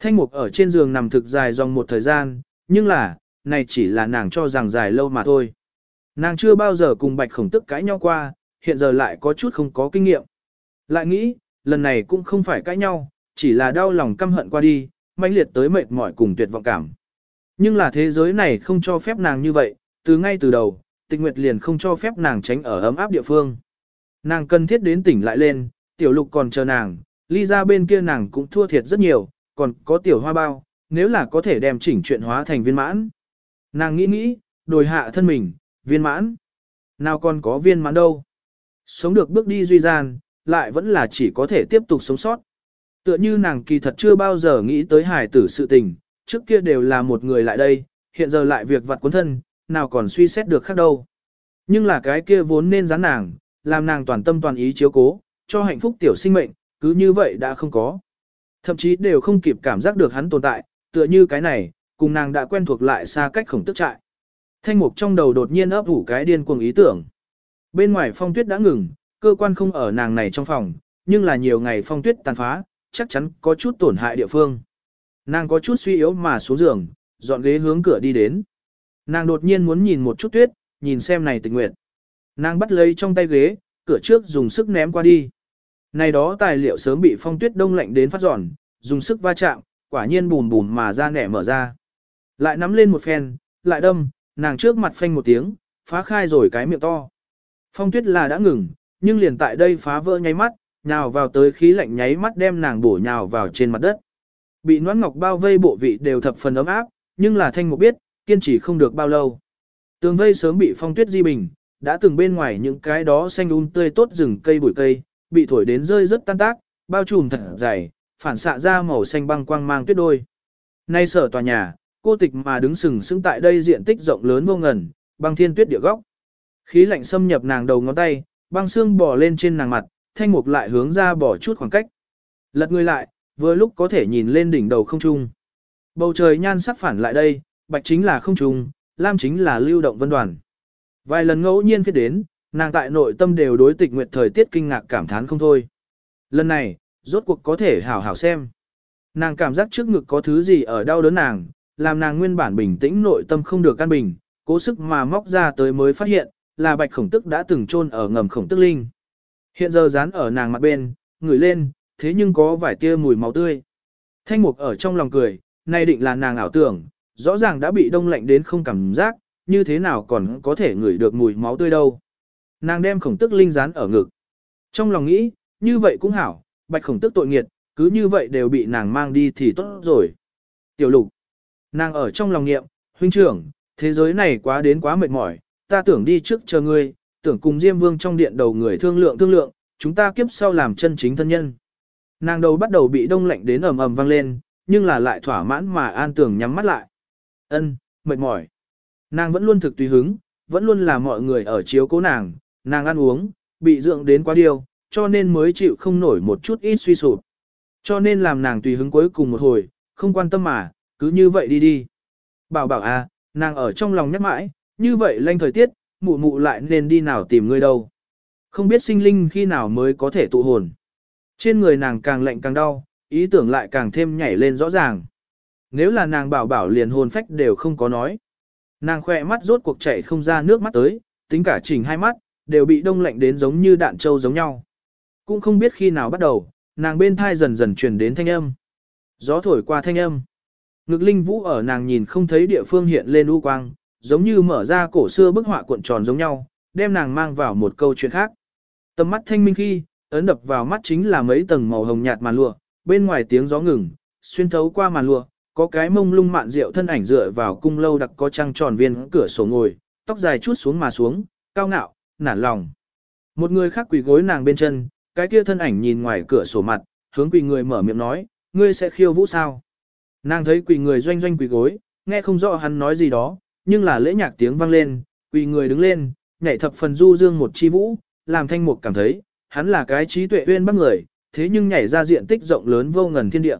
Thanh mục ở trên giường nằm thực dài dòng một thời gian, nhưng là, này chỉ là nàng cho rằng dài lâu mà thôi. Nàng chưa bao giờ cùng bạch khổng tức cãi nhau qua, hiện giờ lại có chút không có kinh nghiệm. Lại nghĩ, lần này cũng không phải cãi nhau, chỉ là đau lòng căm hận qua đi, mãnh liệt tới mệt mỏi cùng tuyệt vọng cảm. Nhưng là thế giới này không cho phép nàng như vậy, từ ngay từ đầu, tịch nguyệt liền không cho phép nàng tránh ở ấm áp địa phương. Nàng cần thiết đến tỉnh lại lên, tiểu lục còn chờ nàng, ly ra bên kia nàng cũng thua thiệt rất nhiều, còn có tiểu hoa bao, nếu là có thể đem chỉnh chuyện hóa thành viên mãn. Nàng nghĩ nghĩ, đổi hạ thân mình, viên mãn. Nào còn có viên mãn đâu. Sống được bước đi duy gian, lại vẫn là chỉ có thể tiếp tục sống sót. Tựa như nàng kỳ thật chưa bao giờ nghĩ tới hải tử sự tình, trước kia đều là một người lại đây, hiện giờ lại việc vặt cuốn thân, nào còn suy xét được khác đâu. Nhưng là cái kia vốn nên dán nàng, làm nàng toàn tâm toàn ý chiếu cố, cho hạnh phúc tiểu sinh mệnh, cứ như vậy đã không có. Thậm chí đều không kịp cảm giác được hắn tồn tại, tựa như cái này, cùng nàng đã quen thuộc lại xa cách khổng tức trại. Thanh mục trong đầu đột nhiên ấp ủ cái điên cuồng ý tưởng. Bên ngoài phong tuyết đã ngừng, cơ quan không ở nàng này trong phòng, nhưng là nhiều ngày phong tuyết tàn phá, chắc chắn có chút tổn hại địa phương. Nàng có chút suy yếu mà xuống giường, dọn ghế hướng cửa đi đến. Nàng đột nhiên muốn nhìn một chút tuyết, nhìn xem này tình nguyện. Nàng bắt lấy trong tay ghế, cửa trước dùng sức ném qua đi. Này đó tài liệu sớm bị phong tuyết đông lạnh đến phát giòn, dùng sức va chạm, quả nhiên bùn bùn mà ra nẻ mở ra. Lại nắm lên một phen, lại đâm, nàng trước mặt phanh một tiếng, phá khai rồi cái miệng to. Phong tuyết là đã ngừng, nhưng liền tại đây phá vỡ nháy mắt, nhào vào tới khí lạnh nháy mắt đem nàng bổ nhào vào trên mặt đất. Bị noãn ngọc bao vây bộ vị đều thập phần ấm áp, nhưng là thanh mục biết, kiên trì không được bao lâu. Tường vây sớm bị phong tuyết di bình, đã từng bên ngoài những cái đó xanh um tươi tốt rừng cây bụi cây, bị thổi đến rơi rất tan tác, bao trùm thật dày, phản xạ ra màu xanh băng quang mang tuyết đôi. Nay sở tòa nhà, cô tịch mà đứng sừng sững tại đây diện tích rộng lớn vô ngần, băng thiên tuyết địa góc. Khí lạnh xâm nhập nàng đầu ngón tay, băng xương bò lên trên nàng mặt, thanh mục lại hướng ra bỏ chút khoảng cách. Lật người lại, vừa lúc có thể nhìn lên đỉnh đầu không trung. Bầu trời nhan sắc phản lại đây, bạch chính là không trung, lam chính là lưu động vân đoàn. Vài lần ngẫu nhiên phía đến, nàng tại nội tâm đều đối tịch nguyệt thời tiết kinh ngạc cảm thán không thôi. Lần này, rốt cuộc có thể hảo hảo xem. Nàng cảm giác trước ngực có thứ gì ở đau đớn nàng, làm nàng nguyên bản bình tĩnh nội tâm không được căn bình, cố sức mà móc ra tới mới phát hiện, là bạch khổng tức đã từng chôn ở ngầm khổng tức linh. Hiện giờ dán ở nàng mặt bên, ngửi lên, thế nhưng có vài tia mùi máu tươi. Thanh mục ở trong lòng cười, nay định là nàng ảo tưởng, rõ ràng đã bị đông lạnh đến không cảm giác, như thế nào còn có thể ngửi được mùi máu tươi đâu. Nàng đem khổng tức linh dán ở ngực. Trong lòng nghĩ, như vậy cũng hảo, bạch khổng tức tội nghiệt, cứ như vậy đều bị nàng mang đi thì tốt rồi. Tiểu lục, nàng ở trong lòng nghiệm, huynh trưởng, thế giới này quá đến quá mệt mỏi, ta tưởng đi trước chờ ngươi, tưởng cùng Diêm Vương trong điện đầu người thương lượng thương lượng, chúng ta kiếp sau làm chân chính thân nhân. Nàng đầu bắt đầu bị đông lạnh đến ầm ầm vang lên, nhưng là lại thỏa mãn mà an tưởng nhắm mắt lại. Ân, mệt mỏi. Nàng vẫn luôn thực tùy hứng, vẫn luôn là mọi người ở chiếu cố nàng, nàng ăn uống, bị dưỡng đến quá điều, cho nên mới chịu không nổi một chút ít suy sụp. Cho nên làm nàng tùy hứng cuối cùng một hồi, không quan tâm mà, cứ như vậy đi đi. Bảo bảo à, nàng ở trong lòng nhắc mãi, như vậy lanh thời tiết, mụ mụ lại nên đi nào tìm ngươi đâu. Không biết sinh linh khi nào mới có thể tụ hồn. Trên người nàng càng lạnh càng đau, ý tưởng lại càng thêm nhảy lên rõ ràng. Nếu là nàng bảo bảo liền hồn phách đều không có nói. Nàng khỏe mắt rốt cuộc chảy không ra nước mắt tới, tính cả chỉnh hai mắt, đều bị đông lạnh đến giống như đạn trâu giống nhau. Cũng không biết khi nào bắt đầu, nàng bên thai dần dần truyền đến thanh âm. Gió thổi qua thanh âm. Ngực linh vũ ở nàng nhìn không thấy địa phương hiện lên u quang, giống như mở ra cổ xưa bức họa cuộn tròn giống nhau, đem nàng mang vào một câu chuyện khác. Tầm mắt thanh minh khi, ấn đập vào mắt chính là mấy tầng màu hồng nhạt màn lụa, bên ngoài tiếng gió ngừng, xuyên thấu qua màn lụa, có cái mông lung mạn rượu thân ảnh dựa vào cung lâu đặc có trăng tròn viên cửa sổ ngồi, tóc dài chút xuống mà xuống, cao ngạo, nản lòng. Một người khác quỳ gối nàng bên chân, cái kia thân ảnh nhìn ngoài cửa sổ mặt, hướng quỳ người mở miệng nói, ngươi sẽ khiêu vũ sao? Nàng thấy quỳ người doanh doanh quỳ gối, nghe không rõ hắn nói gì đó, nhưng là lễ nhạc tiếng vang lên, quỳ người đứng lên, nhảy thập phần du dương một chi vũ, làm thanh mục cảm thấy, hắn là cái trí tuệ uyên bắc người, thế nhưng nhảy ra diện tích rộng lớn vô ngần thiên địa.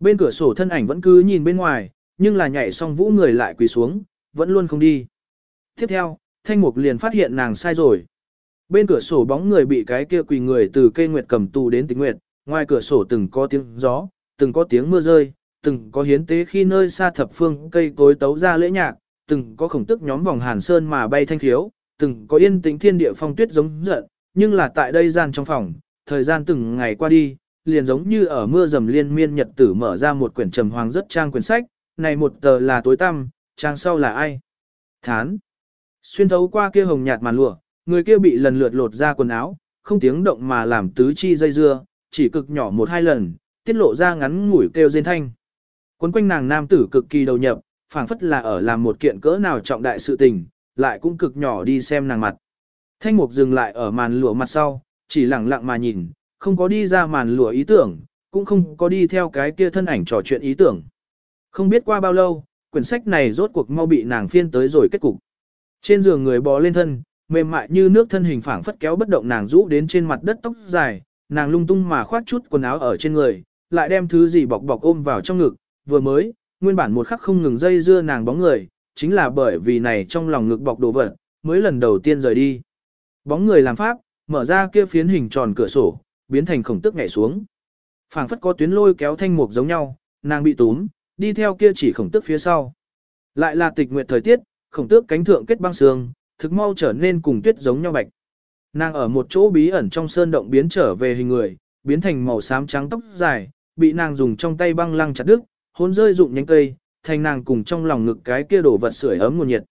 Bên cửa sổ thân ảnh vẫn cứ nhìn bên ngoài, nhưng là nhảy xong vũ người lại quỳ xuống, vẫn luôn không đi. Tiếp theo, thanh mục liền phát hiện nàng sai rồi. Bên cửa sổ bóng người bị cái kia quỳ người từ cây nguyệt cầm tù đến tình nguyệt, ngoài cửa sổ từng có tiếng gió, từng có tiếng mưa rơi, từng có hiến tế khi nơi xa thập phương cây cối tấu ra lễ nhạc, từng có khổng tức nhóm vòng hàn sơn mà bay thanh thiếu, từng có yên tĩnh thiên địa phong tuyết giống giận, nhưng là tại đây gian trong phòng, thời gian từng ngày qua đi, liền giống như ở mưa dầm liên miên nhật tử mở ra một quyển trầm hoàng rất trang quyển sách, này một tờ là tối tăm, trang sau là ai? Thán. Xuyên thấu qua kia hồng nhạt màn lụa, người kia bị lần lượt lột ra quần áo, không tiếng động mà làm tứ chi dây dưa, chỉ cực nhỏ một hai lần, tiết lộ ra ngắn ngủi kêu rên thanh. Quấn quanh nàng nam tử cực kỳ đầu nhập, phảng phất là ở làm một kiện cỡ nào trọng đại sự tình, lại cũng cực nhỏ đi xem nàng mặt. Thanh mục dừng lại ở màn lụa mặt sau, chỉ lặng lặng mà nhìn, không có đi ra màn lụa ý tưởng, cũng không có đi theo cái kia thân ảnh trò chuyện ý tưởng. Không biết qua bao lâu, quyển sách này rốt cuộc mau bị nàng phiên tới rồi kết cục. Trên giường người bò lên thân, mềm mại như nước thân hình phảng phất kéo bất động nàng rũ đến trên mặt đất tóc dài, nàng lung tung mà khoát chút quần áo ở trên người, lại đem thứ gì bọc bọc ôm vào trong ngực, vừa mới, nguyên bản một khắc không ngừng dây dưa nàng bóng người, chính là bởi vì này trong lòng ngực bọc đồ vật, mới lần đầu tiên rời đi. Bóng người làm pháp, mở ra kia phiến hình tròn cửa sổ, biến thành khổng tức nhảy xuống. phảng phất có tuyến lôi kéo thanh mục giống nhau, nàng bị túm, đi theo kia chỉ khổng tức phía sau. Lại là tịch nguyệt thời tiết, khổng tước cánh thượng kết băng sương, thực mau trở nên cùng tuyết giống nhau bạch. Nàng ở một chỗ bí ẩn trong sơn động biến trở về hình người, biến thành màu xám trắng tóc dài, bị nàng dùng trong tay băng lăng chặt đứt, hôn rơi rụng nhánh cây, thành nàng cùng trong lòng ngực cái kia đổ vật sưởi ấm nguồn nhiệt.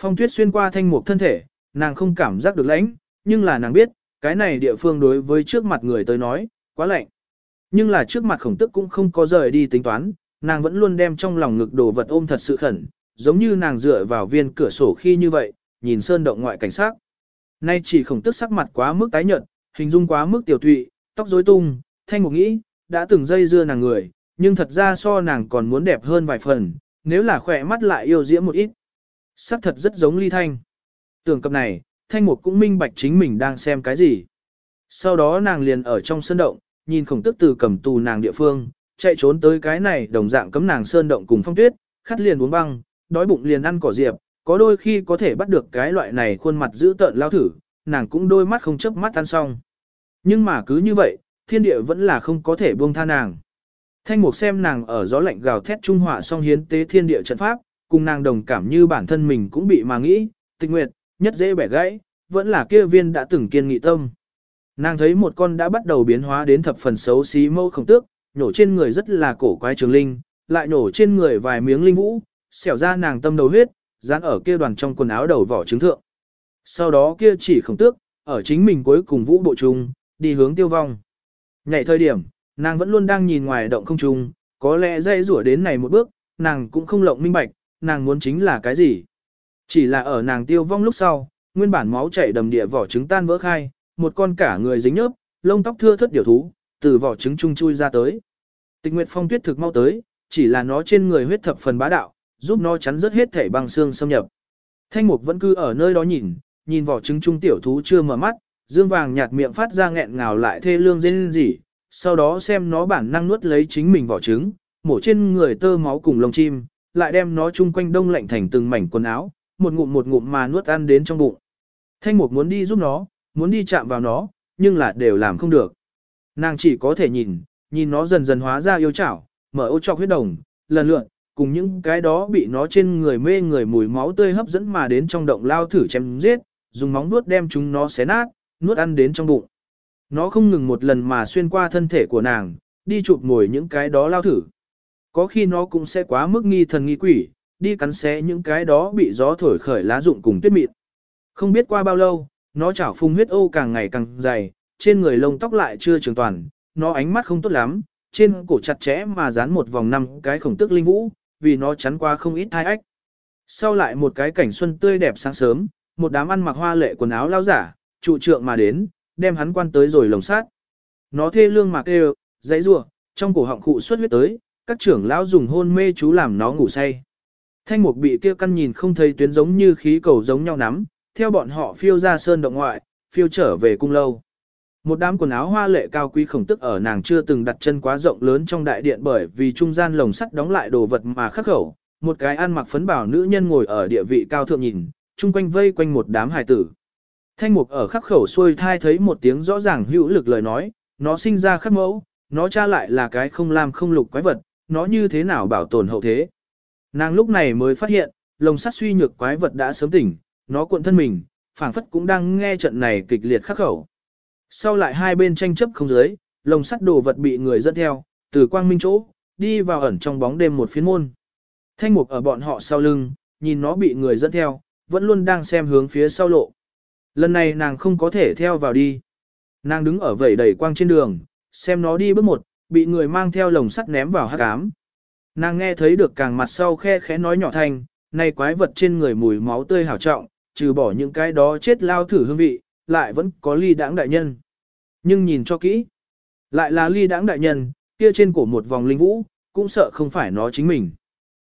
Phong tuyết xuyên qua thanh mục thân thể, nàng không cảm giác được lạnh, nhưng là nàng biết, cái này địa phương đối với trước mặt người tới nói, quá lạnh. Nhưng là trước mặt khổng tức cũng không có rời đi tính toán, nàng vẫn luôn đem trong lòng ngực đồ vật ôm thật sự khẩn, giống như nàng dựa vào viên cửa sổ khi như vậy, nhìn sơn động ngoại cảnh sát. Nay chỉ khổng tức sắc mặt quá mức tái nhợt, hình dung quá mức tiểu thụy, tóc rối tung, thanh mục nghĩ, đã từng dây dưa nàng người, nhưng thật ra so nàng còn muốn đẹp hơn vài phần, nếu là khỏe mắt lại yêu diễm một ít. Sắc thật rất giống ly thanh. Tưởng cập này, thanh mục cũng minh bạch chính mình đang xem cái gì. Sau đó nàng liền ở trong sơn động, nhìn khổng tức từ cầm tù nàng địa phương, chạy trốn tới cái này đồng dạng cấm nàng sơn động cùng phong tuyết, khát liền uống băng, đói bụng liền ăn cỏ diệp, có đôi khi có thể bắt được cái loại này khuôn mặt giữ tợn lao thử, nàng cũng đôi mắt không chớp mắt ăn xong. Nhưng mà cứ như vậy, thiên địa vẫn là không có thể buông tha nàng. Thanh mục xem nàng ở gió lạnh gào thét trung họa song hiến tế thiên địa trận pháp, cùng nàng đồng cảm như bản thân mình cũng bị mà nghĩ, tịch nguyệt, nhất dễ bẻ gãy, vẫn là kia viên đã từng kiên nghị tâm. Nàng thấy một con đã bắt đầu biến hóa đến thập phần xấu xí mâu khổng tước, nhổ trên người rất là cổ quái trường linh, lại nhổ trên người vài miếng linh vũ, xẻo ra nàng tâm đầu huyết, dán ở kia đoàn trong quần áo đầu vỏ trứng thượng. Sau đó kia chỉ khổng tước, ở chính mình cuối cùng vũ bộ trung, đi hướng tiêu vong. Nhảy thời điểm, nàng vẫn luôn đang nhìn ngoài động không trung, có lẽ dây rủa đến này một bước, nàng cũng không lộng minh bạch, nàng muốn chính là cái gì. Chỉ là ở nàng tiêu vong lúc sau, nguyên bản máu chảy đầm địa vỏ trứng tan vỡ khai, một con cả người dính nhớp, lông tóc thưa thớt điều thú, từ vỏ trứng trung chui ra tới. Tịch Nguyệt Phong tuyết thực mau tới, chỉ là nó trên người huyết thập phần bá đạo, giúp nó chắn rất hết thể băng xương xâm nhập. Thanh mục vẫn cứ ở nơi đó nhìn, nhìn vỏ trứng trung tiểu thú chưa mở mắt, dương vàng nhạt miệng phát ra nghẹn ngào lại thê lương dên dỉ, sau đó xem nó bản năng nuốt lấy chính mình vỏ trứng, mổ trên người tơ máu cùng lông chim, lại đem nó chung quanh đông lạnh thành từng mảnh quần áo, một ngụm một ngụm mà nuốt ăn đến trong bụng. Thanh mục muốn đi giúp nó, muốn đi chạm vào nó, nhưng là đều làm không được. Nàng chỉ có thể nhìn, nhìn nó dần dần hóa ra yêu chảo, mở ô trọc huyết đồng, lần lượt, cùng những cái đó bị nó trên người mê người mùi máu tươi hấp dẫn mà đến trong động lao thử chém giết, dùng móng nuốt đem chúng nó xé nát, nuốt ăn đến trong bụng. Nó không ngừng một lần mà xuyên qua thân thể của nàng, đi chụp ngồi những cái đó lao thử. Có khi nó cũng sẽ quá mức nghi thần nghi quỷ, đi cắn xé những cái đó bị gió thổi khởi lá rụng cùng tuyết mịn. Không biết qua bao lâu, nó chảo phung huyết ô càng ngày càng dày, trên người lông tóc lại chưa trường toàn, nó ánh mắt không tốt lắm, trên cổ chặt chẽ mà dán một vòng năm cái khổng tức linh vũ, vì nó chắn qua không ít thai ách. Sau lại một cái cảnh xuân tươi đẹp sáng sớm, một đám ăn mặc hoa lệ quần áo lao giả, trụ trượng mà đến, đem hắn quan tới rồi lồng sát. Nó thê lương mạc đều, dãy rủa, trong cổ họng khụ xuất huyết tới, các trưởng lão dùng hôn mê chú làm nó ngủ say. Thanh mục bị kia căn nhìn không thấy tuyến giống như khí cầu giống nhau nắm, theo bọn họ phiêu ra sơn động ngoại, phiêu trở về cung lâu. Một đám quần áo hoa lệ cao quý khổng tức ở nàng chưa từng đặt chân quá rộng lớn trong đại điện bởi vì trung gian lồng sắt đóng lại đồ vật mà khắc khẩu, một cái ăn mặc phấn bảo nữ nhân ngồi ở địa vị cao thượng nhìn, chung quanh vây quanh một đám hài tử. Thanh mục ở khắc khẩu xuôi thai thấy một tiếng rõ ràng hữu lực lời nói, nó sinh ra khắc mẫu, nó cha lại là cái không làm không lục quái vật, nó như thế nào bảo tồn hậu thế. Nàng lúc này mới phát hiện, lồng sắt suy nhược quái vật đã sớm tỉnh, nó cuộn thân mình, phảng phất cũng đang nghe trận này kịch liệt khắc khẩu. Sau lại hai bên tranh chấp không dưới, lồng sắt đồ vật bị người dẫn theo, từ quang minh chỗ, đi vào ẩn trong bóng đêm một phiến môn. Thanh mục ở bọn họ sau lưng, nhìn nó bị người dẫn theo, vẫn luôn đang xem hướng phía sau lộ. Lần này nàng không có thể theo vào đi. Nàng đứng ở vẩy đầy quang trên đường, xem nó đi bước một, bị người mang theo lồng sắt ném vào hát ám. Nàng nghe thấy được càng mặt sau khe khẽ nói nhỏ thanh, này quái vật trên người mùi máu tươi hảo trọng, trừ bỏ những cái đó chết lao thử hương vị, lại vẫn có ly đãng đại nhân. Nhưng nhìn cho kỹ, lại là ly đãng đại nhân, kia trên cổ một vòng linh vũ, cũng sợ không phải nó chính mình.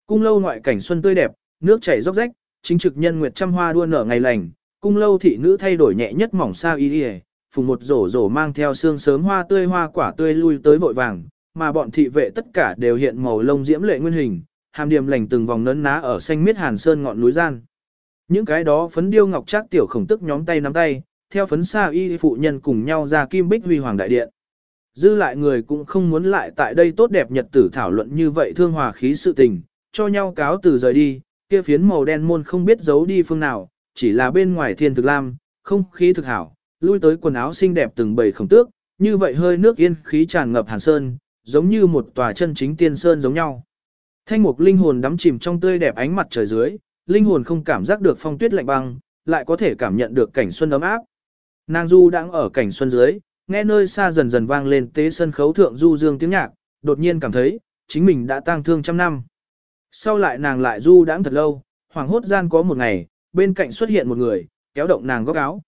Cung lâu ngoại cảnh xuân tươi đẹp, nước chảy róc rách, chính trực nhân nguyệt trăm hoa đua nở ngày lành, cung lâu thị nữ thay đổi nhẹ nhất mỏng sao y đi phùng một rổ rổ mang theo xương sớm hoa tươi hoa quả tươi lui tới vội vàng, mà bọn thị vệ tất cả đều hiện màu lông diễm lệ nguyên hình, hàm điểm lành từng vòng nấn ná ở xanh miết hàn sơn ngọn núi gian. Những cái đó phấn điêu ngọc trác tiểu khổng tức nhóm tay nắm tay, theo phấn xa y phụ nhân cùng nhau ra kim bích huy hoàng đại điện. Dư lại người cũng không muốn lại tại đây tốt đẹp nhật tử thảo luận như vậy thương hòa khí sự tình, cho nhau cáo từ rời đi, kia phiến màu đen môn không biết giấu đi phương nào, chỉ là bên ngoài thiên thực lam, không khí thực hảo, lui tới quần áo xinh đẹp từng bầy khổng tước, như vậy hơi nước yên khí tràn ngập hàn sơn, giống như một tòa chân chính tiên sơn giống nhau. Thanh mục linh hồn đắm chìm trong tươi đẹp ánh mặt trời dưới, linh hồn không cảm giác được phong tuyết lạnh băng, lại có thể cảm nhận được cảnh xuân ấm áp. Nàng du đang ở cảnh xuân dưới, nghe nơi xa dần dần vang lên tế sân khấu thượng du dương tiếng nhạc, đột nhiên cảm thấy, chính mình đã tang thương trăm năm. Sau lại nàng lại du đãng thật lâu, hoảng hốt gian có một ngày, bên cạnh xuất hiện một người, kéo động nàng góc áo.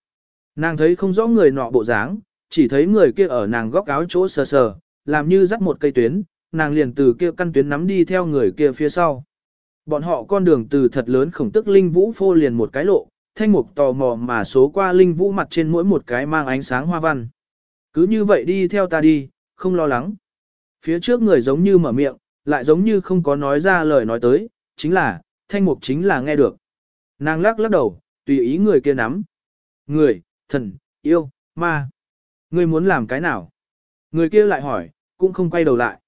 Nàng thấy không rõ người nọ bộ dáng, chỉ thấy người kia ở nàng góc áo chỗ sờ sờ, làm như dắt một cây tuyến, nàng liền từ kia căn tuyến nắm đi theo người kia phía sau. Bọn họ con đường từ thật lớn khổng tức linh vũ phô liền một cái lộ, thanh mục tò mò mà số qua linh vũ mặt trên mỗi một cái mang ánh sáng hoa văn. Cứ như vậy đi theo ta đi, không lo lắng. Phía trước người giống như mở miệng, lại giống như không có nói ra lời nói tới, chính là, thanh mục chính là nghe được. Nàng lắc lắc đầu, tùy ý người kia nắm. Người, thần, yêu, ma. Người muốn làm cái nào? Người kia lại hỏi, cũng không quay đầu lại.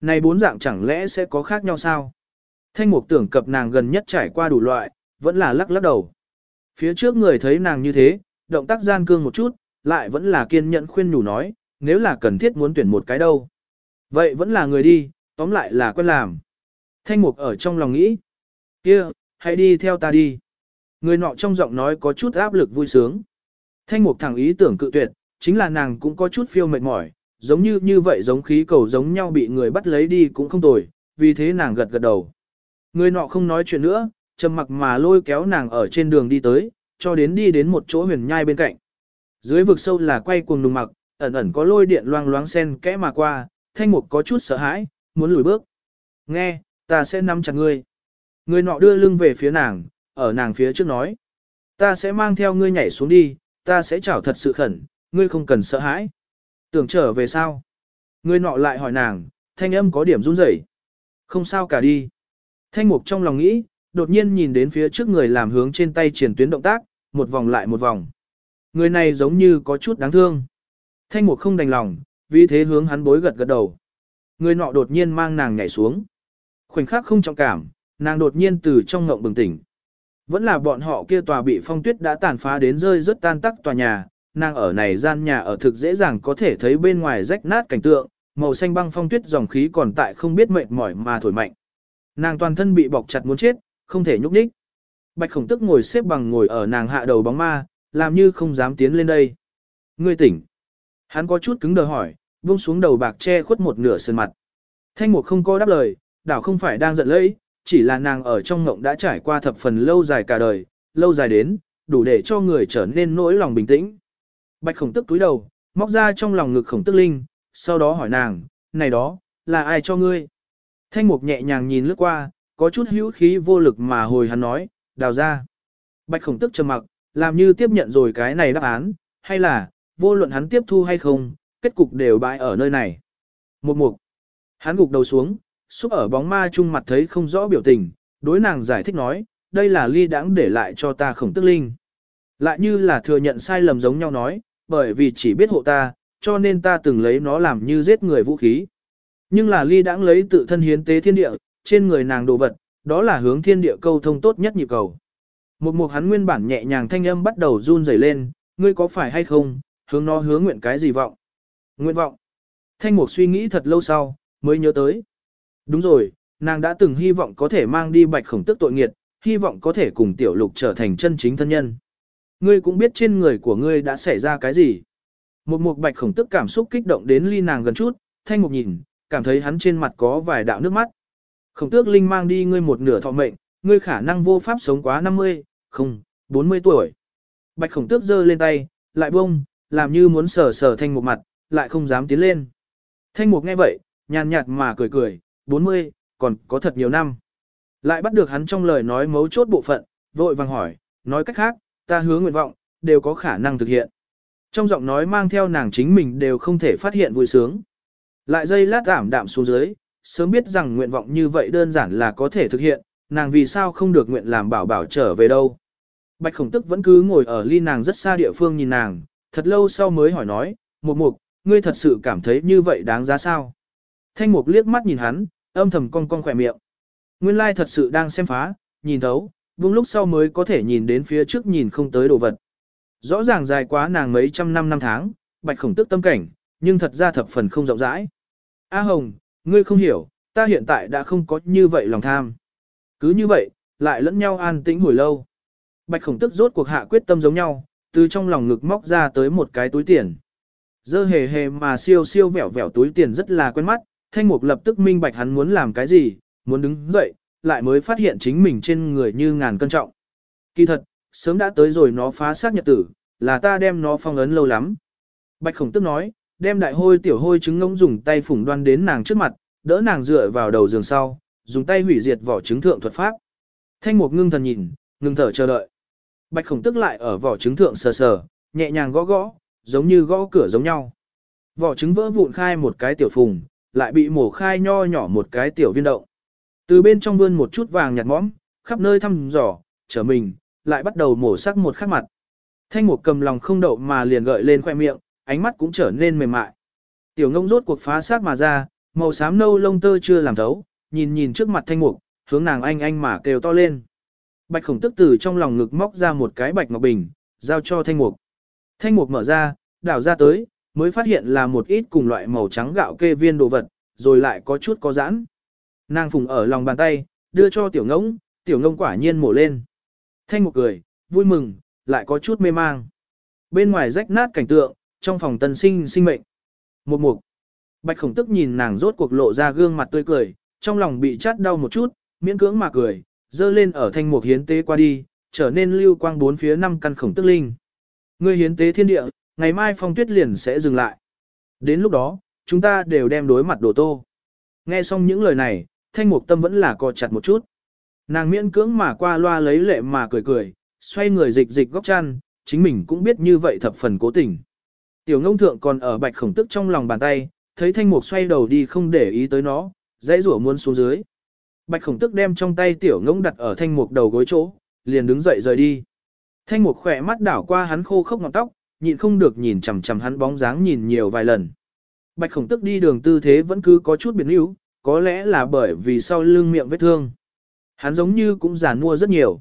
Này bốn dạng chẳng lẽ sẽ có khác nhau sao? Thanh mục tưởng cập nàng gần nhất trải qua đủ loại, vẫn là lắc lắc đầu. Phía trước người thấy nàng như thế, động tác gian cương một chút, lại vẫn là kiên nhẫn khuyên nhủ nói, nếu là cần thiết muốn tuyển một cái đâu. Vậy vẫn là người đi, tóm lại là quen làm. Thanh mục ở trong lòng nghĩ, kia, hãy đi theo ta đi. Người nọ trong giọng nói có chút áp lực vui sướng. Thanh mục thẳng ý tưởng cự tuyệt, chính là nàng cũng có chút phiêu mệt mỏi, giống như như vậy giống khí cầu giống nhau bị người bắt lấy đi cũng không tồi, vì thế nàng gật gật đầu. Người nọ không nói chuyện nữa, trầm mặc mà lôi kéo nàng ở trên đường đi tới, cho đến đi đến một chỗ huyền nhai bên cạnh. Dưới vực sâu là quay cuồng nùng mặc, ẩn ẩn có lôi điện loang loáng sen kẽ mà qua, thanh mục có chút sợ hãi, muốn lùi bước. Nghe, ta sẽ nắm chặt ngươi. Người nọ đưa lưng về phía nàng, ở nàng phía trước nói. Ta sẽ mang theo ngươi nhảy xuống đi, ta sẽ chảo thật sự khẩn, ngươi không cần sợ hãi. Tưởng trở về sao? Người nọ lại hỏi nàng, thanh âm có điểm run rẩy. Không sao cả đi. Thanh mục trong lòng nghĩ, đột nhiên nhìn đến phía trước người làm hướng trên tay triển tuyến động tác, một vòng lại một vòng. Người này giống như có chút đáng thương. Thanh mục không đành lòng, vì thế hướng hắn bối gật gật đầu. Người nọ đột nhiên mang nàng nhảy xuống. Khoảnh khắc không trọng cảm, nàng đột nhiên từ trong ngộng bừng tỉnh. Vẫn là bọn họ kia tòa bị phong tuyết đã tàn phá đến rơi rất tan tắc tòa nhà, nàng ở này gian nhà ở thực dễ dàng có thể thấy bên ngoài rách nát cảnh tượng, màu xanh băng phong tuyết dòng khí còn tại không biết mệt mỏi mà thổi mạnh. Nàng toàn thân bị bọc chặt muốn chết, không thể nhúc nhích. Bạch khổng tức ngồi xếp bằng ngồi ở nàng hạ đầu bóng ma, làm như không dám tiến lên đây. Ngươi tỉnh. Hắn có chút cứng đờ hỏi, buông xuống đầu bạc che khuất một nửa sơn mặt. Thanh mục không có đáp lời, đảo không phải đang giận lẫy, chỉ là nàng ở trong ngộng đã trải qua thập phần lâu dài cả đời, lâu dài đến, đủ để cho người trở nên nỗi lòng bình tĩnh. Bạch khổng tức túi đầu, móc ra trong lòng ngực khổng tức linh, sau đó hỏi nàng, này đó, là ai cho ngươi? Thanh mục nhẹ nhàng nhìn lướt qua, có chút hữu khí vô lực mà hồi hắn nói, đào ra. Bạch khổng tức trầm mặc, làm như tiếp nhận rồi cái này đáp án, hay là, vô luận hắn tiếp thu hay không, kết cục đều bại ở nơi này. Một mục, hắn gục đầu xuống, xúc ở bóng ma chung mặt thấy không rõ biểu tình, đối nàng giải thích nói, đây là ly đãng để lại cho ta khổng tức linh. Lại như là thừa nhận sai lầm giống nhau nói, bởi vì chỉ biết hộ ta, cho nên ta từng lấy nó làm như giết người vũ khí. Nhưng là ly đãng lấy tự thân hiến tế thiên địa, trên người nàng đồ vật, đó là hướng thiên địa câu thông tốt nhất nhịp cầu. Một mục hắn nguyên bản nhẹ nhàng thanh âm bắt đầu run rẩy lên, ngươi có phải hay không, hướng nó hướng nguyện cái gì vọng. Nguyện vọng. Thanh mục suy nghĩ thật lâu sau, mới nhớ tới. Đúng rồi, nàng đã từng hy vọng có thể mang đi bạch khổng tức tội nghiệt, hy vọng có thể cùng tiểu lục trở thành chân chính thân nhân. Ngươi cũng biết trên người của ngươi đã xảy ra cái gì. Một mục bạch khổng tức cảm xúc kích động đến ly nàng gần chút, thanh mục nhìn, cảm thấy hắn trên mặt có vài đạo nước mắt. Khổng tước linh mang đi ngươi một nửa thọ mệnh, ngươi khả năng vô pháp sống quá 50, không, 40 tuổi. Bạch khổng tước giơ lên tay, lại bông, làm như muốn sờ sờ thanh một mặt, lại không dám tiến lên. Thanh mục nghe vậy, nhàn nhạt mà cười cười, 40, còn có thật nhiều năm. Lại bắt được hắn trong lời nói mấu chốt bộ phận, vội vàng hỏi, nói cách khác, ta hứa nguyện vọng, đều có khả năng thực hiện. Trong giọng nói mang theo nàng chính mình đều không thể phát hiện vui sướng. Lại dây lát giảm đạm xuống dưới, sớm biết rằng nguyện vọng như vậy đơn giản là có thể thực hiện, nàng vì sao không được nguyện làm bảo bảo trở về đâu. Bạch khổng tức vẫn cứ ngồi ở ly nàng rất xa địa phương nhìn nàng, thật lâu sau mới hỏi nói, một mục, ngươi thật sự cảm thấy như vậy đáng giá sao? Thanh mục liếc mắt nhìn hắn, âm thầm cong cong khỏe miệng. Nguyên lai thật sự đang xem phá, nhìn thấu, vung lúc sau mới có thể nhìn đến phía trước nhìn không tới đồ vật. Rõ ràng dài quá nàng mấy trăm năm năm tháng, bạch khổng tức tâm cảnh, nhưng thật ra thập phần không rộng rãi. A Hồng, ngươi không hiểu, ta hiện tại đã không có như vậy lòng tham. Cứ như vậy, lại lẫn nhau an tĩnh hồi lâu. Bạch khổng tức rốt cuộc hạ quyết tâm giống nhau, từ trong lòng ngực móc ra tới một cái túi tiền. Dơ hề hề mà siêu siêu vẻo vẻo túi tiền rất là quen mắt, thanh mục lập tức minh bạch hắn muốn làm cái gì, muốn đứng dậy, lại mới phát hiện chính mình trên người như ngàn cân trọng. Kỳ thật, sớm đã tới rồi nó phá xác nhật tử, là ta đem nó phong ấn lâu lắm. Bạch khổng tức nói, đem đại hôi tiểu hôi trứng ngỗng dùng tay phủng đoan đến nàng trước mặt, đỡ nàng dựa vào đầu giường sau, dùng tay hủy diệt vỏ trứng thượng thuật pháp. Thanh mục ngưng thần nhìn, ngưng thở chờ đợi. Bạch khổng tức lại ở vỏ trứng thượng sờ sờ, nhẹ nhàng gõ gõ, giống như gõ cửa giống nhau. Vỏ trứng vỡ vụn khai một cái tiểu phùng, lại bị mổ khai nho nhỏ một cái tiểu viên động. Từ bên trong vươn một chút vàng nhạt mõm, khắp nơi thăm dò, trở mình, lại bắt đầu mổ sắc một khắc mặt. Thanh mục cầm lòng không đậu mà liền gợi lên khoe miệng, ánh mắt cũng trở nên mềm mại. Tiểu ngông rốt cuộc phá xác mà ra, màu xám nâu lông tơ chưa làm thấu, nhìn nhìn trước mặt thanh mục, hướng nàng anh anh mà kêu to lên. Bạch khổng tức từ trong lòng ngực móc ra một cái bạch ngọc bình, giao cho thanh mục. Thanh mục mở ra, đảo ra tới, mới phát hiện là một ít cùng loại màu trắng gạo kê viên đồ vật, rồi lại có chút có giãn. Nàng phùng ở lòng bàn tay, đưa cho tiểu ngỗng, tiểu ngông quả nhiên mổ lên. Thanh mục cười, vui mừng, lại có chút mê mang. Bên ngoài rách nát cảnh tượng, trong phòng tân sinh sinh mệnh. Một mục. Bạch khổng tức nhìn nàng rốt cuộc lộ ra gương mặt tươi cười, trong lòng bị chát đau một chút, miễn cưỡng mà cười, dơ lên ở thanh mục hiến tế qua đi, trở nên lưu quang bốn phía năm căn khổng tức linh. Ngươi hiến tế thiên địa, ngày mai phong tuyết liền sẽ dừng lại. Đến lúc đó, chúng ta đều đem đối mặt đồ tô. Nghe xong những lời này, thanh mục tâm vẫn là co chặt một chút. Nàng miễn cưỡng mà qua loa lấy lệ mà cười cười, xoay người dịch dịch góc chăn, chính mình cũng biết như vậy thập phần cố tình. Tiểu ngông thượng còn ở bạch khổng tức trong lòng bàn tay, thấy thanh mục xoay đầu đi không để ý tới nó, dãy rủa muốn xuống dưới. Bạch khổng tức đem trong tay tiểu ngông đặt ở thanh mục đầu gối chỗ, liền đứng dậy rời đi. Thanh mục khỏe mắt đảo qua hắn khô khốc ngọn tóc, nhịn không được nhìn chằm chằm hắn bóng dáng nhìn nhiều vài lần. Bạch khổng tức đi đường tư thế vẫn cứ có chút biến yếu, có lẽ là bởi vì sau lưng miệng vết thương. Hắn giống như cũng giàn mua rất nhiều.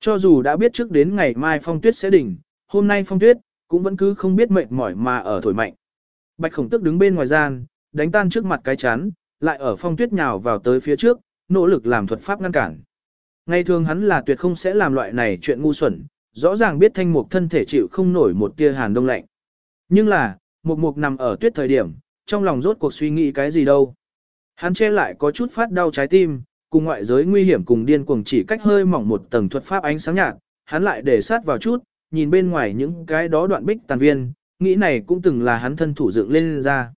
Cho dù đã biết trước đến ngày mai phong tuyết sẽ đỉnh, hôm nay phong tuyết, cũng vẫn cứ không biết mệt mỏi mà ở thổi mạnh. Bạch khổng tức đứng bên ngoài gian, đánh tan trước mặt cái chán, lại ở phong tuyết nhào vào tới phía trước, nỗ lực làm thuật pháp ngăn cản. Ngày thường hắn là tuyệt không sẽ làm loại này chuyện ngu xuẩn, rõ ràng biết thanh mục thân thể chịu không nổi một tia hàn đông lạnh. Nhưng là, mục mục nằm ở tuyết thời điểm, trong lòng rốt cuộc suy nghĩ cái gì đâu. Hắn che lại có chút phát đau trái tim, cùng ngoại giới nguy hiểm cùng điên cuồng chỉ cách hơi mỏng một tầng thuật pháp ánh sáng nhạt, hắn lại để sát vào chút, nhìn bên ngoài những cái đó đoạn bích tàn viên, nghĩ này cũng từng là hắn thân thủ dựng lên ra.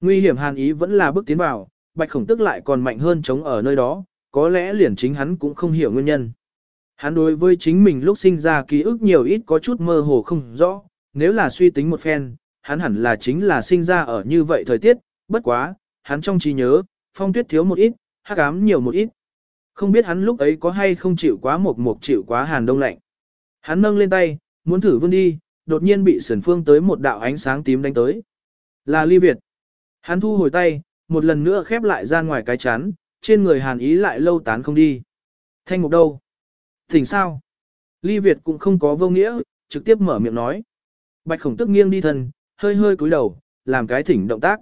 Nguy hiểm hàn ý vẫn là bước tiến vào, bạch khổng tức lại còn mạnh hơn chống ở nơi đó, có lẽ liền chính hắn cũng không hiểu nguyên nhân. Hắn đối với chính mình lúc sinh ra ký ức nhiều ít có chút mơ hồ không rõ, nếu là suy tính một phen, hắn hẳn là chính là sinh ra ở như vậy thời tiết, bất quá, hắn trong trí nhớ, phong tuyết thiếu một ít, hắc ám nhiều một ít. Không biết hắn lúc ấy có hay không chịu quá một một chịu quá hàn đông lạnh. Hắn nâng lên tay, muốn thử vươn đi, đột nhiên bị sườn phương tới một đạo ánh sáng tím đánh tới. Là ly Việt. Hắn thu hồi tay, một lần nữa khép lại ra ngoài cái chắn, trên người hàn ý lại lâu tán không đi. Thanh mục đâu? Thỉnh sao? Ly Việt cũng không có vô nghĩa, trực tiếp mở miệng nói. Bạch khổng tức nghiêng đi thân, hơi hơi cúi đầu, làm cái thỉnh động tác.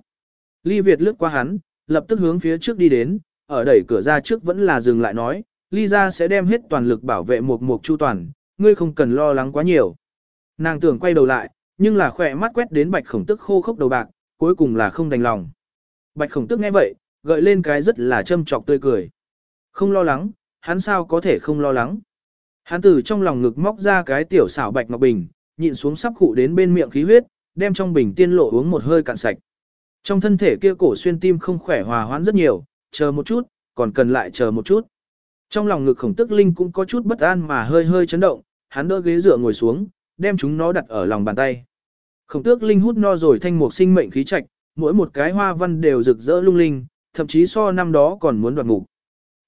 Ly Việt lướt qua hắn, lập tức hướng phía trước đi đến, ở đẩy cửa ra trước vẫn là dừng lại nói, Ly ra sẽ đem hết toàn lực bảo vệ một mục chu toàn, ngươi không cần lo lắng quá nhiều. Nàng tưởng quay đầu lại, nhưng là khỏe mắt quét đến bạch khổng tức khô khốc đầu bạc, cuối cùng là không đành lòng. Bạch khổng tức nghe vậy, gợi lên cái rất là châm trọc tươi cười. Không lo lắng, hắn sao có thể không lo lắng. Hắn từ trong lòng ngực móc ra cái tiểu xảo bạch ngọc bình, nhịn xuống sắp cụ đến bên miệng khí huyết, đem trong bình tiên lộ uống một hơi cạn sạch. Trong thân thể kia cổ xuyên tim không khỏe hòa hoãn rất nhiều, chờ một chút, còn cần lại chờ một chút. Trong lòng ngực khổng tức linh cũng có chút bất an mà hơi hơi chấn động, hắn đỡ ghế dựa ngồi xuống, đem chúng nó đặt ở lòng bàn tay. Khổng tước linh hút no rồi thanh một sinh mệnh khí trạch, mỗi một cái hoa văn đều rực rỡ lung linh, thậm chí so năm đó còn muốn đoạt mục.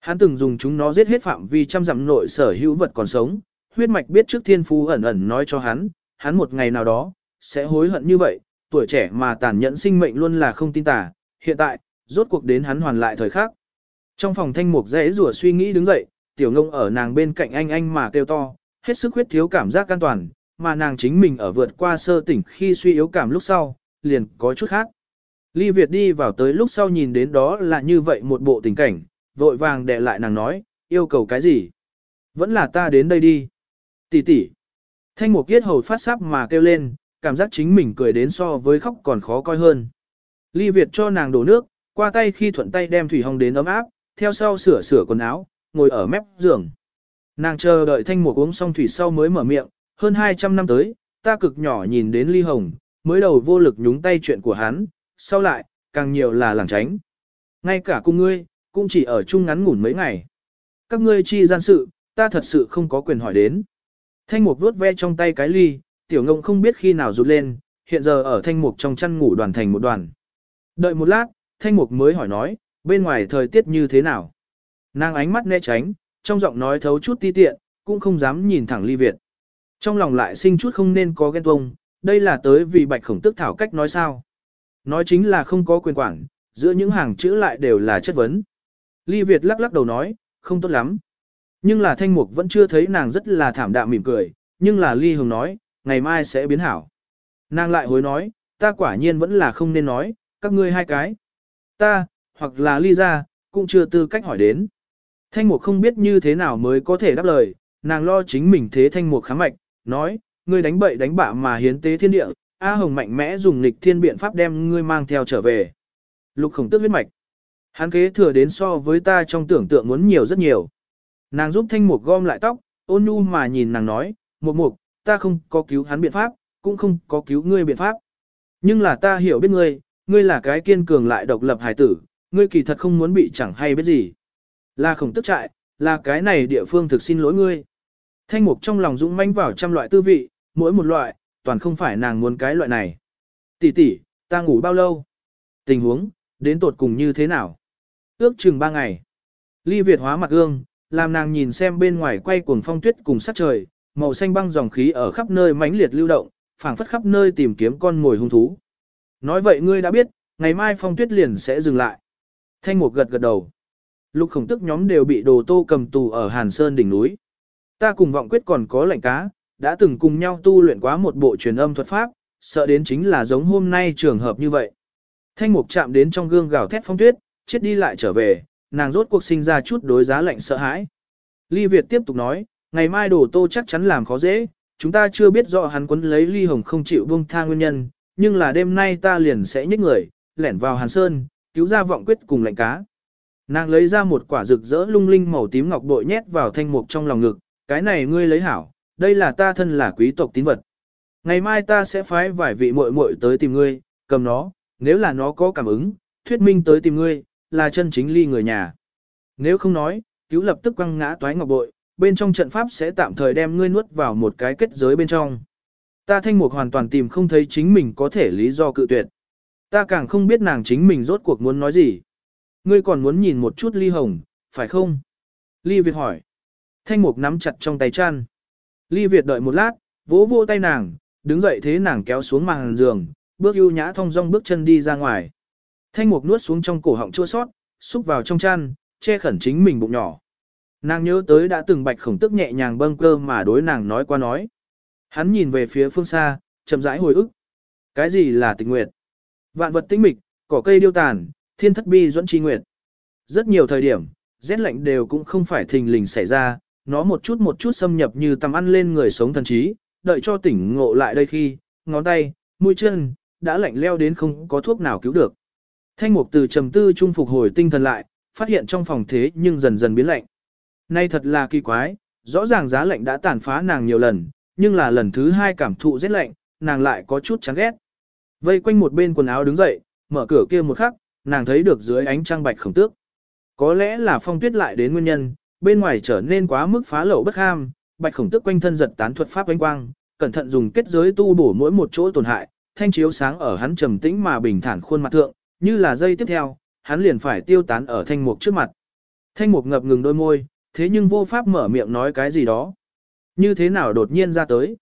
Hắn từng dùng chúng nó giết hết phạm vi trăm dặm nội sở hữu vật còn sống, huyết mạch biết trước thiên phú ẩn ẩn nói cho hắn, hắn một ngày nào đó, sẽ hối hận như vậy, tuổi trẻ mà tàn nhẫn sinh mệnh luôn là không tin tà, hiện tại, rốt cuộc đến hắn hoàn lại thời khắc. Trong phòng thanh mục dễ rủa suy nghĩ đứng dậy, tiểu ngông ở nàng bên cạnh anh anh mà kêu to, hết sức huyết thiếu cảm giác an toàn, mà nàng chính mình ở vượt qua sơ tỉnh khi suy yếu cảm lúc sau, liền có chút khác. Ly Việt đi vào tới lúc sau nhìn đến đó là như vậy một bộ tình cảnh, vội vàng đệ lại nàng nói, yêu cầu cái gì? Vẫn là ta đến đây đi. Tỷ tỷ. Thanh một kiết hầu phát sắp mà kêu lên, cảm giác chính mình cười đến so với khóc còn khó coi hơn. Ly Việt cho nàng đổ nước, qua tay khi thuận tay đem thủy hồng đến ấm áp, theo sau sửa sửa quần áo, ngồi ở mép giường. Nàng chờ đợi thanh mục uống xong thủy sau mới mở miệng, hơn 200 năm tới, ta cực nhỏ nhìn đến ly hồng, mới đầu vô lực nhúng tay chuyện của hắn, sau lại, càng nhiều là làng tránh. Ngay cả cùng ngươi, cũng chỉ ở chung ngắn ngủn mấy ngày. Các ngươi chi gian sự, ta thật sự không có quyền hỏi đến. Thanh mục vuốt ve trong tay cái ly, tiểu ngông không biết khi nào rụt lên, hiện giờ ở thanh mục trong chăn ngủ đoàn thành một đoàn. Đợi một lát, thanh mục mới hỏi nói, bên ngoài thời tiết như thế nào? Nàng ánh mắt né tránh, trong giọng nói thấu chút ti tiện, cũng không dám nhìn thẳng ly Việt. Trong lòng lại sinh chút không nên có ghen tuông, đây là tới vì bạch khổng tức thảo cách nói sao. Nói chính là không có quyền quản, giữa những hàng chữ lại đều là chất vấn. Ly Việt lắc lắc đầu nói, không tốt lắm. Nhưng là thanh mục vẫn chưa thấy nàng rất là thảm đạm mỉm cười, nhưng là Ly Hồng nói, ngày mai sẽ biến hảo. Nàng lại hối nói, ta quả nhiên vẫn là không nên nói, các ngươi hai cái. Ta, hoặc là Ly ra, cũng chưa tư cách hỏi đến. Thanh mục không biết như thế nào mới có thể đáp lời, nàng lo chính mình thế thanh mục khám mạch, nói, ngươi đánh bậy đánh bạ mà hiến tế thiên địa, A Hồng mạnh mẽ dùng lịch thiên biện pháp đem ngươi mang theo trở về. Lục khổng tức huyết mạch. Hắn kế thừa đến so với ta trong tưởng tượng muốn nhiều rất nhiều. Nàng giúp thanh mục gom lại tóc, ôn nhu mà nhìn nàng nói, mục mục, ta không có cứu hắn biện pháp, cũng không có cứu ngươi biện pháp. Nhưng là ta hiểu biết ngươi, ngươi là cái kiên cường lại độc lập hài tử, ngươi kỳ thật không muốn bị chẳng hay biết gì. Là khổng tức trại, là cái này địa phương thực xin lỗi ngươi. Thanh mục trong lòng dũng manh vào trăm loại tư vị, mỗi một loại, toàn không phải nàng muốn cái loại này. Tỷ tỷ, ta ngủ bao lâu? Tình huống, đến tột cùng như thế nào? Ước chừng ba ngày. Ly Việt hóa mặt gương, làm nàng nhìn xem bên ngoài quay cuồng phong tuyết cùng sát trời, màu xanh băng dòng khí ở khắp nơi mãnh liệt lưu động, phảng phất khắp nơi tìm kiếm con mồi hung thú. Nói vậy ngươi đã biết, ngày mai phong tuyết liền sẽ dừng lại. Thanh Mục gật gật đầu. Lục khổng tức nhóm đều bị đồ tô cầm tù ở Hàn Sơn đỉnh núi. Ta cùng vọng quyết còn có lệnh cá, đã từng cùng nhau tu luyện quá một bộ truyền âm thuật pháp, sợ đến chính là giống hôm nay trường hợp như vậy. Thanh mục chạm đến trong gương gào thét phong tuyết, chết đi lại trở về, nàng rốt cuộc sinh ra chút đối giá lạnh sợ hãi. Ly Việt tiếp tục nói, ngày mai đồ tô chắc chắn làm khó dễ, chúng ta chưa biết rõ hắn quấn lấy Ly Hồng không chịu buông tha nguyên nhân, nhưng là đêm nay ta liền sẽ nhích người, lẻn vào Hàn Sơn, cứu ra vọng quyết cùng lạnh cá. Nàng lấy ra một quả rực rỡ lung linh màu tím ngọc bội nhét vào thanh mục trong lòng ngực, cái này ngươi lấy hảo, đây là ta thân là quý tộc tín vật. Ngày mai ta sẽ phái vài vị muội muội tới tìm ngươi, cầm nó, nếu là nó có cảm ứng, thuyết minh tới tìm ngươi, là chân chính ly người nhà. Nếu không nói, cứu lập tức quăng ngã toái ngọc bội, bên trong trận pháp sẽ tạm thời đem ngươi nuốt vào một cái kết giới bên trong. Ta thanh mục hoàn toàn tìm không thấy chính mình có thể lý do cự tuyệt. Ta càng không biết nàng chính mình rốt cuộc muốn nói gì. Ngươi còn muốn nhìn một chút ly hồng, phải không? Ly Việt hỏi. Thanh mục nắm chặt trong tay chăn. Ly Việt đợi một lát, vỗ vô tay nàng, đứng dậy thế nàng kéo xuống màn giường, bước ưu nhã thong dong bước chân đi ra ngoài. Thanh mục nuốt xuống trong cổ họng chua sót, xúc vào trong chăn, che khẩn chính mình bụng nhỏ. Nàng nhớ tới đã từng bạch khổng tức nhẹ nhàng bâng cơ mà đối nàng nói qua nói. Hắn nhìn về phía phương xa, chậm rãi hồi ức. Cái gì là tình nguyện? Vạn vật tinh mịch, cỏ cây điêu tàn, thiên thất bi dẫn chi nguyệt. Rất nhiều thời điểm, rét lạnh đều cũng không phải thình lình xảy ra, nó một chút một chút xâm nhập như tầm ăn lên người sống thần trí, đợi cho tỉnh ngộ lại đây khi, ngón tay, mũi chân, đã lạnh leo đến không có thuốc nào cứu được. Thanh mục từ trầm tư trung phục hồi tinh thần lại, phát hiện trong phòng thế nhưng dần dần biến lạnh. Nay thật là kỳ quái, rõ ràng giá lạnh đã tàn phá nàng nhiều lần, nhưng là lần thứ hai cảm thụ rét lạnh, nàng lại có chút chán ghét. Vây quanh một bên quần áo đứng dậy, mở cửa kia một khắc, nàng thấy được dưới ánh trăng bạch khổng tước. Có lẽ là phong tuyết lại đến nguyên nhân, bên ngoài trở nên quá mức phá lậu bất ham, bạch khổng tước quanh thân giật tán thuật pháp ánh quang, cẩn thận dùng kết giới tu bổ mỗi một chỗ tổn hại, thanh chiếu sáng ở hắn trầm tĩnh mà bình thản khuôn mặt thượng, như là dây tiếp theo, hắn liền phải tiêu tán ở thanh mục trước mặt. Thanh mục ngập ngừng đôi môi, thế nhưng vô pháp mở miệng nói cái gì đó. Như thế nào đột nhiên ra tới.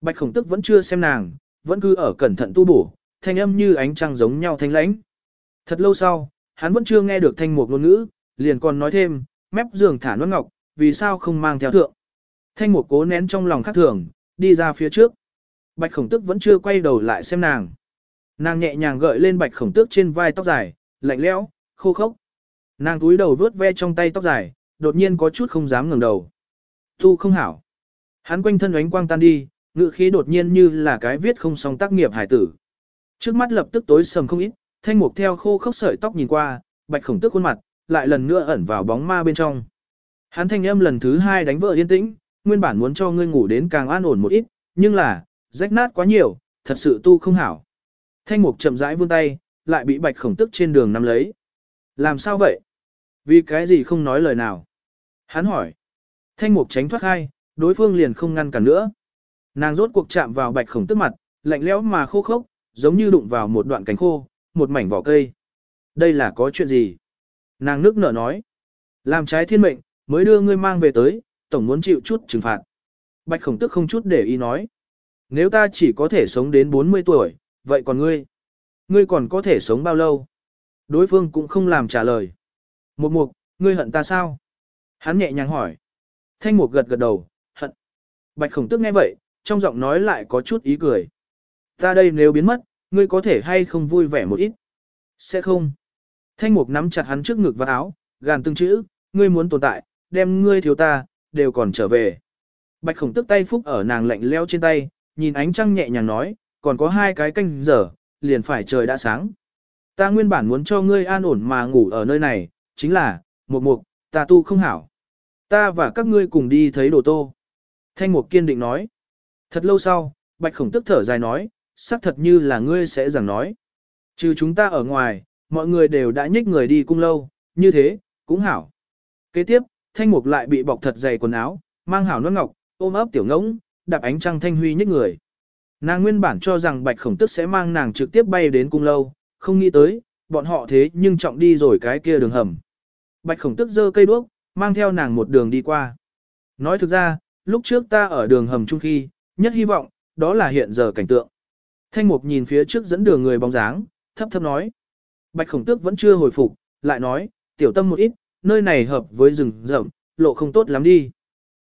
Bạch khổng tức vẫn chưa xem nàng, vẫn cứ ở cẩn thận tu bổ, thanh âm như ánh trăng giống nhau thanh lãnh. Thật lâu sau, hắn vẫn chưa nghe được thanh mục ngôn ngữ, liền còn nói thêm, mép giường thả nón ngọc, vì sao không mang theo thượng. Thanh mục cố nén trong lòng khắc thường, đi ra phía trước. Bạch khổng tức vẫn chưa quay đầu lại xem nàng. Nàng nhẹ nhàng gợi lên bạch khổng tước trên vai tóc dài, lạnh lẽo, khô khốc. Nàng túi đầu vướt ve trong tay tóc dài, đột nhiên có chút không dám ngẩng đầu. Tu không hảo. Hắn quanh thân ánh quang tan đi, ngự khí đột nhiên như là cái viết không xong tác nghiệp hải tử. Trước mắt lập tức tối sầm không ít, thanh mục theo khô khốc sợi tóc nhìn qua, bạch khổng tước khuôn mặt, lại lần nữa ẩn vào bóng ma bên trong. Hắn thanh âm lần thứ hai đánh vợ yên tĩnh, nguyên bản muốn cho ngươi ngủ đến càng an ổn một ít, nhưng là, rách nát quá nhiều, thật sự tu không hảo. Thanh mục chậm rãi vươn tay, lại bị bạch khổng tức trên đường nắm lấy. Làm sao vậy? Vì cái gì không nói lời nào? Hắn hỏi. Thanh mục tránh thoát hai, đối phương liền không ngăn cản nữa. Nàng rốt cuộc chạm vào bạch khổng tức mặt, lạnh lẽo mà khô khốc, giống như đụng vào một đoạn cánh khô, một mảnh vỏ cây. Đây là có chuyện gì? Nàng nước nở nói. Làm trái thiên mệnh, mới đưa ngươi mang về tới, tổng muốn chịu chút trừng phạt. Bạch khổng tức không chút để ý nói. Nếu ta chỉ có thể sống đến 40 tuổi, vậy còn ngươi? Ngươi còn có thể sống bao lâu? Đối phương cũng không làm trả lời. Một mục, ngươi hận ta sao? Hắn nhẹ nhàng hỏi. Thanh mục gật gật đầu, hận. Bạch khổng tức nghe vậy, trong giọng nói lại có chút ý cười. Ta đây nếu biến mất, ngươi có thể hay không vui vẻ một ít? Sẽ không. Thanh mục nắm chặt hắn trước ngực và áo, gàn từng chữ, ngươi muốn tồn tại, đem ngươi thiếu ta, đều còn trở về. Bạch khổng tức tay phúc ở nàng lạnh leo trên tay, nhìn ánh trăng nhẹ nhàng nói, còn có hai cái canh giờ, liền phải trời đã sáng. Ta nguyên bản muốn cho ngươi an ổn mà ngủ ở nơi này, chính là, một mục, ta tu không hảo. Ta và các ngươi cùng đi thấy đồ tô. Thanh mục kiên định nói. Thật lâu sau, bạch khổng tức thở dài nói, xác thật như là ngươi sẽ rằng nói. Trừ chúng ta ở ngoài, mọi người đều đã nhích người đi cung lâu, như thế, cũng hảo. Kế tiếp, thanh mục lại bị bọc thật dày quần áo, mang hảo nốt ngọc, ôm ấp tiểu ngỗng, đạp ánh trăng thanh huy nhích người. Nàng nguyên bản cho rằng bạch khổng tức sẽ mang nàng trực tiếp bay đến cung lâu, không nghĩ tới, bọn họ thế nhưng trọng đi rồi cái kia đường hầm. Bạch khổng tức giơ cây đuốc, mang theo nàng một đường đi qua. Nói thực ra, lúc trước ta ở đường hầm chung khi, nhất hy vọng, đó là hiện giờ cảnh tượng. Thanh mục nhìn phía trước dẫn đường người bóng dáng, thấp thấp nói. Bạch khổng tước vẫn chưa hồi phục, lại nói, tiểu tâm một ít, nơi này hợp với rừng rậm, lộ không tốt lắm đi.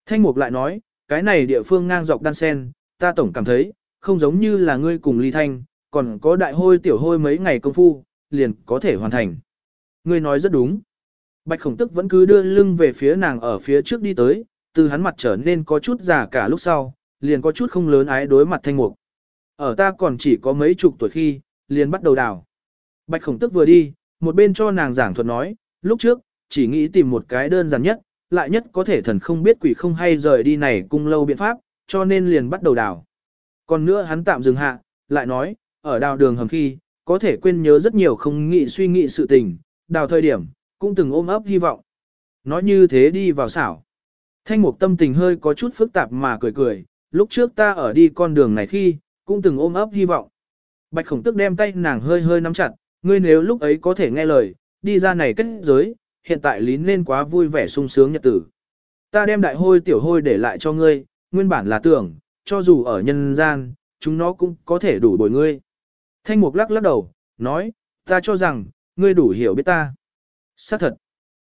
Thanh mục lại nói, cái này địa phương ngang dọc đan sen, ta tổng cảm thấy, không giống như là ngươi cùng ly thanh, còn có đại hôi tiểu hôi mấy ngày công phu, liền có thể hoàn thành. Ngươi nói rất đúng. Bạch khổng tức vẫn cứ đưa lưng về phía nàng ở phía trước đi tới, từ hắn mặt trở nên có chút già cả lúc sau, liền có chút không lớn ái đối mặt thanh mục. Ở ta còn chỉ có mấy chục tuổi khi, liền bắt đầu đào. Bạch khổng tức vừa đi, một bên cho nàng giảng thuật nói, lúc trước, chỉ nghĩ tìm một cái đơn giản nhất, lại nhất có thể thần không biết quỷ không hay rời đi này cung lâu biện pháp, cho nên liền bắt đầu đào. Còn nữa hắn tạm dừng hạ, lại nói, ở đào đường hầm khi, có thể quên nhớ rất nhiều không nghĩ suy nghĩ sự tình, đào thời điểm, cũng từng ôm ấp hy vọng. Nói như thế đi vào xảo. Thanh mục tâm tình hơi có chút phức tạp mà cười cười, lúc trước ta ở đi con đường này khi, cũng từng ôm ấp hy vọng. Bạch khổng tức đem tay nàng hơi hơi nắm chặt, ngươi nếu lúc ấy có thể nghe lời, đi ra này kết giới, hiện tại lín lên quá vui vẻ sung sướng nhật tử. Ta đem đại hôi tiểu hôi để lại cho ngươi, nguyên bản là tưởng, cho dù ở nhân gian, chúng nó cũng có thể đủ bồi ngươi. Thanh mục lắc lắc đầu, nói, ta cho rằng, ngươi đủ hiểu biết ta. Xác thật.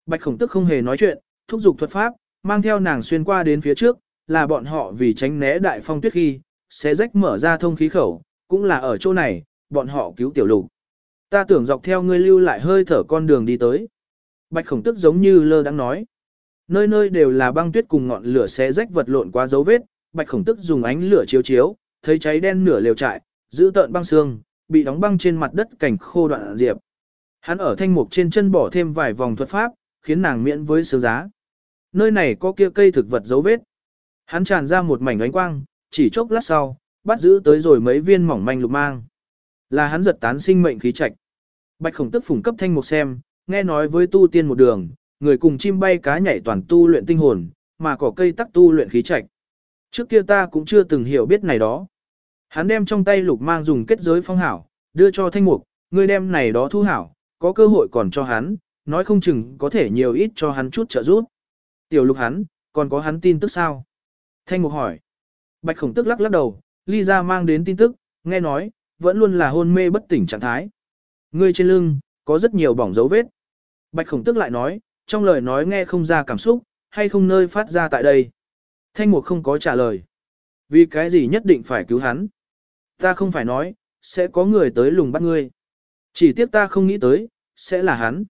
Bạch khổng tức không hề nói chuyện, thúc giục thuật pháp, mang theo nàng xuyên qua đến phía trước, là bọn họ vì tránh né đại phong tuyết khi, sẽ rách mở ra thông khí khẩu, cũng là ở chỗ này, bọn họ cứu tiểu lục. Ta tưởng dọc theo ngươi lưu lại hơi thở con đường đi tới. Bạch khổng tức giống như lơ đang nói. Nơi nơi đều là băng tuyết cùng ngọn lửa xé rách vật lộn qua dấu vết, bạch khổng tức dùng ánh lửa chiếu chiếu, thấy cháy đen nửa lều trại, giữ tợn băng xương, bị đóng băng trên mặt đất cảnh khô đoạn diệp. Hắn ở thanh mục trên chân bỏ thêm vài vòng thuật pháp, khiến nàng miễn với sướng giá. Nơi này có kia cây thực vật dấu vết. Hắn tràn ra một mảnh ánh quang, chỉ chốc lát sau, bắt giữ tới rồi mấy viên mỏng manh lục mang. Là hắn giật tán sinh mệnh khí trạch. Bạch khổng tức phùng cấp thanh mục xem, nghe nói với tu tiên một đường, người cùng chim bay cá nhảy toàn tu luyện tinh hồn, mà cỏ cây tắc tu luyện khí trạch. Trước kia ta cũng chưa từng hiểu biết này đó. Hắn đem trong tay lục mang dùng kết giới phong hảo, đưa cho thanh mục, người đem này đó thu hảo, có cơ hội còn cho hắn, nói không chừng có thể nhiều ít cho hắn chút trợ giúp. Tiểu lục hắn, còn có hắn tin tức sao? Thanh mục hỏi. Bạch khổng tức lắc lắc đầu, ly ra mang đến tin tức, nghe nói, vẫn luôn là hôn mê bất tỉnh trạng thái. Ngươi trên lưng, có rất nhiều bỏng dấu vết. Bạch khổng tức lại nói, trong lời nói nghe không ra cảm xúc, hay không nơi phát ra tại đây. Thanh mục không có trả lời. Vì cái gì nhất định phải cứu hắn? Ta không phải nói, sẽ có người tới lùng bắt ngươi. Chỉ tiếc ta không nghĩ tới, sẽ là hắn.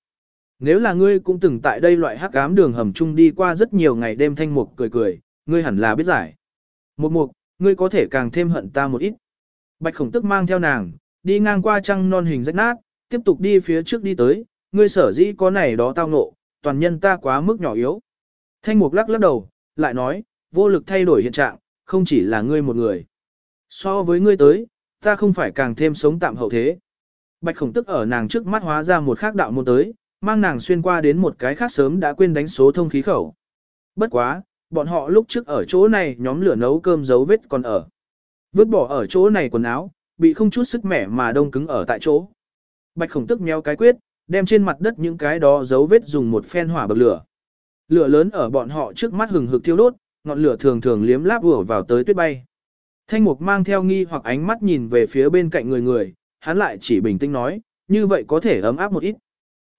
Nếu là ngươi cũng từng tại đây loại hắc ám đường hầm chung đi qua rất nhiều ngày đêm thanh mục cười cười, ngươi hẳn là biết giải. Một mục, ngươi có thể càng thêm hận ta một ít. Bạch khổng tức mang theo nàng, đi ngang qua trăng non hình rách nát, tiếp tục đi phía trước đi tới, ngươi sở dĩ có này đó tao ngộ, toàn nhân ta quá mức nhỏ yếu. Thanh mục lắc lắc đầu, lại nói, vô lực thay đổi hiện trạng, không chỉ là ngươi một người. So với ngươi tới, ta không phải càng thêm sống tạm hậu thế. Bạch khổng tức ở nàng trước mắt hóa ra một khác đạo môn tới, mang nàng xuyên qua đến một cái khác sớm đã quên đánh số thông khí khẩu. Bất quá, bọn họ lúc trước ở chỗ này nhóm lửa nấu cơm dấu vết còn ở. Vứt bỏ ở chỗ này quần áo, bị không chút sức mẻ mà đông cứng ở tại chỗ. Bạch khổng tức nheo cái quyết, đem trên mặt đất những cái đó dấu vết dùng một phen hỏa bậc lửa. Lửa lớn ở bọn họ trước mắt hừng hực thiêu đốt, ngọn lửa thường thường liếm láp ùa vào tới tuyết bay. Thanh mục mang theo nghi hoặc ánh mắt nhìn về phía bên cạnh người người, hắn lại chỉ bình tĩnh nói, như vậy có thể ấm áp một ít.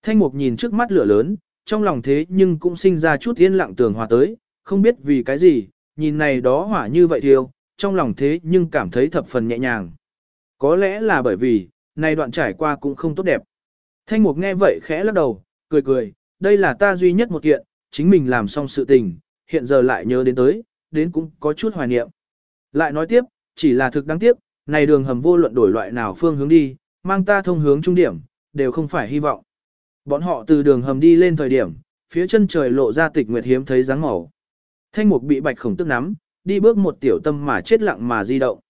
Thanh mục nhìn trước mắt lửa lớn, trong lòng thế nhưng cũng sinh ra chút yên lặng tường hòa tới, không biết vì cái gì, nhìn này đó hỏa như vậy thiêu, trong lòng thế nhưng cảm thấy thập phần nhẹ nhàng. Có lẽ là bởi vì, này đoạn trải qua cũng không tốt đẹp. Thanh mục nghe vậy khẽ lắc đầu, cười cười, đây là ta duy nhất một kiện, chính mình làm xong sự tình, hiện giờ lại nhớ đến tới, đến cũng có chút hoài niệm. Lại nói tiếp, chỉ là thực đáng tiếc, này đường hầm vô luận đổi loại nào phương hướng đi, mang ta thông hướng trung điểm, đều không phải hy vọng. Bọn họ từ đường hầm đi lên thời điểm, phía chân trời lộ ra tịch nguyệt hiếm thấy dáng màu. Thanh mục bị bạch khổng tức nắm, đi bước một tiểu tâm mà chết lặng mà di động.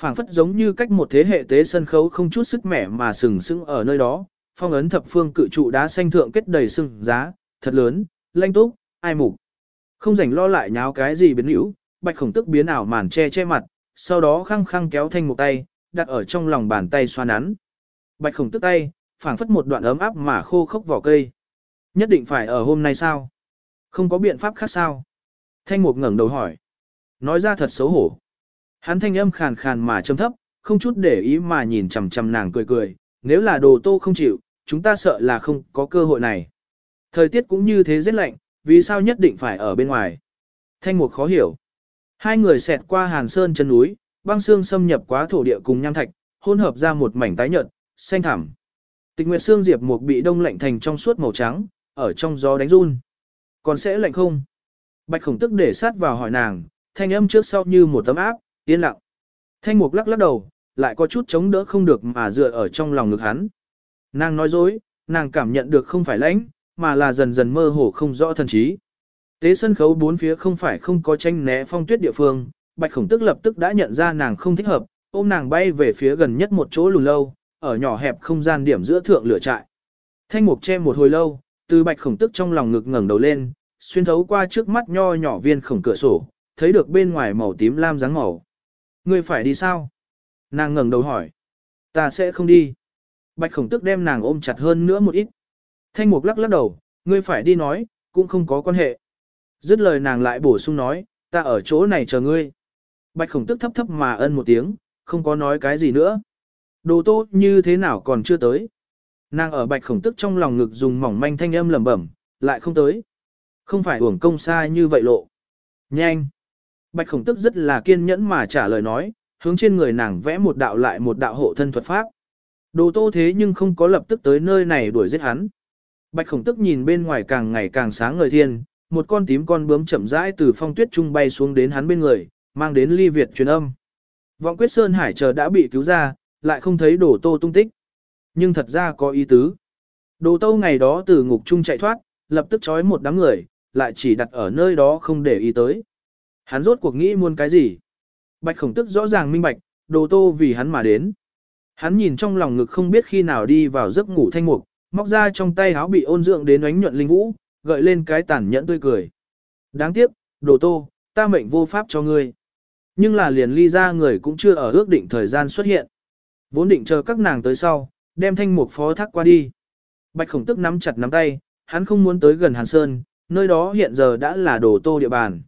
phảng phất giống như cách một thế hệ tế sân khấu không chút sức mẻ mà sừng sững ở nơi đó, phong ấn thập phương cự trụ đá xanh thượng kết đầy sừng giá, thật lớn, lanh túc, ai mục. Không rảnh lo lại nháo cái gì biến hữu, bạch khổng tức biến ảo màn che che mặt, sau đó khăng khăng kéo thanh một tay, đặt ở trong lòng bàn tay xoa nắn. Bạch khổng tức tay, phảng phất một đoạn ấm áp mà khô khốc vỏ cây. Nhất định phải ở hôm nay sao? Không có biện pháp khác sao? Thanh mục ngẩng đầu hỏi. Nói ra thật xấu hổ. Hắn thanh âm khàn khàn mà trầm thấp, không chút để ý mà nhìn chằm chằm nàng cười cười. Nếu là đồ tô không chịu, chúng ta sợ là không có cơ hội này. Thời tiết cũng như thế rất lạnh, vì sao nhất định phải ở bên ngoài? Thanh mục khó hiểu. Hai người xẹt qua hàn sơn chân núi, băng xương xâm nhập quá thổ địa cùng nham thạch, hỗn hợp ra một mảnh tái nhợt, xanh thẳm. Tịch Nguyệt xương diệp mục bị đông lạnh thành trong suốt màu trắng, ở trong gió đánh run. Còn sẽ lạnh không? Bạch khổng tức để sát vào hỏi nàng, thanh âm trước sau như một tấm áp, yên lặng. Thanh mục lắc lắc đầu, lại có chút chống đỡ không được mà dựa ở trong lòng ngực hắn. Nàng nói dối, nàng cảm nhận được không phải lãnh, mà là dần dần mơ hồ không rõ thần trí. Tế sân khấu bốn phía không phải không có tranh né phong tuyết địa phương, bạch khổng tức lập tức đã nhận ra nàng không thích hợp, ôm nàng bay về phía gần nhất một chỗ lùn lâu, ở nhỏ hẹp không gian điểm giữa thượng lửa trại. Thanh mục che một hồi lâu, từ bạch khổng tức trong lòng ngực ngẩng đầu lên, xuyên thấu qua trước mắt nho nhỏ viên khổng cửa sổ, thấy được bên ngoài màu tím lam dáng màu. Ngươi phải đi sao? Nàng ngẩng đầu hỏi. Ta sẽ không đi. Bạch khổng tức đem nàng ôm chặt hơn nữa một ít. Thanh mục lắc lắc đầu, ngươi phải đi nói, cũng không có quan hệ. Dứt lời nàng lại bổ sung nói, ta ở chỗ này chờ ngươi. Bạch khổng tức thấp thấp mà ân một tiếng, không có nói cái gì nữa. Đồ tô như thế nào còn chưa tới. Nàng ở bạch khổng tức trong lòng ngực dùng mỏng manh thanh âm lẩm bẩm, lại không tới. Không phải uổng công xa như vậy lộ. Nhanh. Bạch khổng tức rất là kiên nhẫn mà trả lời nói, hướng trên người nàng vẽ một đạo lại một đạo hộ thân thuật pháp. Đồ tô thế nhưng không có lập tức tới nơi này đuổi giết hắn. Bạch khổng tức nhìn bên ngoài càng ngày càng sáng ngời thiên, một con tím con bướm chậm rãi từ phong tuyết trung bay xuống đến hắn bên người, mang đến ly Việt truyền âm. Vọng quyết Sơn Hải chờ đã bị cứu ra, lại không thấy đồ tô tung tích. Nhưng thật ra có ý tứ. Đồ tô ngày đó từ ngục trung chạy thoát, lập tức trói một đám người, lại chỉ đặt ở nơi đó không để ý tới. Hắn rốt cuộc nghĩ muốn cái gì? Bạch khổng tức rõ ràng minh bạch, đồ tô vì hắn mà đến. Hắn nhìn trong lòng ngực không biết khi nào đi vào giấc ngủ thanh mục, móc ra trong tay áo bị ôn dưỡng đến ánh nhuận linh vũ, gợi lên cái tàn nhẫn tươi cười. Đáng tiếc, đồ tô, ta mệnh vô pháp cho ngươi. Nhưng là liền ly ra người cũng chưa ở ước định thời gian xuất hiện. Vốn định chờ các nàng tới sau, đem thanh mục phó thác qua đi. Bạch khổng tức nắm chặt nắm tay, hắn không muốn tới gần Hàn Sơn, nơi đó hiện giờ đã là đồ tô địa bàn.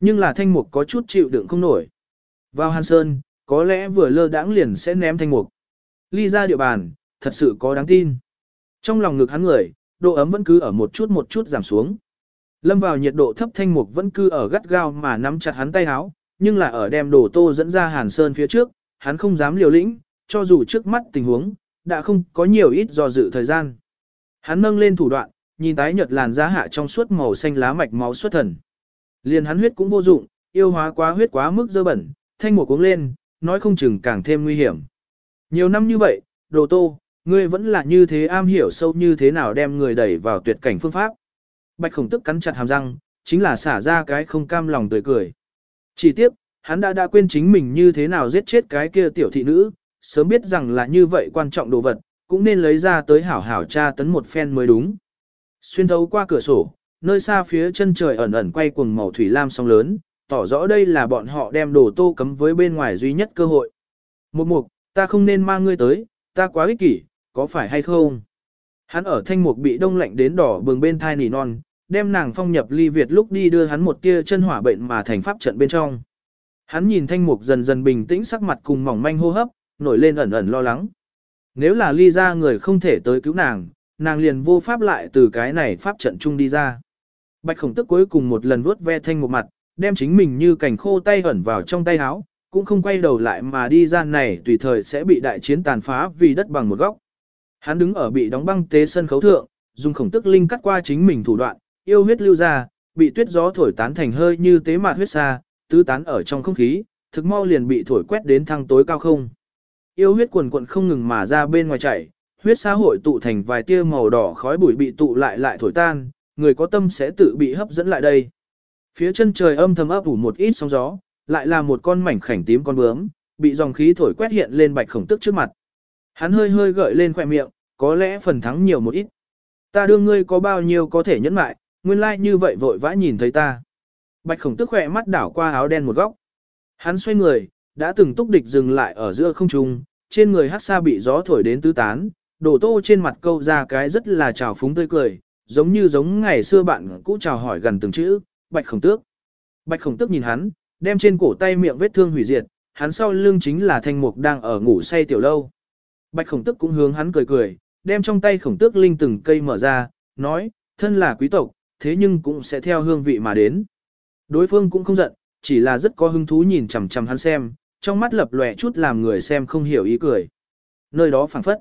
Nhưng là thanh mục có chút chịu đựng không nổi. Vào Hàn Sơn, có lẽ vừa lơ đãng liền sẽ ném thanh mục. Ly ra địa bàn, thật sự có đáng tin. Trong lòng ngực hắn người, độ ấm vẫn cứ ở một chút một chút giảm xuống. Lâm vào nhiệt độ thấp thanh mục vẫn cứ ở gắt gao mà nắm chặt hắn tay háo, nhưng là ở đem đồ tô dẫn ra Hàn Sơn phía trước, hắn không dám liều lĩnh, cho dù trước mắt tình huống, đã không có nhiều ít do dự thời gian. Hắn nâng lên thủ đoạn, nhìn tái nhợt làn da hạ trong suốt màu xanh lá mạch máu xuất thần. Liền hắn huyết cũng vô dụng, yêu hóa quá huyết quá mức dơ bẩn, thanh mùa cuống lên, nói không chừng càng thêm nguy hiểm. Nhiều năm như vậy, đồ tô, ngươi vẫn là như thế am hiểu sâu như thế nào đem người đẩy vào tuyệt cảnh phương pháp. Bạch khổng tức cắn chặt hàm răng, chính là xả ra cái không cam lòng tươi cười. Chỉ tiếc, hắn đã đã quên chính mình như thế nào giết chết cái kia tiểu thị nữ, sớm biết rằng là như vậy quan trọng đồ vật, cũng nên lấy ra tới hảo hảo tra tấn một phen mới đúng. Xuyên thấu qua cửa sổ, nơi xa phía chân trời ẩn ẩn quay cuồng màu thủy lam sóng lớn, tỏ rõ đây là bọn họ đem đồ tô cấm với bên ngoài duy nhất cơ hội. Một mục, ta không nên mang ngươi tới, ta quá ích kỷ, có phải hay không? Hắn ở thanh mục bị đông lạnh đến đỏ bừng bên thai nỉ non, đem nàng phong nhập ly Việt lúc đi đưa hắn một tia chân hỏa bệnh mà thành pháp trận bên trong. Hắn nhìn thanh mục dần dần bình tĩnh sắc mặt cùng mỏng manh hô hấp, nổi lên ẩn ẩn lo lắng. Nếu là ly ra người không thể tới cứu nàng, nàng liền vô pháp lại từ cái này pháp trận chung đi ra. Bạch khổng tức cuối cùng một lần vuốt ve thanh một mặt, đem chính mình như cảnh khô tay ẩn vào trong tay áo, cũng không quay đầu lại mà đi ra này tùy thời sẽ bị đại chiến tàn phá vì đất bằng một góc. Hắn đứng ở bị đóng băng tế sân khấu thượng, dùng khổng tức linh cắt qua chính mình thủ đoạn, yêu huyết lưu ra, bị tuyết gió thổi tán thành hơi như tế mạt huyết xa, tứ tán ở trong không khí, thực mau liền bị thổi quét đến thăng tối cao không. Yêu huyết quần quận không ngừng mà ra bên ngoài chảy, huyết xã hội tụ thành vài tia màu đỏ khói bụi bị tụ lại lại thổi tan, người có tâm sẽ tự bị hấp dẫn lại đây. Phía chân trời âm thầm ấp ủ một ít sóng gió, lại là một con mảnh khảnh tím con bướm, bị dòng khí thổi quét hiện lên bạch khổng tức trước mặt. Hắn hơi hơi gợi lên khỏe miệng, có lẽ phần thắng nhiều một ít. Ta đương ngươi có bao nhiêu có thể nhẫn mại, nguyên lai like như vậy vội vã nhìn thấy ta. Bạch khổng tức khỏe mắt đảo qua áo đen một góc. Hắn xoay người, đã từng túc địch dừng lại ở giữa không trung, trên người hát xa bị gió thổi đến tứ tán, đổ tô trên mặt câu ra cái rất là trào phúng tươi cười, giống như giống ngày xưa bạn cũ chào hỏi gần từng chữ, bạch khổng tước. Bạch khổng tước nhìn hắn, đem trên cổ tay miệng vết thương hủy diệt, hắn sau lưng chính là thanh mục đang ở ngủ say tiểu lâu. Bạch khổng tước cũng hướng hắn cười cười, đem trong tay khổng tước linh từng cây mở ra, nói, thân là quý tộc, thế nhưng cũng sẽ theo hương vị mà đến. Đối phương cũng không giận, chỉ là rất có hứng thú nhìn chằm chằm hắn xem, trong mắt lập lòe chút làm người xem không hiểu ý cười. Nơi đó phảng phất.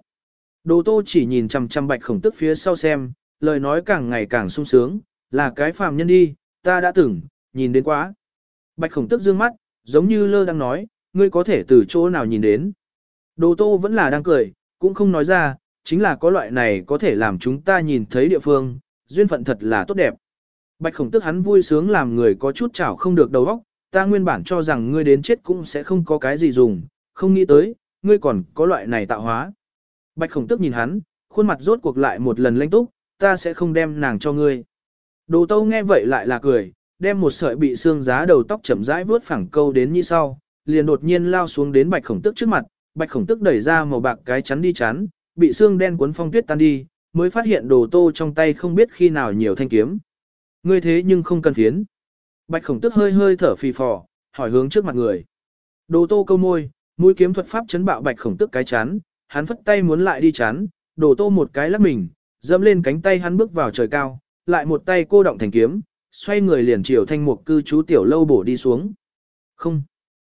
Đồ tô chỉ nhìn chằm chằm bạch khổng tức phía sau xem, lời nói càng ngày càng sung sướng, là cái phàm nhân đi, ta đã từng, nhìn đến quá. Bạch khổng tức dương mắt, giống như lơ đang nói, ngươi có thể từ chỗ nào nhìn đến. Đồ tô vẫn là đang cười, cũng không nói ra, chính là có loại này có thể làm chúng ta nhìn thấy địa phương, duyên phận thật là tốt đẹp. Bạch khổng tức hắn vui sướng làm người có chút chảo không được đầu óc, ta nguyên bản cho rằng ngươi đến chết cũng sẽ không có cái gì dùng, không nghĩ tới, ngươi còn có loại này tạo hóa. Bạch khổng tức nhìn hắn, khuôn mặt rốt cuộc lại một lần lanh túc, ta sẽ không đem nàng cho ngươi. Đồ tâu nghe vậy lại là cười, đem một sợi bị xương giá đầu tóc chậm rãi vướt phẳng câu đến như sau, liền đột nhiên lao xuống đến bạch khổng tức trước mặt, bạch khổng tức đẩy ra màu bạc cái chắn đi chắn, bị xương đen cuốn phong tuyết tan đi, mới phát hiện đồ tô trong tay không biết khi nào nhiều thanh kiếm. Ngươi thế nhưng không cần phiến. Bạch khổng tức hơi hơi thở phì phò, hỏi hướng trước mặt người. Đồ tô câu môi, mũi kiếm thuật pháp chấn bạo bạch khổng tức cái chán hắn phất tay muốn lại đi chắn, đổ tô một cái lắc mình, dẫm lên cánh tay hắn bước vào trời cao, lại một tay cô động thành kiếm, xoay người liền chiều thanh mục cư trú tiểu lâu bổ đi xuống. Không.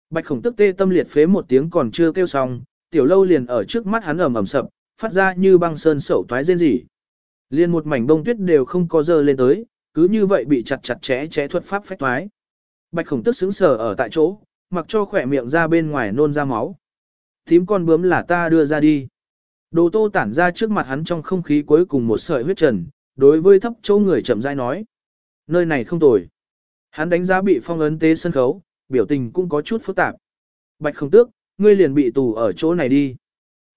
Bạch khổng tức tê tâm liệt phế một tiếng còn chưa kêu xong, tiểu lâu liền ở trước mắt hắn ẩm ẩm sập, phát ra như băng sơn sẩu toái rên rỉ. liền một mảnh bông tuyết đều không có dơ lên tới, cứ như vậy bị chặt chặt chẽ chẽ thuật pháp phách toái. Bạch khổng tức sững sờ ở tại chỗ, mặc cho khỏe miệng ra bên ngoài nôn ra máu. Thím con bướm là ta đưa ra đi. Đồ tô tản ra trước mặt hắn trong không khí cuối cùng một sợi huyết trần, đối với thấp châu người chậm rãi nói. Nơi này không tồi. Hắn đánh giá bị phong ấn tế sân khấu, biểu tình cũng có chút phức tạp. Bạch không tước, ngươi liền bị tù ở chỗ này đi.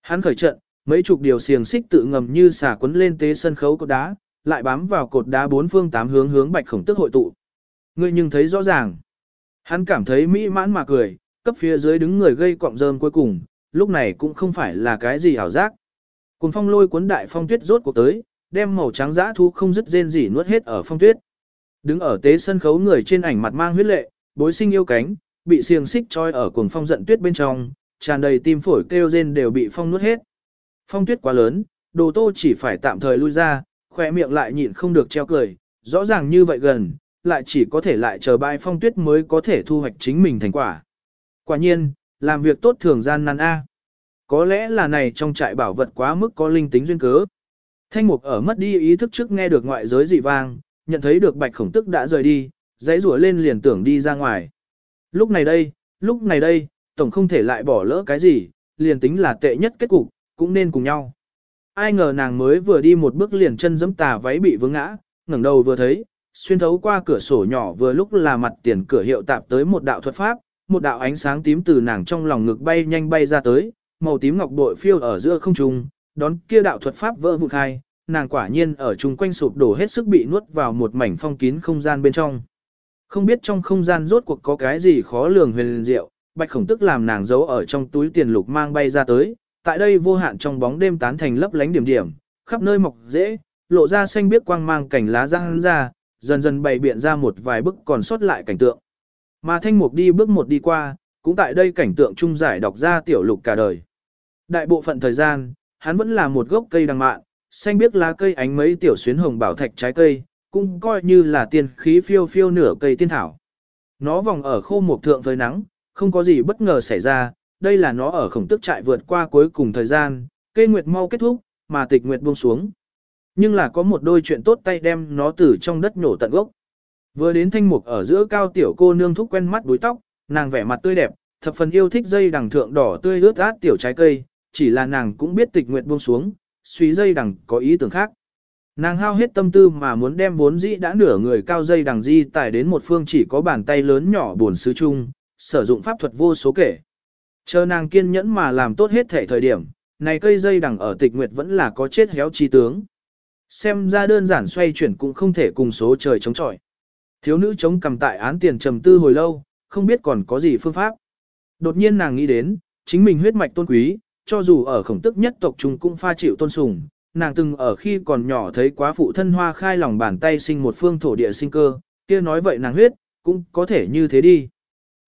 Hắn khởi trận, mấy chục điều xiềng xích tự ngầm như xả quấn lên tế sân khấu cột đá, lại bám vào cột đá bốn phương tám hướng hướng bạch khổng tước hội tụ. Ngươi nhưng thấy rõ ràng. Hắn cảm thấy mỹ mãn mà cười, cấp phía dưới đứng người gây cọng rơm cuối cùng, lúc này cũng không phải là cái gì ảo giác. Cùng phong lôi cuốn đại phong tuyết rốt cuộc tới, đem màu trắng dã thu không dứt rên gì nuốt hết ở phong tuyết. Đứng ở tế sân khấu người trên ảnh mặt mang huyết lệ, bối sinh yêu cánh, bị xiềng xích trói ở cuồng phong giận tuyết bên trong, tràn đầy tim phổi kêu rên đều bị phong nuốt hết. Phong tuyết quá lớn, đồ tô chỉ phải tạm thời lui ra, khỏe miệng lại nhịn không được treo cười, rõ ràng như vậy gần, lại chỉ có thể lại chờ bãi phong tuyết mới có thể thu hoạch chính mình thành quả. Quả nhiên, làm việc tốt thường gian nan A. Có lẽ là này trong trại bảo vật quá mức có linh tính duyên cớ. Thanh mục ở mất đi ý thức trước nghe được ngoại giới dị vang, nhận thấy được bạch khổng tức đã rời đi, dãy rủa lên liền tưởng đi ra ngoài. Lúc này đây, lúc này đây, tổng không thể lại bỏ lỡ cái gì, liền tính là tệ nhất kết cục, cũng nên cùng nhau. Ai ngờ nàng mới vừa đi một bước liền chân giẫm tà váy bị vướng ngã, ngẩng đầu vừa thấy, xuyên thấu qua cửa sổ nhỏ vừa lúc là mặt tiền cửa hiệu tạp tới một đạo thuật pháp, một đạo ánh sáng tím từ nàng trong lòng ngực bay nhanh bay ra tới, màu tím ngọc bội phiêu ở giữa không trung, đón kia đạo thuật pháp vỡ vụn hai, nàng quả nhiên ở chung quanh sụp đổ hết sức bị nuốt vào một mảnh phong kín không gian bên trong. Không biết trong không gian rốt cuộc có cái gì khó lường huyền diệu, bạch khổng tức làm nàng giấu ở trong túi tiền lục mang bay ra tới, tại đây vô hạn trong bóng đêm tán thành lấp lánh điểm điểm, khắp nơi mọc dễ, lộ ra xanh biếc quang mang cảnh lá răng ra, dần dần bày biện ra một vài bức còn sót lại cảnh tượng. Mà thanh mục đi bước một đi qua, cũng tại đây cảnh tượng trung giải đọc ra tiểu lục cả đời. Đại bộ phận thời gian, hắn vẫn là một gốc cây đằng mạn, xanh biếc lá cây ánh mấy tiểu xuyến hồng bảo thạch trái cây, cũng coi như là tiên khí phiêu phiêu nửa cây tiên thảo. Nó vòng ở khô một thượng với nắng, không có gì bất ngờ xảy ra, đây là nó ở khổng tức trại vượt qua cuối cùng thời gian, cây nguyệt mau kết thúc, mà tịch nguyệt buông xuống. Nhưng là có một đôi chuyện tốt tay đem nó từ trong đất nhổ tận gốc. Vừa đến thanh mục ở giữa cao tiểu cô nương thúc quen mắt đuôi tóc, nàng vẻ mặt tươi đẹp, thập phần yêu thích dây đằng thượng đỏ tươi ướt át tiểu trái cây, chỉ là nàng cũng biết tịch nguyện buông xuống, suy dây đằng có ý tưởng khác. Nàng hao hết tâm tư mà muốn đem vốn dĩ đã nửa người cao dây đằng di tải đến một phương chỉ có bàn tay lớn nhỏ buồn sứ chung, sử dụng pháp thuật vô số kể. Chờ nàng kiên nhẫn mà làm tốt hết thể thời điểm, này cây dây đằng ở tịch nguyệt vẫn là có chết héo chi tướng. Xem ra đơn giản xoay chuyển cũng không thể cùng số trời chống chọi. Thiếu nữ chống cầm tại án tiền trầm tư hồi lâu, không biết còn có gì phương pháp. Đột nhiên nàng nghĩ đến, chính mình huyết mạch tôn quý, cho dù ở khổng tức nhất tộc trung cũng pha chịu tôn sùng, nàng từng ở khi còn nhỏ thấy quá phụ thân hoa khai lòng bàn tay sinh một phương thổ địa sinh cơ, kia nói vậy nàng huyết, cũng có thể như thế đi.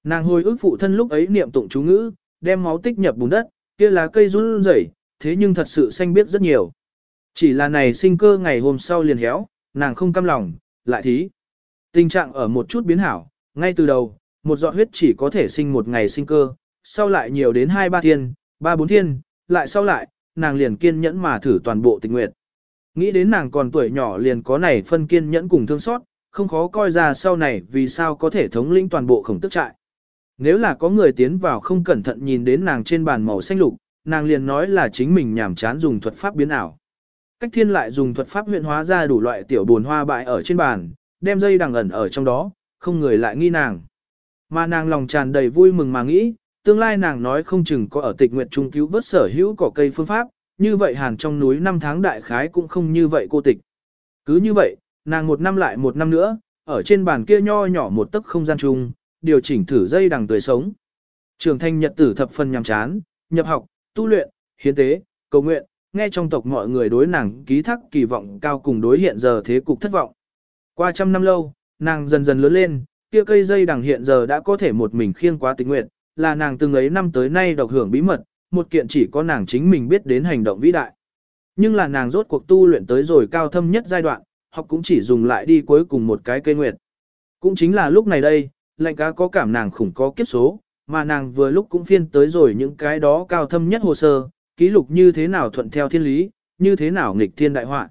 Nàng hồi ức phụ thân lúc ấy niệm tụng chú ngữ, đem máu tích nhập bùn đất, kia lá cây run rẩy, thế nhưng thật sự xanh biết rất nhiều. Chỉ là này sinh cơ ngày hôm sau liền héo, nàng không cam lòng, lại thí. Tình trạng ở một chút biến hảo, ngay từ đầu, một giọt huyết chỉ có thể sinh một ngày sinh cơ, sau lại nhiều đến hai ba thiên, ba bốn thiên, lại sau lại, nàng liền kiên nhẫn mà thử toàn bộ tình nguyện. Nghĩ đến nàng còn tuổi nhỏ liền có này phân kiên nhẫn cùng thương xót, không khó coi ra sau này vì sao có thể thống lĩnh toàn bộ khổng tức trại. Nếu là có người tiến vào không cẩn thận nhìn đến nàng trên bàn màu xanh lục, nàng liền nói là chính mình nhảm chán dùng thuật pháp biến ảo. Cách thiên lại dùng thuật pháp huyện hóa ra đủ loại tiểu buồn hoa bại ở trên bàn, đem dây đằng ẩn ở trong đó, không người lại nghi nàng. Mà nàng lòng tràn đầy vui mừng mà nghĩ, tương lai nàng nói không chừng có ở tịch nguyệt trung cứu vớt sở hữu cỏ cây phương pháp, như vậy hàn trong núi năm tháng đại khái cũng không như vậy cô tịch. Cứ như vậy, nàng một năm lại một năm nữa, ở trên bàn kia nho nhỏ một tấc không gian chung, điều chỉnh thử dây đằng tươi sống. Trường thanh nhật tử thập phần nhằm chán, nhập học, tu luyện, hiến tế, cầu nguyện, nghe trong tộc mọi người đối nàng ký thác kỳ vọng cao cùng đối hiện giờ thế cục thất vọng. Qua trăm năm lâu, nàng dần dần lớn lên, kia cây dây đằng hiện giờ đã có thể một mình khiêng quá tình nguyện, là nàng từng ấy năm tới nay độc hưởng bí mật, một kiện chỉ có nàng chính mình biết đến hành động vĩ đại. Nhưng là nàng rốt cuộc tu luyện tới rồi cao thâm nhất giai đoạn, học cũng chỉ dùng lại đi cuối cùng một cái cây nguyệt. Cũng chính là lúc này đây, lệnh cá có cảm nàng khủng có kiếp số, mà nàng vừa lúc cũng phiên tới rồi những cái đó cao thâm nhất hồ sơ, ký lục như thế nào thuận theo thiên lý, như thế nào nghịch thiên đại họa.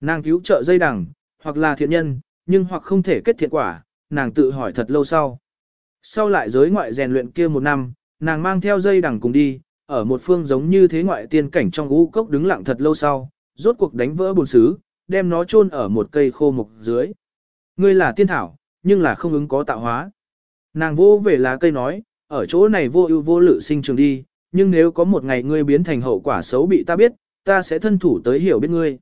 Nàng cứu trợ dây đằng, hoặc là thiện nhân, nhưng hoặc không thể kết thiện quả, nàng tự hỏi thật lâu sau. Sau lại giới ngoại rèn luyện kia một năm, nàng mang theo dây đằng cùng đi, ở một phương giống như thế ngoại tiên cảnh trong u cốc đứng lặng thật lâu sau, rốt cuộc đánh vỡ bồn xứ, đem nó chôn ở một cây khô mục dưới. Ngươi là tiên thảo, nhưng là không ứng có tạo hóa. Nàng vô về lá cây nói, ở chỗ này vô ưu vô lự sinh trường đi, nhưng nếu có một ngày ngươi biến thành hậu quả xấu bị ta biết, ta sẽ thân thủ tới hiểu biết ngươi.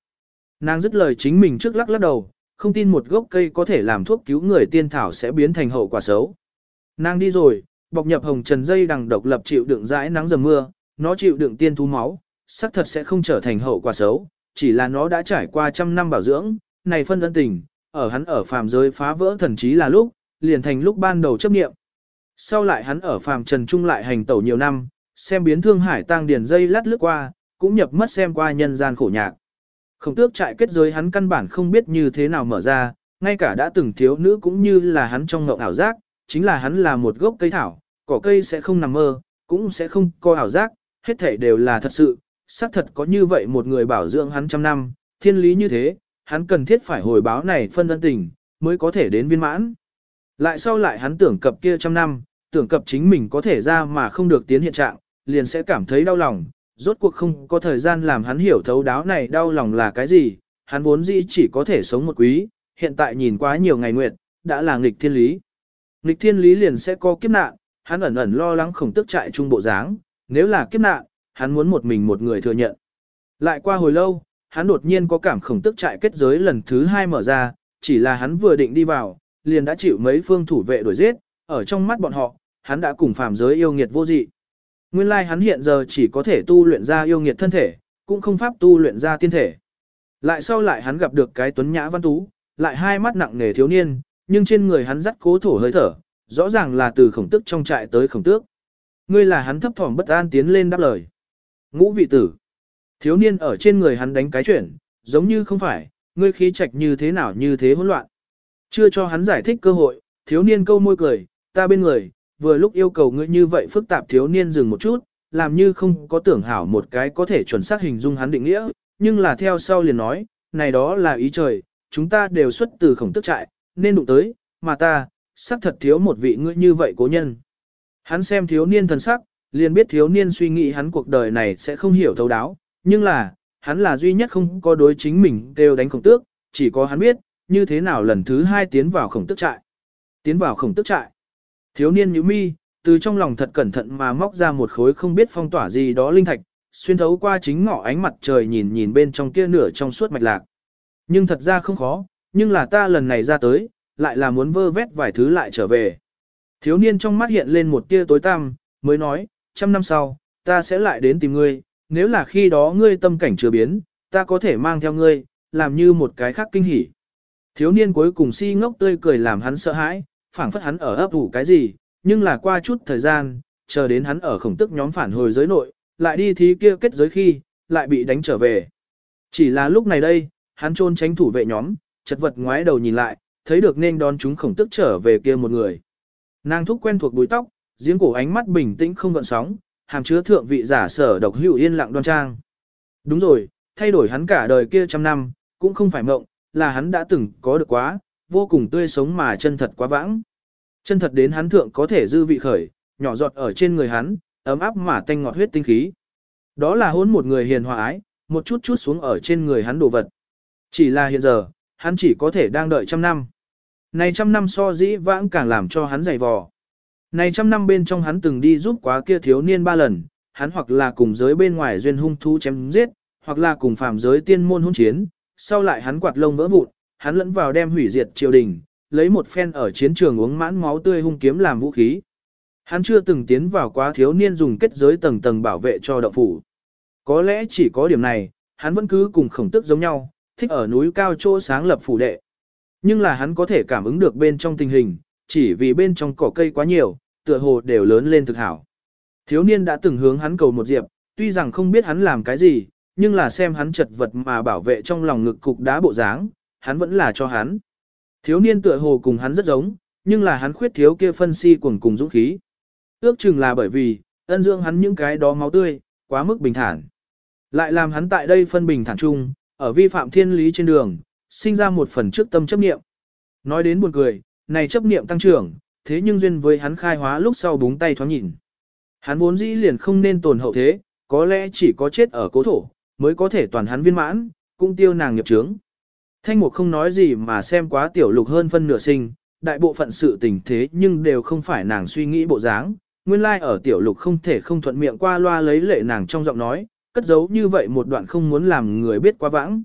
Nàng dứt lời chính mình trước lắc lắc đầu, không tin một gốc cây có thể làm thuốc cứu người tiên thảo sẽ biến thành hậu quả xấu. Nàng đi rồi, bọc nhập hồng trần dây đằng độc lập chịu đựng dãi nắng dầm mưa, nó chịu đựng tiên thú máu, xác thật sẽ không trở thành hậu quả xấu, chỉ là nó đã trải qua trăm năm bảo dưỡng, này phân ân tình, ở hắn ở phàm giới phá vỡ thần trí là lúc, liền thành lúc ban đầu chấp niệm. Sau lại hắn ở phàm trần trung lại hành tẩu nhiều năm, xem biến thương hải tăng điền dây lát lướt qua, cũng nhập mất xem qua nhân gian khổ nhạc. Khổng tước trại kết giới hắn căn bản không biết như thế nào mở ra, ngay cả đã từng thiếu nữ cũng như là hắn trong ngộng ảo giác, chính là hắn là một gốc cây thảo, cỏ cây sẽ không nằm mơ, cũng sẽ không coi ảo giác, hết thể đều là thật sự, xác thật có như vậy một người bảo dưỡng hắn trăm năm, thiên lý như thế, hắn cần thiết phải hồi báo này phân ân tình, mới có thể đến viên mãn. Lại sau lại hắn tưởng cập kia trăm năm, tưởng cập chính mình có thể ra mà không được tiến hiện trạng, liền sẽ cảm thấy đau lòng, rốt cuộc không có thời gian làm hắn hiểu thấu đáo này đau lòng là cái gì, hắn vốn dĩ chỉ có thể sống một quý, hiện tại nhìn quá nhiều ngày nguyện, đã là nghịch thiên lý. Nghịch thiên lý liền sẽ có kiếp nạn, hắn ẩn ẩn lo lắng khổng tức trại trung bộ dáng, nếu là kiếp nạn, hắn muốn một mình một người thừa nhận. Lại qua hồi lâu, hắn đột nhiên có cảm khổng tức trại kết giới lần thứ hai mở ra, chỉ là hắn vừa định đi vào, liền đã chịu mấy phương thủ vệ đuổi giết, ở trong mắt bọn họ, hắn đã cùng phàm giới yêu nghiệt vô dị. Nguyên lai hắn hiện giờ chỉ có thể tu luyện ra yêu nghiệt thân thể, cũng không pháp tu luyện ra tiên thể. Lại sau lại hắn gặp được cái tuấn nhã văn tú, lại hai mắt nặng nề thiếu niên, nhưng trên người hắn dắt cố thổ hơi thở, rõ ràng là từ khổng tức trong trại tới khổng tước. Ngươi là hắn thấp thỏm bất an tiến lên đáp lời. Ngũ vị tử. Thiếu niên ở trên người hắn đánh cái chuyển, giống như không phải, ngươi khí trạch như thế nào như thế hỗn loạn. Chưa cho hắn giải thích cơ hội, thiếu niên câu môi cười, ta bên người, vừa lúc yêu cầu ngươi như vậy phức tạp thiếu niên dừng một chút, làm như không có tưởng hảo một cái có thể chuẩn xác hình dung hắn định nghĩa, nhưng là theo sau liền nói, này đó là ý trời, chúng ta đều xuất từ khổng tức trại, nên đụng tới, mà ta, xác thật thiếu một vị ngươi như vậy cố nhân. Hắn xem thiếu niên thần sắc, liền biết thiếu niên suy nghĩ hắn cuộc đời này sẽ không hiểu thấu đáo, nhưng là, hắn là duy nhất không có đối chính mình đều đánh khổng tước, chỉ có hắn biết, như thế nào lần thứ hai tiến vào khổng tước trại. Tiến vào khổng tước trại. Thiếu niên nhíu mi, từ trong lòng thật cẩn thận mà móc ra một khối không biết phong tỏa gì đó linh thạch, xuyên thấu qua chính ngọ ánh mặt trời nhìn nhìn bên trong kia nửa trong suốt mạch lạc. Nhưng thật ra không khó, nhưng là ta lần này ra tới, lại là muốn vơ vét vài thứ lại trở về. Thiếu niên trong mắt hiện lên một tia tối tăm, mới nói, trăm năm sau, ta sẽ lại đến tìm ngươi, nếu là khi đó ngươi tâm cảnh chưa biến, ta có thể mang theo ngươi, làm như một cái khác kinh hỉ. Thiếu niên cuối cùng si ngốc tươi cười làm hắn sợ hãi, phảng phất hắn ở ấp ủ cái gì, nhưng là qua chút thời gian, chờ đến hắn ở khổng tức nhóm phản hồi giới nội, lại đi thí kia kết giới khi, lại bị đánh trở về. Chỉ là lúc này đây, hắn trôn tránh thủ vệ nhóm, chật vật ngoái đầu nhìn lại, thấy được nên đón chúng khổng tức trở về kia một người. Nàng thúc quen thuộc bùi tóc, giếng cổ ánh mắt bình tĩnh không gợn sóng, hàm chứa thượng vị giả sở độc hữu yên lặng đoan trang. Đúng rồi, thay đổi hắn cả đời kia trăm năm, cũng không phải mộng, là hắn đã từng có được quá, vô cùng tươi sống mà chân thật quá vãng. Chân thật đến hắn thượng có thể dư vị khởi, nhỏ giọt ở trên người hắn, ấm áp mà tanh ngọt huyết tinh khí. Đó là hôn một người hiền hòa ái, một chút chút xuống ở trên người hắn đồ vật. Chỉ là hiện giờ, hắn chỉ có thể đang đợi trăm năm. Này trăm năm so dĩ vãng càng làm cho hắn dày vò. Này trăm năm bên trong hắn từng đi giúp quá kia thiếu niên ba lần, hắn hoặc là cùng giới bên ngoài duyên hung thú chém giết, hoặc là cùng phàm giới tiên môn hôn chiến, sau lại hắn quạt lông vỡ vụn, hắn lẫn vào đem hủy diệt triều đình, lấy một phen ở chiến trường uống mãn máu tươi hung kiếm làm vũ khí. Hắn chưa từng tiến vào quá thiếu niên dùng kết giới tầng tầng bảo vệ cho động phủ. Có lẽ chỉ có điểm này, hắn vẫn cứ cùng khổng tức giống nhau, thích ở núi cao chỗ sáng lập phủ đệ. Nhưng là hắn có thể cảm ứng được bên trong tình hình, chỉ vì bên trong cỏ cây quá nhiều, tựa hồ đều lớn lên thực hảo. Thiếu niên đã từng hướng hắn cầu một diệp, tuy rằng không biết hắn làm cái gì, nhưng là xem hắn chật vật mà bảo vệ trong lòng ngực cục đá bộ dáng, hắn vẫn là cho hắn. Thiếu niên tựa hồ cùng hắn rất giống, nhưng là hắn khuyết thiếu kia phân si cuồng cùng dũng khí. Ước chừng là bởi vì, ân dưỡng hắn những cái đó máu tươi, quá mức bình thản. Lại làm hắn tại đây phân bình thản chung, ở vi phạm thiên lý trên đường, sinh ra một phần trước tâm chấp niệm. Nói đến buồn cười, này chấp niệm tăng trưởng, thế nhưng duyên với hắn khai hóa lúc sau búng tay thoáng nhìn. Hắn vốn dĩ liền không nên tồn hậu thế, có lẽ chỉ có chết ở cố thổ, mới có thể toàn hắn viên mãn, cũng tiêu nàng nghiệp trướng. Thanh mục không nói gì mà xem quá tiểu lục hơn phân nửa sinh, đại bộ phận sự tình thế nhưng đều không phải nàng suy nghĩ bộ dáng. Nguyên lai like ở tiểu lục không thể không thuận miệng qua loa lấy lệ nàng trong giọng nói, cất giấu như vậy một đoạn không muốn làm người biết quá vãng.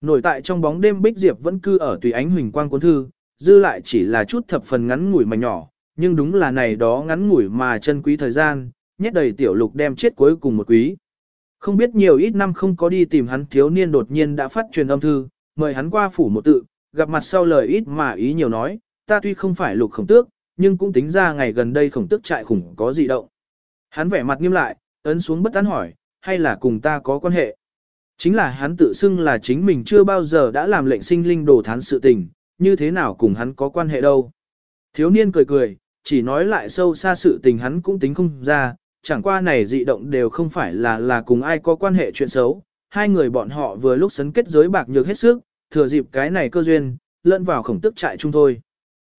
Nổi tại trong bóng đêm Bích Diệp vẫn cư ở tùy ánh huỳnh quang cuốn thư, dư lại chỉ là chút thập phần ngắn ngủi mà nhỏ, nhưng đúng là này đó ngắn ngủi mà chân quý thời gian, nhét đầy tiểu lục đem chết cuối cùng một quý. Không biết nhiều ít năm không có đi tìm hắn thiếu niên đột nhiên đã phát truyền âm thư, mời hắn qua phủ một tự, gặp mặt sau lời ít mà ý nhiều nói, ta tuy không phải lục khổng tước, nhưng cũng tính ra ngày gần đây khổng tước trại khủng có gì động. Hắn vẻ mặt nghiêm lại, ấn xuống bất tán hỏi, hay là cùng ta có quan hệ. Chính là hắn tự xưng là chính mình chưa bao giờ đã làm lệnh sinh linh đồ thán sự tình, như thế nào cùng hắn có quan hệ đâu. Thiếu niên cười cười, chỉ nói lại sâu xa sự tình hắn cũng tính không ra, chẳng qua này dị động đều không phải là là cùng ai có quan hệ chuyện xấu. Hai người bọn họ vừa lúc sấn kết giới bạc nhược hết sức, thừa dịp cái này cơ duyên, lẫn vào khổng tức trại chung thôi.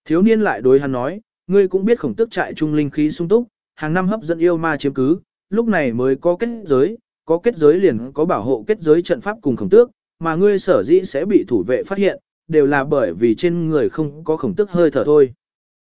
Thiếu niên lại đối hắn nói, ngươi cũng biết khổng tức trại chung linh khí sung túc, hàng năm hấp dẫn yêu ma chiếm cứ, lúc này mới có kết giới, có kết giới liền có bảo hộ kết giới trận pháp cùng khổng tước, mà ngươi sở dĩ sẽ bị thủ vệ phát hiện, đều là bởi vì trên người không có khổng tước hơi thở thôi.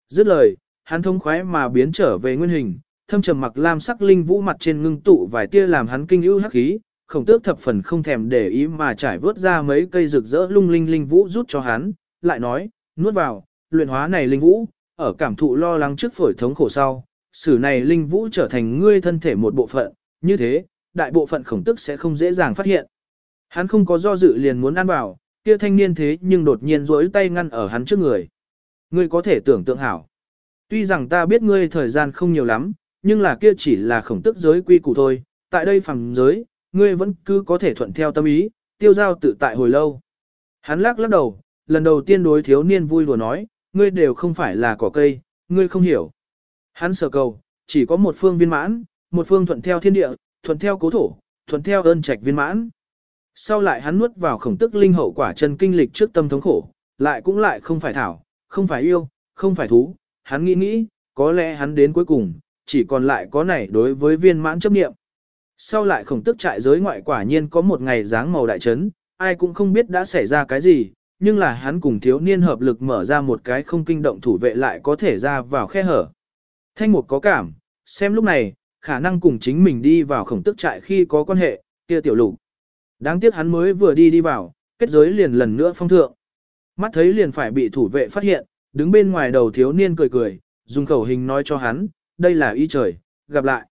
Dứt lời, hắn thông khoái mà biến trở về nguyên hình, thâm trầm mặc lam sắc linh vũ mặt trên ngưng tụ vài tia làm hắn kinh ưu hắc khí, khổng tước thập phần không thèm để ý mà trải vớt ra mấy cây rực rỡ lung linh linh vũ rút cho hắn, lại nói, nuốt vào, luyện hóa này linh vũ, ở cảm thụ lo lắng trước phổi thống khổ sau, sử này linh vũ trở thành ngươi thân thể một bộ phận, như thế, đại bộ phận khổng tức sẽ không dễ dàng phát hiện. Hắn không có do dự liền muốn ăn vào, kia thanh niên thế nhưng đột nhiên rỗi tay ngăn ở hắn trước người. Ngươi có thể tưởng tượng hảo. Tuy rằng ta biết ngươi thời gian không nhiều lắm, nhưng là kia chỉ là khổng tức giới quy củ thôi, tại đây phẳng giới, ngươi vẫn cứ có thể thuận theo tâm ý, tiêu giao tự tại hồi lâu. Hắn lắc lắc đầu, lần đầu tiên đối thiếu niên vui đùa nói, ngươi đều không phải là cỏ cây, ngươi không hiểu. Hắn sở cầu, chỉ có một phương viên mãn, một phương thuận theo thiên địa, thuận theo cố thổ, thuận theo ơn trạch viên mãn. Sau lại hắn nuốt vào khổng tức linh hậu quả chân kinh lịch trước tâm thống khổ, lại cũng lại không phải thảo, không phải yêu, không phải thú, hắn nghĩ nghĩ, có lẽ hắn đến cuối cùng, chỉ còn lại có này đối với viên mãn chấp niệm. Sau lại khổng tức trại giới ngoại quả nhiên có một ngày dáng màu đại trấn, ai cũng không biết đã xảy ra cái gì, nhưng là hắn cùng thiếu niên hợp lực mở ra một cái không kinh động thủ vệ lại có thể ra vào khe hở. Thanh mục có cảm, xem lúc này, khả năng cùng chính mình đi vào khổng tức trại khi có quan hệ, kia tiểu lục. Đáng tiếc hắn mới vừa đi đi vào, kết giới liền lần nữa phong thượng. Mắt thấy liền phải bị thủ vệ phát hiện, đứng bên ngoài đầu thiếu niên cười cười, dùng khẩu hình nói cho hắn, đây là ý trời, gặp lại.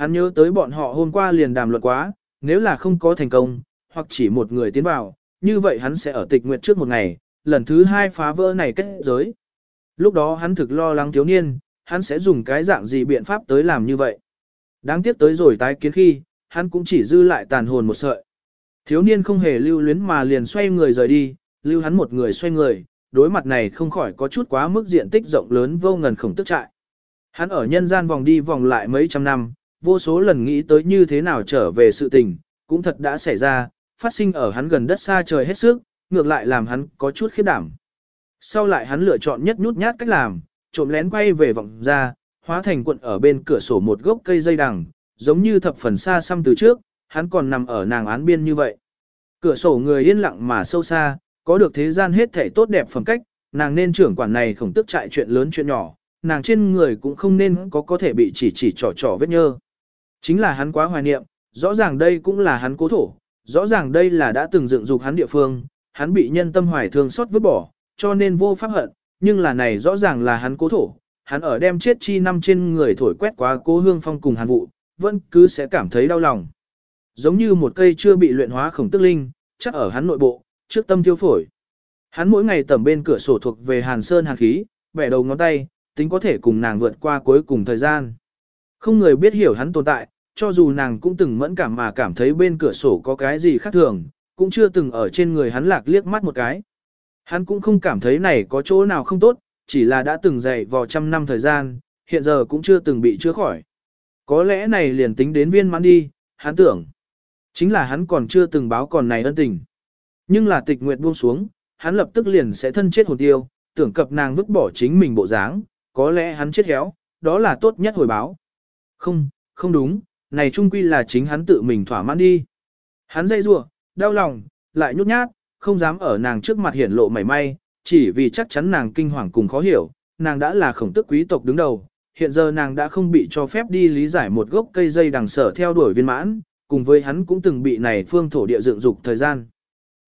Hắn nhớ tới bọn họ hôm qua liền đàm luận quá, nếu là không có thành công, hoặc chỉ một người tiến vào, như vậy hắn sẽ ở tịch nguyệt trước một ngày, lần thứ hai phá vỡ này kết giới. Lúc đó hắn thực lo lắng thiếu niên, hắn sẽ dùng cái dạng gì biện pháp tới làm như vậy. Đáng tiếc tới rồi tái kiến khi, hắn cũng chỉ dư lại tàn hồn một sợi. Thiếu niên không hề lưu luyến mà liền xoay người rời đi, lưu hắn một người xoay người, đối mặt này không khỏi có chút quá mức diện tích rộng lớn vô ngần khổng tức trại. Hắn ở nhân gian vòng đi vòng lại mấy trăm năm, vô số lần nghĩ tới như thế nào trở về sự tình, cũng thật đã xảy ra, phát sinh ở hắn gần đất xa trời hết sức, ngược lại làm hắn có chút khiếp đảm. Sau lại hắn lựa chọn nhất nhút nhát cách làm, trộm lén quay về vọng ra, hóa thành quận ở bên cửa sổ một gốc cây dây đằng, giống như thập phần xa xăm từ trước, hắn còn nằm ở nàng án biên như vậy. Cửa sổ người yên lặng mà sâu xa, có được thế gian hết thể tốt đẹp phẩm cách, nàng nên trưởng quản này không tức chạy chuyện lớn chuyện nhỏ, nàng trên người cũng không nên có có thể bị chỉ chỉ trò trò vết nhơ. Chính là hắn quá hoài niệm, rõ ràng đây cũng là hắn cố thổ, rõ ràng đây là đã từng dựng dục hắn địa phương, hắn bị nhân tâm hoài thương xót vứt bỏ, cho nên vô pháp hận, nhưng là này rõ ràng là hắn cố thổ, hắn ở đem chết chi năm trên người thổi quét quá cố hương phong cùng hàn vụ, vẫn cứ sẽ cảm thấy đau lòng. Giống như một cây chưa bị luyện hóa khổng tức linh, chắc ở hắn nội bộ, trước tâm tiêu phổi. Hắn mỗi ngày tẩm bên cửa sổ thuộc về hàn sơn hàn khí, bẻ đầu ngón tay, tính có thể cùng nàng vượt qua cuối cùng thời gian. Không người biết hiểu hắn tồn tại, cho dù nàng cũng từng mẫn cảm mà cảm thấy bên cửa sổ có cái gì khác thường, cũng chưa từng ở trên người hắn lạc liếc mắt một cái. Hắn cũng không cảm thấy này có chỗ nào không tốt, chỉ là đã từng dạy vò trăm năm thời gian, hiện giờ cũng chưa từng bị chữa khỏi. Có lẽ này liền tính đến viên mãn đi, hắn tưởng. Chính là hắn còn chưa từng báo còn này ân tình. Nhưng là tịch nguyệt buông xuống, hắn lập tức liền sẽ thân chết hồn tiêu, tưởng cập nàng vứt bỏ chính mình bộ dáng, có lẽ hắn chết héo, đó là tốt nhất hồi báo. Không, không đúng, này trung quy là chính hắn tự mình thỏa mãn đi. Hắn dây rủa, đau lòng, lại nhút nhát, không dám ở nàng trước mặt hiển lộ mảy may, chỉ vì chắc chắn nàng kinh hoàng cùng khó hiểu, nàng đã là khổng tức quý tộc đứng đầu, hiện giờ nàng đã không bị cho phép đi lý giải một gốc cây dây đằng sở theo đuổi viên mãn, cùng với hắn cũng từng bị này phương thổ địa dựng dục thời gian.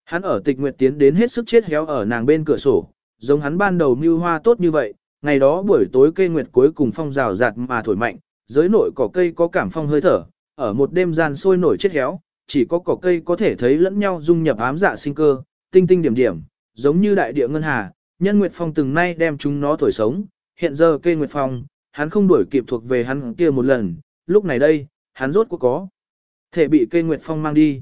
Hắn ở tịch nguyệt tiến đến hết sức chết héo ở nàng bên cửa sổ, giống hắn ban đầu mưu hoa tốt như vậy, ngày đó buổi tối cây nguyệt cuối cùng phong rào rạt mà thổi mạnh, giới nội cỏ cây có cảm phong hơi thở, ở một đêm gian sôi nổi chết héo, chỉ có cỏ cây có thể thấy lẫn nhau dung nhập ám dạ sinh cơ, tinh tinh điểm điểm, giống như đại địa ngân hà, nhân nguyệt phong từng nay đem chúng nó thổi sống, hiện giờ cây nguyệt phong, hắn không đuổi kịp thuộc về hắn kia một lần, lúc này đây, hắn rốt cuộc có thể bị cây nguyệt phong mang đi.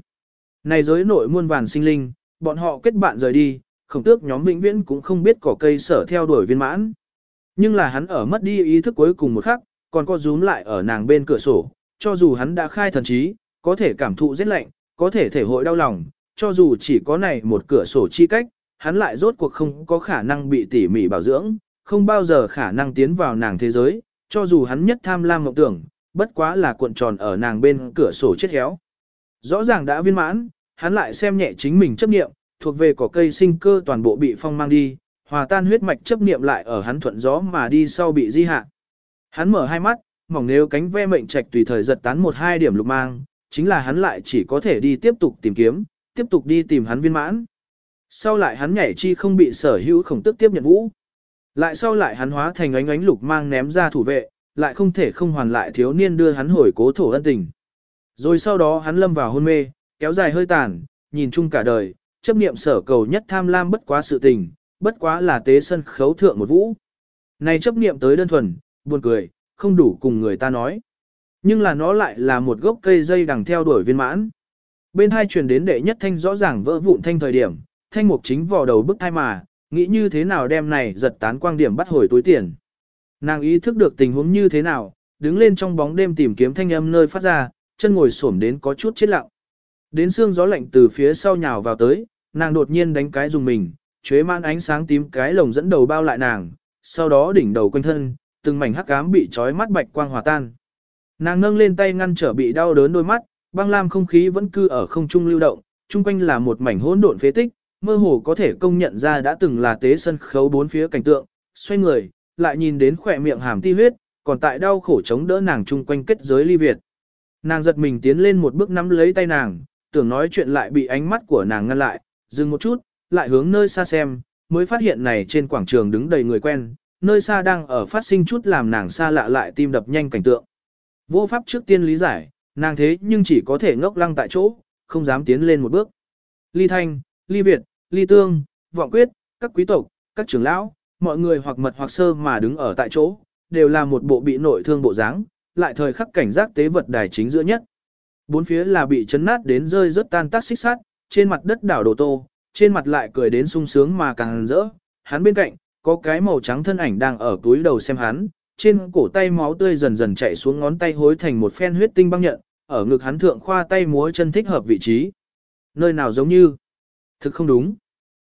Này giới nội muôn vàn sinh linh, bọn họ kết bạn rời đi, khổng tước nhóm vĩnh viễn cũng không biết cỏ cây sở theo đuổi viên mãn. Nhưng là hắn ở mất đi ý thức cuối cùng một khắc, còn co rúm lại ở nàng bên cửa sổ, cho dù hắn đã khai thần trí, có thể cảm thụ rét lạnh, có thể thể hội đau lòng, cho dù chỉ có này một cửa sổ chi cách, hắn lại rốt cuộc không có khả năng bị tỉ mỉ bảo dưỡng, không bao giờ khả năng tiến vào nàng thế giới, cho dù hắn nhất tham lam mộng tưởng, bất quá là cuộn tròn ở nàng bên cửa sổ chết héo. Rõ ràng đã viên mãn, hắn lại xem nhẹ chính mình chấp niệm, thuộc về cỏ cây sinh cơ toàn bộ bị phong mang đi, hòa tan huyết mạch chấp niệm lại ở hắn thuận gió mà đi sau bị di hạ. Hắn mở hai mắt, mỏng nếu cánh ve mệnh trạch tùy thời giật tán một hai điểm lục mang, chính là hắn lại chỉ có thể đi tiếp tục tìm kiếm, tiếp tục đi tìm hắn viên mãn. Sau lại hắn nhảy chi không bị sở hữu khổng tức tiếp nhận vũ. Lại sau lại hắn hóa thành ánh ánh lục mang ném ra thủ vệ, lại không thể không hoàn lại thiếu niên đưa hắn hồi cố thổ ân tình. Rồi sau đó hắn lâm vào hôn mê, kéo dài hơi tàn, nhìn chung cả đời, chấp niệm sở cầu nhất tham lam bất quá sự tình, bất quá là tế sân khấu thượng một vũ. Này chấp niệm tới đơn thuần, buồn cười, không đủ cùng người ta nói. Nhưng là nó lại là một gốc cây dây đằng theo đuổi viên mãn. Bên hai truyền đến đệ nhất thanh rõ ràng vỡ vụn thanh thời điểm, thanh mục chính vò đầu bức thai mà, nghĩ như thế nào đem này giật tán quang điểm bắt hồi túi tiền. Nàng ý thức được tình huống như thế nào, đứng lên trong bóng đêm tìm kiếm thanh âm nơi phát ra, chân ngồi xổm đến có chút chết lặng. Đến xương gió lạnh từ phía sau nhào vào tới, nàng đột nhiên đánh cái dùng mình, chế man ánh sáng tím cái lồng dẫn đầu bao lại nàng, sau đó đỉnh đầu quanh thân, từng mảnh hắc ám bị trói mắt bạch quang hòa tan. Nàng nâng lên tay ngăn trở bị đau đớn đôi mắt, băng lam không khí vẫn cư ở không trung lưu động, chung quanh là một mảnh hỗn độn phế tích, mơ hồ có thể công nhận ra đã từng là tế sân khấu bốn phía cảnh tượng, xoay người, lại nhìn đến khỏe miệng hàm ti huyết, còn tại đau khổ chống đỡ nàng chung quanh kết giới ly việt. Nàng giật mình tiến lên một bước nắm lấy tay nàng, tưởng nói chuyện lại bị ánh mắt của nàng ngăn lại, dừng một chút, lại hướng nơi xa xem, mới phát hiện này trên quảng trường đứng đầy người quen, nơi xa đang ở phát sinh chút làm nàng xa lạ lại tim đập nhanh cảnh tượng. Vô pháp trước tiên lý giải, nàng thế nhưng chỉ có thể ngốc lăng tại chỗ, không dám tiến lên một bước. Ly Thanh, Ly Việt, Ly Tương, Vọng Quyết, các quý tộc, các trưởng lão, mọi người hoặc mật hoặc sơ mà đứng ở tại chỗ, đều là một bộ bị nội thương bộ dáng, lại thời khắc cảnh giác tế vật đài chính giữa nhất. Bốn phía là bị chấn nát đến rơi rất tan tác xích sát, trên mặt đất đảo đồ tô, trên mặt lại cười đến sung sướng mà càng rỡ. Hắn bên cạnh, có cái màu trắng thân ảnh đang ở túi đầu xem hắn, trên cổ tay máu tươi dần dần chảy xuống ngón tay hối thành một phen huyết tinh băng nhận, ở ngực hắn thượng khoa tay múa chân thích hợp vị trí. Nơi nào giống như, thực không đúng.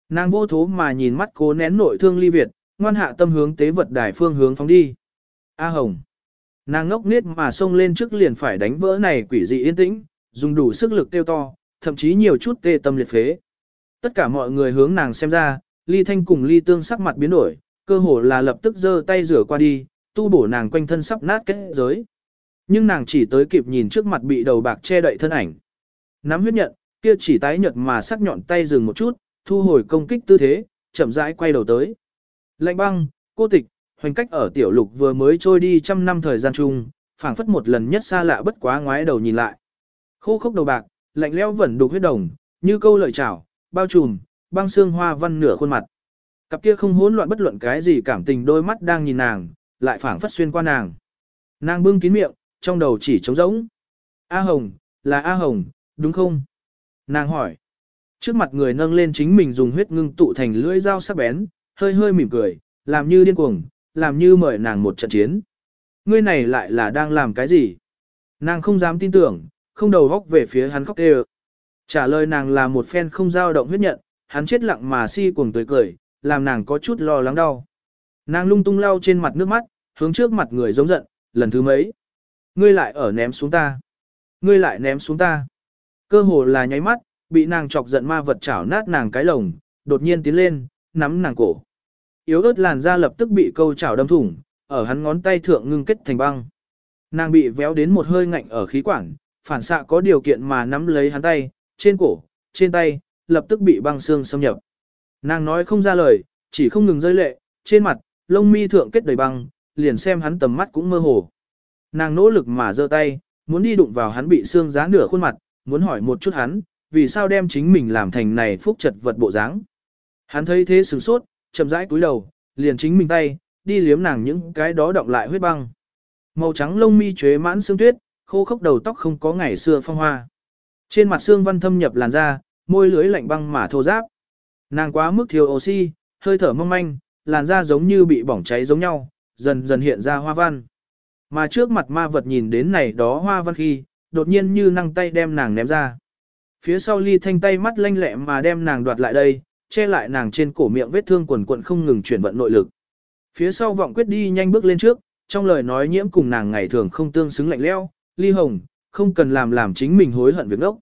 Nàng vô thố mà nhìn mắt cố nén nội thương ly Việt, ngoan hạ tâm hướng tế vật đài phương hướng phóng đi. A Hồng. Nàng ngốc niết mà xông lên trước liền phải đánh vỡ này quỷ dị yên tĩnh, dùng đủ sức lực tiêu to, thậm chí nhiều chút tê tâm liệt phế. Tất cả mọi người hướng nàng xem ra, ly thanh cùng ly tương sắc mặt biến đổi, cơ hồ là lập tức giơ tay rửa qua đi, tu bổ nàng quanh thân sắp nát kết giới. Nhưng nàng chỉ tới kịp nhìn trước mặt bị đầu bạc che đậy thân ảnh. Nắm huyết nhận, kia chỉ tái nhợt mà sắc nhọn tay dừng một chút, thu hồi công kích tư thế, chậm rãi quay đầu tới. Lạnh băng, cô tịch, hoành cách ở tiểu lục vừa mới trôi đi trăm năm thời gian chung, phảng phất một lần nhất xa lạ bất quá ngoái đầu nhìn lại. Khô khốc đầu bạc, lạnh leo vẫn đục huyết đồng, như câu lợi chảo, bao trùm, băng xương hoa văn nửa khuôn mặt. Cặp kia không hỗn loạn bất luận cái gì cảm tình đôi mắt đang nhìn nàng, lại phảng phất xuyên qua nàng. Nàng bưng kín miệng, trong đầu chỉ trống rỗng. A Hồng, là A Hồng, đúng không? Nàng hỏi. Trước mặt người nâng lên chính mình dùng huyết ngưng tụ thành lưỡi dao sắc bén, hơi hơi mỉm cười, làm như điên cuồng, làm như mời nàng một trận chiến. Ngươi này lại là đang làm cái gì? Nàng không dám tin tưởng, không đầu góc về phía hắn khóc kêu. Trả lời nàng là một phen không dao động huyết nhận, hắn chết lặng mà si cuồng tới cười, làm nàng có chút lo lắng đau. Nàng lung tung lau trên mặt nước mắt, hướng trước mặt người giống giận, lần thứ mấy. Ngươi lại ở ném xuống ta. Ngươi lại ném xuống ta. Cơ hồ là nháy mắt, bị nàng chọc giận ma vật chảo nát nàng cái lồng, đột nhiên tiến lên, nắm nàng cổ. Yếu ớt làn da lập tức bị câu chảo đâm thủng, ở hắn ngón tay thượng ngưng kết thành băng. Nàng bị véo đến một hơi ngạnh ở khí quản, phản xạ có điều kiện mà nắm lấy hắn tay, trên cổ, trên tay, lập tức bị băng xương xâm nhập. Nàng nói không ra lời, chỉ không ngừng rơi lệ, trên mặt, lông mi thượng kết đầy băng, liền xem hắn tầm mắt cũng mơ hồ. Nàng nỗ lực mà giơ tay, muốn đi đụng vào hắn bị xương giá nửa khuôn mặt, muốn hỏi một chút hắn, vì sao đem chính mình làm thành này phúc chật vật bộ dáng. Hắn thấy thế sửng sốt, chậm rãi cúi đầu, liền chính mình tay, đi liếm nàng những cái đó động lại huyết băng. Màu trắng lông mi chế mãn xương tuyết, khô khốc đầu tóc không có ngày xưa phong hoa. Trên mặt xương văn thâm nhập làn da, môi lưới lạnh băng mà thô ráp. Nàng quá mức thiếu oxy, hơi thở mong manh, làn da giống như bị bỏng cháy giống nhau, dần dần hiện ra hoa văn. Mà trước mặt ma vật nhìn đến này đó hoa văn khi, đột nhiên như năng tay đem nàng ném ra. Phía sau ly thanh tay mắt lanh lẹ mà đem nàng đoạt lại đây, che lại nàng trên cổ miệng vết thương quần quận không ngừng chuyển vận nội lực. Phía sau vọng quyết đi nhanh bước lên trước, trong lời nói nhiễm cùng nàng ngày thường không tương xứng lạnh leo, ly hồng, không cần làm làm chính mình hối hận việc ốc.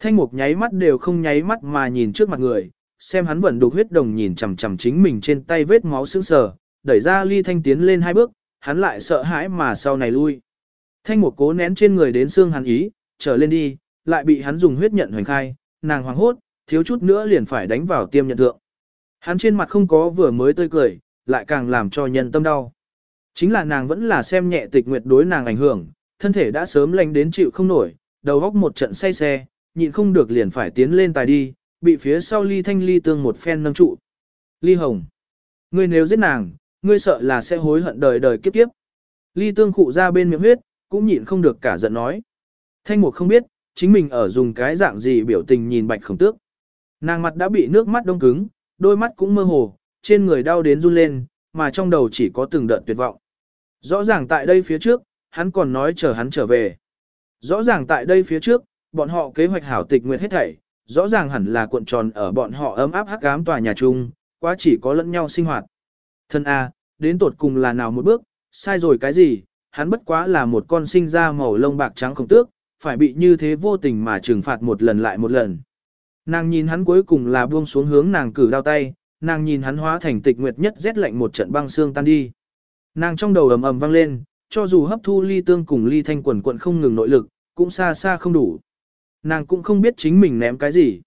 Thanh mục nháy mắt đều không nháy mắt mà nhìn trước mặt người, xem hắn vẫn đục huyết đồng nhìn chằm chằm chính mình trên tay vết máu sững sờ, đẩy ra ly thanh tiến lên hai bước, hắn lại sợ hãi mà sau này lui. Thanh mục cố nén trên người đến xương hắn ý, trở lên đi, lại bị hắn dùng huyết nhận hoành khai, nàng hoàng hốt, thiếu chút nữa liền phải đánh vào tiêm nhận thượng. Hắn trên mặt không có vừa mới tươi cười, lại càng làm cho nhân tâm đau. Chính là nàng vẫn là xem nhẹ tịch nguyệt đối nàng ảnh hưởng, thân thể đã sớm lành đến chịu không nổi, đầu góc một trận say xe, nhịn không được liền phải tiến lên tài đi, bị phía sau ly thanh ly tương một phen nâng trụ. Ly hồng, ngươi nếu giết nàng, ngươi sợ là sẽ hối hận đời đời kiếp kiếp. Ly tương khụ ra bên miệng huyết, cũng nhịn không được cả giận nói. Thanh mục không biết, chính mình ở dùng cái dạng gì biểu tình nhìn bạch khổng tước. Nàng mặt đã bị nước mắt đông cứng, đôi mắt cũng mơ hồ, trên người đau đến run lên, mà trong đầu chỉ có từng đợt tuyệt vọng. Rõ ràng tại đây phía trước, hắn còn nói chờ hắn trở về. Rõ ràng tại đây phía trước, bọn họ kế hoạch hảo tịch nguyệt hết thảy, rõ ràng hẳn là cuộn tròn ở bọn họ ấm áp hắc ám tòa nhà chung, quá chỉ có lẫn nhau sinh hoạt. Thân A, đến tột cùng là nào một bước, sai rồi cái gì, hắn bất quá là một con sinh ra màu lông bạc trắng không tước, phải bị như thế vô tình mà trừng phạt một lần lại một lần. Nàng nhìn hắn cuối cùng là buông xuống hướng nàng cử đao tay, nàng nhìn hắn hóa thành tịch nguyệt nhất rét lạnh một trận băng xương tan đi. Nàng trong đầu ầm ầm vang lên, cho dù hấp thu ly tương cùng ly thanh quần quận không ngừng nội lực, cũng xa xa không đủ. Nàng cũng không biết chính mình ném cái gì.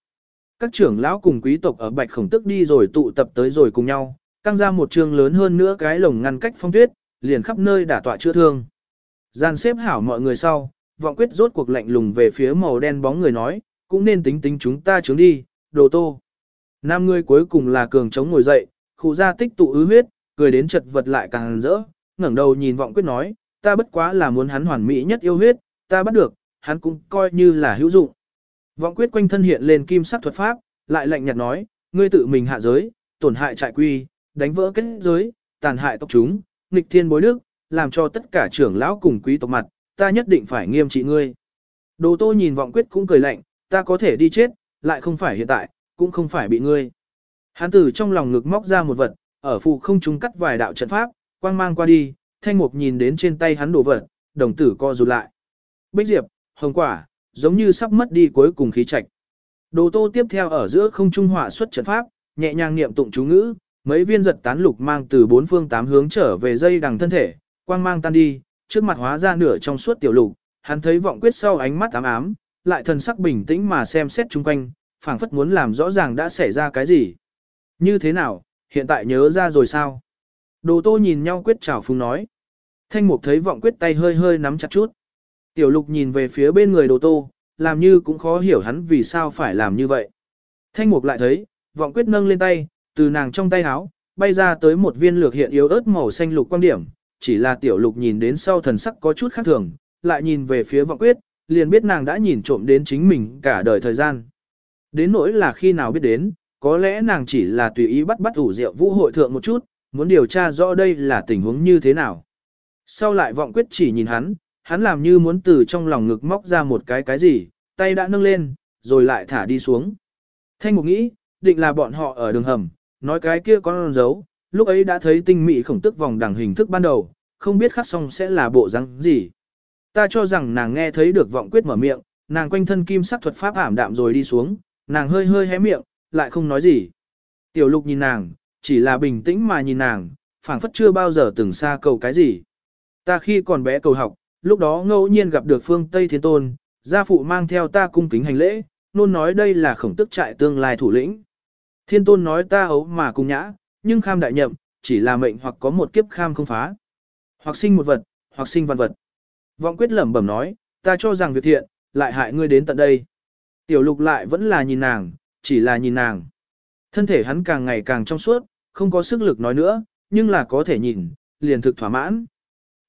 Các trưởng lão cùng quý tộc ở bạch khổng tức đi rồi tụ tập tới rồi cùng nhau, căng ra một trường lớn hơn nữa cái lồng ngăn cách phong tuyết, liền khắp nơi đả tọa chữa thương. Gian xếp hảo mọi người sau, vọng quyết rốt cuộc lạnh lùng về phía màu đen bóng người nói, cũng nên tính tính chúng ta trướng đi, đồ tô. Nam người cuối cùng là cường chống ngồi dậy, khu ra tích tụ ứ huyết, cười đến chật vật lại càng rỡ, ngẩng đầu nhìn vọng quyết nói, ta bất quá là muốn hắn hoàn mỹ nhất yêu huyết, ta bắt được, hắn cũng coi như là hữu dụng. Vọng quyết quanh thân hiện lên kim sắc thuật pháp, lại lạnh nhạt nói, ngươi tự mình hạ giới, tổn hại trại quy, đánh vỡ kết giới, tàn hại tộc chúng, nghịch thiên bối đức, làm cho tất cả trưởng lão cùng quý tộc mặt, ta nhất định phải nghiêm trị ngươi. Đồ tô nhìn vọng quyết cũng cười lạnh, ta có thể đi chết, lại không phải hiện tại, cũng không phải bị ngươi. Hắn tử trong lòng ngực móc ra một vật, ở phụ không trung cắt vài đạo trận pháp, quang mang qua đi, thanh mục nhìn đến trên tay hắn đồ vật, đồng tử co rụt lại. Bích diệp, hồng quả, giống như sắp mất đi cuối cùng khí trạch. Đồ tô tiếp theo ở giữa không trung hỏa xuất trận pháp, nhẹ nhàng niệm tụng chú ngữ, mấy viên giật tán lục mang từ bốn phương tám hướng trở về dây đằng thân thể, quang mang tan đi, trước mặt hóa ra nửa trong suốt tiểu lục, hắn thấy vọng quyết sau ánh mắt ám ám, lại thần sắc bình tĩnh mà xem xét chung quanh, phảng phất muốn làm rõ ràng đã xảy ra cái gì. Như thế nào, hiện tại nhớ ra rồi sao? Đồ tô nhìn nhau quyết chào phúng nói. Thanh mục thấy vọng quyết tay hơi hơi nắm chặt chút. Tiểu lục nhìn về phía bên người đồ tô, làm như cũng khó hiểu hắn vì sao phải làm như vậy. Thanh mục lại thấy, vọng quyết nâng lên tay, từ nàng trong tay háo, bay ra tới một viên lược hiện yếu ớt màu xanh lục quan điểm, chỉ là tiểu lục nhìn đến sau thần sắc có chút khác thường, lại nhìn về phía vọng quyết, liền biết nàng đã nhìn trộm đến chính mình cả đời thời gian. Đến nỗi là khi nào biết đến, có lẽ nàng chỉ là tùy ý bắt bắt ủ rượu vũ hội thượng một chút, muốn điều tra rõ đây là tình huống như thế nào. Sau lại vọng quyết chỉ nhìn hắn, hắn làm như muốn từ trong lòng ngực móc ra một cái cái gì, tay đã nâng lên, rồi lại thả đi xuống. Thanh mục nghĩ, định là bọn họ ở đường hầm, nói cái kia con dấu, lúc ấy đã thấy tinh mị khổng tức vòng đằng hình thức ban đầu, không biết khắc xong sẽ là bộ răng gì. Ta cho rằng nàng nghe thấy được vọng quyết mở miệng, nàng quanh thân kim sắc thuật pháp ảm đạm rồi đi xuống, nàng hơi hơi hé miệng, lại không nói gì. Tiểu lục nhìn nàng, chỉ là bình tĩnh mà nhìn nàng, phảng phất chưa bao giờ từng xa cầu cái gì. Ta khi còn bé cầu học, lúc đó ngẫu nhiên gặp được phương Tây Thiên Tôn, gia phụ mang theo ta cung kính hành lễ, luôn nói đây là khổng tức trại tương lai thủ lĩnh. Thiên Tôn nói ta ấu mà cung nhã, nhưng kham đại nhậm, chỉ là mệnh hoặc có một kiếp kham không phá. Hoặc sinh một vật, hoặc sinh văn vật. Vọng quyết lẩm bẩm nói, ta cho rằng việc thiện, lại hại ngươi đến tận đây. Tiểu lục lại vẫn là nhìn nàng, chỉ là nhìn nàng. Thân thể hắn càng ngày càng trong suốt, không có sức lực nói nữa, nhưng là có thể nhìn, liền thực thỏa mãn.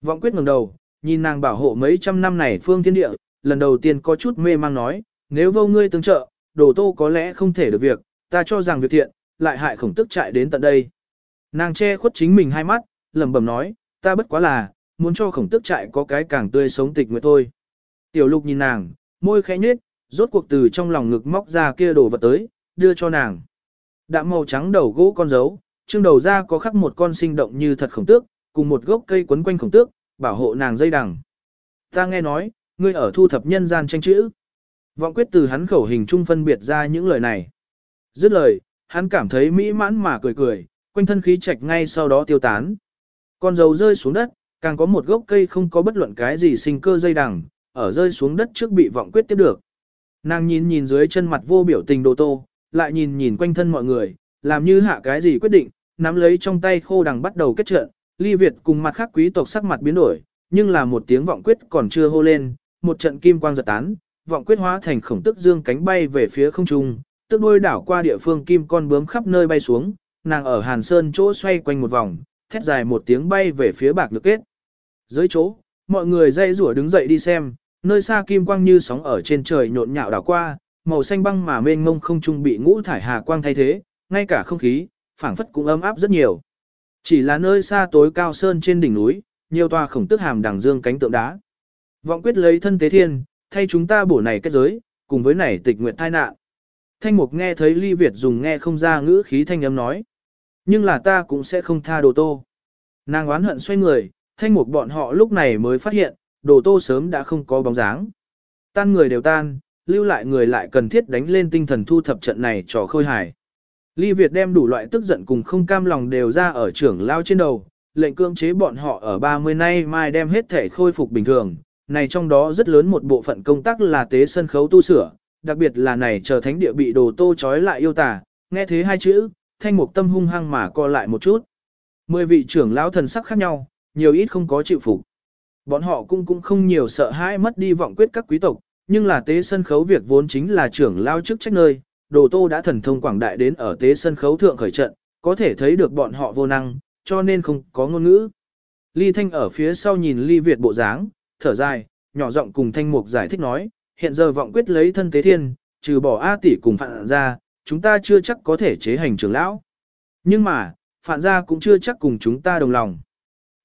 Vọng quyết ngẩng đầu, nhìn nàng bảo hộ mấy trăm năm này phương thiên địa, lần đầu tiên có chút mê mang nói, nếu vô ngươi tương trợ, đồ tô có lẽ không thể được việc, ta cho rằng việc thiện, lại hại khổng tức chạy đến tận đây. Nàng che khuất chính mình hai mắt, lẩm bẩm nói, ta bất quá là, muốn cho khổng tức trại có cái càng tươi sống tịch nguyện thôi. Tiểu lục nhìn nàng, môi khẽ nhếch, rốt cuộc từ trong lòng ngực móc ra kia đồ vật tới, đưa cho nàng. Đạm màu trắng đầu gỗ con dấu, trương đầu ra có khắc một con sinh động như thật khổng tước, cùng một gốc cây quấn quanh khổng tước, bảo hộ nàng dây đằng. Ta nghe nói, ngươi ở thu thập nhân gian tranh chữ. Vọng quyết từ hắn khẩu hình trung phân biệt ra những lời này. Dứt lời, hắn cảm thấy mỹ mãn mà cười cười, quanh thân khí trạch ngay sau đó tiêu tán. Con dầu rơi xuống đất, càng có một gốc cây không có bất luận cái gì sinh cơ dây đằng, ở rơi xuống đất trước bị vọng quyết tiếp được. Nàng nhìn nhìn dưới chân mặt vô biểu tình đồ tô, lại nhìn nhìn quanh thân mọi người, làm như hạ cái gì quyết định, nắm lấy trong tay khô đằng bắt đầu kết trận, ly Việt cùng mặt khác quý tộc sắc mặt biến đổi, nhưng là một tiếng vọng quyết còn chưa hô lên, một trận kim quang giật tán, vọng quyết hóa thành khổng tức dương cánh bay về phía không trung, tức đôi đảo qua địa phương kim con bướm khắp nơi bay xuống, nàng ở Hàn Sơn chỗ xoay quanh một vòng, thét dài một tiếng bay về phía bạc lực kết. Dưới chỗ, mọi người dây rủa đứng dậy đi xem, nơi xa kim quang như sóng ở trên trời nhộn nhạo đảo qua, màu xanh băng mà mênh mông không trung bị ngũ thải hà quang thay thế, ngay cả không khí, phảng phất cũng ấm áp rất nhiều. Chỉ là nơi xa tối cao sơn trên đỉnh núi, nhiều tòa khổng tức hàm đằng dương cánh tượng đá. Vọng quyết lấy thân tế thiên, thay chúng ta bổ này kết giới, cùng với này tịch nguyện thai nạn. Thanh mục nghe thấy ly Việt dùng nghe không ra ngữ khí thanh âm nói. Nhưng là ta cũng sẽ không tha đồ tô. Nàng oán hận xoay người, thanh mục bọn họ lúc này mới phát hiện, đồ tô sớm đã không có bóng dáng. Tan người đều tan, lưu lại người lại cần thiết đánh lên tinh thần thu thập trận này trò khôi hài. Ly Việt đem đủ loại tức giận cùng không cam lòng đều ra ở trưởng lao trên đầu, lệnh cưỡng chế bọn họ ở 30 nay mai đem hết thể khôi phục bình thường. Này trong đó rất lớn một bộ phận công tác là tế sân khấu tu sửa, đặc biệt là này chờ thánh địa bị đồ tô trói lại yêu tà, nghe thế hai chữ, thanh mục tâm hung hăng mà co lại một chút. Mười vị trưởng lão thần sắc khác nhau, nhiều ít không có chịu phục. Bọn họ cũng cũng không nhiều sợ hãi mất đi vọng quyết các quý tộc, nhưng là tế sân khấu việc vốn chính là trưởng lao chức trách nơi, đồ tô đã thần thông quảng đại đến ở tế sân khấu thượng khởi trận, có thể thấy được bọn họ vô năng, cho nên không có ngôn ngữ. Ly Thanh ở phía sau nhìn Ly Việt bộ dáng, thở dài, nhỏ giọng cùng Thanh Mục giải thích nói, hiện giờ vọng quyết lấy thân tế thiên, trừ bỏ A tỷ cùng phạn ra, chúng ta chưa chắc có thể chế hành trưởng lão. Nhưng mà, phạn gia cũng chưa chắc cùng chúng ta đồng lòng.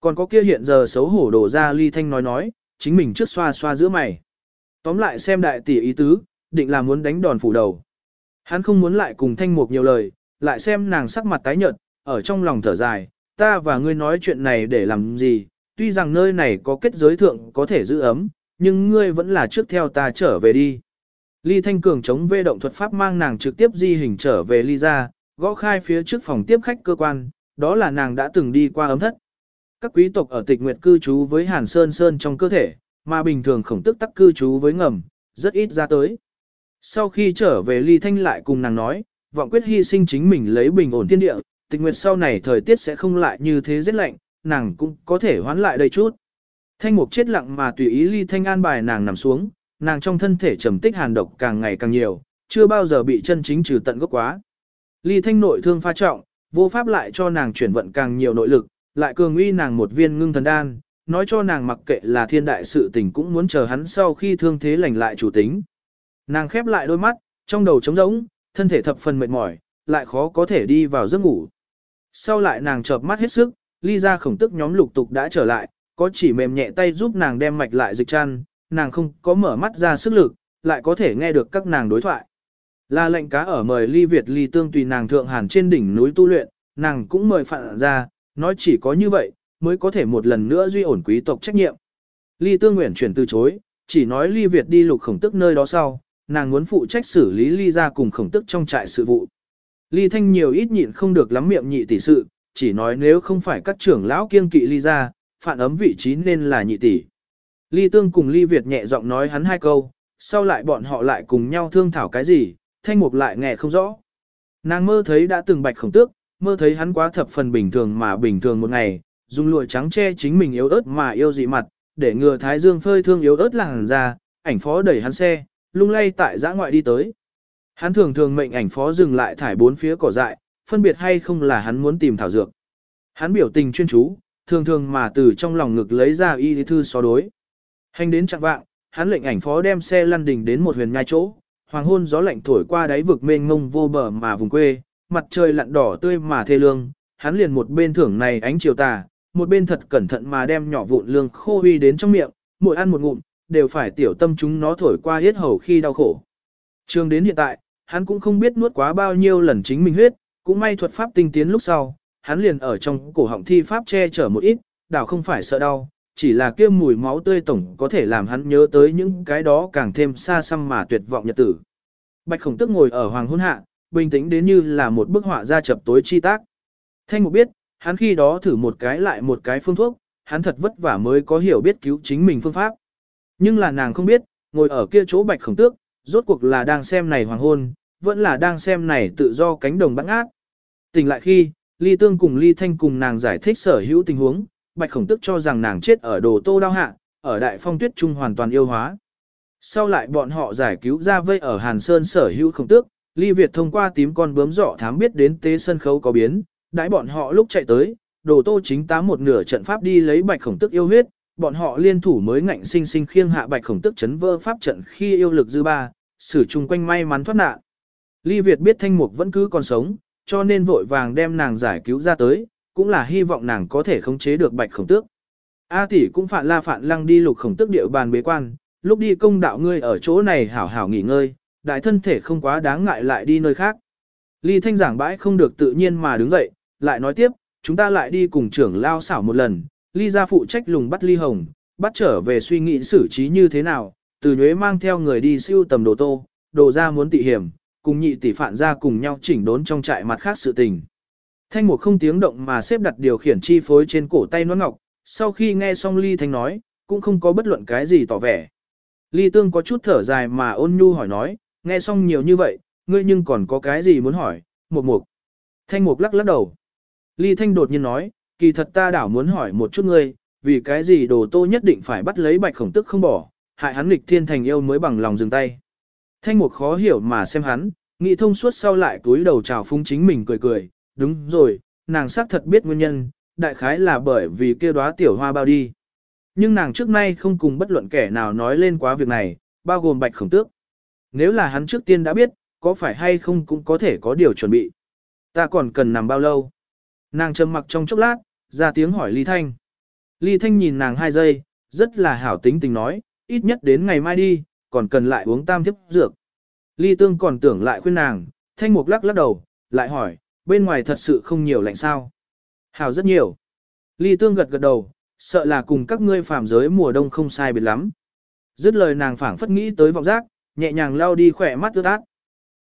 Còn có kia hiện giờ xấu hổ đổ ra ly thanh nói nói, chính mình trước xoa xoa giữa mày. Tóm lại xem đại tỷ ý tứ, định là muốn đánh đòn phủ đầu. Hắn không muốn lại cùng thanh mục nhiều lời, lại xem nàng sắc mặt tái nhợt, ở trong lòng thở dài, ta và ngươi nói chuyện này để làm gì, tuy rằng nơi này có kết giới thượng có thể giữ ấm, nhưng ngươi vẫn là trước theo ta trở về đi. Ly Thanh Cường chống vê động thuật pháp mang nàng trực tiếp di hình trở về Ly ra, gõ khai phía trước phòng tiếp khách cơ quan, đó là nàng đã từng đi qua ấm thất. Các quý tộc ở tịch nguyệt cư trú với Hàn Sơn Sơn trong cơ thể, mà bình thường khổng tức tắc cư trú với ngầm, rất ít ra tới. Sau khi trở về Ly Thanh lại cùng nàng nói, vọng quyết hy sinh chính mình lấy bình ổn thiên địa, tịch nguyệt sau này thời tiết sẽ không lại như thế rất lạnh, nàng cũng có thể hoán lại đây chút. Thanh mục chết lặng mà tùy ý Ly Thanh an bài nàng nằm xuống, nàng trong thân thể trầm tích hàn độc càng ngày càng nhiều, chưa bao giờ bị chân chính trừ tận gốc quá. Ly Thanh nội thương pha trọng, vô pháp lại cho nàng chuyển vận càng nhiều nội lực, lại cường uy nàng một viên ngưng thần đan, nói cho nàng mặc kệ là thiên đại sự tình cũng muốn chờ hắn sau khi thương thế lành lại chủ tính. Nàng khép lại đôi mắt, trong đầu trống rỗng, thân thể thập phần mệt mỏi, lại khó có thể đi vào giấc ngủ. Sau lại nàng chợp mắt hết sức, ly ra khổng tức nhóm lục tục đã trở lại, có chỉ mềm nhẹ tay giúp nàng đem mạch lại dịch chăn, nàng không có mở mắt ra sức lực, lại có thể nghe được các nàng đối thoại. Là lệnh cá ở mời ly Việt ly tương tùy nàng thượng hàn trên đỉnh núi tu luyện, nàng cũng mời phạn ra, nói chỉ có như vậy, mới có thể một lần nữa duy ổn quý tộc trách nhiệm. Ly tương nguyện chuyển từ chối, chỉ nói ly Việt đi lục khổng tức nơi đó sau, nàng muốn phụ trách xử lý ly ra cùng khổng tức trong trại sự vụ. Ly thanh nhiều ít nhịn không được lắm miệng nhị tỷ sự, chỉ nói nếu không phải các trưởng lão kiên kỵ ly ra, phản ấm vị trí nên là nhị tỷ. Ly tương cùng ly Việt nhẹ giọng nói hắn hai câu, sau lại bọn họ lại cùng nhau thương thảo cái gì, thanh mục lại nghe không rõ. Nàng mơ thấy đã từng bạch khổng tước, mơ thấy hắn quá thập phần bình thường mà bình thường một ngày, dùng lụa trắng che chính mình yếu ớt mà yêu dị mặt, để ngừa thái dương phơi thương yếu ớt làng ra, ảnh phó đẩy hắn xe, lung lay tại giã ngoại đi tới. Hắn thường thường mệnh ảnh phó dừng lại thải bốn phía cỏ dại, phân biệt hay không là hắn muốn tìm thảo dược. Hắn biểu tình chuyên chú, thường thường mà từ trong lòng ngực lấy ra y thư so đối. Hành đến chặng vạng, hắn lệnh ảnh phó đem xe lăn đình đến một huyền nhai chỗ, hoàng hôn gió lạnh thổi qua đáy vực mênh mông vô bờ mà vùng quê, mặt trời lặn đỏ tươi mà thê lương, hắn liền một bên thưởng này ánh chiều tà, một bên thật cẩn thận mà đem nhỏ vụn lương khô huy đến trong miệng, mỗi ăn một ngụm, đều phải tiểu tâm chúng nó thổi qua hết hầu khi đau khổ. Trường đến hiện tại, hắn cũng không biết nuốt quá bao nhiêu lần chính mình huyết, cũng may thuật pháp tinh tiến lúc sau, hắn liền ở trong cổ họng thi pháp che chở một ít, đảo không phải sợ đau, chỉ là kia mùi máu tươi tổng có thể làm hắn nhớ tới những cái đó càng thêm xa xăm mà tuyệt vọng nhật tử. Bạch khổng tức ngồi ở hoàng hôn hạ, bình tĩnh đến như là một bức họa ra chập tối chi tác. Thanh mục biết, hắn khi đó thử một cái lại một cái phương thuốc, hắn thật vất vả mới có hiểu biết cứu chính mình phương pháp. Nhưng là nàng không biết, ngồi ở kia chỗ bạch khổng tước, rốt cuộc là đang xem này hoàng hôn, vẫn là đang xem này tự do cánh đồng bắn ác. Tỉnh lại khi, Ly Tương cùng Ly Thanh cùng nàng giải thích sở hữu tình huống, bạch khổng tước cho rằng nàng chết ở đồ tô đao hạ, ở đại phong tuyết trung hoàn toàn yêu hóa. Sau lại bọn họ giải cứu ra vây ở Hàn Sơn sở hữu khổng tước, Ly Việt thông qua tím con bướm dọ thám biết đến tế sân khấu có biến, đãi bọn họ lúc chạy tới, đồ tô chính tá một nửa trận pháp đi lấy bạch khổng tức yêu huyết, bọn họ liên thủ mới ngạnh sinh sinh khiêng hạ bạch khổng tức chấn vỡ pháp trận khi yêu lực dư ba, sử chung quanh may mắn thoát nạn. Ly Việt biết thanh mục vẫn cứ còn sống, cho nên vội vàng đem nàng giải cứu ra tới, cũng là hy vọng nàng có thể khống chế được bạch khổng tước. A tỷ cũng phản la phản lăng đi lục khổng tước địa bàn bế quan, lúc đi công đạo ngươi ở chỗ này hảo hảo nghỉ ngơi, đại thân thể không quá đáng ngại lại đi nơi khác. Ly thanh giảng bãi không được tự nhiên mà đứng dậy, lại nói tiếp, chúng ta lại đi cùng trưởng lao xảo một lần, ly ra phụ trách lùng bắt ly hồng, bắt trở về suy nghĩ xử trí như thế nào, từ nhuế mang theo người đi siêu tầm đồ tô, đồ ra muốn tị hiểm, cùng nhị tỷ phản ra cùng nhau chỉnh đốn trong trại mặt khác sự tình. Thanh mục không tiếng động mà xếp đặt điều khiển chi phối trên cổ tay nón ngọc, sau khi nghe xong ly thanh nói, cũng không có bất luận cái gì tỏ vẻ. Ly tương có chút thở dài mà ôn nhu hỏi nói, nghe xong nhiều như vậy, ngươi nhưng còn có cái gì muốn hỏi, mục mục. Thanh mục lắc lắc đầu. Ly thanh đột nhiên nói, kỳ thật ta đảo muốn hỏi một chút ngươi, vì cái gì đồ tô nhất định phải bắt lấy bạch khổng tức không bỏ, hại hắn nghịch thiên thành yêu mới bằng lòng dừng tay. Thanh mục khó hiểu mà xem hắn, nghĩ thông suốt sau lại túi đầu chào phung chính mình cười cười, đúng rồi, nàng xác thật biết nguyên nhân, đại khái là bởi vì kia đóa tiểu hoa bao đi. Nhưng nàng trước nay không cùng bất luận kẻ nào nói lên quá việc này, bao gồm bạch khổng tước. Nếu là hắn trước tiên đã biết, có phải hay không cũng có thể có điều chuẩn bị. Ta còn cần nằm bao lâu? Nàng trầm mặc trong chốc lát, ra tiếng hỏi Ly Thanh. Ly Thanh nhìn nàng hai giây, rất là hảo tính tình nói, ít nhất đến ngày mai đi, còn cần lại uống tam thiếp dược. Ly Tương còn tưởng lại khuyên nàng, Thanh Mục lắc lắc đầu, lại hỏi, bên ngoài thật sự không nhiều lạnh sao? Hảo rất nhiều. Ly Tương gật gật đầu, sợ là cùng các ngươi phàm giới mùa đông không sai biệt lắm. Dứt lời nàng phảng phất nghĩ tới vọng giác, nhẹ nhàng lao đi khỏe mắt ướt át.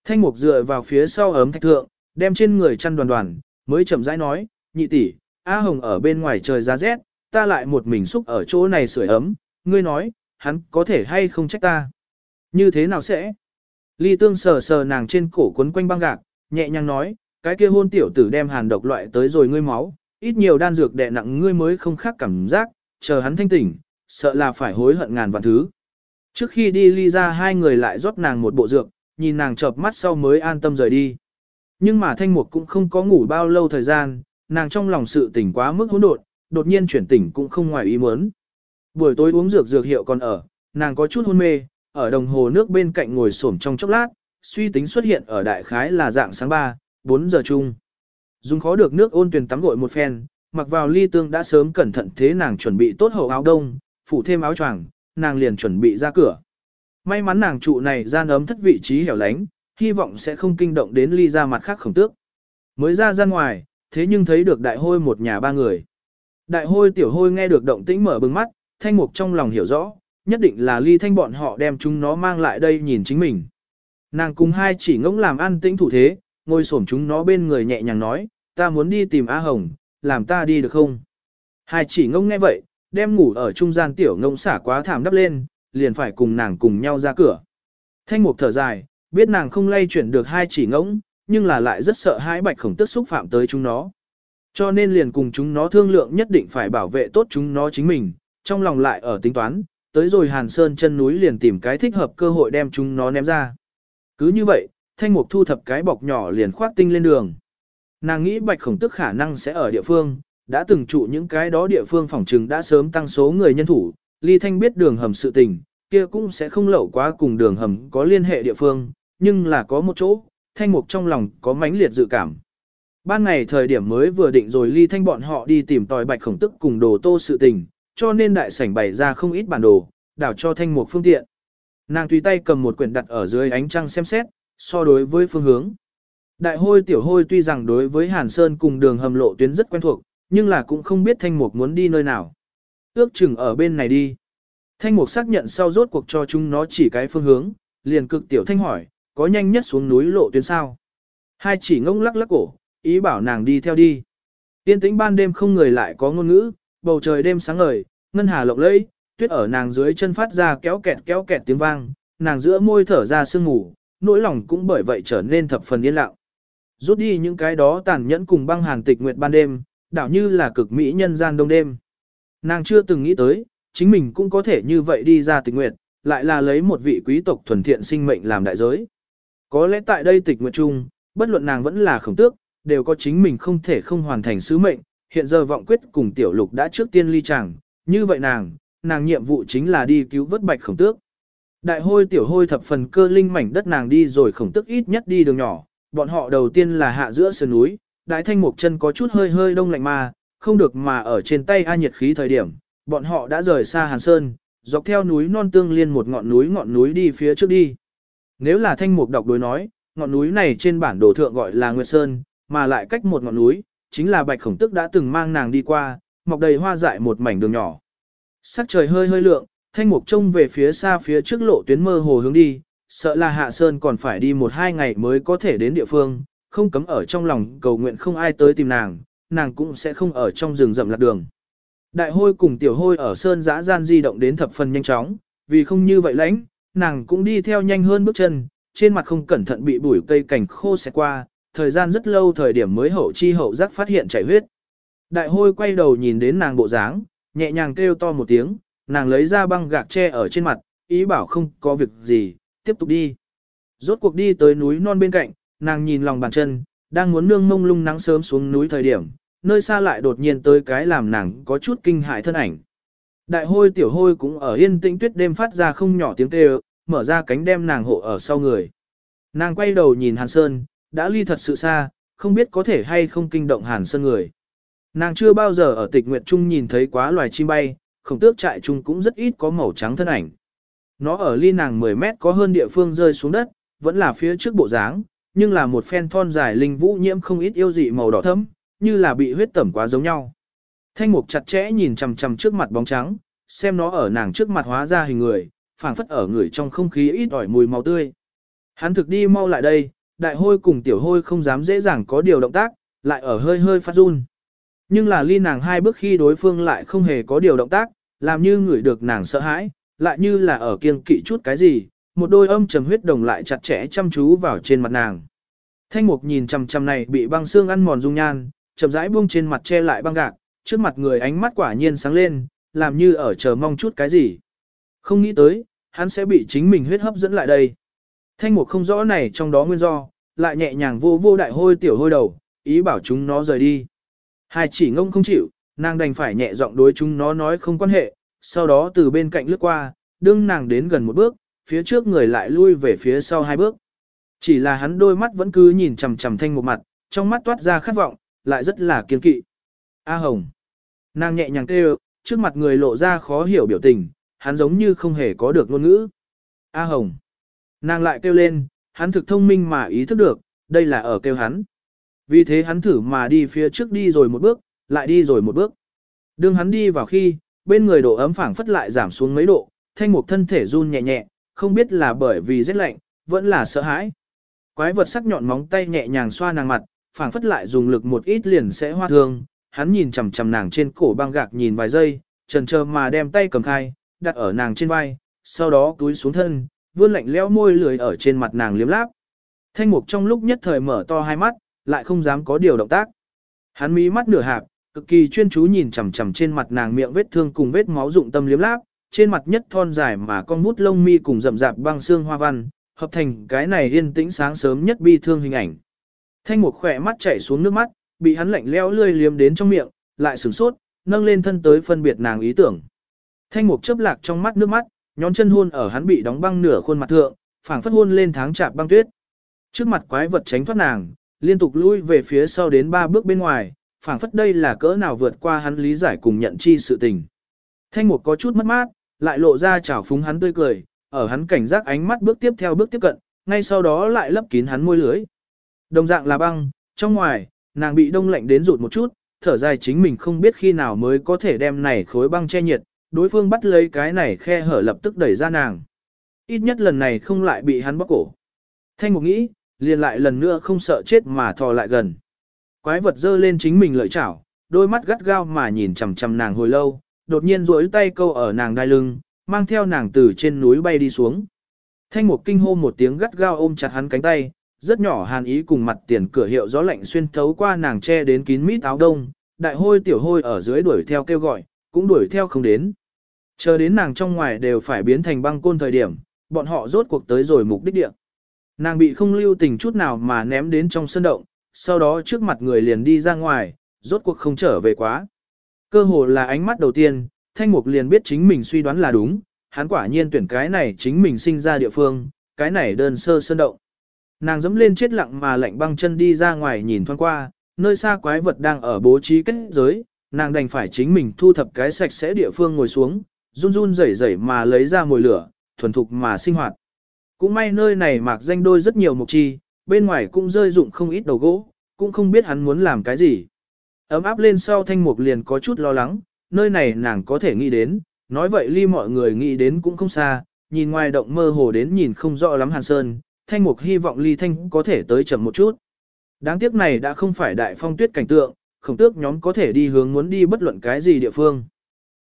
Thanh Mục dựa vào phía sau ấm thạch thượng, đem trên người chăn đoàn đoàn, mới chậm rãi nói, nhị tỷ, A Hồng ở bên ngoài trời giá rét, ta lại một mình xúc ở chỗ này sưởi ấm, ngươi nói, hắn có thể hay không trách ta. Như thế nào sẽ? Ly tương sờ sờ nàng trên cổ quấn quanh băng gạc, nhẹ nhàng nói, cái kia hôn tiểu tử đem hàn độc loại tới rồi ngươi máu, ít nhiều đan dược đè nặng ngươi mới không khác cảm giác, chờ hắn thanh tỉnh, sợ là phải hối hận ngàn vạn thứ. Trước khi đi ly ra hai người lại rót nàng một bộ dược, nhìn nàng chợp mắt sau mới an tâm rời đi. Nhưng mà thanh mục cũng không có ngủ bao lâu thời gian, nàng trong lòng sự tỉnh quá mức hỗn độn, đột nhiên chuyển tỉnh cũng không ngoài ý muốn. Buổi tối uống dược dược hiệu còn ở, nàng có chút hôn mê, ở đồng hồ nước bên cạnh ngồi xổm trong chốc lát, suy tính xuất hiện ở đại khái là dạng sáng 3, 4 giờ chung. Dùng khó được nước ôn tuyển tắm gội một phen, mặc vào ly tương đã sớm cẩn thận thế nàng chuẩn bị tốt hậu áo đông, phủ thêm áo choàng, nàng liền chuẩn bị ra cửa. May mắn nàng trụ này gian ấm thất vị trí hẻo lánh, hy vọng sẽ không kinh động đến ly ra mặt khác khổng tước. Mới ra ra ngoài, thế nhưng thấy được đại hôi một nhà ba người. Đại hôi tiểu hôi nghe được động tĩnh mở bừng mắt, thanh mục trong lòng hiểu rõ, nhất định là ly thanh bọn họ đem chúng nó mang lại đây nhìn chính mình. Nàng cùng hai chỉ ngỗng làm ăn tĩnh thủ thế, ngồi xổm chúng nó bên người nhẹ nhàng nói, ta muốn đi tìm A Hồng, làm ta đi được không? Hai chỉ ngông nghe vậy, đem ngủ ở trung gian tiểu ngông xả quá thảm đắp lên, liền phải cùng nàng cùng nhau ra cửa. Thanh mục thở dài, biết nàng không lay chuyển được hai chỉ ngỗng, nhưng là lại rất sợ hãi bạch khổng tức xúc phạm tới chúng nó. Cho nên liền cùng chúng nó thương lượng nhất định phải bảo vệ tốt chúng nó chính mình, trong lòng lại ở tính toán, tới rồi Hàn Sơn chân núi liền tìm cái thích hợp cơ hội đem chúng nó ném ra. Cứ như vậy, thanh mục thu thập cái bọc nhỏ liền khoác tinh lên đường. Nàng nghĩ bạch khổng tức khả năng sẽ ở địa phương, đã từng trụ những cái đó địa phương phòng trừng đã sớm tăng số người nhân thủ, ly thanh biết đường hầm sự tình, kia cũng sẽ không lậu quá cùng đường hầm có liên hệ địa phương, nhưng là có một chỗ, thanh mục trong lòng có mãnh liệt dự cảm. Ban ngày thời điểm mới vừa định rồi ly thanh bọn họ đi tìm tòi bạch khổng tức cùng đồ tô sự tình, cho nên đại sảnh bày ra không ít bản đồ, đảo cho thanh mục phương tiện. Nàng tùy tay cầm một quyển đặt ở dưới ánh trăng xem xét, so đối với phương hướng. Đại hôi tiểu hôi tuy rằng đối với Hàn Sơn cùng đường hầm lộ tuyến rất quen thuộc, nhưng là cũng không biết thanh mục muốn đi nơi nào. Ước chừng ở bên này đi. Thanh mục xác nhận sau rốt cuộc cho chúng nó chỉ cái phương hướng, liền cực tiểu thanh hỏi, có nhanh nhất xuống núi lộ tuyến sao? Hai chỉ ngông lắc lắc cổ, ý bảo nàng đi theo đi. Tiên tĩnh ban đêm không người lại có ngôn ngữ, bầu trời đêm sáng ngời, ngân hà lộng lẫy, tuyết ở nàng dưới chân phát ra kéo kẹt kéo kẹt tiếng vang, nàng giữa môi thở ra sương ngủ, nỗi lòng cũng bởi vậy trở nên thập phần yên lặng. Rút đi những cái đó tàn nhẫn cùng băng hàn tịch nguyệt ban đêm, đảo như là cực mỹ nhân gian đông đêm. Nàng chưa từng nghĩ tới, chính mình cũng có thể như vậy đi ra tịch nguyệt, lại là lấy một vị quý tộc thuần thiện sinh mệnh làm đại giới. Có lẽ tại đây tịch nguyện chung, bất luận nàng vẫn là khổng tước, đều có chính mình không thể không hoàn thành sứ mệnh, hiện giờ vọng quyết cùng tiểu lục đã trước tiên ly chàng, như vậy nàng, nàng nhiệm vụ chính là đi cứu vớt bạch khổng tước. Đại hôi tiểu hôi thập phần cơ linh mảnh đất nàng đi rồi khổng tước ít nhất đi đường nhỏ, bọn họ đầu tiên là hạ giữa sườn núi, đại thanh mục chân có chút hơi hơi đông lạnh mà, không được mà ở trên tay a nhiệt khí thời điểm, bọn họ đã rời xa Hàn Sơn, dọc theo núi non tương liên một ngọn núi ngọn núi đi phía trước đi. Nếu là thanh mục đọc đối nói, ngọn núi này trên bản đồ thượng gọi là Nguyệt Sơn, mà lại cách một ngọn núi, chính là bạch khổng tức đã từng mang nàng đi qua, mọc đầy hoa dại một mảnh đường nhỏ. Sắc trời hơi hơi lượng, thanh mục trông về phía xa phía trước lộ tuyến mơ hồ hướng đi, sợ là hạ sơn còn phải đi một hai ngày mới có thể đến địa phương, không cấm ở trong lòng cầu nguyện không ai tới tìm nàng, nàng cũng sẽ không ở trong rừng rậm lạc đường. Đại hôi cùng tiểu hôi ở sơn giã gian di động đến thập phần nhanh chóng, vì không như vậy lãnh, nàng cũng đi theo nhanh hơn bước chân, trên mặt không cẩn thận bị bụi cây cảnh khô xẹt qua, thời gian rất lâu thời điểm mới hậu chi hậu giác phát hiện chảy huyết. Đại hôi quay đầu nhìn đến nàng bộ dáng, nhẹ nhàng kêu to một tiếng, nàng lấy ra băng gạc che ở trên mặt, ý bảo không có việc gì, tiếp tục đi. Rốt cuộc đi tới núi non bên cạnh, nàng nhìn lòng bàn chân, đang muốn nương mông lung nắng sớm xuống núi thời điểm, nơi xa lại đột nhiên tới cái làm nàng có chút kinh hại thân ảnh. Đại hôi tiểu hôi cũng ở yên tĩnh tuyết đêm phát ra không nhỏ tiếng kêu, mở ra cánh đem nàng hộ ở sau người. Nàng quay đầu nhìn Hàn Sơn, đã ly thật sự xa, không biết có thể hay không kinh động Hàn Sơn người. Nàng chưa bao giờ ở tịch nguyệt trung nhìn thấy quá loài chim bay, khổng tước trại trung cũng rất ít có màu trắng thân ảnh. Nó ở ly nàng 10 mét có hơn địa phương rơi xuống đất, vẫn là phía trước bộ dáng, nhưng là một phen thon dài linh vũ nhiễm không ít yêu dị màu đỏ thẫm, như là bị huyết tẩm quá giống nhau. Thanh mục chặt chẽ nhìn chằm chằm trước mặt bóng trắng, xem nó ở nàng trước mặt hóa ra hình người, phảng phất ở người trong không khí ít ỏi mùi màu tươi. Hắn thực đi mau lại đây, đại hôi cùng tiểu hôi không dám dễ dàng có điều động tác, lại ở hơi hơi phát run. Nhưng là ly nàng hai bước khi đối phương lại không hề có điều động tác, làm như người được nàng sợ hãi, lại như là ở kiêng kỵ chút cái gì, một đôi âm trầm huyết đồng lại chặt chẽ chăm chú vào trên mặt nàng. Thanh mục nhìn chằm chằm này bị băng xương ăn mòn dung nhan, chậm rãi buông trên mặt che lại băng gạc, trước mặt người ánh mắt quả nhiên sáng lên, làm như ở chờ mong chút cái gì. Không nghĩ tới, hắn sẽ bị chính mình huyết hấp dẫn lại đây. Thanh mục không rõ này trong đó nguyên do, lại nhẹ nhàng vô vô đại hôi tiểu hôi đầu, ý bảo chúng nó rời đi. Hai chỉ ngông không chịu, nàng đành phải nhẹ giọng đối chúng nó nói không quan hệ, sau đó từ bên cạnh lướt qua, đương nàng đến gần một bước, phía trước người lại lui về phía sau hai bước. Chỉ là hắn đôi mắt vẫn cứ nhìn chằm chằm thanh một mặt, trong mắt toát ra khát vọng, lại rất là kiên kỵ. A Hồng. Nàng nhẹ nhàng kêu, trước mặt người lộ ra khó hiểu biểu tình, hắn giống như không hề có được ngôn ngữ. A Hồng. Nàng lại kêu lên, hắn thực thông minh mà ý thức được, đây là ở kêu hắn. Vì thế hắn thử mà đi phía trước đi rồi một bước, lại đi rồi một bước. Đương hắn đi vào khi, bên người độ ấm phảng phất lại giảm xuống mấy độ, thanh mục thân thể run nhẹ nhẹ, không biết là bởi vì rét lạnh, vẫn là sợ hãi. Quái vật sắc nhọn móng tay nhẹ nhàng xoa nàng mặt, phảng phất lại dùng lực một ít liền sẽ hoa thương, hắn nhìn chằm chằm nàng trên cổ băng gạc nhìn vài giây, trần chờ mà đem tay cầm khai, đặt ở nàng trên vai, sau đó túi xuống thân, vươn lạnh leo môi lười ở trên mặt nàng liếm láp. Thanh mục trong lúc nhất thời mở to hai mắt, lại không dám có điều động tác. Hắn mí mắt nửa hạp, cực kỳ chuyên chú nhìn chằm chằm trên mặt nàng miệng vết thương cùng vết máu dụng tâm liếm láp, trên mặt nhất thon dài mà con vút lông mi cùng rậm rạp băng xương hoa văn, hợp thành cái này yên tĩnh sáng sớm nhất bi thương hình ảnh. Thanh mục khỏe mắt chảy xuống nước mắt, bị hắn lạnh leo lươi liếm đến trong miệng, lại sửng sốt, nâng lên thân tới phân biệt nàng ý tưởng. Thanh mục chớp lạc trong mắt nước mắt, nhón chân hôn ở hắn bị đóng băng nửa khuôn mặt thượng, phảng phất hôn lên tháng chạp băng tuyết. Trước mặt quái vật tránh thoát nàng, liên tục lui về phía sau đến ba bước bên ngoài, phảng phất đây là cỡ nào vượt qua hắn lý giải cùng nhận chi sự tình. Thanh mục có chút mất mát, lại lộ ra chảo phúng hắn tươi cười, ở hắn cảnh giác ánh mắt bước tiếp theo bước tiếp cận, ngay sau đó lại lấp kín hắn môi lưới. Đồng dạng là băng, trong ngoài, nàng bị đông lạnh đến rụt một chút, thở dài chính mình không biết khi nào mới có thể đem này khối băng che nhiệt, đối phương bắt lấy cái này khe hở lập tức đẩy ra nàng. Ít nhất lần này không lại bị hắn bóc cổ. Thanh mục nghĩ, liền lại lần nữa không sợ chết mà thò lại gần. Quái vật dơ lên chính mình lợi chảo, đôi mắt gắt gao mà nhìn chằm chằm nàng hồi lâu, đột nhiên duỗi tay câu ở nàng đai lưng, mang theo nàng từ trên núi bay đi xuống. Thanh mục kinh hô một tiếng gắt gao ôm chặt hắn cánh tay, rất nhỏ hàn ý cùng mặt tiền cửa hiệu gió lạnh xuyên thấu qua nàng che đến kín mít áo đông, đại hôi tiểu hôi ở dưới đuổi theo kêu gọi, cũng đuổi theo không đến. Chờ đến nàng trong ngoài đều phải biến thành băng côn thời điểm, bọn họ rốt cuộc tới rồi mục đích địa. Nàng bị không lưu tình chút nào mà ném đến trong sân động, sau đó trước mặt người liền đi ra ngoài, rốt cuộc không trở về quá. Cơ hồ là ánh mắt đầu tiên, Thanh Mục liền biết chính mình suy đoán là đúng, hắn quả nhiên tuyển cái này chính mình sinh ra địa phương, cái này đơn sơ sơn động. Nàng dẫm lên chết lặng mà lạnh băng chân đi ra ngoài nhìn thoáng qua, nơi xa quái vật đang ở bố trí kết giới, nàng đành phải chính mình thu thập cái sạch sẽ địa phương ngồi xuống, run run rẩy rẩy mà lấy ra mồi lửa, thuần thục mà sinh hoạt. Cũng may nơi này mạc danh đôi rất nhiều mục chi, bên ngoài cũng rơi dụng không ít đầu gỗ, cũng không biết hắn muốn làm cái gì. Ấm áp lên sau thanh mục liền có chút lo lắng, nơi này nàng có thể nghĩ đến, nói vậy ly mọi người nghĩ đến cũng không xa, nhìn ngoài động mơ hồ đến nhìn không rõ lắm hàn sơn, thanh mục hy vọng ly thanh có thể tới chậm một chút. Đáng tiếc này đã không phải đại phong tuyết cảnh tượng, khổng tước nhóm có thể đi hướng muốn đi bất luận cái gì địa phương.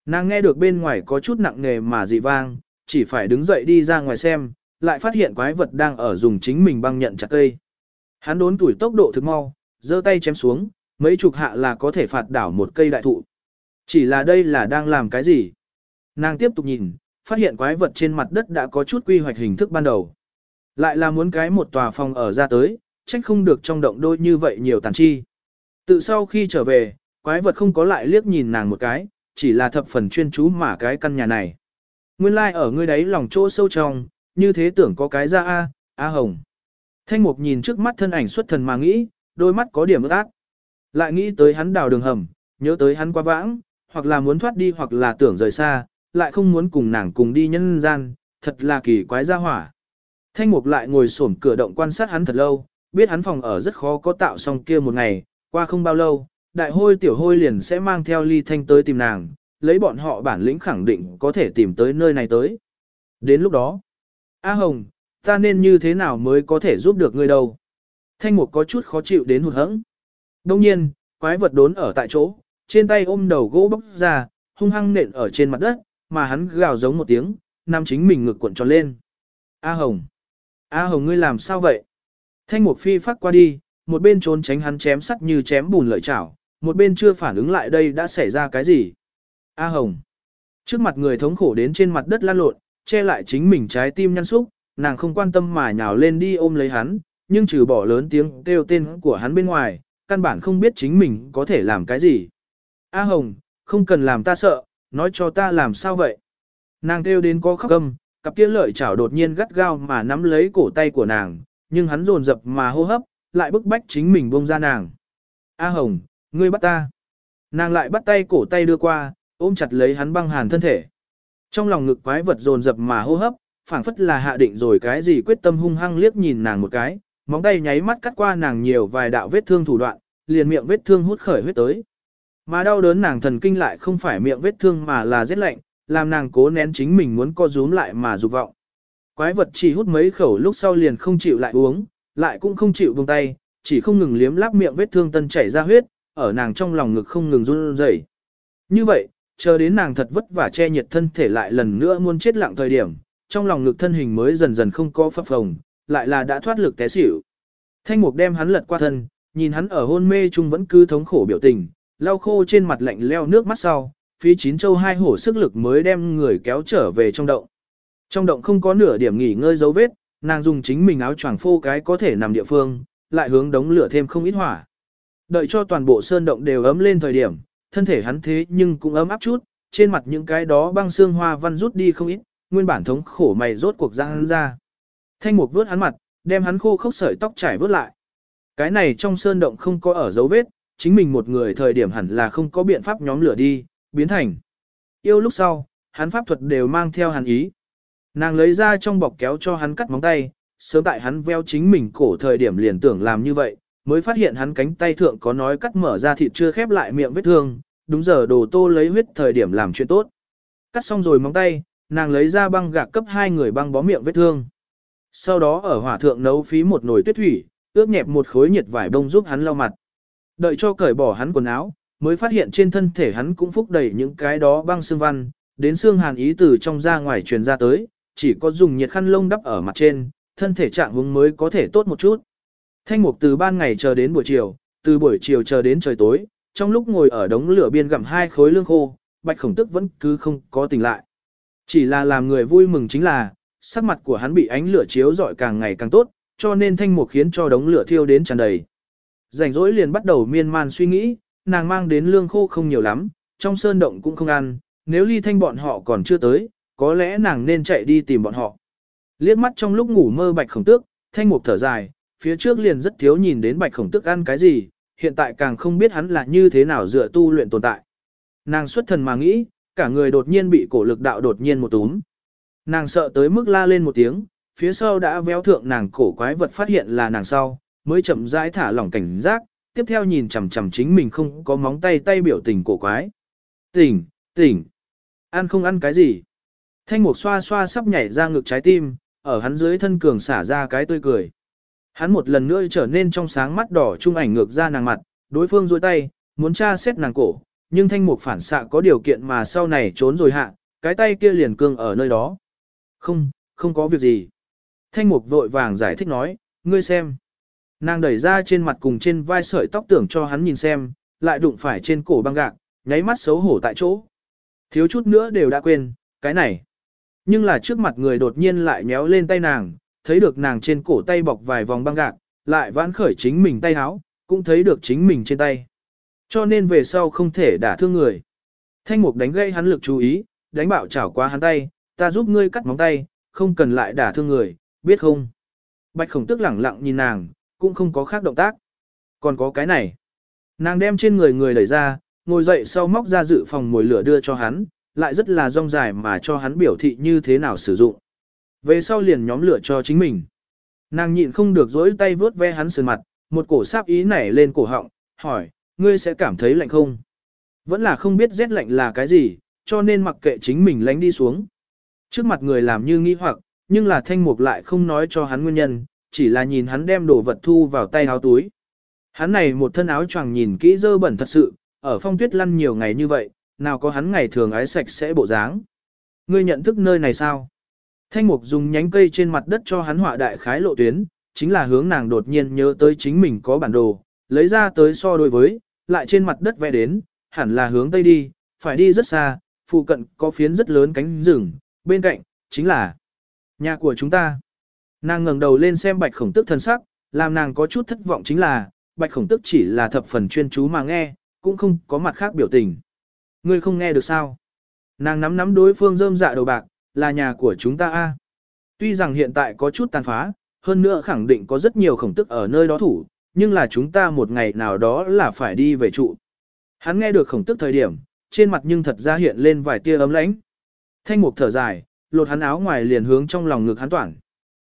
Nàng nghe được bên ngoài có chút nặng nề mà dị vang, chỉ phải đứng dậy đi ra ngoài xem, lại phát hiện quái vật đang ở dùng chính mình băng nhận chặt cây. Hắn đốn tuổi tốc độ thực mau, giơ tay chém xuống, mấy chục hạ là có thể phạt đảo một cây đại thụ. Chỉ là đây là đang làm cái gì? Nàng tiếp tục nhìn, phát hiện quái vật trên mặt đất đã có chút quy hoạch hình thức ban đầu. Lại là muốn cái một tòa phòng ở ra tới, trách không được trong động đôi như vậy nhiều tàn chi. Tự sau khi trở về, quái vật không có lại liếc nhìn nàng một cái, chỉ là thập phần chuyên chú mà cái căn nhà này. Nguyên lai like ở ngươi đấy lòng chỗ sâu trong, như thế tưởng có cái ra A, A Hồng. Thanh Mục nhìn trước mắt thân ảnh xuất thần mà nghĩ, đôi mắt có điểm ước ác. Lại nghĩ tới hắn đào đường hầm, nhớ tới hắn qua vãng, hoặc là muốn thoát đi hoặc là tưởng rời xa, lại không muốn cùng nàng cùng đi nhân gian, thật là kỳ quái ra hỏa. Thanh Mục lại ngồi xổm cửa động quan sát hắn thật lâu, biết hắn phòng ở rất khó có tạo xong kia một ngày, qua không bao lâu, đại hôi tiểu hôi liền sẽ mang theo ly thanh tới tìm nàng, lấy bọn họ bản lĩnh khẳng định có thể tìm tới nơi này tới. Đến lúc đó, A Hồng, ta nên như thế nào mới có thể giúp được ngươi đâu? Thanh Mục có chút khó chịu đến hụt hẫng. Đông nhiên, quái vật đốn ở tại chỗ, trên tay ôm đầu gỗ bóc ra, hung hăng nện ở trên mặt đất, mà hắn gào giống một tiếng, nam chính mình ngực cuộn tròn lên. A Hồng! A Hồng ngươi làm sao vậy? Thanh Mục phi phát qua đi, một bên trốn tránh hắn chém sắt như chém bùn lợi chảo, một bên chưa phản ứng lại đây đã xảy ra cái gì. A Hồng! Trước mặt người thống khổ đến trên mặt đất lan lộn, che lại chính mình trái tim nhăn xúc, nàng không quan tâm mà nhào lên đi ôm lấy hắn, nhưng trừ bỏ lớn tiếng kêu tên của hắn bên ngoài, căn bản không biết chính mình có thể làm cái gì. A Hồng, không cần làm ta sợ, nói cho ta làm sao vậy. Nàng kêu đến có khóc gầm cặp kia lợi chảo đột nhiên gắt gao mà nắm lấy cổ tay của nàng, nhưng hắn dồn dập mà hô hấp, lại bức bách chính mình buông ra nàng. A Hồng, ngươi bắt ta. Nàng lại bắt tay cổ tay đưa qua, ôm chặt lấy hắn băng hàn thân thể. Trong lòng ngực quái vật dồn dập mà hô hấp, phảng phất là hạ định rồi cái gì quyết tâm hung hăng liếc nhìn nàng một cái, móng tay nháy mắt cắt qua nàng nhiều vài đạo vết thương thủ đoạn, liền miệng vết thương hút khởi huyết tới. Mà đau đớn nàng thần kinh lại không phải miệng vết thương mà là rét lạnh, làm nàng cố nén chính mình muốn co rúm lại mà dục vọng. Quái vật chỉ hút mấy khẩu lúc sau liền không chịu lại uống, lại cũng không chịu buông tay, chỉ không ngừng liếm láp miệng vết thương tân chảy ra huyết, ở nàng trong lòng ngực không ngừng run rẩy. Như vậy, chờ đến nàng thật vất vả che nhiệt thân thể lại lần nữa muốn chết lặng thời điểm, trong lòng ngực thân hình mới dần dần không có phập phồng, lại là đã thoát lực té xỉu. Thanh mục đem hắn lật qua thân, nhìn hắn ở hôn mê chung vẫn cứ thống khổ biểu tình, lau khô trên mặt lạnh leo nước mắt sau, phí chín châu hai hổ sức lực mới đem người kéo trở về trong động. Trong động không có nửa điểm nghỉ ngơi dấu vết, nàng dùng chính mình áo choàng phô cái có thể nằm địa phương, lại hướng đống lửa thêm không ít hỏa. Đợi cho toàn bộ sơn động đều ấm lên thời điểm, thân thể hắn thế nhưng cũng ấm áp chút, trên mặt những cái đó băng xương hoa văn rút đi không ít, nguyên bản thống khổ mày rốt cuộc ra hắn ra. Thanh mục vướt hắn mặt, đem hắn khô khốc sợi tóc trải vớt lại. Cái này trong sơn động không có ở dấu vết, chính mình một người thời điểm hẳn là không có biện pháp nhóm lửa đi, biến thành. Yêu lúc sau, hắn pháp thuật đều mang theo hàn ý. Nàng lấy ra trong bọc kéo cho hắn cắt móng tay, sớm tại hắn veo chính mình cổ thời điểm liền tưởng làm như vậy, mới phát hiện hắn cánh tay thượng có nói cắt mở ra thịt chưa khép lại miệng vết thương, đúng giờ đồ tô lấy huyết thời điểm làm chuyện tốt. Cắt xong rồi móng tay, nàng lấy ra băng gạc cấp hai người băng bó miệng vết thương. Sau đó ở hỏa thượng nấu phí một nồi tuyết thủy, ướp nhẹp một khối nhiệt vải bông giúp hắn lau mặt. Đợi cho cởi bỏ hắn quần áo, mới phát hiện trên thân thể hắn cũng phúc đầy những cái đó băng xương văn, đến xương hàn ý từ trong ra ngoài truyền ra tới, chỉ có dùng nhiệt khăn lông đắp ở mặt trên, thân thể trạng hướng mới có thể tốt một chút. Thanh mục từ ban ngày chờ đến buổi chiều, từ buổi chiều chờ đến trời tối, trong lúc ngồi ở đống lửa biên gặm hai khối lương khô, bạch khổng tức vẫn cứ không có tỉnh lại. Chỉ là làm người vui mừng chính là, sắc mặt của hắn bị ánh lửa chiếu rọi càng ngày càng tốt, cho nên thanh mục khiến cho đống lửa thiêu đến tràn đầy. Rảnh rỗi liền bắt đầu miên man suy nghĩ, nàng mang đến lương khô không nhiều lắm, trong sơn động cũng không ăn, nếu ly thanh bọn họ còn chưa tới, có lẽ nàng nên chạy đi tìm bọn họ. Liếc mắt trong lúc ngủ mơ bạch khổng tước, thanh mục thở dài, phía trước liền rất thiếu nhìn đến bạch khổng tước ăn cái gì, hiện tại càng không biết hắn là như thế nào dựa tu luyện tồn tại. Nàng xuất thần mà nghĩ, cả người đột nhiên bị cổ lực đạo đột nhiên một túm. Nàng sợ tới mức la lên một tiếng, phía sau đã véo thượng nàng cổ quái vật phát hiện là nàng sau, mới chậm rãi thả lỏng cảnh giác, tiếp theo nhìn chằm chằm chính mình không có móng tay tay biểu tình cổ quái. Tỉnh, tỉnh, ăn không ăn cái gì. Thanh mục xoa xoa sắp nhảy ra ngực trái tim, ở hắn dưới thân cường xả ra cái tươi cười. Hắn một lần nữa trở nên trong sáng mắt đỏ trung ảnh ngược ra nàng mặt, đối phương duỗi tay, muốn tra xét nàng cổ, nhưng thanh mục phản xạ có điều kiện mà sau này trốn rồi hạ, cái tay kia liền cương ở nơi đó. Không, không có việc gì. Thanh mục vội vàng giải thích nói, ngươi xem. Nàng đẩy ra trên mặt cùng trên vai sợi tóc tưởng cho hắn nhìn xem, lại đụng phải trên cổ băng gạc, nháy mắt xấu hổ tại chỗ. Thiếu chút nữa đều đã quên, cái này. Nhưng là trước mặt người đột nhiên lại nhéo lên tay nàng, thấy được nàng trên cổ tay bọc vài vòng băng gạc, lại vãn khởi chính mình tay háo, cũng thấy được chính mình trên tay. Cho nên về sau không thể đả thương người. Thanh mục đánh gây hắn lực chú ý, đánh bạo chảo qua hắn tay, ta giúp ngươi cắt móng tay, không cần lại đả thương người, biết không? Bạch khổng tức lẳng lặng nhìn nàng, cũng không có khác động tác. Còn có cái này. Nàng đem trên người người đẩy ra, ngồi dậy sau móc ra dự phòng mồi lửa đưa cho hắn, lại rất là rong dài mà cho hắn biểu thị như thế nào sử dụng. Về sau liền nhóm lửa cho chính mình. Nàng nhịn không được dối tay vướt ve hắn sườn mặt, một cổ sáp ý nảy lên cổ họng, hỏi, ngươi sẽ cảm thấy lạnh không? Vẫn là không biết rét lạnh là cái gì, cho nên mặc kệ chính mình lánh đi xuống. Trước mặt người làm như nghi hoặc, nhưng là thanh mục lại không nói cho hắn nguyên nhân, chỉ là nhìn hắn đem đồ vật thu vào tay áo túi. Hắn này một thân áo choàng nhìn kỹ dơ bẩn thật sự, ở phong tuyết lăn nhiều ngày như vậy, nào có hắn ngày thường ái sạch sẽ bộ dáng. Ngươi nhận thức nơi này sao? Thanh mục dùng nhánh cây trên mặt đất cho hắn họa đại khái lộ tuyến, chính là hướng nàng đột nhiên nhớ tới chính mình có bản đồ, lấy ra tới so đối với, lại trên mặt đất vẽ đến, hẳn là hướng tây đi, phải đi rất xa, phụ cận có phiến rất lớn cánh rừng, bên cạnh, chính là nhà của chúng ta. Nàng ngẩng đầu lên xem bạch khổng tức thân sắc, làm nàng có chút thất vọng chính là, bạch khổng tức chỉ là thập phần chuyên chú mà nghe, cũng không có mặt khác biểu tình. Ngươi không nghe được sao? Nàng nắm nắm đối phương rơm dạ đầu bạc, là nhà của chúng ta a. Tuy rằng hiện tại có chút tàn phá, hơn nữa khẳng định có rất nhiều khổng tức ở nơi đó thủ, nhưng là chúng ta một ngày nào đó là phải đi về trụ. Hắn nghe được khổng tức thời điểm, trên mặt nhưng thật ra hiện lên vài tia ấm lãnh. Thanh mục thở dài, lột hắn áo ngoài liền hướng trong lòng ngực hắn toàn.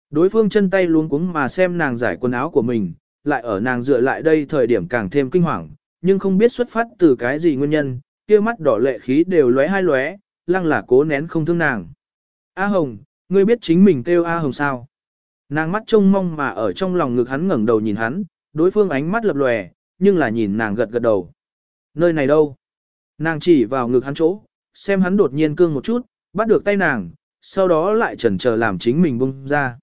Đối phương chân tay luống cuống mà xem nàng giải quần áo của mình, lại ở nàng dựa lại đây thời điểm càng thêm kinh hoàng, nhưng không biết xuất phát từ cái gì nguyên nhân, kia mắt đỏ lệ khí đều lóe hai lóe, lăng là cố nén không thương nàng. A Hồng, ngươi biết chính mình kêu A Hồng sao? Nàng mắt trông mong mà ở trong lòng ngực hắn ngẩng đầu nhìn hắn, đối phương ánh mắt lập lòe, nhưng là nhìn nàng gật gật đầu. Nơi này đâu? Nàng chỉ vào ngực hắn chỗ, xem hắn đột nhiên cương một chút, bắt được tay nàng, sau đó lại chần chờ làm chính mình bung ra.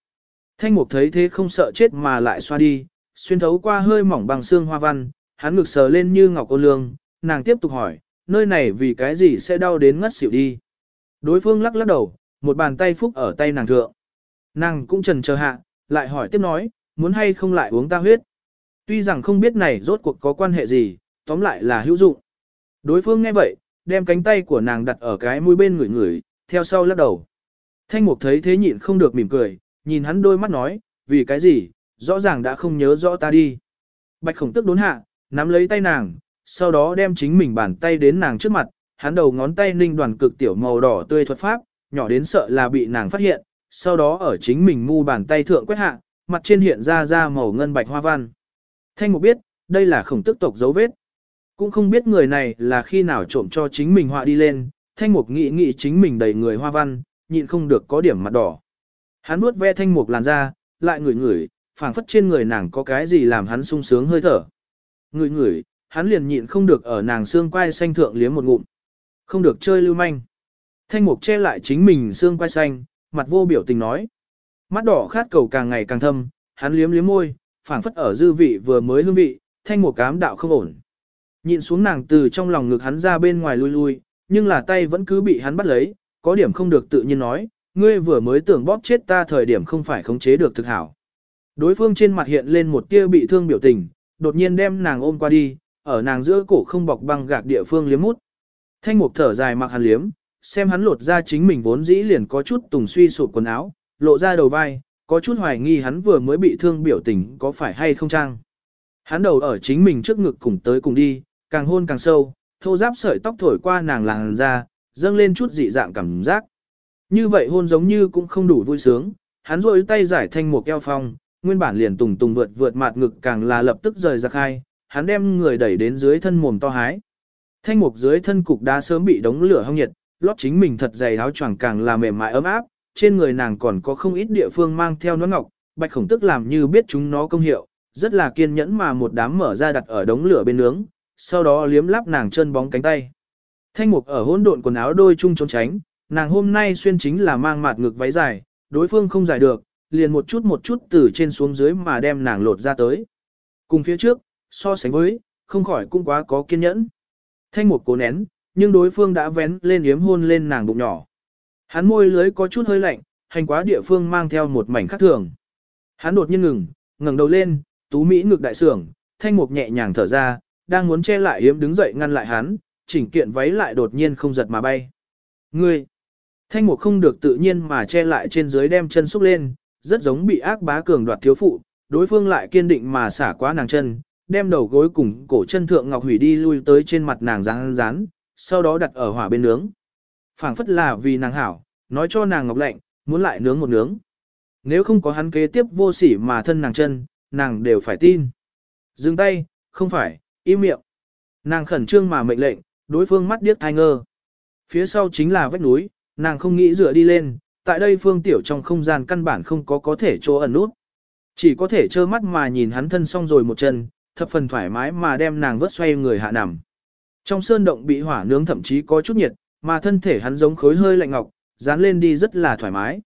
Thanh mục thấy thế không sợ chết mà lại xoa đi, xuyên thấu qua hơi mỏng bằng xương hoa văn, hắn ngực sờ lên như ngọc ô lương, nàng tiếp tục hỏi, nơi này vì cái gì sẽ đau đến ngất xỉu đi. Đối phương lắc lắc đầu, một bàn tay phúc ở tay nàng thượng. Nàng cũng trần chờ hạ, lại hỏi tiếp nói, muốn hay không lại uống ta huyết. Tuy rằng không biết này rốt cuộc có quan hệ gì, tóm lại là hữu dụng. Đối phương nghe vậy, đem cánh tay của nàng đặt ở cái mũi bên người người, theo sau lắc đầu. Thanh mục thấy thế nhịn không được mỉm cười, nhìn hắn đôi mắt nói, vì cái gì, rõ ràng đã không nhớ rõ ta đi. Bạch khổng tức đốn hạ, nắm lấy tay nàng, sau đó đem chính mình bàn tay đến nàng trước mặt, hắn đầu ngón tay ninh đoàn cực tiểu màu đỏ tươi thuật pháp, nhỏ đến sợ là bị nàng phát hiện, sau đó ở chính mình mu bàn tay thượng quét hạ, mặt trên hiện ra ra màu ngân bạch hoa văn. Thanh mục biết, đây là khổng tức tộc dấu vết. Cũng không biết người này là khi nào trộm cho chính mình họa đi lên, thanh mục nghĩ nghĩ chính mình đầy người hoa văn, nhịn không được có điểm mặt đỏ. Hắn nuốt ve thanh mục làn da, lại ngửi ngửi, phảng phất trên người nàng có cái gì làm hắn sung sướng hơi thở. Ngửi ngửi, hắn liền nhịn không được ở nàng xương quai xanh thượng liếm một ngụm. Không được chơi lưu manh. Thanh mục che lại chính mình xương quai xanh, mặt vô biểu tình nói. Mắt đỏ khát cầu càng ngày càng thâm, hắn liếm liếm môi, phảng phất ở dư vị vừa mới hương vị, thanh mục cám đạo không ổn. Nhịn xuống nàng từ trong lòng ngực hắn ra bên ngoài lui lui, nhưng là tay vẫn cứ bị hắn bắt lấy, có điểm không được tự nhiên nói, ngươi vừa mới tưởng bóp chết ta thời điểm không phải khống chế được thực hảo. Đối phương trên mặt hiện lên một tia bị thương biểu tình, đột nhiên đem nàng ôm qua đi, ở nàng giữa cổ không bọc băng gạc địa phương liếm mút. Thanh mục thở dài mặc hắn liếm, xem hắn lột ra chính mình vốn dĩ liền có chút tùng suy sụp quần áo, lộ ra đầu vai, có chút hoài nghi hắn vừa mới bị thương biểu tình có phải hay không trang. Hắn đầu ở chính mình trước ngực cùng tới cùng đi, càng hôn càng sâu, thô giáp sợi tóc thổi qua nàng làng ra, dâng lên chút dị dạng cảm giác. Như vậy hôn giống như cũng không đủ vui sướng, hắn rôi tay giải thanh một keo phong, nguyên bản liền tùng tùng vượt vượt mạt ngực càng là lập tức rời ra khai, hắn đem người đẩy đến dưới thân mồm to hái. Thanh mục dưới thân cục đá sớm bị đống lửa hong nhiệt, lót chính mình thật dày áo choàng càng là mềm mại ấm áp, trên người nàng còn có không ít địa phương mang theo nón ngọc, bạch khổng tức làm như biết chúng nó công hiệu, rất là kiên nhẫn mà một đám mở ra đặt ở đống lửa bên nướng, sau đó liếm láp nàng chân bóng cánh tay. Thanh mục ở hỗn độn quần áo đôi chung trốn tránh, nàng hôm nay xuyên chính là mang mạt ngực váy dài, đối phương không giải được, liền một chút một chút từ trên xuống dưới mà đem nàng lột ra tới. Cùng phía trước, so sánh với, không khỏi cũng quá có kiên nhẫn. Thanh một cố nén, nhưng đối phương đã vén lên yếm hôn lên nàng bụng nhỏ. Hắn môi lưới có chút hơi lạnh, hành quá địa phương mang theo một mảnh khác thường. Hắn đột nhiên ngừng, ngẩng đầu lên, tú mỹ ngực đại sưởng, thanh mục nhẹ nhàng thở ra, đang muốn che lại yếm đứng dậy ngăn lại hắn, chỉnh kiện váy lại đột nhiên không giật mà bay. Ngươi! Thanh mục không được tự nhiên mà che lại trên dưới đem chân xúc lên, rất giống bị ác bá cường đoạt thiếu phụ, đối phương lại kiên định mà xả quá nàng chân, đem đầu gối cùng cổ chân thượng ngọc hủy đi lui tới trên mặt nàng rán rán, sau đó đặt ở hỏa bên nướng. phảng phất là vì nàng hảo, nói cho nàng ngọc lạnh, muốn lại nướng một nướng. Nếu không có hắn kế tiếp vô sỉ mà thân nàng chân, nàng đều phải tin. Dừng tay, không phải, im miệng. Nàng khẩn trương mà mệnh lệnh, đối phương mắt điếc thai ngơ. Phía sau chính là vách núi, nàng không nghĩ dựa đi lên, tại đây phương tiểu trong không gian căn bản không có có thể chỗ ẩn nút. Chỉ có thể trơ mắt mà nhìn hắn thân xong rồi một chân, thập phần thoải mái mà đem nàng vớt xoay người hạ nằm. Trong sơn động bị hỏa nướng thậm chí có chút nhiệt, mà thân thể hắn giống khối hơi lạnh ngọc, dán lên đi rất là thoải mái.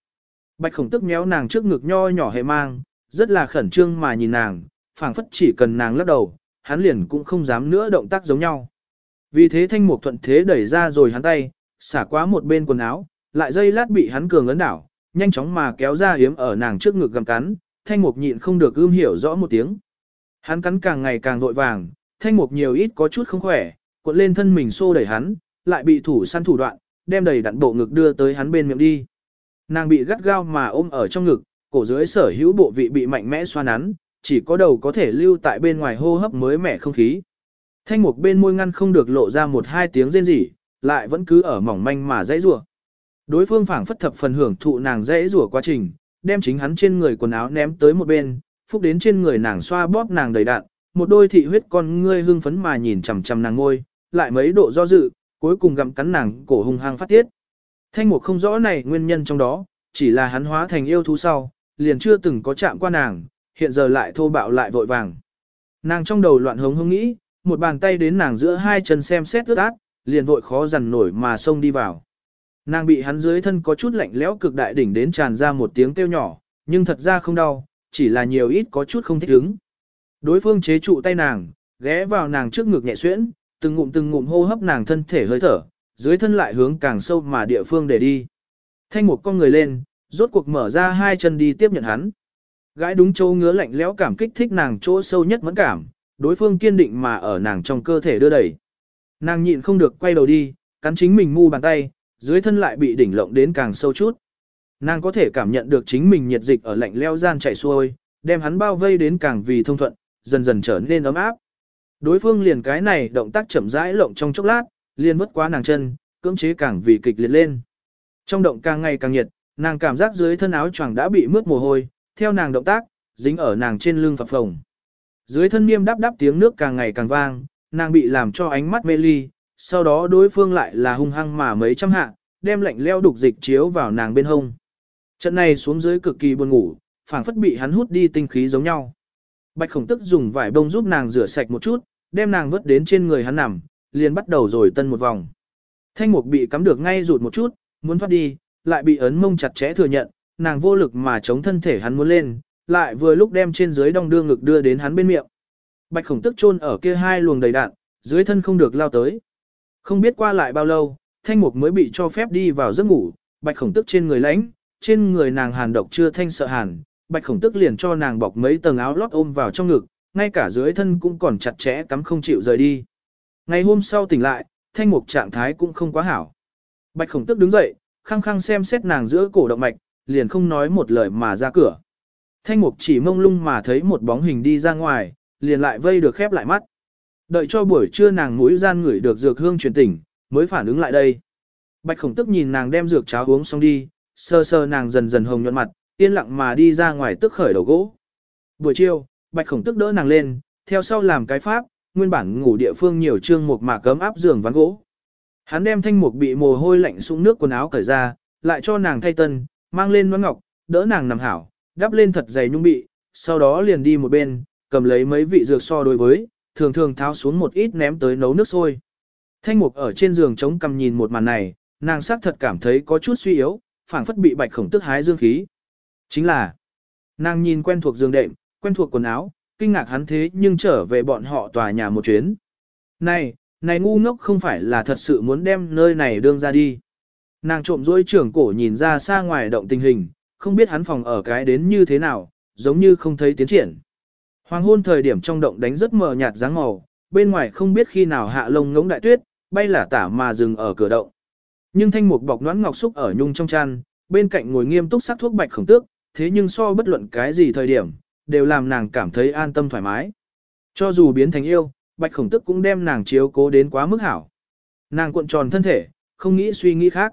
Bạch khổng tức méo nàng trước ngực nho nhỏ hệ mang, rất là khẩn trương mà nhìn nàng, phảng phất chỉ cần nàng lắc đầu, hắn liền cũng không dám nữa động tác giống nhau. Vì thế thanh mục thuận thế đẩy ra rồi hắn tay, xả quá một bên quần áo, lại dây lát bị hắn cường ấn đảo, nhanh chóng mà kéo ra hiếm ở nàng trước ngực gầm cắn, thanh mục nhịn không được ưm hiểu rõ một tiếng. Hắn cắn càng ngày càng vội vàng, thanh mục nhiều ít có chút không khỏe, cuộn lên thân mình xô đẩy hắn, lại bị thủ săn thủ đoạn, đem đầy đặn bộ ngực đưa tới hắn bên miệng đi. Nàng bị gắt gao mà ôm ở trong ngực, cổ dưới sở hữu bộ vị bị mạnh mẽ xoa nắn, chỉ có đầu có thể lưu tại bên ngoài hô hấp mới mẻ không khí. Thanh mục bên môi ngăn không được lộ ra một hai tiếng rên rỉ, lại vẫn cứ ở mỏng manh mà dãy rủa. Đối phương phảng phất thập phần hưởng thụ nàng dãy rủa quá trình, đem chính hắn trên người quần áo ném tới một bên, phúc đến trên người nàng xoa bóp nàng đầy đạn, một đôi thị huyết con ngươi hưng phấn mà nhìn chằm chằm nàng ngôi, lại mấy độ do dự, cuối cùng gặm cắn nàng cổ hung hăng phát tiết. Thanh mục không rõ này nguyên nhân trong đó, chỉ là hắn hóa thành yêu thú sau, liền chưa từng có chạm qua nàng, hiện giờ lại thô bạo lại vội vàng. Nàng trong đầu loạn hống hống nghĩ, một bàn tay đến nàng giữa hai chân xem xét ướt át, liền vội khó dằn nổi mà xông đi vào. Nàng bị hắn dưới thân có chút lạnh lẽo cực đại đỉnh đến tràn ra một tiếng kêu nhỏ, nhưng thật ra không đau, chỉ là nhiều ít có chút không thích ứng. Đối phương chế trụ tay nàng, ghé vào nàng trước ngực nhẹ xuyễn, từng ngụm từng ngụm hô hấp nàng thân thể hơi thở, dưới thân lại hướng càng sâu mà địa phương để đi. Thanh một con người lên, rốt cuộc mở ra hai chân đi tiếp nhận hắn. Gái đúng chỗ ngứa lạnh lẽo cảm kích thích nàng chỗ sâu nhất mẫn cảm, đối phương kiên định mà ở nàng trong cơ thể đưa đẩy. Nàng nhịn không được quay đầu đi, cắn chính mình mu bàn tay, dưới thân lại bị đỉnh lộng đến càng sâu chút. Nàng có thể cảm nhận được chính mình nhiệt dịch ở lạnh leo gian chảy xuôi, đem hắn bao vây đến càng vì thông thuận, dần dần trở nên ấm áp. Đối phương liền cái này động tác chậm rãi lộng trong chốc lát, liền vứt qua nàng chân, cưỡng chế càng vì kịch liệt lên. Trong động càng ngày càng nhiệt, nàng cảm giác dưới thân áo choàng đã bị mướt mồ hôi, theo nàng động tác, dính ở nàng trên lưng phập phồng. Dưới thân niêm đáp đáp tiếng nước càng ngày càng vang, nàng bị làm cho ánh mắt mê ly, sau đó đối phương lại là hung hăng mà mấy trăm hạ, đem lạnh leo đục dịch chiếu vào nàng bên hông. Trận này xuống dưới cực kỳ buồn ngủ, phảng phất bị hắn hút đi tinh khí giống nhau. Bạch khổng tức dùng vải bông giúp nàng rửa sạch một chút, đem nàng vớt đến trên người hắn nằm, liền bắt đầu rồi tân một vòng. Thanh mục bị cắm được ngay rụt một chút, muốn thoát đi, lại bị ấn mông chặt chẽ thừa nhận, nàng vô lực mà chống thân thể hắn muốn lên, lại vừa lúc đem trên dưới đong đưa ngực đưa đến hắn bên miệng. Bạch khổng tức chôn ở kia hai luồng đầy đạn, dưới thân không được lao tới. Không biết qua lại bao lâu, thanh mục mới bị cho phép đi vào giấc ngủ, bạch khổng tức trên người lãnh, trên người nàng hàn độc chưa thanh sợ hàn, bạch khổng tức liền cho nàng bọc mấy tầng áo lót ôm vào trong ngực, ngay cả dưới thân cũng còn chặt chẽ cắm không chịu rời đi. Ngày hôm sau tỉnh lại, thanh mục trạng thái cũng không quá hảo. Bạch khổng tức đứng dậy, khăng khăng xem xét nàng giữa cổ động mạch, liền không nói một lời mà ra cửa. Thanh mục chỉ mông lung mà thấy một bóng hình đi ra ngoài, liền lại vây được khép lại mắt. Đợi cho buổi trưa nàng mũi gian ngửi được dược hương truyền tỉnh, mới phản ứng lại đây. Bạch khổng tức nhìn nàng đem dược cháo uống xong đi, sơ sơ nàng dần dần hồng nhuận mặt, yên lặng mà đi ra ngoài tức khởi đầu gỗ. Buổi chiều, bạch khổng tức đỡ nàng lên, theo sau làm cái pháp, nguyên bản ngủ địa phương nhiều trương một mà cấm áp giường ván gỗ. Hắn đem thanh mục bị mồ hôi lạnh sũng nước quần áo cởi ra, lại cho nàng thay tân, mang lên nón ngọc, đỡ nàng nằm hảo, đắp lên thật dày nhung bị, sau đó liền đi một bên, cầm lấy mấy vị dược so đối với, thường thường tháo xuống một ít ném tới nấu nước sôi. Thanh mục ở trên giường chống cầm nhìn một màn này, nàng xác thật cảm thấy có chút suy yếu, phảng phất bị bạch khổng tức hái dương khí. Chính là, nàng nhìn quen thuộc giường đệm, quen thuộc quần áo, kinh ngạc hắn thế nhưng trở về bọn họ tòa nhà một chuyến. Này, này ngu ngốc không phải là thật sự muốn đem nơi này đương ra đi. Nàng trộm dối trưởng cổ nhìn ra xa ngoài động tình hình, không biết hắn phòng ở cái đến như thế nào, giống như không thấy tiến triển. Hoàng hôn thời điểm trong động đánh rất mờ nhạt dáng màu, bên ngoài không biết khi nào hạ lông ngỗng đại tuyết, bay là tả mà dừng ở cửa động. Nhưng thanh mục bọc noãn ngọc xúc ở nhung trong chăn, bên cạnh ngồi nghiêm túc sắc thuốc bạch khổng tước, thế nhưng so bất luận cái gì thời điểm, đều làm nàng cảm thấy an tâm thoải mái. Cho dù biến thành yêu, bạch khổng tước cũng đem nàng chiếu cố đến quá mức hảo. Nàng cuộn tròn thân thể, không nghĩ suy nghĩ khác.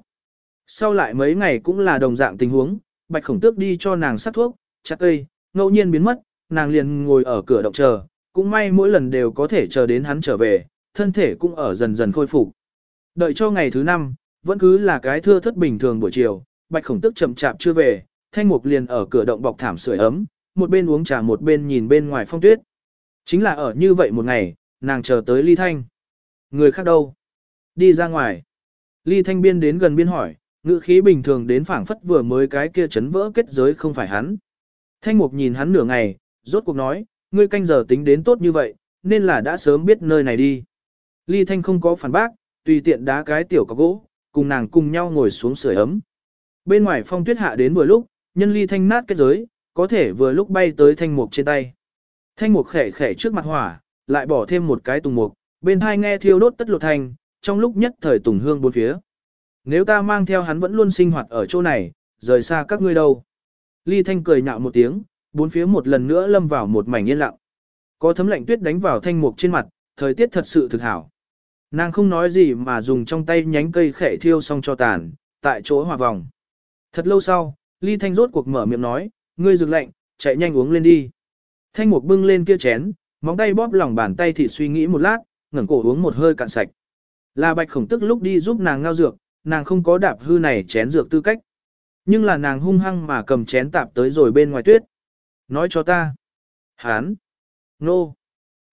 Sau lại mấy ngày cũng là đồng dạng tình huống, bạch khổng tước đi cho nàng sắc thuốc, chặt cây, ngẫu nhiên biến mất, nàng liền ngồi ở cửa động chờ, cũng may mỗi lần đều có thể chờ đến hắn trở về, thân thể cũng ở dần dần khôi phục. Đợi cho ngày thứ năm, vẫn cứ là cái thưa thất bình thường buổi chiều, bạch khổng tức chậm chạp chưa về, thanh mục liền ở cửa động bọc thảm sưởi ấm, một bên uống trà một bên nhìn bên ngoài phong tuyết. Chính là ở như vậy một ngày, nàng chờ tới ly thanh. Người khác đâu? Đi ra ngoài. Ly thanh biên đến gần biên hỏi, ngữ khí bình thường đến phảng phất vừa mới cái kia chấn vỡ kết giới không phải hắn. Thanh mục nhìn hắn nửa ngày, rốt cuộc nói, ngươi canh giờ tính đến tốt như vậy, nên là đã sớm biết nơi này đi. Ly Thanh không có phản bác, tùy tiện đá cái tiểu có gỗ, cùng nàng cùng nhau ngồi xuống sưởi ấm. Bên ngoài phong tuyết hạ đến vừa lúc, nhân Ly Thanh nát kết giới, có thể vừa lúc bay tới thanh mục trên tay. Thanh mục khẽ khẽ trước mặt hỏa, lại bỏ thêm một cái tùng mục, bên hai nghe thiêu đốt tất lột thành, trong lúc nhất thời tùng hương bốn phía. Nếu ta mang theo hắn vẫn luôn sinh hoạt ở chỗ này, rời xa các ngươi đâu. Ly Thanh cười nhạo một tiếng, bốn phía một lần nữa lâm vào một mảnh yên lặng. Có thấm lạnh tuyết đánh vào thanh mục trên mặt, thời tiết thật sự thực hảo. Nàng không nói gì mà dùng trong tay nhánh cây khệ thiêu xong cho tàn, tại chỗ hòa vòng. Thật lâu sau, Ly Thanh rốt cuộc mở miệng nói, ngươi dừng lạnh, chạy nhanh uống lên đi. Thanh mục bưng lên kia chén, móng tay bóp lòng bàn tay thì suy nghĩ một lát, ngẩng cổ uống một hơi cạn sạch. Là bạch khổng tức lúc đi giúp nàng ngao dược, nàng không có đạp hư này chén dược tư cách. Nhưng là nàng hung hăng mà cầm chén tạp tới rồi bên ngoài tuyết. Nói cho ta. Hán. Nô.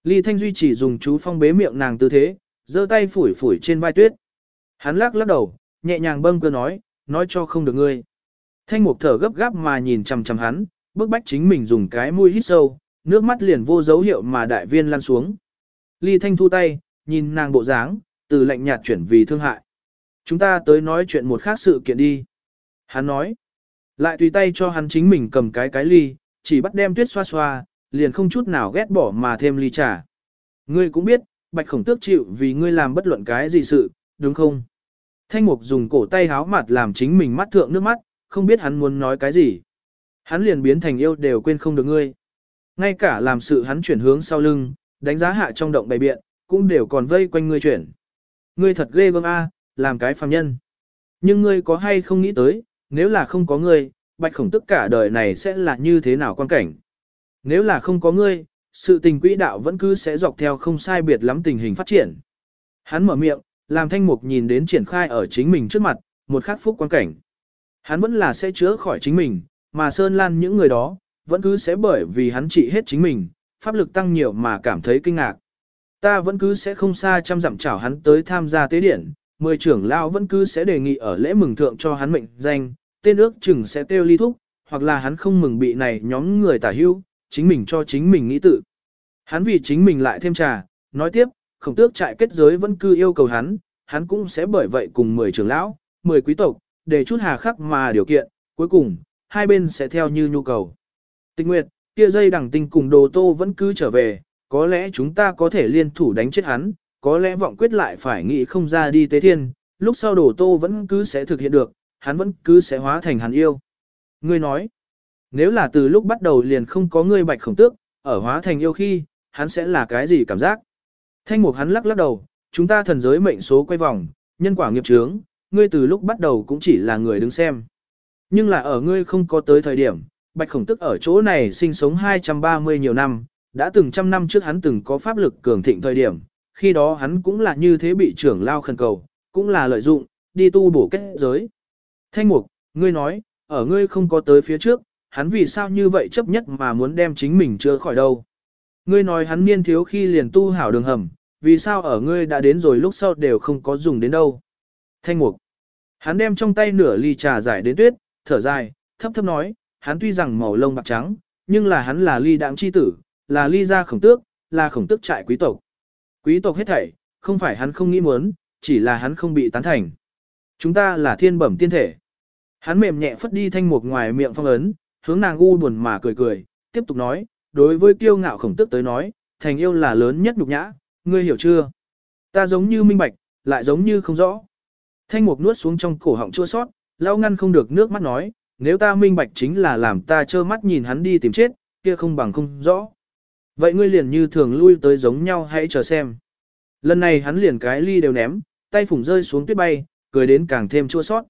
Ly Thanh Duy chỉ dùng chú phong bế miệng nàng tư thế, giơ tay phủi phủi trên vai tuyết. Hắn lắc lắc đầu, nhẹ nhàng bâng cơ nói, nói cho không được ngươi. Thanh mục thở gấp gáp mà nhìn chằm chằm hắn, bức bách chính mình dùng cái mũi hít sâu, nước mắt liền vô dấu hiệu mà đại viên lăn xuống. Ly Thanh thu tay, nhìn nàng bộ dáng, từ lạnh nhạt chuyển vì thương hại. Chúng ta tới nói chuyện một khác sự kiện đi. Hắn nói, lại tùy tay cho hắn chính mình cầm cái cái ly, chỉ bắt đem tuyết xoa xoa, liền không chút nào ghét bỏ mà thêm ly trà. Ngươi cũng biết, bạch khổng tước chịu vì ngươi làm bất luận cái gì sự, đúng không? Thanh mục dùng cổ tay háo mặt làm chính mình mắt thượng nước mắt, không biết hắn muốn nói cái gì. Hắn liền biến thành yêu đều quên không được ngươi. Ngay cả làm sự hắn chuyển hướng sau lưng, đánh giá hạ trong động bày biện, cũng đều còn vây quanh ngươi chuyển. Ngươi thật ghê gớm a, làm cái phàm nhân. Nhưng ngươi có hay không nghĩ tới, nếu là không có ngươi, bạch khổng tức cả đời này sẽ là như thế nào quan cảnh. Nếu là không có ngươi, sự tình quỹ đạo vẫn cứ sẽ dọc theo không sai biệt lắm tình hình phát triển. Hắn mở miệng, làm thanh mục nhìn đến triển khai ở chính mình trước mặt, một khắc phúc quan cảnh. Hắn vẫn là sẽ chữa khỏi chính mình, mà Sơn Lan những người đó, vẫn cứ sẽ bởi vì hắn trị hết chính mình, pháp lực tăng nhiều mà cảm thấy kinh ngạc. Ta vẫn cứ sẽ không xa chăm dặm chảo hắn tới tham gia tế điển, mười trưởng lão vẫn cứ sẽ đề nghị ở lễ mừng thượng cho hắn mệnh danh, tên ước chừng sẽ tiêu ly thúc, hoặc là hắn không mừng bị này nhóm người tả hưu, chính mình cho chính mình nghĩ tự. Hắn vì chính mình lại thêm trà, nói tiếp, khổng tước trại kết giới vẫn cứ yêu cầu hắn, hắn cũng sẽ bởi vậy cùng 10 trưởng lão, 10 quý tộc, để chút hà khắc mà điều kiện, cuối cùng, hai bên sẽ theo như nhu cầu. Tình Nguyệt, kia dây đẳng tinh cùng đồ tô vẫn cứ trở về, có lẽ chúng ta có thể liên thủ đánh chết hắn, có lẽ vọng quyết lại phải nghĩ không ra đi tế thiên, lúc sau đồ tô vẫn cứ sẽ thực hiện được, hắn vẫn cứ sẽ hóa thành hắn yêu. Ngươi nói, nếu là từ lúc bắt đầu liền không có ngươi bạch khổng tước, ở hóa thành yêu khi, hắn sẽ là cái gì cảm giác? Thanh mục hắn lắc lắc đầu, chúng ta thần giới mệnh số quay vòng, nhân quả nghiệp chướng, ngươi từ lúc bắt đầu cũng chỉ là người đứng xem. Nhưng là ở ngươi không có tới thời điểm, bạch khổng tức ở chỗ này sinh sống 230 nhiều năm, đã từng trăm năm trước hắn từng có pháp lực cường thịnh thời điểm, khi đó hắn cũng là như thế bị trưởng lao khẩn cầu, cũng là lợi dụng, đi tu bổ kết giới. Thanh mục, ngươi nói, ở ngươi không có tới phía trước, hắn vì sao như vậy chấp nhất mà muốn đem chính mình chưa khỏi đâu. Ngươi nói hắn niên thiếu khi liền tu hảo đường hầm, vì sao ở ngươi đã đến rồi lúc sau đều không có dùng đến đâu. Thanh mục, hắn đem trong tay nửa ly trà giải đến tuyết, thở dài, thấp thấp nói, hắn tuy rằng màu lông bạc trắng, nhưng là hắn là ly đạm chi tử, là ly gia khổng tước, là khổng tước trại quý tộc. Quý tộc hết thảy, không phải hắn không nghĩ muốn, chỉ là hắn không bị tán thành. Chúng ta là thiên bẩm tiên thể. Hắn mềm nhẹ phất đi thanh mục ngoài miệng phong ấn, hướng nàng u buồn mà cười cười, tiếp tục nói, đối với kiêu ngạo khổng tức tới nói, thành yêu là lớn nhất nhục nhã, ngươi hiểu chưa? Ta giống như minh bạch, lại giống như không rõ. Thanh mục nuốt xuống trong cổ họng chua sót, lau ngăn không được nước mắt nói, nếu ta minh bạch chính là làm ta trơ mắt nhìn hắn đi tìm chết, kia không bằng không rõ. Vậy ngươi liền như thường lui tới giống nhau hãy chờ xem. Lần này hắn liền cái ly đều ném, tay phủng rơi xuống tuyết bay, cười đến càng thêm chua sót.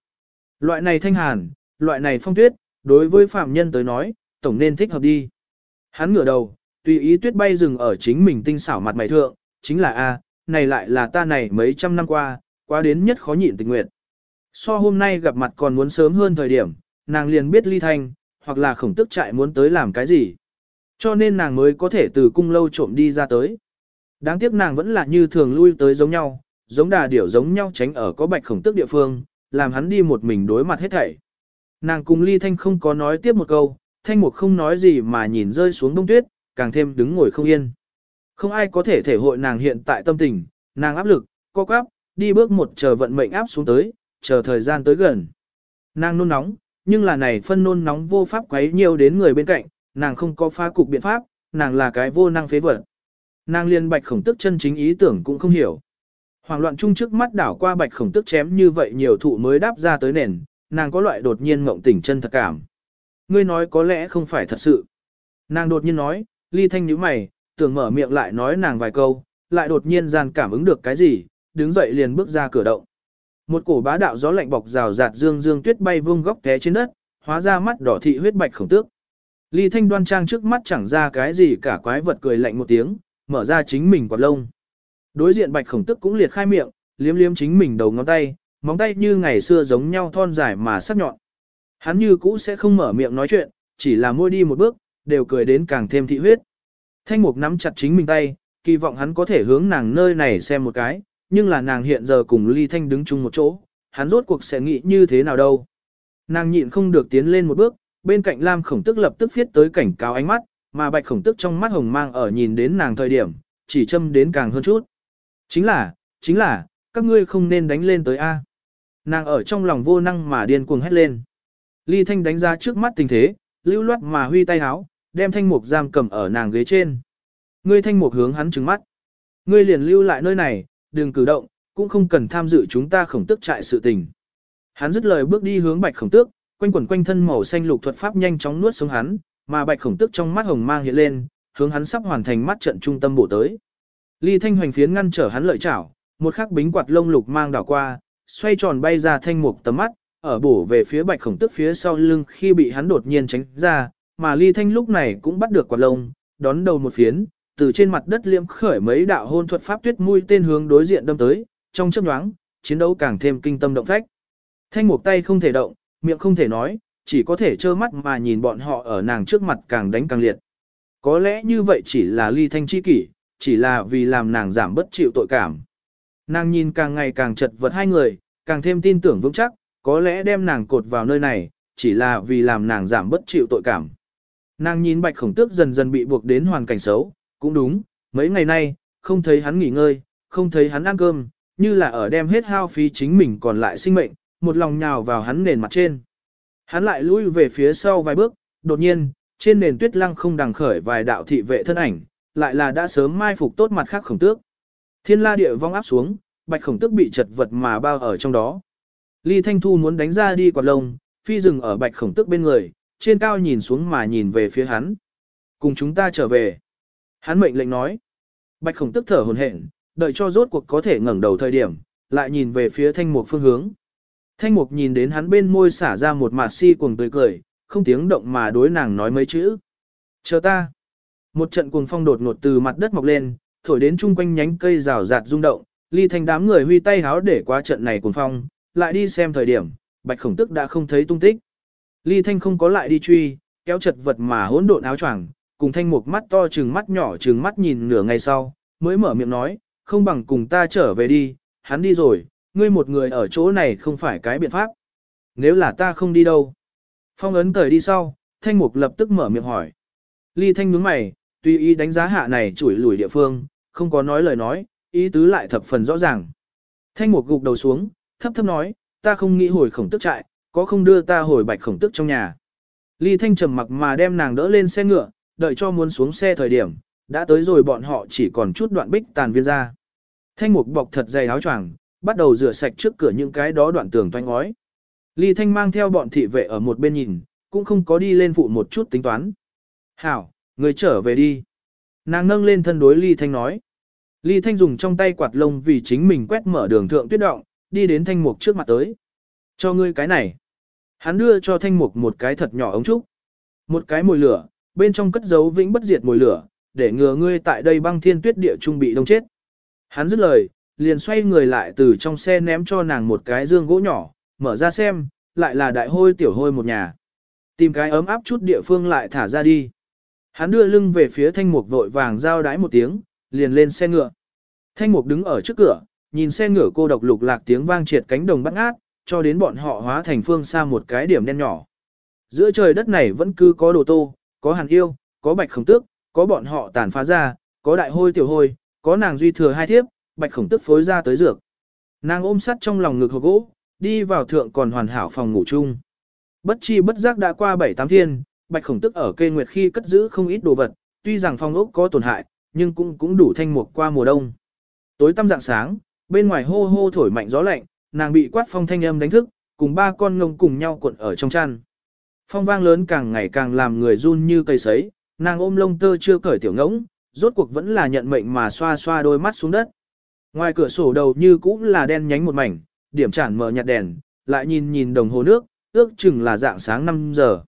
Loại này thanh hàn, loại này phong tuyết, đối với phạm nhân tới nói, tổng nên thích hợp đi. Hắn ngửa đầu, tùy ý tuyết bay dừng ở chính mình tinh xảo mặt mày thượng, chính là A, này lại là ta này mấy trăm năm qua, quá đến nhất khó nhịn tình nguyện. So hôm nay gặp mặt còn muốn sớm hơn thời điểm, nàng liền biết ly thanh, hoặc là khổng tức trại muốn tới làm cái gì. Cho nên nàng mới có thể từ cung lâu trộm đi ra tới. Đáng tiếc nàng vẫn là như thường lui tới giống nhau, giống đà điểu giống nhau tránh ở có bạch khổng tức địa phương, làm hắn đi một mình đối mặt hết thảy. Nàng cùng ly thanh không có nói tiếp một câu, thanh mục không nói gì mà nhìn rơi xuống đông tuyết, càng thêm đứng ngồi không yên. Không ai có thể thể hội nàng hiện tại tâm tình, nàng áp lực, co quắp, đi bước một chờ vận mệnh áp xuống tới, chờ thời gian tới gần. Nàng nôn nóng, nhưng là này phân nôn nóng vô pháp quấy nhiều đến người bên cạnh, nàng không có phá cục biện pháp, nàng là cái vô năng phế vật. Nàng liên bạch khổng tức chân chính ý tưởng cũng không hiểu. Hoàng loạn chung trước mắt đảo qua bạch khổng tức chém như vậy nhiều thụ mới đáp ra tới nền, nàng có loại đột nhiên mộng tỉnh chân thật cảm. Ngươi nói có lẽ không phải thật sự. Nàng đột nhiên nói, ly thanh nhíu mày, tưởng mở miệng lại nói nàng vài câu, lại đột nhiên gian cảm ứng được cái gì, đứng dậy liền bước ra cửa động. Một cổ bá đạo gió lạnh bọc rào rạt dương dương tuyết bay vung góc té trên đất, hóa ra mắt đỏ thị huyết bạch khổng tước. Ly Thanh đoan trang trước mắt chẳng ra cái gì cả quái vật cười lạnh một tiếng, mở ra chính mình quạt lông. Đối diện bạch khổng tức cũng liệt khai miệng, liếm liếm chính mình đầu ngón tay, móng tay như ngày xưa giống nhau thon dài mà sắc nhọn. Hắn như cũ sẽ không mở miệng nói chuyện, chỉ là môi đi một bước, đều cười đến càng thêm thị huyết. Thanh mục nắm chặt chính mình tay, kỳ vọng hắn có thể hướng nàng nơi này xem một cái, nhưng là nàng hiện giờ cùng ly thanh đứng chung một chỗ, hắn rốt cuộc sẽ nghĩ như thế nào đâu. Nàng nhịn không được tiến lên một bước, bên cạnh Lam khổng tức lập tức viết tới cảnh cáo ánh mắt, mà bạch khổng tức trong mắt hồng mang ở nhìn đến nàng thời điểm, chỉ châm đến càng hơn chút. Chính là, chính là, các ngươi không nên đánh lên tới A. Nàng ở trong lòng vô năng mà điên cuồng hét lên. Ly Thanh đánh ra trước mắt tình thế, lưu loát mà huy tay háo, đem thanh mục giam cầm ở nàng ghế trên. Ngươi thanh mục hướng hắn trừng mắt. Ngươi liền lưu lại nơi này, đừng cử động, cũng không cần tham dự chúng ta khổng tức trại sự tình. Hắn dứt lời bước đi hướng bạch khổng tước, quanh quẩn quanh thân màu xanh lục thuật pháp nhanh chóng nuốt xuống hắn, mà bạch khổng tước trong mắt hồng mang hiện lên, hướng hắn sắp hoàn thành mắt trận trung tâm bổ tới. Ly thanh hoành phiến ngăn trở hắn lợi chảo, một khắc bính quạt lông lục mang đảo qua, xoay tròn bay ra thanh mục tầm mắt, ở bổ về phía bạch khổng tước phía sau lưng khi bị hắn đột nhiên tránh ra, mà ly thanh lúc này cũng bắt được quạt lông, đón đầu một phiến, từ trên mặt đất liễm khởi mấy đạo hôn thuật pháp tuyết mũi tên hướng đối diện đâm tới, trong chớp nhoáng, chiến đấu càng thêm kinh tâm động phách. Thanh mục tay không thể động, miệng không thể nói, chỉ có thể trơ mắt mà nhìn bọn họ ở nàng trước mặt càng đánh càng liệt. Có lẽ như vậy chỉ là ly thanh chi kỷ, chỉ là vì làm nàng giảm bất chịu tội cảm. Nàng nhìn càng ngày càng chật vật hai người, càng thêm tin tưởng vững chắc, có lẽ đem nàng cột vào nơi này, chỉ là vì làm nàng giảm bất chịu tội cảm. Nàng nhìn bạch khổng tước dần dần bị buộc đến hoàn cảnh xấu, cũng đúng, mấy ngày nay, không thấy hắn nghỉ ngơi, không thấy hắn ăn cơm, như là ở đem hết hao phí chính mình còn lại sinh mệnh, một lòng nhào vào hắn nền mặt trên. Hắn lại lui về phía sau vài bước, đột nhiên, trên nền tuyết lăng không đằng khởi vài đạo thị vệ thân ảnh, lại là đã sớm mai phục tốt mặt khác khổng tước. Thiên la địa vong áp xuống, bạch khổng tước bị chật vật mà bao ở trong đó. Ly Thanh Thu muốn đánh ra đi quạt lông, phi dừng ở bạch khổng tước bên người, trên cao nhìn xuống mà nhìn về phía hắn. Cùng chúng ta trở về. Hắn mệnh lệnh nói. Bạch khổng tước thở hồn hển, đợi cho rốt cuộc có thể ngẩng đầu thời điểm, lại nhìn về phía thanh mục phương hướng. Thanh mục nhìn đến hắn bên môi xả ra một mạt si cuồng tươi cười, không tiếng động mà đối nàng nói mấy chữ. Chờ ta. Một trận cuồng phong đột ngột từ mặt đất mọc lên, thổi đến chung quanh nhánh cây rào rạt rung động, ly thanh đám người huy tay háo để qua trận này cuồng phong, lại đi xem thời điểm, bạch khổng tức đã không thấy tung tích. Ly thanh không có lại đi truy, kéo chật vật mà hỗn độn áo choàng, cùng thanh mục mắt to trừng mắt nhỏ trừng mắt nhìn nửa ngày sau, mới mở miệng nói, không bằng cùng ta trở về đi, hắn đi rồi, ngươi một người ở chỗ này không phải cái biện pháp. Nếu là ta không đi đâu. Phong ấn cởi đi sau, thanh mục lập tức mở miệng hỏi. Ly thanh nhướng mày, tuy ý đánh giá hạ này chủi lùi địa phương, không có nói lời nói, ý tứ lại thập phần rõ ràng. Thanh mục gục đầu xuống, thấp thấp nói, ta không nghĩ hồi khổng tức trại, có không đưa ta hồi bạch khổng tức trong nhà. Ly thanh trầm mặc mà đem nàng đỡ lên xe ngựa, đợi cho muốn xuống xe thời điểm, đã tới rồi bọn họ chỉ còn chút đoạn bích tàn viên ra. Thanh mục bọc thật dày áo choàng, bắt đầu rửa sạch trước cửa những cái đó đoạn tường toanh ngói. Ly Thanh mang theo bọn thị vệ ở một bên nhìn, cũng không có đi lên phụ một chút tính toán. Hảo, người trở về đi. Nàng nâng lên thân đối Ly Thanh nói. Ly Thanh dùng trong tay quạt lông vì chính mình quét mở đường thượng tuyết động, đi đến Thanh Mục trước mặt tới. Cho ngươi cái này. Hắn đưa cho Thanh Mục một cái thật nhỏ ống trúc. Một cái mồi lửa, bên trong cất giấu vĩnh bất diệt mồi lửa, để ngừa ngươi tại đây băng thiên tuyết địa trung bị đông chết. Hắn dứt lời, liền xoay người lại từ trong xe ném cho nàng một cái dương gỗ nhỏ, mở ra xem, lại là đại hôi tiểu hôi một nhà. Tìm cái ấm áp chút địa phương lại thả ra đi. Hắn đưa lưng về phía thanh mục vội vàng giao đái một tiếng, liền lên xe ngựa. Thanh mục đứng ở trước cửa, nhìn xe ngựa cô độc lục lạc tiếng vang triệt cánh đồng bắt ngát, cho đến bọn họ hóa thành phương xa một cái điểm đen nhỏ. Giữa trời đất này vẫn cứ có đồ tô, có hàn yêu, có bạch khổng tước, có bọn họ tàn phá ra, có đại hôi tiểu hôi, có nàng duy thừa hai thiếp, bạch khổng tước phối ra tới dược. Nàng ôm sắt trong lòng ngực hộp gỗ, đi vào thượng còn hoàn hảo phòng ngủ chung. Bất chi bất giác đã qua bảy tám thiên, bạch khổng tức ở cây nguyệt khi cất giữ không ít đồ vật, tuy rằng phong ốc có tổn hại, nhưng cũng cũng đủ thanh mục qua mùa đông. Tối tăm dạng sáng, bên ngoài hô hô thổi mạnh gió lạnh, nàng bị quát phong thanh âm đánh thức, cùng ba con ngông cùng nhau cuộn ở trong chăn. Phong vang lớn càng ngày càng làm người run như cây sấy, nàng ôm lông tơ chưa cởi tiểu ngỗng, rốt cuộc vẫn là nhận mệnh mà xoa xoa đôi mắt xuống đất. Ngoài cửa sổ đầu như cũng là đen nhánh một mảnh, điểm chản mở nhạt đèn, lại nhìn nhìn đồng hồ nước, ước chừng là dạng sáng 5 giờ.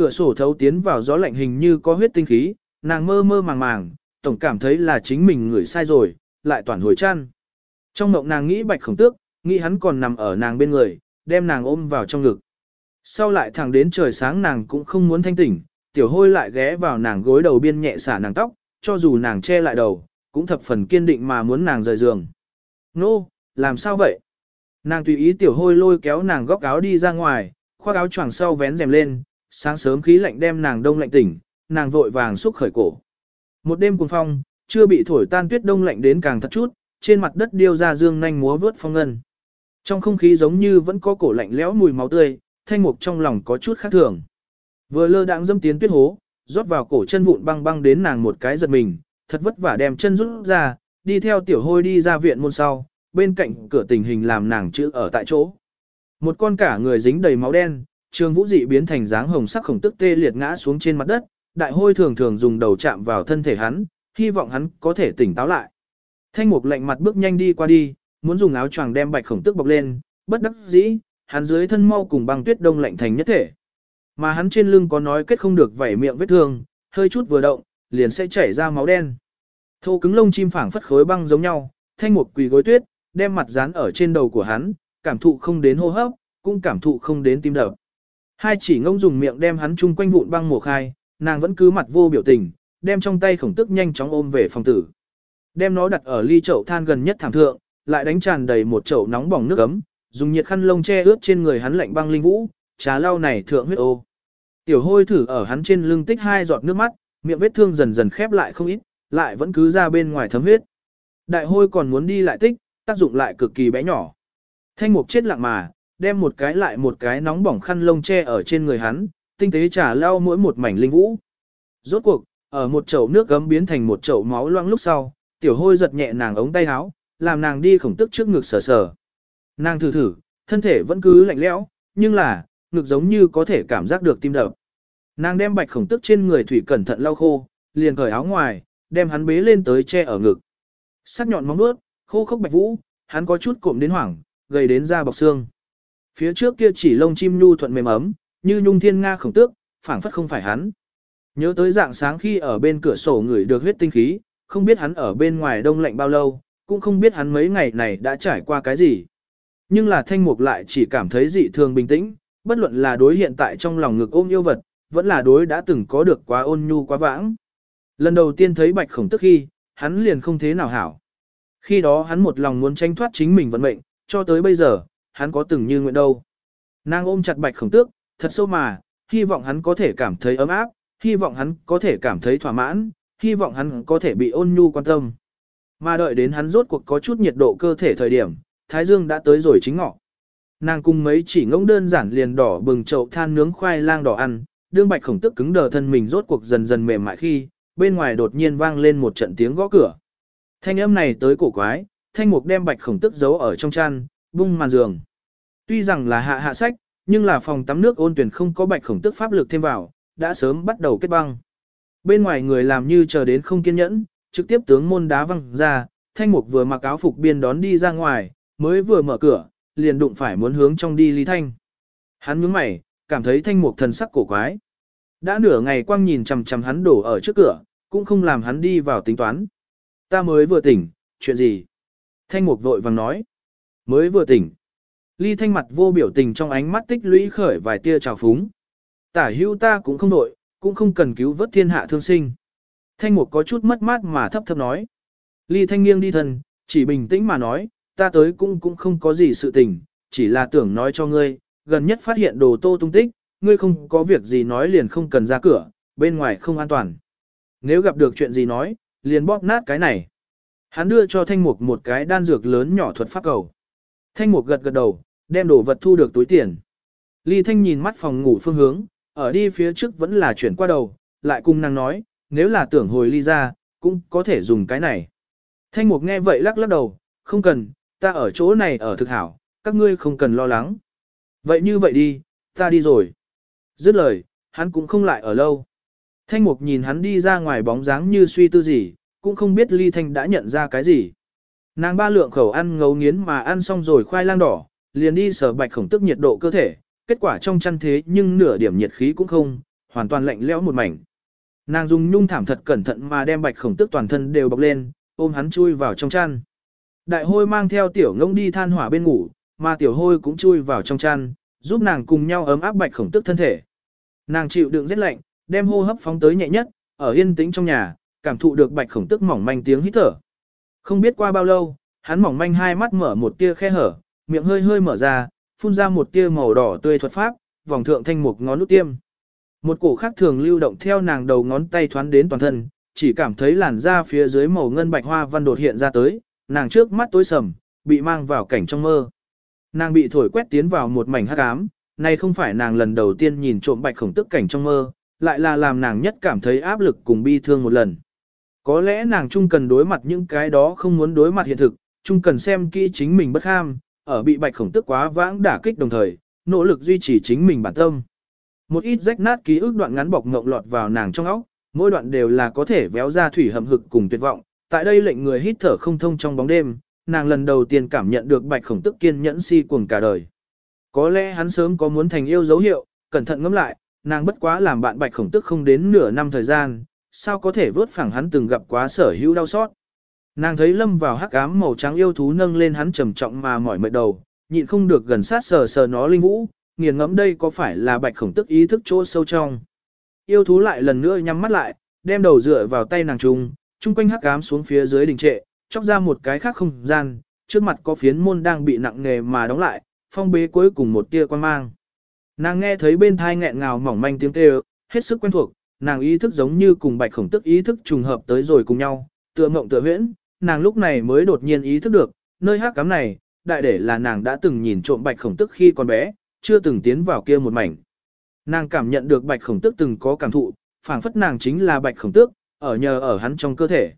Cửa sổ thấu tiến vào gió lạnh hình như có huyết tinh khí, nàng mơ mơ màng màng, tổng cảm thấy là chính mình ngửi sai rồi, lại toàn hồi chăn. Trong mộng nàng nghĩ bạch khổng tước, nghĩ hắn còn nằm ở nàng bên người, đem nàng ôm vào trong ngực. Sau lại thẳng đến trời sáng nàng cũng không muốn thanh tỉnh, tiểu hôi lại ghé vào nàng gối đầu biên nhẹ xả nàng tóc, cho dù nàng che lại đầu, cũng thập phần kiên định mà muốn nàng rời giường. Nô, làm sao vậy? Nàng tùy ý tiểu hôi lôi kéo nàng góc áo đi ra ngoài, khoác áo choàng sau vén rèm lên, sáng sớm khí lạnh đem nàng đông lạnh tỉnh, nàng vội vàng xúc khởi cổ. Một đêm cuồng phong, chưa bị thổi tan tuyết đông lạnh đến càng thật chút, trên mặt đất điêu ra dương nhanh múa vớt phong ngân. Trong không khí giống như vẫn có cổ lạnh lẽo mùi máu tươi, thanh mục trong lòng có chút khác thường. Vừa lơ đãng dâm tiến tuyết hố, rót vào cổ chân vụn băng băng đến nàng một cái giật mình, thật vất vả đem chân rút ra, đi theo tiểu hôi đi ra viện môn sau, bên cạnh cửa tình hình làm nàng chữ ở tại chỗ. Một con cả người dính đầy máu đen, trường vũ dị biến thành dáng hồng sắc khổng tức tê liệt ngã xuống trên mặt đất, đại hôi thường thường dùng đầu chạm vào thân thể hắn, hy vọng hắn có thể tỉnh táo lại. Thanh mục lạnh mặt bước nhanh đi qua đi, muốn dùng áo choàng đem bạch khổng tức bọc lên, bất đắc dĩ, hắn dưới thân mau cùng băng tuyết đông lạnh thành nhất thể. Mà hắn trên lưng có nói kết không được vảy miệng vết thương, hơi chút vừa động, liền sẽ chảy ra máu đen. Thô cứng lông chim phảng phất khối băng giống nhau, thanh mục quỳ gối tuyết, đem mặt dán ở trên đầu của hắn, cảm thụ không đến hô hấp, cũng cảm thụ không đến tim đập. Hai chỉ ngông dùng miệng đem hắn chung quanh vụn băng mổ khai, nàng vẫn cứ mặt vô biểu tình, đem trong tay khổng tức nhanh chóng ôm về phòng tử. Đem nó đặt ở ly chậu than gần nhất thảm thượng, lại đánh tràn đầy một chậu nóng bỏng nước ấm, dùng nhiệt khăn lông che ướt trên người hắn lạnh băng linh vũ, trà lau này thượng huyết ô. Tiểu hôi thử ở hắn trên lưng tích hai giọt nước mắt, miệng vết thương dần dần khép lại không ít, lại vẫn cứ ra bên ngoài thấm huyết. Đại hôi còn muốn đi lại tích, tác dụng lại cực kỳ bé nhỏ. Thanh mục chết lặng mà, đem một cái lại một cái nóng bỏng khăn lông che ở trên người hắn, tinh tế trả lau mỗi một mảnh linh vũ. Rốt cuộc, ở một chậu nước gấm biến thành một chậu máu loãng lúc sau, tiểu hôi giật nhẹ nàng ống tay áo, làm nàng đi khổng tức trước ngực sờ sờ. Nàng thử thử, thân thể vẫn cứ lạnh lẽo, nhưng là, ngực giống như có thể cảm giác được tim đập. Nàng đem bạch khổng tức trên người thủy cẩn thận lau khô, liền cởi áo ngoài, đem hắn bế lên tới che ở ngực. Sắc nhọn móng nuốt, khô khốc bạch vũ, hắn có chút cộm đến hoảng, gầy đến da bọc xương. Phía trước kia chỉ lông chim nhu thuận mềm ấm, như nhung thiên nga khổng tước, phảng phất không phải hắn. Nhớ tới dạng sáng khi ở bên cửa sổ người được huyết tinh khí, không biết hắn ở bên ngoài đông lạnh bao lâu, cũng không biết hắn mấy ngày này đã trải qua cái gì. Nhưng là thanh mục lại chỉ cảm thấy dị thường bình tĩnh, bất luận là đối hiện tại trong lòng ngực ôm yêu vật, vẫn là đối đã từng có được quá ôn nhu quá vãng. Lần đầu tiên thấy bạch khổng tức khi, hắn liền không thế nào hảo. Khi đó hắn một lòng muốn tranh thoát chính mình vận mệnh, cho tới bây giờ, hắn có từng như nguyện đâu. Nàng ôm chặt bạch khổng tước, thật sâu mà, hy vọng hắn có thể cảm thấy ấm áp, hy vọng hắn có thể cảm thấy thỏa mãn, hy vọng hắn có thể bị ôn nhu quan tâm. Mà đợi đến hắn rốt cuộc có chút nhiệt độ cơ thể thời điểm, Thái Dương đã tới rồi chính ngọ. Nàng cùng mấy chỉ ngỗng đơn giản liền đỏ bừng chậu than nướng khoai lang đỏ ăn, đương bạch khổng tức cứng đờ thân mình rốt cuộc dần dần mềm mại khi, bên ngoài đột nhiên vang lên một trận tiếng gõ cửa. Thanh âm này tới cổ quái, thanh mục đem bạch khổng tức giấu ở trong chăn, bung màn giường. Tuy rằng là hạ hạ sách, nhưng là phòng tắm nước ôn tuyển không có bạch khổng tức pháp lực thêm vào, đã sớm bắt đầu kết băng. Bên ngoài người làm như chờ đến không kiên nhẫn, trực tiếp tướng môn đá văng ra, thanh mục vừa mặc áo phục biên đón đi ra ngoài, mới vừa mở cửa, liền đụng phải muốn hướng trong đi Lý Thanh. Hắn nhướng mày, cảm thấy thanh mục thần sắc cổ quái. Đã nửa ngày quang nhìn chằm chằm hắn đổ ở trước cửa, cũng không làm hắn đi vào tính toán. Ta mới vừa tỉnh, chuyện gì? Thanh mục vội vàng nói. Mới vừa tỉnh. Ly thanh mặt vô biểu tình trong ánh mắt tích lũy khởi vài tia trào phúng. Tả hưu ta cũng không đội, cũng không cần cứu vớt thiên hạ thương sinh. Thanh mục có chút mất mát mà thấp thấp nói. Ly thanh nghiêng đi thân, chỉ bình tĩnh mà nói, ta tới cũng cũng không có gì sự tình, chỉ là tưởng nói cho ngươi, gần nhất phát hiện đồ tô tung tích, ngươi không có việc gì nói liền không cần ra cửa, bên ngoài không an toàn. Nếu gặp được chuyện gì nói, liền bóp nát cái này. Hắn đưa cho thanh mục một cái đan dược lớn nhỏ thuật pháp cầu. Thanh mục gật gật đầu, đem đồ vật thu được túi tiền. Ly thanh nhìn mắt phòng ngủ phương hướng, ở đi phía trước vẫn là chuyển qua đầu, lại cùng nàng nói, nếu là tưởng hồi ly ra, cũng có thể dùng cái này. Thanh mục nghe vậy lắc lắc đầu, không cần, ta ở chỗ này ở thực hảo, các ngươi không cần lo lắng. Vậy như vậy đi, ta đi rồi. Dứt lời, hắn cũng không lại ở lâu. Thanh mục nhìn hắn đi ra ngoài bóng dáng như suy tư gì, cũng không biết ly thanh đã nhận ra cái gì. Nàng ba lượng khẩu ăn ngấu nghiến mà ăn xong rồi khoai lang đỏ, liền đi sở bạch khổng tức nhiệt độ cơ thể, kết quả trong chăn thế nhưng nửa điểm nhiệt khí cũng không, hoàn toàn lạnh lẽo một mảnh. Nàng dùng nhung thảm thật cẩn thận mà đem bạch khổng tức toàn thân đều bọc lên, ôm hắn chui vào trong chăn. Đại hôi mang theo tiểu ngông đi than hỏa bên ngủ, mà tiểu hôi cũng chui vào trong chăn, giúp nàng cùng nhau ấm áp bạch khổng tức thân thể. Nàng chịu đựng rét lạnh, đem hô hấp phóng tới nhẹ nhất, ở yên tĩnh trong nhà, cảm thụ được bạch khổng tức mỏng manh tiếng hít thở. Không biết qua bao lâu, hắn mỏng manh hai mắt mở một tia khe hở, miệng hơi hơi mở ra, phun ra một tia màu đỏ tươi thuật pháp, vòng thượng thanh một ngón nút tiêm. Một cổ khác thường lưu động theo nàng đầu ngón tay thoán đến toàn thân, chỉ cảm thấy làn da phía dưới màu ngân bạch hoa văn đột hiện ra tới, nàng trước mắt tối sầm, bị mang vào cảnh trong mơ. Nàng bị thổi quét tiến vào một mảnh hắc ám, nay không phải nàng lần đầu tiên nhìn trộm bạch khổng tức cảnh trong mơ, lại là làm nàng nhất cảm thấy áp lực cùng bi thương một lần. Có lẽ nàng chung cần đối mặt những cái đó không muốn đối mặt hiện thực, chung cần xem kỹ chính mình bất ham, ở bị bạch khổng tức quá vãng đả kích đồng thời, nỗ lực duy trì chính mình bản tâm. Một ít rách nát ký ức đoạn ngắn bọc ngộng lọt vào nàng trong óc, mỗi đoạn đều là có thể véo ra thủy hầm hực cùng tuyệt vọng, tại đây lệnh người hít thở không thông trong bóng đêm, nàng lần đầu tiên cảm nhận được bạch khổng tức kiên nhẫn si cuồng cả đời. Có lẽ hắn sớm có muốn thành yêu dấu hiệu, cẩn thận ngẫm lại, nàng bất quá làm bạn bạch khổng tức không đến nửa năm thời gian, sao có thể vớt phẳng hắn từng gặp quá sở hữu đau xót. Nàng thấy lâm vào hắc ám màu trắng yêu thú nâng lên hắn trầm trọng mà mỏi mệt đầu, nhịn không được gần sát sờ sờ nó linh vũ, nghiền ngẫm đây có phải là bạch khổng tức ý thức chỗ sâu trong. Yêu thú lại lần nữa nhắm mắt lại, đem đầu dựa vào tay nàng trung, chung quanh hắc ám xuống phía dưới đình trệ, chóc ra một cái khác không gian, trước mặt có phiến môn đang bị nặng nề mà đóng lại, phong bế cuối cùng một tia quan mang. Nàng nghe thấy bên thai nghẹn ngào mỏng manh tiếng kêu, hết sức quen thuộc, nàng ý thức giống như cùng bạch khổng tức ý thức trùng hợp tới rồi cùng nhau, tựa mộng tựa huyễn, nàng lúc này mới đột nhiên ý thức được, nơi hắc cám này, đại để là nàng đã từng nhìn trộm bạch khổng tức khi còn bé, chưa từng tiến vào kia một mảnh. Nàng cảm nhận được bạch khổng tức từng có cảm thụ, phảng phất nàng chính là bạch khổng tước, ở nhờ ở hắn trong cơ thể.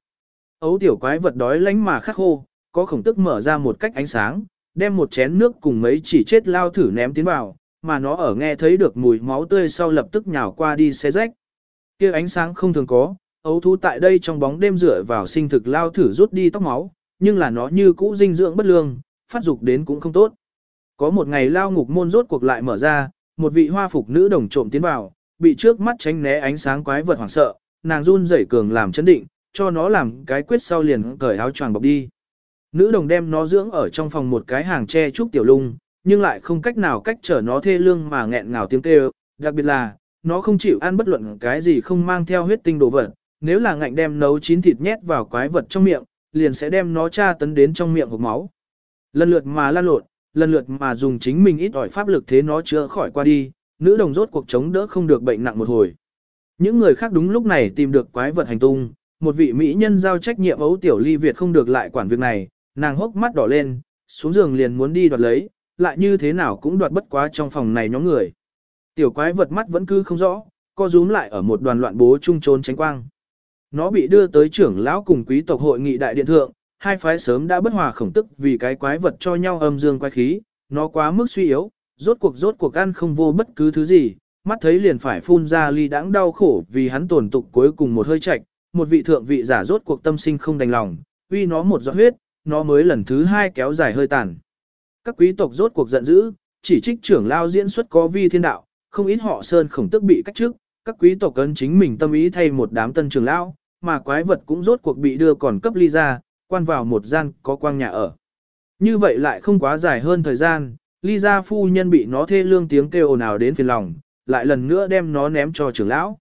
Ấu tiểu quái vật đói lánh mà khắc khô, có khổng tức mở ra một cách ánh sáng, đem một chén nước cùng mấy chỉ chết lao thử ném tiến vào, mà nó ở nghe thấy được mùi máu tươi sau lập tức nhào qua đi xé rách. Kia ánh sáng không thường có, ấu thú tại đây trong bóng đêm rửa vào sinh thực lao thử rút đi tóc máu, nhưng là nó như cũ dinh dưỡng bất lương, phát dục đến cũng không tốt. Có một ngày lao ngục môn rốt cuộc lại mở ra, một vị hoa phục nữ đồng trộm tiến vào, bị trước mắt tránh né ánh sáng quái vật hoảng sợ, nàng run rẩy cường làm chấn định, cho nó làm cái quyết sau liền cởi áo choàng bọc đi. Nữ đồng đem nó dưỡng ở trong phòng một cái hàng tre trúc tiểu lung, nhưng lại không cách nào cách trở nó thê lương mà nghẹn ngào tiếng kêu, đặc biệt là, nó không chịu ăn bất luận cái gì không mang theo huyết tinh đồ vật, nếu là ngạnh đem nấu chín thịt nhét vào quái vật trong miệng, liền sẽ đem nó tra tấn đến trong miệng hộp máu. Lần lượt mà lan lộn, lần lượt mà dùng chính mình ít ỏi pháp lực thế nó chữa khỏi qua đi, nữ đồng rốt cuộc chống đỡ không được bệnh nặng một hồi. Những người khác đúng lúc này tìm được quái vật hành tung, một vị mỹ nhân giao trách nhiệm ấu tiểu ly Việt không được lại quản việc này, nàng hốc mắt đỏ lên, xuống giường liền muốn đi đoạt lấy, lại như thế nào cũng đoạt bất quá trong phòng này nhóm người. Tiểu quái vật mắt vẫn cứ không rõ, co rúm lại ở một đoàn loạn bố chung trốn tránh quang. Nó bị đưa tới trưởng lão cùng quý tộc hội nghị đại điện thượng, hai phái sớm đã bất hòa khổng tức vì cái quái vật cho nhau âm dương quái khí, nó quá mức suy yếu, rốt cuộc rốt cuộc ăn không vô bất cứ thứ gì, mắt thấy liền phải phun ra ly đãng đau khổ vì hắn tổn tục cuối cùng một hơi chạch, một vị thượng vị giả rốt cuộc tâm sinh không đành lòng, uy nó một giọt huyết, nó mới lần thứ hai kéo dài hơi tàn. Các quý tộc rốt cuộc giận dữ, chỉ trích trưởng lao diễn xuất có vi thiên đạo, không ít họ sơn khổng tức bị cách trước, các quý tộc cấn chính mình tâm ý thay một đám tân trưởng lão, mà quái vật cũng rốt cuộc bị đưa còn cấp ly ra, quan vào một gian có quang nhà ở. Như vậy lại không quá dài hơn thời gian, ly gia phu nhân bị nó thê lương tiếng kêu ồn ào đến phiền lòng, lại lần nữa đem nó ném cho trưởng lão.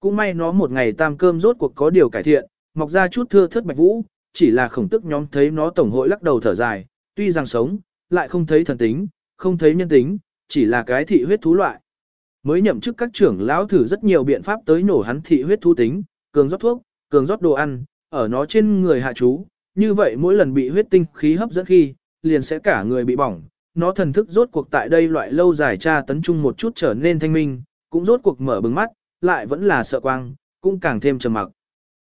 Cũng may nó một ngày tam cơm rốt cuộc có điều cải thiện, mọc ra chút thưa thất bạch vũ, chỉ là khổng tức nhóm thấy nó tổng hội lắc đầu thở dài, tuy rằng sống, lại không thấy thần tính, không thấy nhân tính, chỉ là cái thị huyết thú loại. Mới nhậm chức các trưởng lão thử rất nhiều biện pháp tới nổ hắn thị huyết thu tính, cường rót thuốc, cường rót đồ ăn, ở nó trên người hạ chú, như vậy mỗi lần bị huyết tinh khí hấp dẫn khi, liền sẽ cả người bị bỏng, nó thần thức rốt cuộc tại đây loại lâu dài tra tấn trung một chút trở nên thanh minh, cũng rốt cuộc mở bừng mắt, lại vẫn là sợ quang, cũng càng thêm trầm mặc.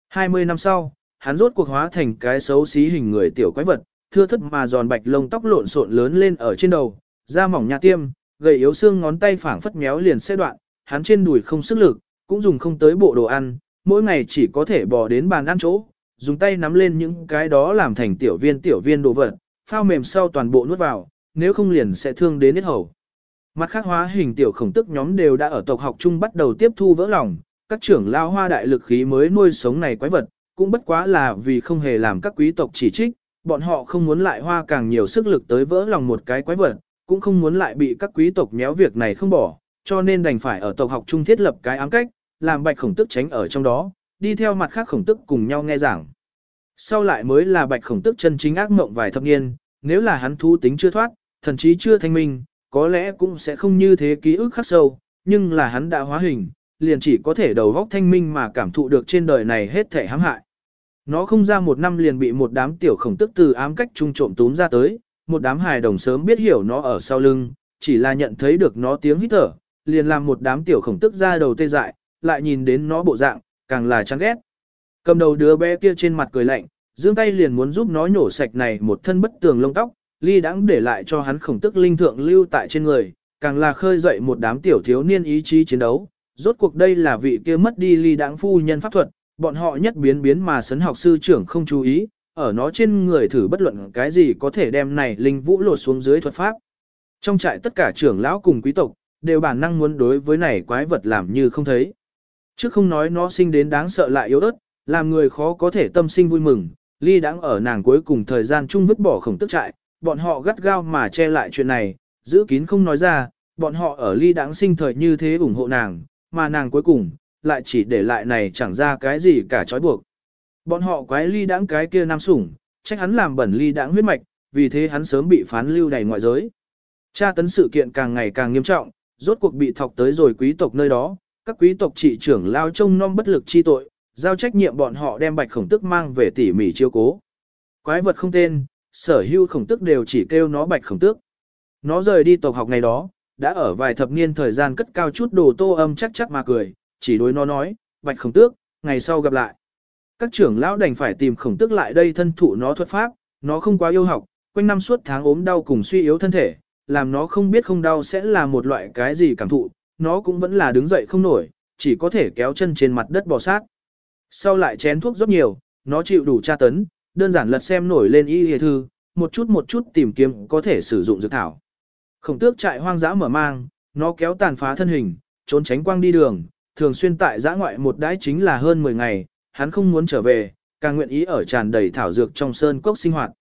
20 năm sau, hắn rốt cuộc hóa thành cái xấu xí hình người tiểu quái vật, thưa thất mà giòn bạch lông tóc lộn xộn lớn lên ở trên đầu, da mỏng nha tiêm, gầy yếu xương ngón tay phảng phất méo liền sẽ đoạn, hắn trên đùi không sức lực, cũng dùng không tới bộ đồ ăn, mỗi ngày chỉ có thể bò đến bàn ăn chỗ, dùng tay nắm lên những cái đó làm thành tiểu viên tiểu viên đồ vật, phao mềm sau toàn bộ nuốt vào, nếu không liền sẽ thương đến hết hầu. Mặt khác hóa hình tiểu khổng tức nhóm đều đã ở tộc học chung bắt đầu tiếp thu vỡ lòng, các trưởng lao hoa đại lực khí mới nuôi sống này quái vật, cũng bất quá là vì không hề làm các quý tộc chỉ trích, bọn họ không muốn lại hoa càng nhiều sức lực tới vỡ lòng một cái quái vật, cũng không muốn lại bị các quý tộc méo việc này không bỏ, cho nên đành phải ở tộc học trung thiết lập cái ám cách, làm bạch khổng tức tránh ở trong đó, đi theo mặt khác khổng tức cùng nhau nghe giảng. Sau lại mới là bạch khổng tức chân chính ác mộng vài thập niên, nếu là hắn thú tính chưa thoát, thần chí chưa thanh minh, có lẽ cũng sẽ không như thế ký ức khắc sâu, nhưng là hắn đã hóa hình, liền chỉ có thể đầu góc thanh minh mà cảm thụ được trên đời này hết thể hãm hại. Nó không ra một năm liền bị một đám tiểu khổng tức từ ám cách trung trộm túm ra tới, một đám hài đồng sớm biết hiểu nó ở sau lưng, chỉ là nhận thấy được nó tiếng hít thở, liền làm một đám tiểu khổng tức ra đầu tê dại, lại nhìn đến nó bộ dạng, càng là chán ghét. Cầm đầu đứa bé kia trên mặt cười lạnh, giương tay liền muốn giúp nó nhổ sạch này một thân bất tường lông tóc, ly đãng để lại cho hắn khổng tức linh thượng lưu tại trên người, càng là khơi dậy một đám tiểu thiếu niên ý chí chiến đấu. Rốt cuộc đây là vị kia mất đi ly đãng phu nhân pháp thuật, bọn họ nhất biến biến mà sấn học sư trưởng không chú ý, ở nó trên người thử bất luận cái gì có thể đem này linh vũ lột xuống dưới thuật pháp. Trong trại tất cả trưởng lão cùng quý tộc, đều bản năng muốn đối với này quái vật làm như không thấy. Chứ không nói nó sinh đến đáng sợ lại yếu ớt, làm người khó có thể tâm sinh vui mừng, ly đáng ở nàng cuối cùng thời gian chung vứt bỏ khổng tức trại, bọn họ gắt gao mà che lại chuyện này, giữ kín không nói ra, bọn họ ở ly đáng sinh thời như thế ủng hộ nàng, mà nàng cuối cùng, lại chỉ để lại này chẳng ra cái gì cả trói buộc. Bọn họ quái ly đãng cái kia nam sủng, trách hắn làm bẩn ly đãng huyết mạch, vì thế hắn sớm bị phán lưu đầy ngoại giới. Tra tấn sự kiện càng ngày càng nghiêm trọng, rốt cuộc bị thọc tới rồi quý tộc nơi đó, các quý tộc trị trưởng lao trông non bất lực chi tội, giao trách nhiệm bọn họ đem bạch khổng tức mang về tỉ mỉ chiêu cố. Quái vật không tên, sở hữu khổng tức đều chỉ kêu nó bạch khổng tước. Nó rời đi tộc học ngày đó, đã ở vài thập niên thời gian cất cao chút đồ tô âm chắc chắc mà cười, chỉ đối nó nói, bạch khổng tước, ngày sau gặp lại. Các trưởng lão đành phải tìm khổng tước lại đây thân thụ nó thuật pháp, nó không quá yêu học, quanh năm suốt tháng ốm đau cùng suy yếu thân thể, làm nó không biết không đau sẽ là một loại cái gì cảm thụ, nó cũng vẫn là đứng dậy không nổi, chỉ có thể kéo chân trên mặt đất bò sát. Sau lại chén thuốc rất nhiều, nó chịu đủ tra tấn, đơn giản lật xem nổi lên y hề thư, một chút một chút tìm kiếm có thể sử dụng dược thảo. Khổng tước trại hoang dã mở mang, nó kéo tàn phá thân hình, trốn tránh quang đi đường, thường xuyên tại dã ngoại một đái chính là hơn 10 ngày, hắn không muốn trở về, càng nguyện ý ở tràn đầy thảo dược trong sơn cốc sinh hoạt.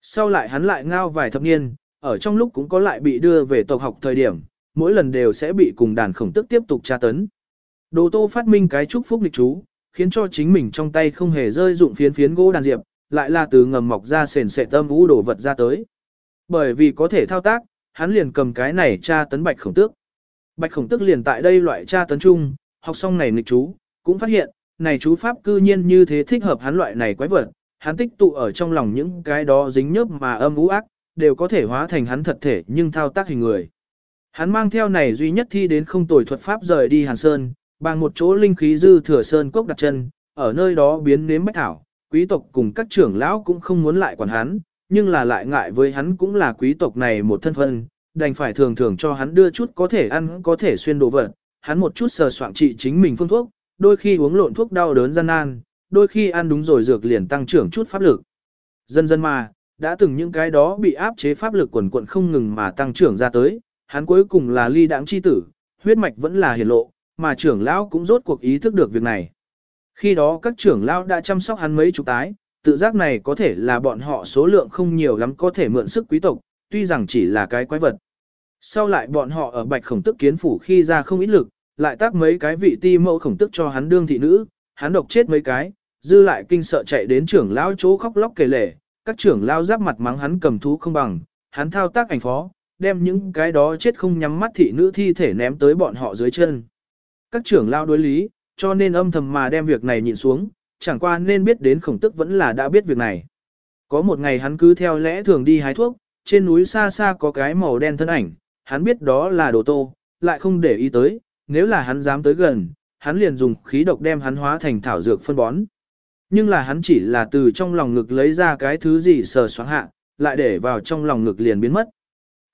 Sau lại hắn lại ngao vài thập niên, ở trong lúc cũng có lại bị đưa về tộc học thời điểm, mỗi lần đều sẽ bị cùng đàn khổng tức tiếp tục tra tấn. Đồ tô phát minh cái chúc phúc lịch chú, khiến cho chính mình trong tay không hề rơi dụng phiến phiến gỗ đàn diệp, lại là từ ngầm mọc ra sền sệ tâm vũ đồ vật ra tới. Bởi vì có thể thao tác, hắn liền cầm cái này tra tấn bạch khổng tước. Bạch khổng tước liền tại đây loại tra tấn chung, học xong này nghịch chú, cũng phát hiện, này chú pháp cư nhiên như thế thích hợp hắn loại này quái vật, hắn tích tụ ở trong lòng những cái đó dính nhớp mà âm u ác, đều có thể hóa thành hắn thật thể nhưng thao tác hình người. Hắn mang theo này duy nhất thi đến không tồi thuật pháp rời đi Hàn Sơn, bằng một chỗ linh khí dư thừa sơn cốc đặt chân, ở nơi đó biến nếm bách thảo, quý tộc cùng các trưởng lão cũng không muốn lại quản hắn, nhưng là lại ngại với hắn cũng là quý tộc này một thân phân, đành phải thường thường cho hắn đưa chút có thể ăn có thể xuyên đồ vật, hắn một chút sờ soạn trị chính mình phương thuốc, đôi khi uống lộn thuốc đau đớn gian nan, đôi khi ăn đúng rồi dược liền tăng trưởng chút pháp lực. Dần dần mà, đã từng những cái đó bị áp chế pháp lực quần quận không ngừng mà tăng trưởng ra tới, hắn cuối cùng là ly đãng chi tử, huyết mạch vẫn là hiển lộ, mà trưởng lão cũng rốt cuộc ý thức được việc này. Khi đó các trưởng lão đã chăm sóc hắn mấy chục tái, tự giác này có thể là bọn họ số lượng không nhiều lắm có thể mượn sức quý tộc, tuy rằng chỉ là cái quái vật. Sau lại bọn họ ở bạch khổng tức kiến phủ khi ra không ít lực, lại tác mấy cái vị ti mẫu khổng tức cho hắn đương thị nữ, hắn độc chết mấy cái, dư lại kinh sợ chạy đến trưởng lão chỗ khóc lóc kể lể, các trưởng lão giáp mặt mắng hắn cầm thú không bằng, hắn thao tác ảnh phó, đem những cái đó chết không nhắm mắt thị nữ thi thể ném tới bọn họ dưới chân. Các trưởng lão đối lý, cho nên âm thầm mà đem việc này nhịn xuống, chẳng qua nên biết đến khổng tức vẫn là đã biết việc này. Có một ngày hắn cứ theo lẽ thường đi hái thuốc, trên núi xa xa có cái màu đen thân ảnh, hắn biết đó là đồ tô, lại không để ý tới, nếu là hắn dám tới gần, hắn liền dùng khí độc đem hắn hóa thành thảo dược phân bón. Nhưng là hắn chỉ là từ trong lòng ngực lấy ra cái thứ gì sờ soáng hạ, lại để vào trong lòng ngực liền biến mất.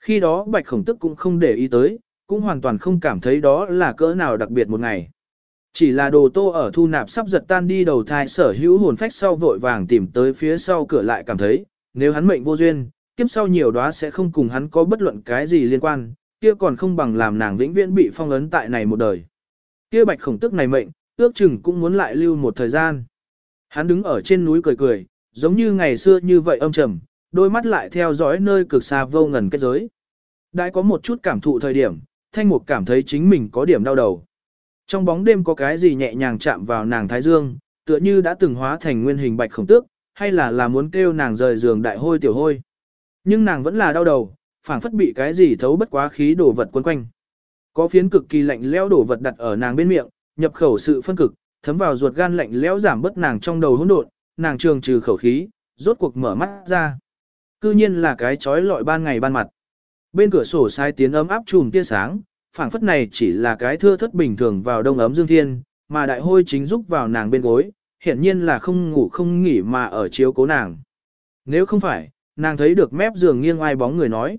Khi đó bạch khổng tức cũng không để ý tới, cũng hoàn toàn không cảm thấy đó là cỡ nào đặc biệt một ngày. Chỉ là đồ tô ở thu nạp sắp giật tan đi đầu thai sở hữu hồn phách sau vội vàng tìm tới phía sau cửa lại cảm thấy, nếu hắn mệnh vô duyên, kiếp sau nhiều đó sẽ không cùng hắn có bất luận cái gì liên quan, kia còn không bằng làm nàng vĩnh viễn bị phong ấn tại này một đời. Kia bạch khổng tức này mệnh, ước chừng cũng muốn lại lưu một thời gian. Hắn đứng ở trên núi cười cười, giống như ngày xưa như vậy âm trầm, đôi mắt lại theo dõi nơi cực xa vô ngần kết giới. Đã có một chút cảm thụ thời điểm, thanh mục cảm thấy chính mình có điểm đau đầu. Trong bóng đêm có cái gì nhẹ nhàng chạm vào nàng thái dương, tựa như đã từng hóa thành nguyên hình bạch khổng tước, hay là là muốn kêu nàng rời giường đại hôi tiểu hôi. Nhưng nàng vẫn là đau đầu, phảng phất bị cái gì thấu bất quá khí đổ vật quấn quanh. Có phiến cực kỳ lạnh lẽo đổ vật đặt ở nàng bên miệng, nhập khẩu sự phân cực, thấm vào ruột gan lạnh lẽo giảm bớt nàng trong đầu hỗn độn, nàng trường trừ khẩu khí, rốt cuộc mở mắt ra. Cư nhiên là cái chói lọi ban ngày ban mặt. Bên cửa sổ sai tiến ấm áp chùm tia sáng, phảng phất này chỉ là cái thưa thất bình thường vào đông ấm dương thiên, mà đại hôi chính rúc vào nàng bên gối, hiển nhiên là không ngủ không nghỉ mà ở chiếu cố nàng. Nếu không phải, nàng thấy được mép giường nghiêng ai bóng người nói.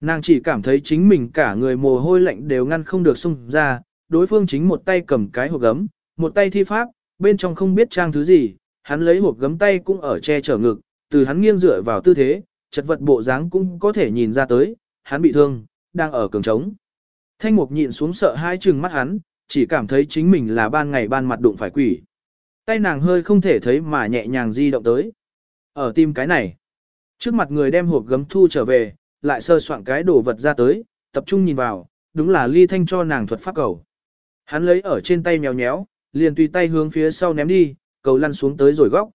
Nàng chỉ cảm thấy chính mình cả người mồ hôi lạnh đều ngăn không được xung ra, đối phương chính một tay cầm cái hộp gấm, một tay thi pháp, bên trong không biết trang thứ gì, hắn lấy hộp gấm tay cũng ở che chở ngực, từ hắn nghiêng dựa vào tư thế, chật vật bộ dáng cũng có thể nhìn ra tới, hắn bị thương, đang ở cường trống. Thanh mục nhịn xuống sợ hai chừng mắt hắn, chỉ cảm thấy chính mình là ban ngày ban mặt đụng phải quỷ. Tay nàng hơi không thể thấy mà nhẹ nhàng di động tới. Ở tim cái này, trước mặt người đem hộp gấm thu trở về, lại sơ soạn cái đồ vật ra tới, tập trung nhìn vào, đúng là ly thanh cho nàng thuật pháp cầu. Hắn lấy ở trên tay mèo nhéo, liền tùy tay hướng phía sau ném đi, cầu lăn xuống tới rồi góc.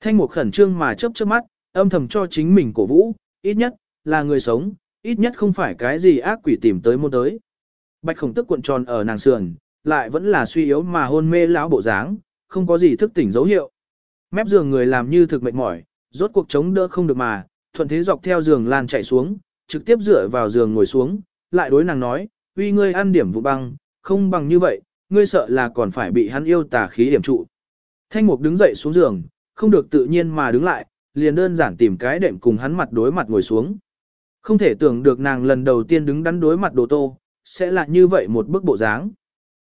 Thanh mục khẩn trương mà chớp chớp mắt, âm thầm cho chính mình cổ vũ, ít nhất, là người sống, ít nhất không phải cái gì ác quỷ tìm tới môn tới. Bạch khổng tức cuộn tròn ở nàng sườn, lại vẫn là suy yếu mà hôn mê lão bộ dáng, không có gì thức tỉnh dấu hiệu. Mép giường người làm như thực mệt mỏi, rốt cuộc chống đỡ không được mà, thuận thế dọc theo giường lan chạy xuống, trực tiếp dựa vào giường ngồi xuống, lại đối nàng nói, uy ngươi ăn điểm vụ băng, không bằng như vậy, ngươi sợ là còn phải bị hắn yêu tà khí điểm trụ. Thanh mục đứng dậy xuống giường, không được tự nhiên mà đứng lại, liền đơn giản tìm cái đệm cùng hắn mặt đối mặt ngồi xuống. Không thể tưởng được nàng lần đầu tiên đứng đắn đối mặt đồ tô, sẽ là như vậy một bức bộ dáng.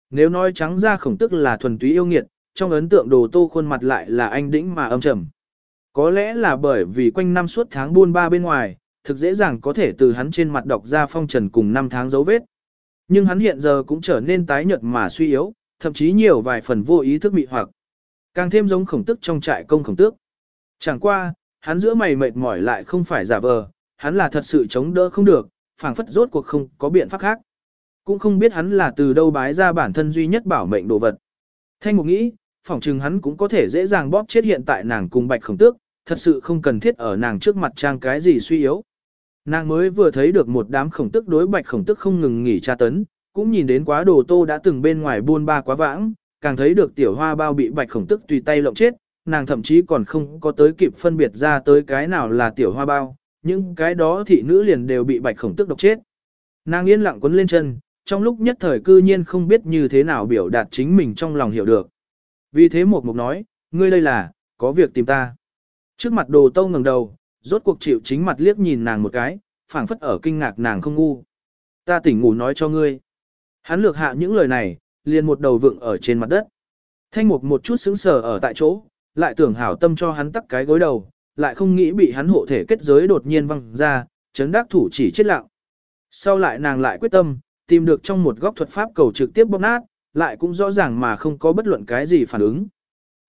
Nếu nói trắng ra khổng tức là thuần túy yêu nghiệt, trong ấn tượng đồ tô khuôn mặt lại là anh đĩnh mà âm trầm. Có lẽ là bởi vì quanh năm suốt tháng buôn ba bên ngoài, thực dễ dàng có thể từ hắn trên mặt đọc ra phong trần cùng năm tháng dấu vết. Nhưng hắn hiện giờ cũng trở nên tái nhợt mà suy yếu, thậm chí nhiều vài phần vô ý thức mị hoặc. Càng thêm giống khổng tức trong trại công khổng tước. Chẳng qua, hắn giữa mày mệt mỏi lại không phải giả vờ, hắn là thật sự chống đỡ không được, phảng phất rốt cuộc không có biện pháp khác. Cũng không biết hắn là từ đâu bái ra bản thân duy nhất bảo mệnh đồ vật. Thanh mục nghĩ, phỏng chừng hắn cũng có thể dễ dàng bóp chết hiện tại nàng cùng bạch khổng tước, thật sự không cần thiết ở nàng trước mặt trang cái gì suy yếu. Nàng mới vừa thấy được một đám khổng tức đối bạch khổng tức không ngừng nghỉ tra tấn, cũng nhìn đến quá đồ tô đã từng bên ngoài buôn ba quá vãng, càng thấy được tiểu hoa bao bị bạch khổng tức tùy tay lộng chết, nàng thậm chí còn không có tới kịp phân biệt ra tới cái nào là tiểu hoa bao, những cái đó thị nữ liền đều bị bạch khổng tức độc chết. Nàng yên lặng quấn lên chân, trong lúc nhất thời cư nhiên không biết như thế nào biểu đạt chính mình trong lòng hiểu được. Vì thế một mục nói, ngươi đây là, có việc tìm ta. Trước mặt đồ tâu ngẩng đầu, rốt cuộc chịu chính mặt liếc nhìn nàng một cái, phảng phất ở kinh ngạc nàng không ngu. Ta tỉnh ngủ nói cho ngươi. Hắn lược hạ những lời này, liền một đầu vựng ở trên mặt đất. Thanh mục một chút sững sờ ở tại chỗ, lại tưởng hảo tâm cho hắn tắt cái gối đầu, lại không nghĩ bị hắn hộ thể kết giới đột nhiên văng ra, chấn đắc thủ chỉ chết lặng. Sau lại nàng lại quyết tâm, tìm được trong một góc thuật pháp cầu trực tiếp bóp nát, lại cũng rõ ràng mà không có bất luận cái gì phản ứng.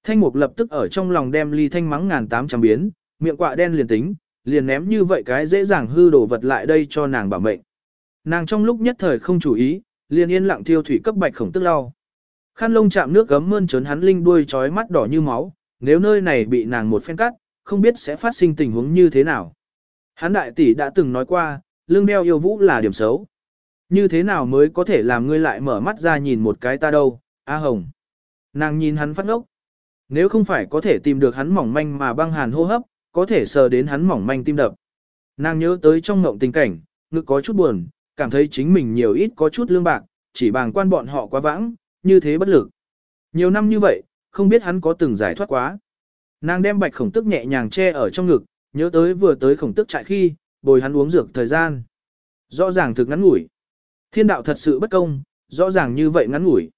Thanh mục lập tức ở trong lòng đem ly thanh mắng ngàn tám trăm biến, miệng quạ đen liền tính, liền ném như vậy cái dễ dàng hư đổ vật lại đây cho nàng bảo mệnh. Nàng trong lúc nhất thời không chủ ý, liền yên lặng thiêu thủy cấp bạch khổng tức lau. Khăn lông chạm nước gấm mơn trớn hắn linh đuôi trói mắt đỏ như máu, nếu nơi này bị nàng một phen cắt, không biết sẽ phát sinh tình huống như thế nào. Hắn đại tỷ đã từng nói qua, lương đeo yêu vũ là điểm xấu. Như thế nào mới có thể làm ngươi lại mở mắt ra nhìn một cái ta đâu, A Hồng. Nàng nhìn hắn phát ngốc. Nếu không phải có thể tìm được hắn mỏng manh mà băng hàn hô hấp, có thể sờ đến hắn mỏng manh tim đập. Nàng nhớ tới trong ngộng tình cảnh, ngực có chút buồn, cảm thấy chính mình nhiều ít có chút lương bạc, chỉ bàng quan bọn họ quá vãng, như thế bất lực. Nhiều năm như vậy, không biết hắn có từng giải thoát quá. Nàng đem bạch khổng tức nhẹ nhàng che ở trong ngực, nhớ tới vừa tới khổng tức trại khi, bồi hắn uống dược thời gian. Rõ ràng thực ngắn ngủi. Thiên đạo thật sự bất công, rõ ràng như vậy ngắn ngủi.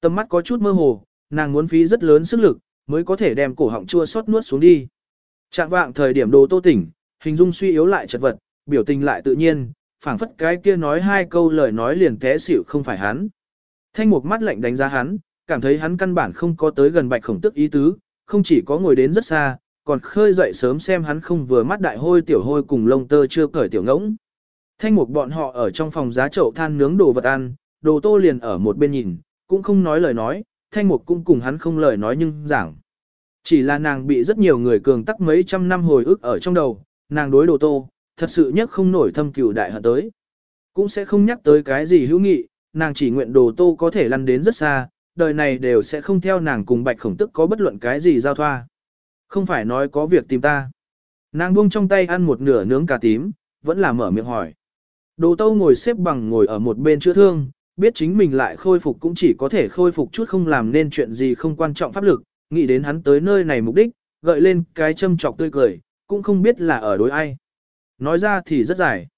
Tầm mắt có chút mơ hồ, nàng muốn phí rất lớn sức lực, mới có thể đem cổ họng chua xót nuốt xuống đi. Trạng vạng thời điểm đồ tô tỉnh, hình dung suy yếu lại chật vật, biểu tình lại tự nhiên, phảng phất cái kia nói hai câu lời nói liền té xỉu không phải hắn. Thanh mục mắt lạnh đánh giá hắn, cảm thấy hắn căn bản không có tới gần bạch khổng tức ý tứ, không chỉ có ngồi đến rất xa, còn khơi dậy sớm xem hắn không vừa mắt đại hôi tiểu hôi cùng lông tơ chưa cởi tiểu ngỗng. Thanh mục bọn họ ở trong phòng giá chậu than nướng đồ vật ăn, đồ tô liền ở một bên nhìn, cũng không nói lời nói, thanh mục cũng cùng hắn không lời nói nhưng giảng. Chỉ là nàng bị rất nhiều người cường tắc mấy trăm năm hồi ức ở trong đầu, nàng đối đồ tô, thật sự nhất không nổi thâm cửu đại hận tới. Cũng sẽ không nhắc tới cái gì hữu nghị, nàng chỉ nguyện đồ tô có thể lăn đến rất xa, đời này đều sẽ không theo nàng cùng bạch khổng tức có bất luận cái gì giao thoa. Không phải nói có việc tìm ta. Nàng buông trong tay ăn một nửa nướng cà tím, vẫn là mở miệng hỏi. Đồ tô ngồi xếp bằng ngồi ở một bên chữa thương, biết chính mình lại khôi phục cũng chỉ có thể khôi phục chút không làm nên chuyện gì không quan trọng pháp lực, nghĩ đến hắn tới nơi này mục đích, gợi lên cái châm trọc tươi cười, cũng không biết là ở đối ai. Nói ra thì rất dài.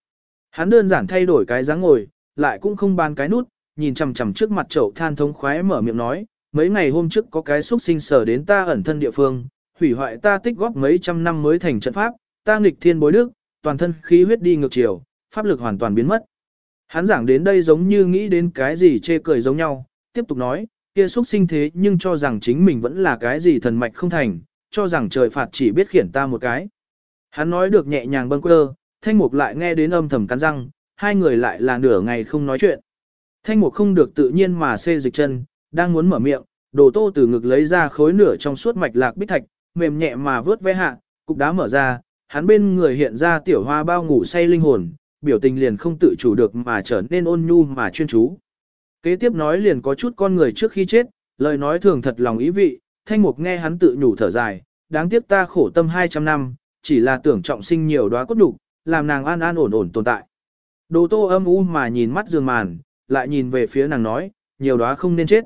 Hắn đơn giản thay đổi cái dáng ngồi, lại cũng không ban cái nút, nhìn chằm chằm trước mặt chậu than thống khoái mở miệng nói, mấy ngày hôm trước có cái xúc sinh sở đến ta ẩn thân địa phương, hủy hoại ta tích góp mấy trăm năm mới thành trận pháp, ta nghịch thiên bối đức, toàn thân khí huyết đi ngược chiều, pháp lực hoàn toàn biến mất. Hắn giảng đến đây giống như nghĩ đến cái gì chê cười giống nhau, tiếp tục nói, kia xuất sinh thế nhưng cho rằng chính mình vẫn là cái gì thần mạch không thành, cho rằng trời phạt chỉ biết khiển ta một cái. Hắn nói được nhẹ nhàng bâng quơ, thanh mục lại nghe đến âm thầm cắn răng, hai người lại là nửa ngày không nói chuyện. Thanh mục không được tự nhiên mà xê dịch chân, đang muốn mở miệng, đồ tô từ ngực lấy ra khối nửa trong suốt mạch lạc bích thạch, mềm nhẹ mà vớt ve hạ, cục đá mở ra, hắn bên người hiện ra tiểu hoa bao ngủ say linh hồn, biểu tình liền không tự chủ được mà trở nên ôn nhu mà chuyên chú. Kế tiếp nói liền có chút con người trước khi chết, lời nói thường thật lòng ý vị, thanh mục nghe hắn tự nhủ thở dài, đáng tiếc ta khổ tâm 200 năm, chỉ là tưởng trọng sinh nhiều đóa cốt đục, làm nàng an an ổn ổn tồn tại. Đồ tô âm u mà nhìn mắt giường màn, lại nhìn về phía nàng nói, nhiều đóa không nên chết.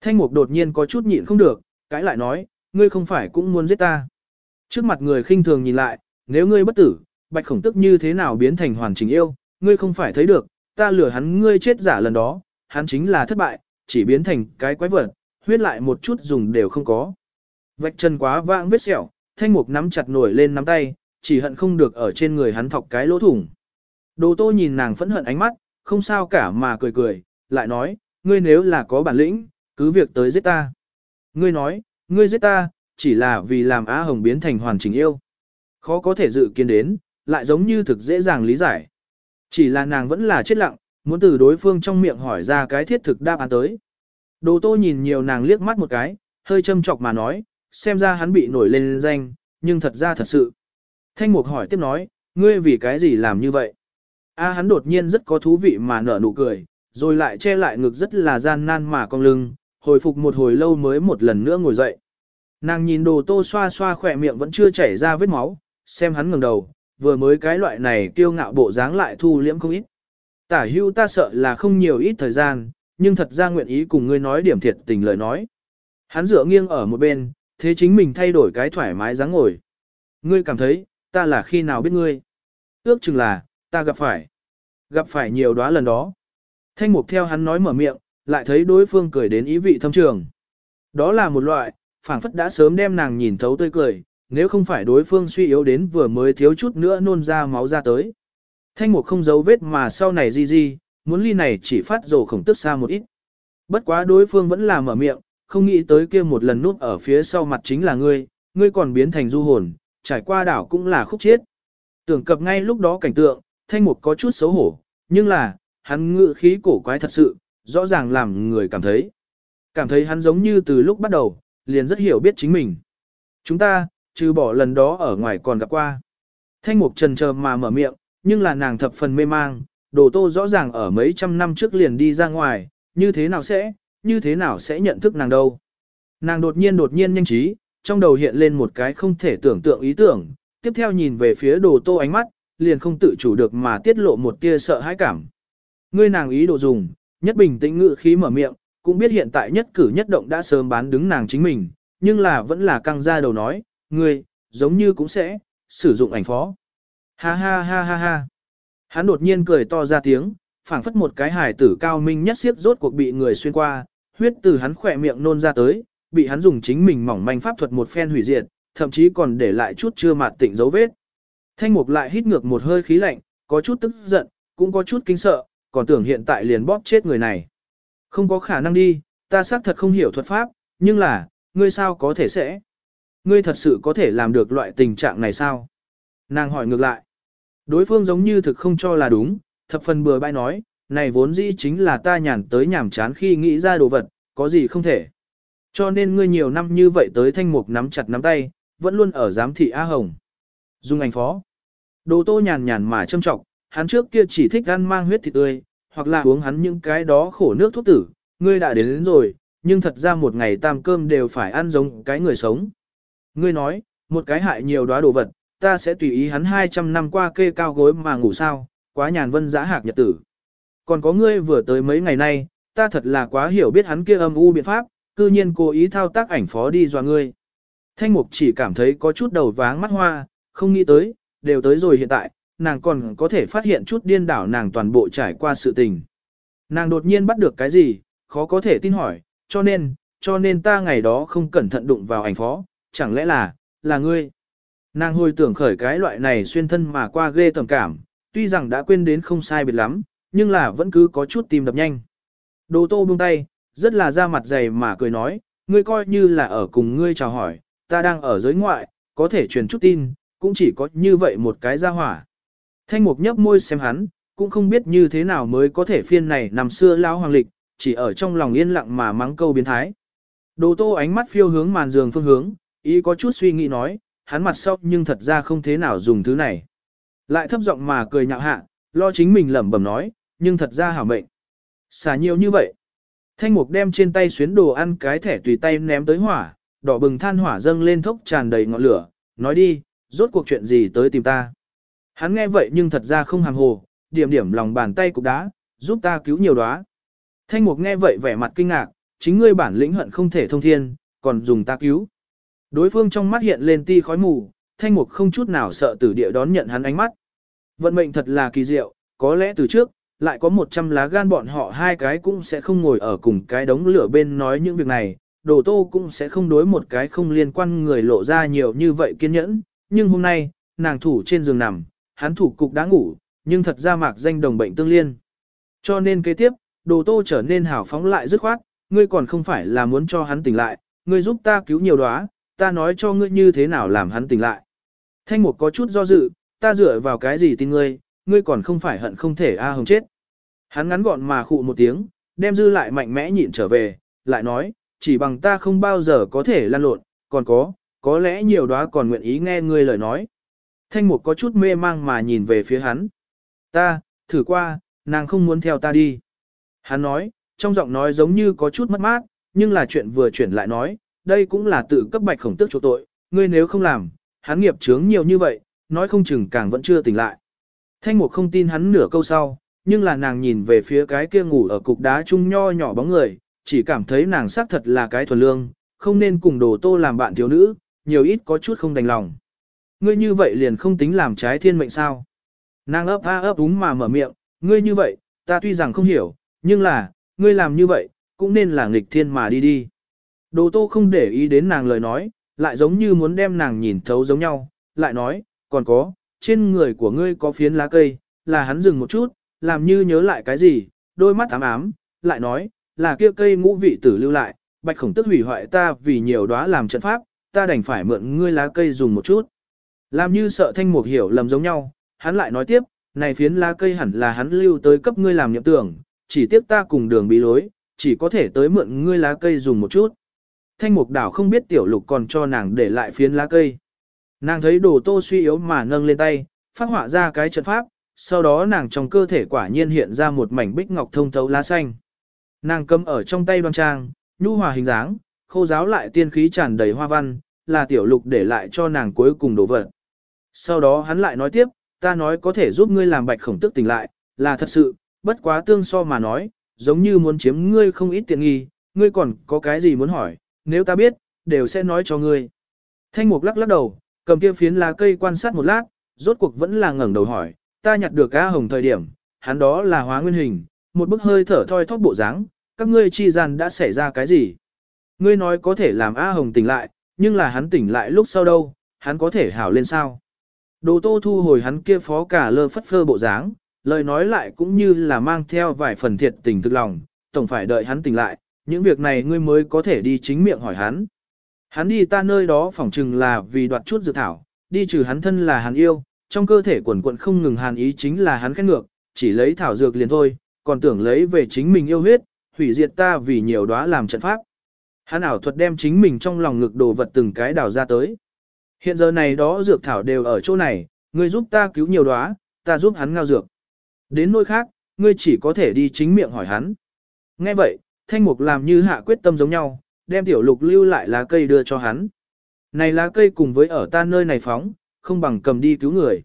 Thanh mục đột nhiên có chút nhịn không được, cãi lại nói, ngươi không phải cũng muốn giết ta. Trước mặt người khinh thường nhìn lại, nếu ngươi bất tử, bạch khổng tức như thế nào biến thành hoàn chỉnh yêu, ngươi không phải thấy được, ta lừa hắn ngươi chết giả lần đó, hắn chính là thất bại, chỉ biến thành cái quái vật, huyết lại một chút dùng đều không có. Vạch chân quá vãng vết sẹo, thanh mục nắm chặt nổi lên nắm tay, chỉ hận không được ở trên người hắn thọc cái lỗ thủng. Đồ tô nhìn nàng phẫn hận ánh mắt, không sao cả mà cười cười, lại nói, ngươi nếu là có bản lĩnh, cứ việc tới giết ta. Ngươi nói, ngươi giết ta, chỉ là vì làm Á Hồng biến thành hoàn chỉnh yêu. Khó có thể dự kiến đến, lại giống như thực dễ dàng lý giải. Chỉ là nàng vẫn là chết lặng, muốn từ đối phương trong miệng hỏi ra cái thiết thực đáp án tới. Đồ tô nhìn nhiều nàng liếc mắt một cái, hơi châm chọc mà nói, xem ra hắn bị nổi lên danh, nhưng thật ra thật sự. Thanh mục hỏi tiếp nói, ngươi vì cái gì làm như vậy? A hắn đột nhiên rất có thú vị mà nở nụ cười, rồi lại che lại ngực rất là gian nan mà cong lưng, hồi phục một hồi lâu mới một lần nữa ngồi dậy. Nàng nhìn đồ tô xoa xoa khỏe miệng vẫn chưa chảy ra vết máu, xem hắn ngẩng đầu, vừa mới cái loại này kiêu ngạo bộ dáng lại thu liễm không ít. Tả hưu ta sợ là không nhiều ít thời gian, nhưng thật ra nguyện ý cùng ngươi nói điểm thiệt tình lời nói. Hắn dựa nghiêng ở một bên, thế chính mình thay đổi cái thoải mái dáng ngồi. Ngươi cảm thấy, ta là khi nào biết ngươi? Ước chừng là, ta gặp phải. Gặp phải nhiều đóa lần đó. Thanh mục theo hắn nói mở miệng, lại thấy đối phương cười đến ý vị thâm trường. Đó là một loại, phảng phất đã sớm đem nàng nhìn thấu tươi cười, nếu không phải đối phương suy yếu đến vừa mới thiếu chút nữa nôn ra máu ra tới. Thanh mục không giấu vết mà sau này di di, muốn ly này chỉ phát rồ khổng tức xa một ít. Bất quá đối phương vẫn là mở miệng, không nghĩ tới kia một lần nút ở phía sau mặt chính là ngươi, ngươi còn biến thành du hồn, trải qua đảo cũng là khúc chết. Tưởng cập ngay lúc đó cảnh tượng, thanh mục có chút xấu hổ, nhưng là, hắn ngự khí cổ quái thật sự, rõ ràng làm người cảm thấy. Cảm thấy hắn giống như từ lúc bắt đầu, liền rất hiểu biết chính mình. Chúng ta, trừ bỏ lần đó ở ngoài còn gặp qua. Thanh mục trần chờ mà mở miệng, nhưng là nàng thập phần mê mang, đồ tô rõ ràng ở mấy trăm năm trước liền đi ra ngoài, như thế nào sẽ, như thế nào sẽ nhận thức nàng đâu. Nàng đột nhiên đột nhiên nhanh trí, trong đầu hiện lên một cái không thể tưởng tượng ý tưởng, tiếp theo nhìn về phía đồ tô ánh mắt, liền không tự chủ được mà tiết lộ một tia sợ hãi cảm. Ngươi nàng ý đồ dùng, nhất bình tĩnh ngự khí mở miệng, cũng biết hiện tại nhất cử nhất động đã sớm bán đứng nàng chính mình, nhưng là vẫn là căng ra đầu nói, ngươi, giống như cũng sẽ, sử dụng ảnh phó. Ha ha ha ha ha. Hắn đột nhiên cười to ra tiếng, phảng phất một cái hài tử cao minh nhất siết rốt cuộc bị người xuyên qua, huyết từ hắn khỏe miệng nôn ra tới, bị hắn dùng chính mình mỏng manh pháp thuật một phen hủy diệt, thậm chí còn để lại chút chưa mạt tịnh dấu vết. Thanh mục lại hít ngược một hơi khí lạnh, có chút tức giận, cũng có chút kinh sợ, còn tưởng hiện tại liền bóp chết người này. Không có khả năng đi, ta xác thật không hiểu thuật pháp, nhưng là, ngươi sao có thể sẽ? Ngươi thật sự có thể làm được loại tình trạng này sao? Nàng hỏi ngược lại. Đối phương giống như thực không cho là đúng, thập phần bừa bãi nói, này vốn dĩ chính là ta nhàn tới nhảm chán khi nghĩ ra đồ vật, có gì không thể. Cho nên ngươi nhiều năm như vậy tới thanh mục nắm chặt nắm tay, vẫn luôn ở giám thị A Hồng. Dung ảnh phó. Đồ tô nhàn nhàn mà châm trọng, hắn trước kia chỉ thích ăn mang huyết thịt tươi, hoặc là uống hắn những cái đó khổ nước thuốc tử, ngươi đã đến, đến rồi, nhưng thật ra một ngày tam cơm đều phải ăn giống cái người sống. Ngươi nói, một cái hại nhiều đóa đồ vật, ta sẽ tùy ý hắn 200 năm qua kê cao gối mà ngủ sao, quá nhàn vân giã hạc nhật tử. Còn có ngươi vừa tới mấy ngày nay, ta thật là quá hiểu biết hắn kia âm u biện pháp, cư nhiên cố ý thao tác ảnh phó đi dọa ngươi. Thanh mục chỉ cảm thấy có chút đầu váng mắt hoa, không nghĩ tới, đều tới rồi hiện tại, nàng còn có thể phát hiện chút điên đảo nàng toàn bộ trải qua sự tình. Nàng đột nhiên bắt được cái gì, khó có thể tin hỏi, cho nên, cho nên ta ngày đó không cẩn thận đụng vào ảnh phó, chẳng lẽ là, là ngươi. Nàng hồi tưởng khởi cái loại này xuyên thân mà qua ghê tầm cảm, tuy rằng đã quên đến không sai biệt lắm, nhưng là vẫn cứ có chút tìm đập nhanh. Đồ tô buông tay, rất là ra mặt dày mà cười nói, ngươi coi như là ở cùng ngươi chào hỏi, ta đang ở giới ngoại, có thể truyền chút tin, cũng chỉ có như vậy một cái ra hỏa. Thanh mục nhấp môi xem hắn, cũng không biết như thế nào mới có thể phiên này nằm xưa lão hoàng lịch, chỉ ở trong lòng yên lặng mà mắng câu biến thái. Đồ tô ánh mắt phiêu hướng màn giường phương hướng, ý có chút suy nghĩ nói, hắn mặt sau nhưng thật ra không thế nào dùng thứ này. Lại thấp giọng mà cười nhạo hạ, lo chính mình lẩm bẩm nói, nhưng thật ra hảo mệnh. Xả nhiều như vậy. Thanh mục đem trên tay xuyến đồ ăn cái thẻ tùy tay ném tới hỏa, đỏ bừng than hỏa dâng lên thốc tràn đầy ngọn lửa, nói đi, rốt cuộc chuyện gì tới tìm ta. Hắn nghe vậy nhưng thật ra không hàm hồ, điểm điểm lòng bàn tay cục đá, giúp ta cứu nhiều đóa. Thanh mục nghe vậy vẻ mặt kinh ngạc, chính ngươi bản lĩnh hận không thể thông thiên, còn dùng ta cứu. Đối phương trong mắt hiện lên ti khói mù, thanh mục không chút nào sợ tử địa đón nhận hắn ánh mắt. Vận mệnh thật là kỳ diệu, có lẽ từ trước, lại có 100 lá gan bọn họ hai cái cũng sẽ không ngồi ở cùng cái đống lửa bên nói những việc này, đồ tô cũng sẽ không đối một cái không liên quan người lộ ra nhiều như vậy kiên nhẫn, nhưng hôm nay, nàng thủ trên giường nằm, hắn thủ cục đã ngủ, nhưng thật ra mạc danh đồng bệnh tương liên. Cho nên kế tiếp, đồ tô trở nên hào phóng lại dứt khoát, ngươi còn không phải là muốn cho hắn tỉnh lại, ngươi giúp ta cứu nhiều đóa, ta nói cho ngươi như thế nào làm hắn tỉnh lại. Thanh mục có chút do dự, ta dựa vào cái gì tin ngươi, ngươi còn không phải hận không thể A Hồng chết. Hắn ngắn gọn mà khụ một tiếng, đem dư lại mạnh mẽ nhịn trở về, lại nói, chỉ bằng ta không bao giờ có thể lăn lộn, còn có, có lẽ nhiều đó còn nguyện ý nghe ngươi lời nói. Thanh mục có chút mê mang mà nhìn về phía hắn. Ta, thử qua, nàng không muốn theo ta đi. Hắn nói, trong giọng nói giống như có chút mất mát, nhưng là chuyện vừa chuyển lại nói, đây cũng là tự cấp bạch khổng tước chỗ tội, ngươi nếu không làm, hắn nghiệp chướng nhiều như vậy, nói không chừng càng vẫn chưa tỉnh lại. Thanh mục không tin hắn nửa câu sau, nhưng là nàng nhìn về phía cái kia ngủ ở cục đá trung nho nhỏ bóng người, chỉ cảm thấy nàng xác thật là cái thuần lương, không nên cùng đồ tô làm bạn thiếu nữ, nhiều ít có chút không đành lòng. Ngươi như vậy liền không tính làm trái thiên mệnh sao. Nàng ấp a ấp úng mà mở miệng, ngươi như vậy, ta tuy rằng không hiểu, nhưng là, ngươi làm như vậy, cũng nên là nghịch thiên mà đi đi. Đồ tô không để ý đến nàng lời nói, lại giống như muốn đem nàng nhìn thấu giống nhau, lại nói, còn có, trên người của ngươi có phiến lá cây, là hắn dừng một chút, làm như nhớ lại cái gì, đôi mắt ám ám, lại nói, là kia cây ngũ vị tử lưu lại, bạch khổng tức hủy hoại ta vì nhiều đóa làm trận pháp, ta đành phải mượn ngươi lá cây dùng một chút. Làm như sợ thanh mục hiểu lầm giống nhau, hắn lại nói tiếp, này phiến lá cây hẳn là hắn lưu tới cấp ngươi làm nhậm tưởng, chỉ tiếc ta cùng đường bí lối, chỉ có thể tới mượn ngươi lá cây dùng một chút. Thanh mục đảo không biết tiểu lục còn cho nàng để lại phiến lá cây. Nàng thấy đồ tô suy yếu mà nâng lên tay, phát họa ra cái trận pháp, sau đó nàng trong cơ thể quả nhiên hiện ra một mảnh bích ngọc thông thấu lá xanh. Nàng cầm ở trong tay đoan trang, nhu hòa hình dáng, khô giáo lại tiên khí tràn đầy hoa văn, là tiểu lục để lại cho nàng cuối cùng đồ vật. Sau đó hắn lại nói tiếp, ta nói có thể giúp ngươi làm bạch khổng tức tỉnh lại, là thật sự, bất quá tương so mà nói, giống như muốn chiếm ngươi không ít tiện nghi, ngươi còn có cái gì muốn hỏi, nếu ta biết, đều sẽ nói cho ngươi. Thanh mục lắc lắc đầu, cầm kia phiến lá cây quan sát một lát, rốt cuộc vẫn là ngẩng đầu hỏi, ta nhặt được A Hồng thời điểm, hắn đó là hóa nguyên hình, một bức hơi thở thoi thóp bộ dáng, các ngươi chi gian đã xảy ra cái gì? Ngươi nói có thể làm A Hồng tỉnh lại, nhưng là hắn tỉnh lại lúc sau đâu, hắn có thể hảo lên sao? Đồ tô thu hồi hắn kia phó cả lơ phất phơ bộ dáng, lời nói lại cũng như là mang theo vài phần thiệt tình thực lòng, tổng phải đợi hắn tỉnh lại, những việc này ngươi mới có thể đi chính miệng hỏi hắn. Hắn đi ta nơi đó phỏng chừng là vì đoạt chút dược thảo, đi trừ hắn thân là hắn yêu, trong cơ thể quần quận không ngừng hàn ý chính là hắn khét ngược, chỉ lấy thảo dược liền thôi, còn tưởng lấy về chính mình yêu huyết, hủy diệt ta vì nhiều đóa làm trận pháp. Hắn ảo thuật đem chính mình trong lòng ngực đồ vật từng cái đào ra tới. Hiện giờ này đó dược thảo đều ở chỗ này, ngươi giúp ta cứu nhiều đóa, ta giúp hắn ngao dược. Đến nơi khác, ngươi chỉ có thể đi chính miệng hỏi hắn. Nghe vậy, thanh mục làm như hạ quyết tâm giống nhau, đem tiểu lục lưu lại lá cây đưa cho hắn. Này lá cây cùng với ở ta nơi này phóng, không bằng cầm đi cứu người.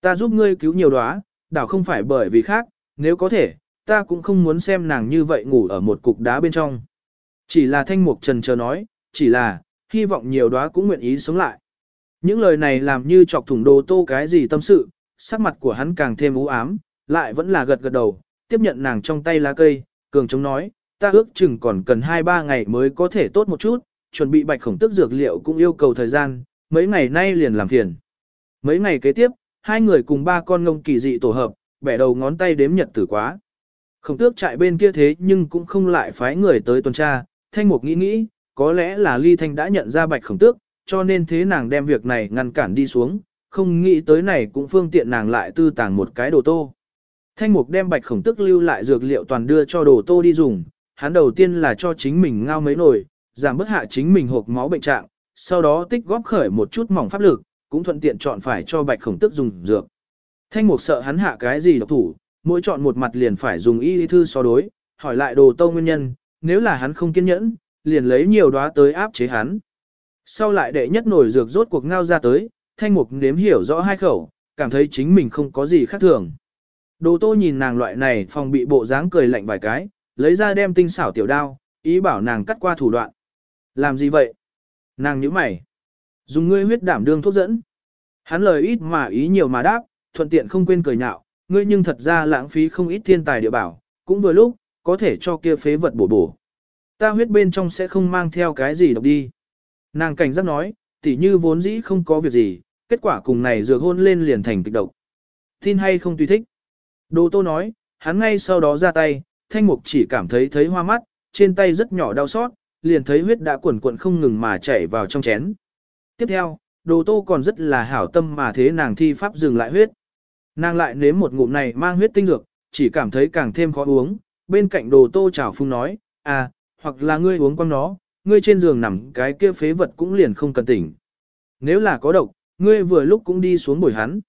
Ta giúp ngươi cứu nhiều đóa, đảo không phải bởi vì khác, nếu có thể, ta cũng không muốn xem nàng như vậy ngủ ở một cục đá bên trong. Chỉ là thanh mục trần chờ nói, chỉ là, hy vọng nhiều đóa cũng nguyện ý sống lại. Những lời này làm như chọc thủng đồ tô cái gì tâm sự, sắc mặt của hắn càng thêm u ám, lại vẫn là gật gật đầu, tiếp nhận nàng trong tay lá cây, cường chống nói, ta ước chừng còn cần 2-3 ngày mới có thể tốt một chút, chuẩn bị bạch khổng tức dược liệu cũng yêu cầu thời gian, mấy ngày nay liền làm phiền. Mấy ngày kế tiếp, hai người cùng ba con ngông kỳ dị tổ hợp, bẻ đầu ngón tay đếm nhật tử quá. Khổng tước chạy bên kia thế nhưng cũng không lại phái người tới tuần tra, thanh mục nghĩ nghĩ, có lẽ là ly thanh đã nhận ra bạch khổng tước, cho nên thế nàng đem việc này ngăn cản đi xuống, không nghĩ tới này cũng phương tiện nàng lại tư tàng một cái đồ tô. Thanh mục đem bạch khổng tước lưu lại dược liệu toàn đưa cho đồ tô đi dùng, hắn đầu tiên là cho chính mình ngao mấy nồi, giảm bớt hạ chính mình hộp máu bệnh trạng, sau đó tích góp khởi một chút mỏng pháp lực, cũng thuận tiện chọn phải cho bạch khổng tức dùng dược. Thanh mục sợ hắn hạ cái gì độc thủ, mỗi chọn một mặt liền phải dùng y lý thư so đối, hỏi lại đồ tô nguyên nhân, nếu là hắn không kiên nhẫn, liền lấy nhiều đóa tới áp chế hắn. Sau lại đệ nhất nổi dược rốt cuộc ngao ra tới, thanh mục nếm hiểu rõ hai khẩu, cảm thấy chính mình không có gì khác thường. Đồ tô nhìn nàng loại này phòng bị bộ dáng cười lạnh vài cái, lấy ra đem tinh xảo tiểu đao, ý bảo nàng cắt qua thủ đoạn. Làm gì vậy? Nàng nhíu mày. Dùng ngươi huyết đảm đương thuốc dẫn. Hắn lời ít mà ý nhiều mà đáp, thuận tiện không quên cười nhạo, ngươi nhưng thật ra lãng phí không ít thiên tài địa bảo, cũng vừa lúc, có thể cho kia phế vật bổ bổ. Ta huyết bên trong sẽ không mang theo cái gì độc đi. Nàng cảnh giác nói, tỉ như vốn dĩ không có việc gì, kết quả cùng này dược hôn lên liền thành kịch độc. Tin hay không tùy thích. Đồ tô nói, hắn ngay sau đó ra tay, thanh mục chỉ cảm thấy thấy hoa mắt, trên tay rất nhỏ đau xót, liền thấy huyết đã cuộn cuộn không ngừng mà chảy vào trong chén. Tiếp theo, đồ tô còn rất là hảo tâm mà thế nàng thi pháp dừng lại huyết. Nàng lại nếm một ngụm này mang huyết tinh dược, chỉ cảm thấy càng thêm khó uống, bên cạnh đồ tô chảo phung nói, à, hoặc là ngươi uống quăng nó, ngươi trên giường nằm cái kia phế vật cũng liền không cần tỉnh. Nếu là có độc, ngươi vừa lúc cũng đi xuống bồi hắn.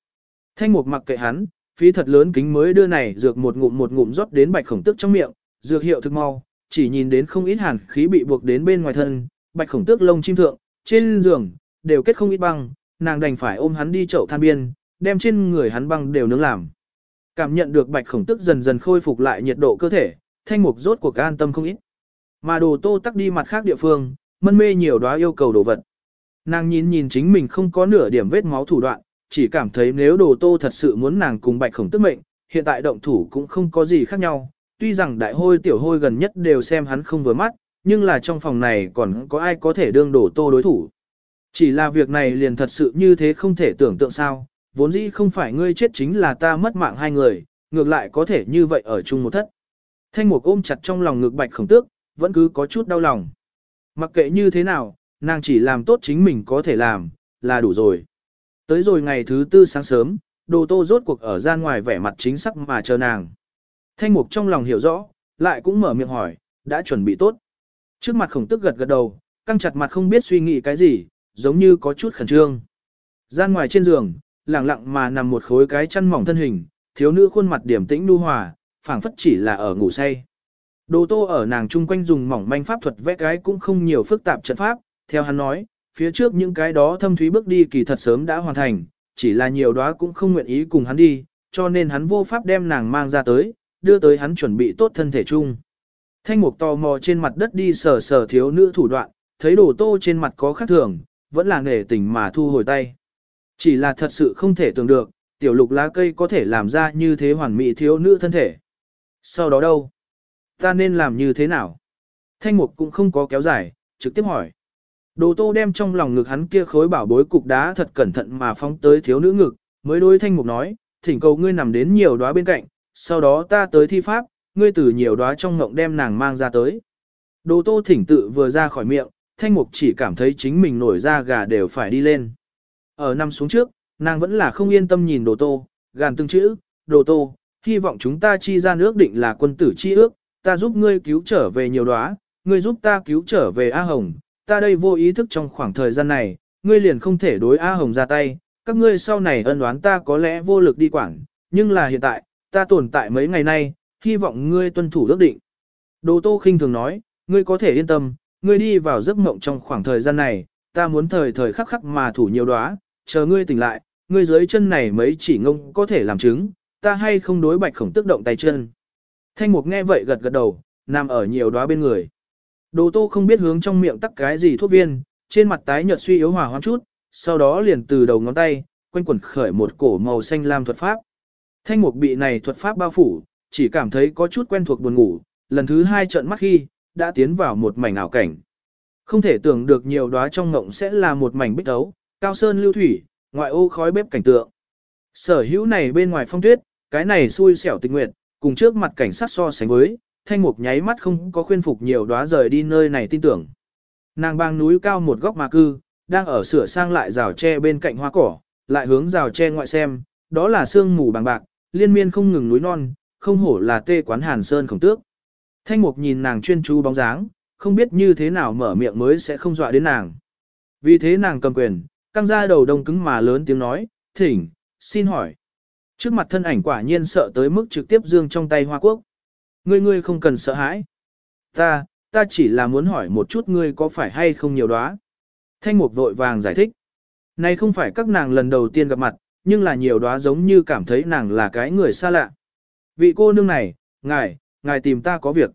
Thanh mục mặc kệ hắn, phí thật lớn kính mới đưa này dược một ngụm một ngụm rót đến bạch khổng tước trong miệng, dược hiệu thực mau, chỉ nhìn đến không ít hàn khí bị buộc đến bên ngoài thân, bạch khổng tước lông chim thượng, trên giường, đều kết không ít băng, nàng đành phải ôm hắn đi chậu than biên, đem trên người hắn băng đều nướng làm. Cảm nhận được bạch khổng tước dần dần khôi phục lại nhiệt độ cơ thể, thanh mục rốt cuộc an tâm không ít. Mà đồ tô tắc đi mặt khác địa phương, mân mê nhiều đóa yêu cầu đồ vật. Nàng nhìn nhìn chính mình không có nửa điểm vết máu thủ đoạn, chỉ cảm thấy nếu đồ tô thật sự muốn nàng cùng bạch khổng tức mệnh, hiện tại động thủ cũng không có gì khác nhau. Tuy rằng đại hôi tiểu hôi gần nhất đều xem hắn không vừa mắt, nhưng là trong phòng này còn có ai có thể đương đồ tô đối thủ. Chỉ là việc này liền thật sự như thế không thể tưởng tượng sao, vốn dĩ không phải ngươi chết chính là ta mất mạng hai người, ngược lại có thể như vậy ở chung một thất. Thanh mục ôm chặt trong lòng ngực bạch khổng tước, vẫn cứ có chút đau lòng. Mặc kệ như thế nào, nàng chỉ làm tốt chính mình có thể làm, là đủ rồi. Tới rồi ngày thứ tư sáng sớm, đồ tô rốt cuộc ở gian ngoài vẻ mặt chính sắc mà chờ nàng. Thanh mục trong lòng hiểu rõ, lại cũng mở miệng hỏi, đã chuẩn bị tốt. Trước mặt khổng tức gật gật đầu, căng chặt mặt không biết suy nghĩ cái gì, giống như có chút khẩn trương. Gian ngoài trên giường, lặng lặng mà nằm một khối cái chăn mỏng thân hình, thiếu nữ khuôn mặt điểm tĩnh nu hòa, phảng phất chỉ là ở ngủ say. Đồ tô ở nàng chung quanh dùng mỏng manh pháp thuật vẽ cái cũng không nhiều phức tạp trận pháp, theo hắn nói, phía trước những cái đó thâm thúy bước đi kỳ thật sớm đã hoàn thành, chỉ là nhiều đó cũng không nguyện ý cùng hắn đi, cho nên hắn vô pháp đem nàng mang ra tới, đưa tới hắn chuẩn bị tốt thân thể chung. Thanh mục tò mò trên mặt đất đi sờ sờ thiếu nữ thủ đoạn, thấy đồ tô trên mặt có khác thường, vẫn là nể tình mà thu hồi tay. Chỉ là thật sự không thể tưởng được, tiểu lục lá cây có thể làm ra như thế hoàn mỹ thiếu nữ thân thể. Sau đó đâu? Ta nên làm như thế nào? Thanh mục cũng không có kéo dài, trực tiếp hỏi. Đồ tô đem trong lòng ngực hắn kia khối bảo bối cục đá thật cẩn thận mà phóng tới thiếu nữ ngực, mới đối thanh mục nói, thỉnh cầu ngươi nằm đến nhiều đóa bên cạnh, sau đó ta tới thi pháp, ngươi từ nhiều đóa trong ngộng đem nàng mang ra tới. Đồ tô thỉnh tự vừa ra khỏi miệng, thanh mục chỉ cảm thấy chính mình nổi da gà đều phải đi lên. Ở năm xuống trước, nàng vẫn là không yên tâm nhìn đồ tô, gàn từng chữ, đồ tô, hy vọng chúng ta chi ra nước định là quân tử chi ước, ta giúp ngươi cứu trở về nhiều đóa, ngươi giúp ta cứu trở về A Hồng, ta đây vô ý thức trong khoảng thời gian này, ngươi liền không thể đối A Hồng ra tay, các ngươi sau này ân oán ta có lẽ vô lực đi quản, nhưng là hiện tại, ta tồn tại mấy ngày nay, hy vọng ngươi tuân thủ ước định. Đồ Tô khinh thường nói, ngươi có thể yên tâm, ngươi đi vào giấc mộng trong khoảng thời gian này, ta muốn thời thời khắc khắc mà thủ nhiều đóa, chờ ngươi tỉnh lại, ngươi dưới chân này mấy chỉ ngông có thể làm chứng, ta hay không đối bạch khổng tức động tay chân. Thanh mục nghe vậy gật gật đầu, nằm ở nhiều đóa bên người. Đồ tô không biết hướng trong miệng tắc cái gì thuốc viên, trên mặt tái nhợt suy yếu hòa hoang chút, sau đó liền từ đầu ngón tay, quanh quẩn khởi một cổ màu xanh lam thuật pháp. Thanh mục bị này thuật pháp bao phủ, chỉ cảm thấy có chút quen thuộc buồn ngủ, lần thứ hai trận mắt khi, đã tiến vào một mảnh ảo cảnh. Không thể tưởng được nhiều đóa trong ngộng sẽ là một mảnh bích đấu, cao sơn lưu thủy, ngoại ô khói bếp cảnh tượng. Sở hữu này bên ngoài phong tuyết, cái này xui xẻo tình nguyện, cùng trước mặt cảnh sát so sánh với, thanh mục nháy mắt không có khuyên phục nhiều đóa rời đi nơi này tin tưởng. Nàng bang núi cao một góc mà cư, đang ở sửa sang lại rào tre bên cạnh hoa cỏ, lại hướng rào tre ngoại xem, đó là sương mù bằng bạc, liên miên không ngừng núi non, không hổ là tê quán hàn sơn khổng tước. Thanh mục nhìn nàng chuyên chú bóng dáng, không biết như thế nào mở miệng mới sẽ không dọa đến nàng. Vì thế nàng cầm quyền, căng ra đầu đông cứng mà lớn tiếng nói, thỉnh, xin hỏi. Trước mặt thân ảnh quả nhiên sợ tới mức trực tiếp dương trong tay hoa quốc. Ngươi ngươi không cần sợ hãi. Ta, ta chỉ là muốn hỏi một chút ngươi có phải hay không nhiều đoá. Thanh mục vội vàng giải thích. Này không phải các nàng lần đầu tiên gặp mặt, nhưng là nhiều đoá giống như cảm thấy nàng là cái người xa lạ. Vị cô nương này, ngài, ngài tìm ta có việc.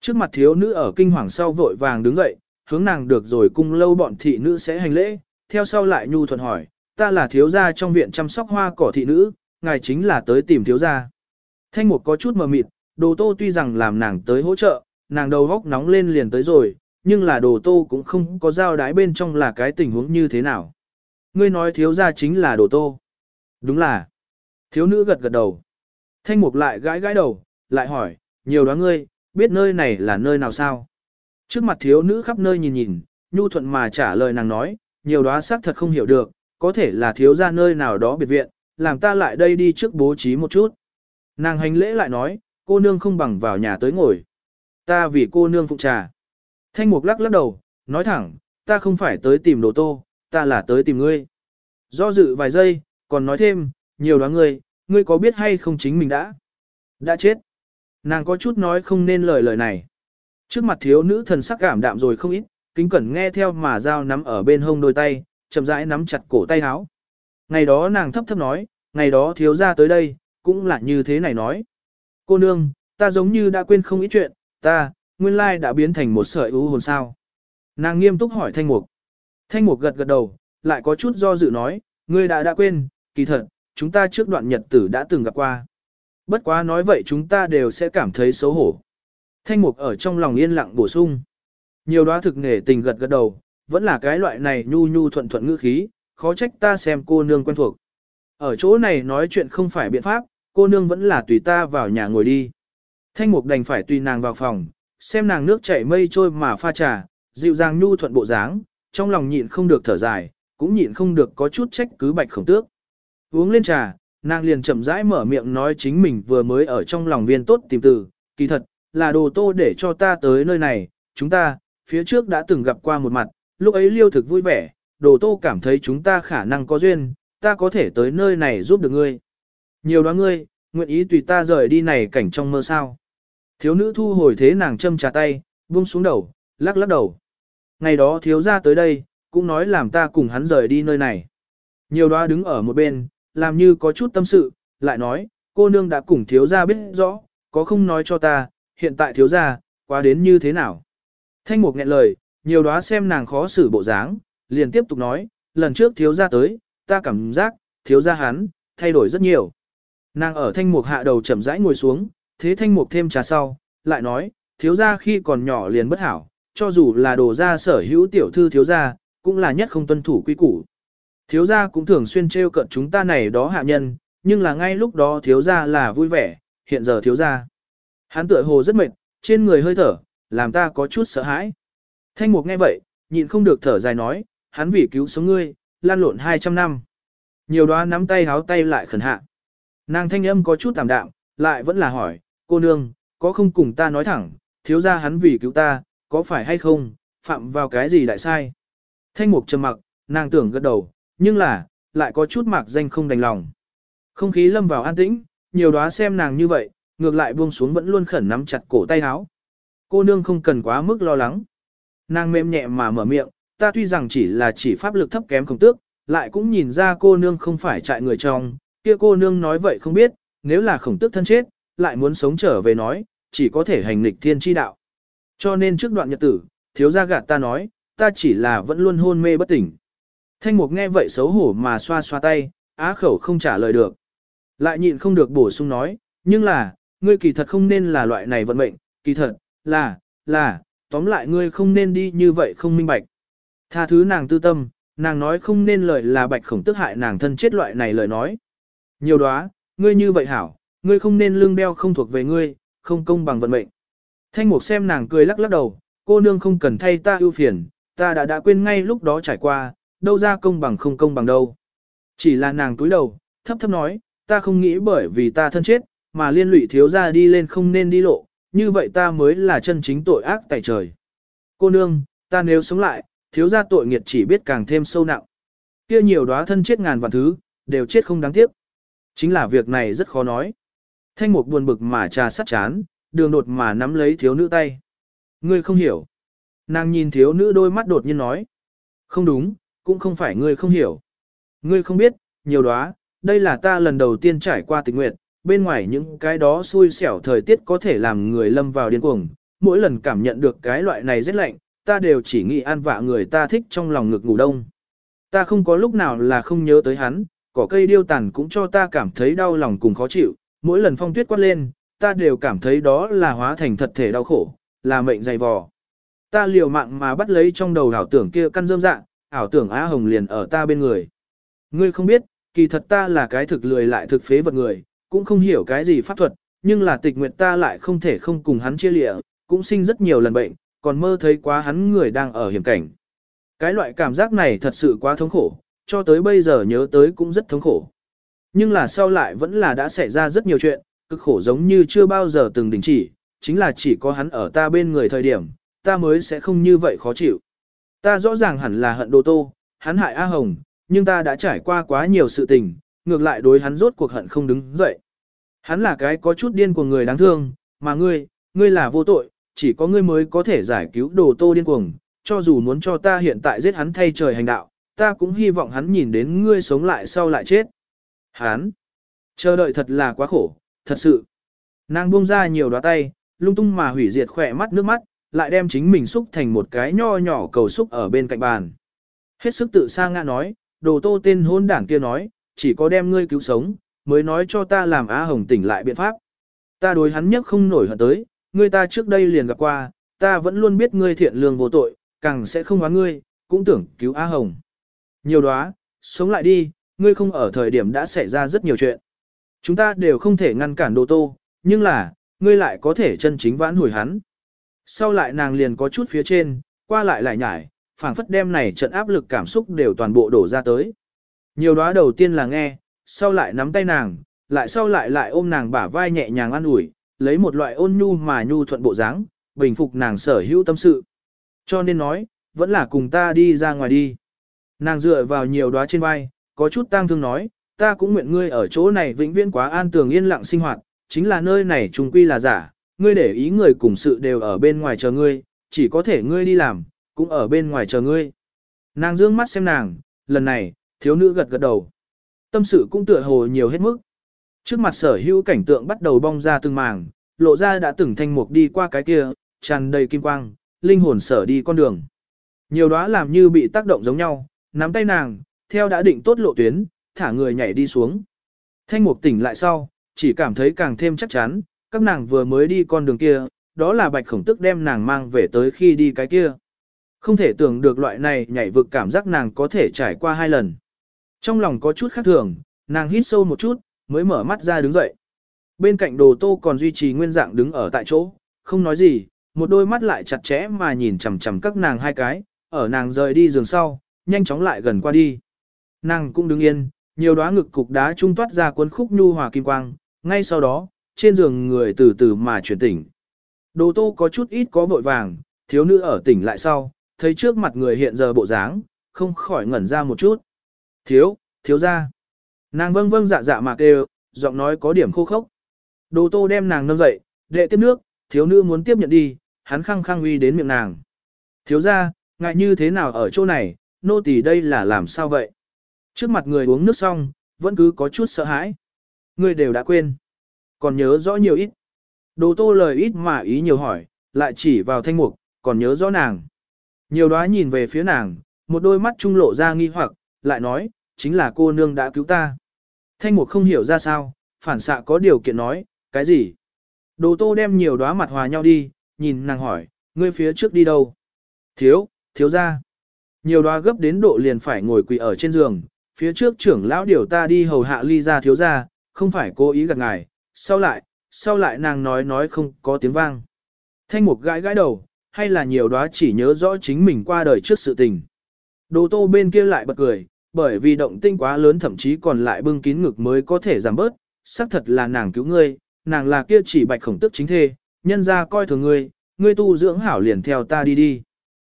Trước mặt thiếu nữ ở kinh hoàng sau vội vàng đứng dậy, hướng nàng được rồi cung lâu bọn thị nữ sẽ hành lễ, theo sau lại nhu thuận hỏi, ta là thiếu gia trong viện chăm sóc hoa cỏ thị nữ, ngài chính là tới tìm thiếu gia. Thanh mục có chút mờ mịt, đồ tô tuy rằng làm nàng tới hỗ trợ, nàng đầu góc nóng lên liền tới rồi, nhưng là đồ tô cũng không có giao đái bên trong là cái tình huống như thế nào. Ngươi nói thiếu gia chính là đồ tô. Đúng là. Thiếu nữ gật gật đầu. Thanh mục lại gãi gãi đầu, lại hỏi, nhiều đoán ngươi, biết nơi này là nơi nào sao? Trước mặt thiếu nữ khắp nơi nhìn nhìn, nhu thuận mà trả lời nàng nói, nhiều đó xác thật không hiểu được, có thể là thiếu gia nơi nào đó biệt viện, làm ta lại đây đi trước bố trí một chút. Nàng hành lễ lại nói, cô nương không bằng vào nhà tới ngồi. Ta vì cô nương phụ trà. Thanh mục lắc lắc đầu, nói thẳng, ta không phải tới tìm đồ tô, ta là tới tìm ngươi. Do dự vài giây, còn nói thêm, nhiều đoán ngươi, ngươi có biết hay không chính mình đã? Đã chết. Nàng có chút nói không nên lời lời này. Trước mặt thiếu nữ thần sắc cảm đạm rồi không ít, kính cẩn nghe theo mà dao nắm ở bên hông đôi tay, chậm rãi nắm chặt cổ tay áo. Ngày đó nàng thấp thấp nói, ngày đó thiếu ra tới đây, cũng là như thế này nói. Cô nương, ta giống như đã quên không ít chuyện, ta, nguyên lai đã biến thành một sợi ưu hồn sao. Nàng nghiêm túc hỏi Thanh Mục. Thanh Mục gật gật đầu, lại có chút do dự nói, ngươi đã đã quên, kỳ thật, chúng ta trước đoạn nhật tử đã từng gặp qua. Bất quá nói vậy chúng ta đều sẽ cảm thấy xấu hổ. Thanh Mục ở trong lòng yên lặng bổ sung. Nhiều đoá thực nghề tình gật gật đầu, vẫn là cái loại này nhu nhu thuận thuận ngữ khí, khó trách ta xem cô nương quen thuộc. Ở chỗ này nói chuyện không phải biện pháp, cô nương vẫn là tùy ta vào nhà ngồi đi. Thanh mục đành phải tùy nàng vào phòng, xem nàng nước chảy mây trôi mà pha trà, dịu dàng nhu thuận bộ dáng, trong lòng nhịn không được thở dài, cũng nhịn không được có chút trách cứ bạch khổng tước. Uống lên trà, nàng liền chậm rãi mở miệng nói chính mình vừa mới ở trong lòng viên tốt tìm từ, kỳ thật, là đồ tô để cho ta tới nơi này, chúng ta, phía trước đã từng gặp qua một mặt, lúc ấy liêu thực vui vẻ, đồ tô cảm thấy chúng ta khả năng có duyên, ta có thể tới nơi này giúp được ngươi. Nhiều đoán ngươi, nguyện ý tùy ta rời đi này cảnh trong mơ sao. Thiếu nữ thu hồi thế nàng châm trà tay, buông xuống đầu, lắc lắc đầu. Ngày đó thiếu ra tới đây, cũng nói làm ta cùng hắn rời đi nơi này. Nhiều đoá đứng ở một bên, làm như có chút tâm sự, lại nói, cô nương đã cùng thiếu ra biết rõ, có không nói cho ta, hiện tại thiếu ra, quá đến như thế nào. Thanh mục nghẹn lời, nhiều đoá xem nàng khó xử bộ dáng, liền tiếp tục nói, lần trước thiếu gia tới, ta cảm giác, thiếu gia hắn, thay đổi rất nhiều. Nàng ở thanh mục hạ đầu chậm rãi ngồi xuống, thế thanh mục thêm trà sau, lại nói, thiếu gia khi còn nhỏ liền bất hảo, cho dù là đồ gia sở hữu tiểu thư thiếu gia, cũng là nhất không tuân thủ quy củ. Thiếu gia cũng thường xuyên trêu cận chúng ta này đó hạ nhân, nhưng là ngay lúc đó thiếu gia là vui vẻ, hiện giờ thiếu gia. Hắn tựa hồ rất mệt, trên người hơi thở, làm ta có chút sợ hãi. Thanh mục nghe vậy, nhịn không được thở dài nói, hắn vì cứu sống ngươi, lan lộn 200 năm. Nhiều đoá nắm tay háo tay lại khẩn hạ. Nàng thanh âm có chút tạm đạm, lại vẫn là hỏi, cô nương, có không cùng ta nói thẳng, thiếu ra hắn vì cứu ta, có phải hay không, phạm vào cái gì đại sai. Thanh mục trầm mặc, nàng tưởng gật đầu, nhưng là, lại có chút mạc danh không đành lòng. Không khí lâm vào an tĩnh, nhiều đoá xem nàng như vậy, ngược lại buông xuống vẫn luôn khẩn nắm chặt cổ tay áo. Cô nương không cần quá mức lo lắng. Nàng mềm nhẹ mà mở miệng, ta tuy rằng chỉ là chỉ pháp lực thấp kém không tước, lại cũng nhìn ra cô nương không phải trại người trong, kia cô nương nói vậy không biết, nếu là khổng tước thân chết, lại muốn sống trở về nói, chỉ có thể hành nghịch thiên chi đạo. Cho nên trước đoạn nhật tử, thiếu gia gạt ta nói, ta chỉ là vẫn luôn hôn mê bất tỉnh. Thanh mục nghe vậy xấu hổ mà xoa xoa tay, á khẩu không trả lời được. Lại nhịn không được bổ sung nói, nhưng là, ngươi kỳ thật không nên là loại này vận mệnh, kỳ thật, là, là, tóm lại ngươi không nên đi như vậy không minh bạch. Tha thứ nàng tư tâm, nàng nói không nên lời là bạch khổng tức hại nàng thân chết loại này lời nói. Nhiều đóa, ngươi như vậy hảo, ngươi không nên lương đeo không thuộc về ngươi, không công bằng vận mệnh. Thanh mục xem nàng cười lắc lắc đầu, cô nương không cần thay ta ưu phiền, ta đã đã quên ngay lúc đó trải qua, đâu ra công bằng không công bằng đâu. Chỉ là nàng túi đầu, thấp thấp nói, ta không nghĩ bởi vì ta thân chết, mà liên lụy thiếu ra đi lên không nên đi lộ, như vậy ta mới là chân chính tội ác tại trời. Cô nương, ta nếu sống lại, thiếu ra tội nghiệt chỉ biết càng thêm sâu nặng. Kia nhiều đóa thân chết ngàn vạn thứ, đều chết không đáng tiếc. Chính là việc này rất khó nói. Thanh mục buồn bực mà trà sắt chán, đường đột mà nắm lấy thiếu nữ tay. Ngươi không hiểu. Nàng nhìn thiếu nữ đôi mắt đột nhiên nói. Không đúng, cũng không phải ngươi không hiểu. Ngươi không biết, nhiều đó, đây là ta lần đầu tiên trải qua tình nguyện, bên ngoài những cái đó xui xẻo thời tiết có thể làm người lâm vào điên cuồng, mỗi lần cảm nhận được cái loại này rất lạnh, ta đều chỉ nghĩ an vạ người ta thích trong lòng ngực ngủ đông. Ta không có lúc nào là không nhớ tới hắn, cỏ cây điêu tàn cũng cho ta cảm thấy đau lòng cùng khó chịu, mỗi lần phong tuyết quát lên, ta đều cảm thấy đó là hóa thành thật thể đau khổ, là mệnh dày vò. Ta liều mạng mà bắt lấy trong đầu ảo tưởng kia căn dơm dạng, ảo tưởng Á Hồng liền ở ta bên người. Ngươi không biết, kỳ thật ta là cái thực lười lại thực phế vật người, cũng không hiểu cái gì pháp thuật, nhưng là tịch nguyện ta lại không thể không cùng hắn chia lịa, cũng sinh rất nhiều lần bệnh, còn mơ thấy quá hắn người đang ở hiểm cảnh. Cái loại cảm giác này thật sự quá thống khổ, cho tới bây giờ nhớ tới cũng rất thống khổ. Nhưng là sau lại vẫn là đã xảy ra rất nhiều chuyện, cực khổ giống như chưa bao giờ từng đình chỉ, chính là chỉ có hắn ở ta bên người thời điểm, ta mới sẽ không như vậy khó chịu. Ta rõ ràng hẳn là hận đồ tô, hắn hại A Hồng, nhưng ta đã trải qua quá nhiều sự tình, ngược lại đối hắn rốt cuộc hận không đứng dậy. Hắn là cái có chút điên của người đáng thương, mà ngươi, ngươi là vô tội, chỉ có ngươi mới có thể giải cứu đồ tô điên cuồng, cho dù muốn cho ta hiện tại giết hắn thay trời hành đạo, ta cũng hy vọng hắn nhìn đến ngươi sống lại sau lại chết. Hắn, chờ đợi thật là quá khổ, thật sự. Nàng buông ra nhiều đóa tay, lung tung mà hủy diệt khỏe mắt nước mắt, lại đem chính mình xúc thành một cái nho nhỏ cầu xúc ở bên cạnh bàn. Hết sức tự sa ngã nói, đồ tô tên hôn đảng kia nói, chỉ có đem ngươi cứu sống, mới nói cho ta làm Á Hồng tỉnh lại biện pháp. Ta đối hắn nhất không nổi hận tới, ngươi ta trước đây liền gặp qua, ta vẫn luôn biết ngươi thiện lương vô tội, càng sẽ không hóa ngươi, cũng tưởng cứu Á Hồng. Nhiều đóa, sống lại đi, ngươi không ở thời điểm đã xảy ra rất nhiều chuyện. Chúng ta đều không thể ngăn cản đồ tô, nhưng là, ngươi lại có thể chân chính vãn hồi hắn. Sau lại nàng liền có chút phía trên, qua lại lại nhải, phảng phất đem này trận áp lực cảm xúc đều toàn bộ đổ ra tới. Nhiều đóa đầu tiên là nghe, sau lại nắm tay nàng, lại sau lại lại ôm nàng bả vai nhẹ nhàng an ủi, lấy một loại ôn nhu mà nhu thuận bộ dáng, bình phục nàng sở hữu tâm sự. Cho nên nói, vẫn là cùng ta đi ra ngoài đi. Nàng dựa vào nhiều đóa trên vai, có chút tang thương nói, ta cũng nguyện ngươi ở chỗ này vĩnh viễn quá an tường yên lặng sinh hoạt, chính là nơi này trùng quy là giả, ngươi để ý người cùng sự đều ở bên ngoài chờ ngươi, chỉ có thể ngươi đi làm, cũng ở bên ngoài chờ ngươi. Nàng dương mắt xem nàng, lần này, thiếu nữ gật gật đầu. Tâm sự cũng tựa hồ nhiều hết mức. Trước mặt sở hữu cảnh tượng bắt đầu bong ra từng màng, lộ ra đã từng thanh mục đi qua cái kia, tràn đầy kim quang, linh hồn sở đi con đường. Nhiều đóa làm như bị tác động giống nhau, nắm tay nàng, theo đã định tốt lộ tuyến, thả người nhảy đi xuống. Thanh mục tỉnh lại sau, chỉ cảm thấy càng thêm chắc chắn, các nàng vừa mới đi con đường kia, đó là bạch khổng tức đem nàng mang về tới khi đi cái kia. Không thể tưởng được loại này nhảy vực cảm giác nàng có thể trải qua hai lần. Trong lòng có chút khác thường, nàng hít sâu một chút, mới mở mắt ra đứng dậy. Bên cạnh đồ tô còn duy trì nguyên dạng đứng ở tại chỗ, không nói gì, một đôi mắt lại chặt chẽ mà nhìn chằm chằm các nàng hai cái, ở nàng rời đi giường sau, nhanh chóng lại gần qua đi. Nàng cũng đứng yên, nhiều đóa ngực cục đá trung toát ra cuốn khúc nhu hòa kim quang, ngay sau đó, trên giường người từ từ mà chuyển tỉnh. Đồ tô có chút ít có vội vàng, thiếu nữ ở tỉnh lại sau, thấy trước mặt người hiện giờ bộ dáng, không khỏi ngẩn ra một chút. Thiếu, thiếu ra. Nàng vâng vâng dạ dạ mà kêu, giọng nói có điểm khô khốc. Đồ tô đem nàng nâng dậy, đệ tiếp nước, thiếu nữ muốn tiếp nhận đi, hắn khăng khăng uy đến miệng nàng. Thiếu ra, ngại như thế nào ở chỗ này, nô tỳ đây là làm sao vậy? Trước mặt người uống nước xong, vẫn cứ có chút sợ hãi. Người đều đã quên. Còn nhớ rõ nhiều ít. Đồ tô lời ít mà ý nhiều hỏi, lại chỉ vào thanh mục, còn nhớ rõ nàng. Nhiều đóa nhìn về phía nàng, một đôi mắt trung lộ ra nghi hoặc, lại nói, chính là cô nương đã cứu ta. Thanh mục không hiểu ra sao, phản xạ có điều kiện nói, cái gì? Đồ tô đem nhiều đóa mặt hòa nhau đi, nhìn nàng hỏi, ngươi phía trước đi đâu? Thiếu, thiếu ra. Nhiều đóa gấp đến độ liền phải ngồi quỳ ở trên giường, phía trước trưởng lão điều ta đi hầu hạ ly ra thiếu ra, không phải cố ý gạt ngài, sau lại, sau lại nàng nói nói không có tiếng vang. Thanh mục gãi gãi đầu, hay là nhiều đóa chỉ nhớ rõ chính mình qua đời trước sự tình. Đồ tô bên kia lại bật cười, bởi vì động tinh quá lớn thậm chí còn lại bưng kín ngực mới có thể giảm bớt, xác thật là nàng cứu ngươi, nàng là kia chỉ bạch khổng tức chính thê, nhân ra coi thường ngươi, ngươi tu dưỡng hảo liền theo ta đi đi.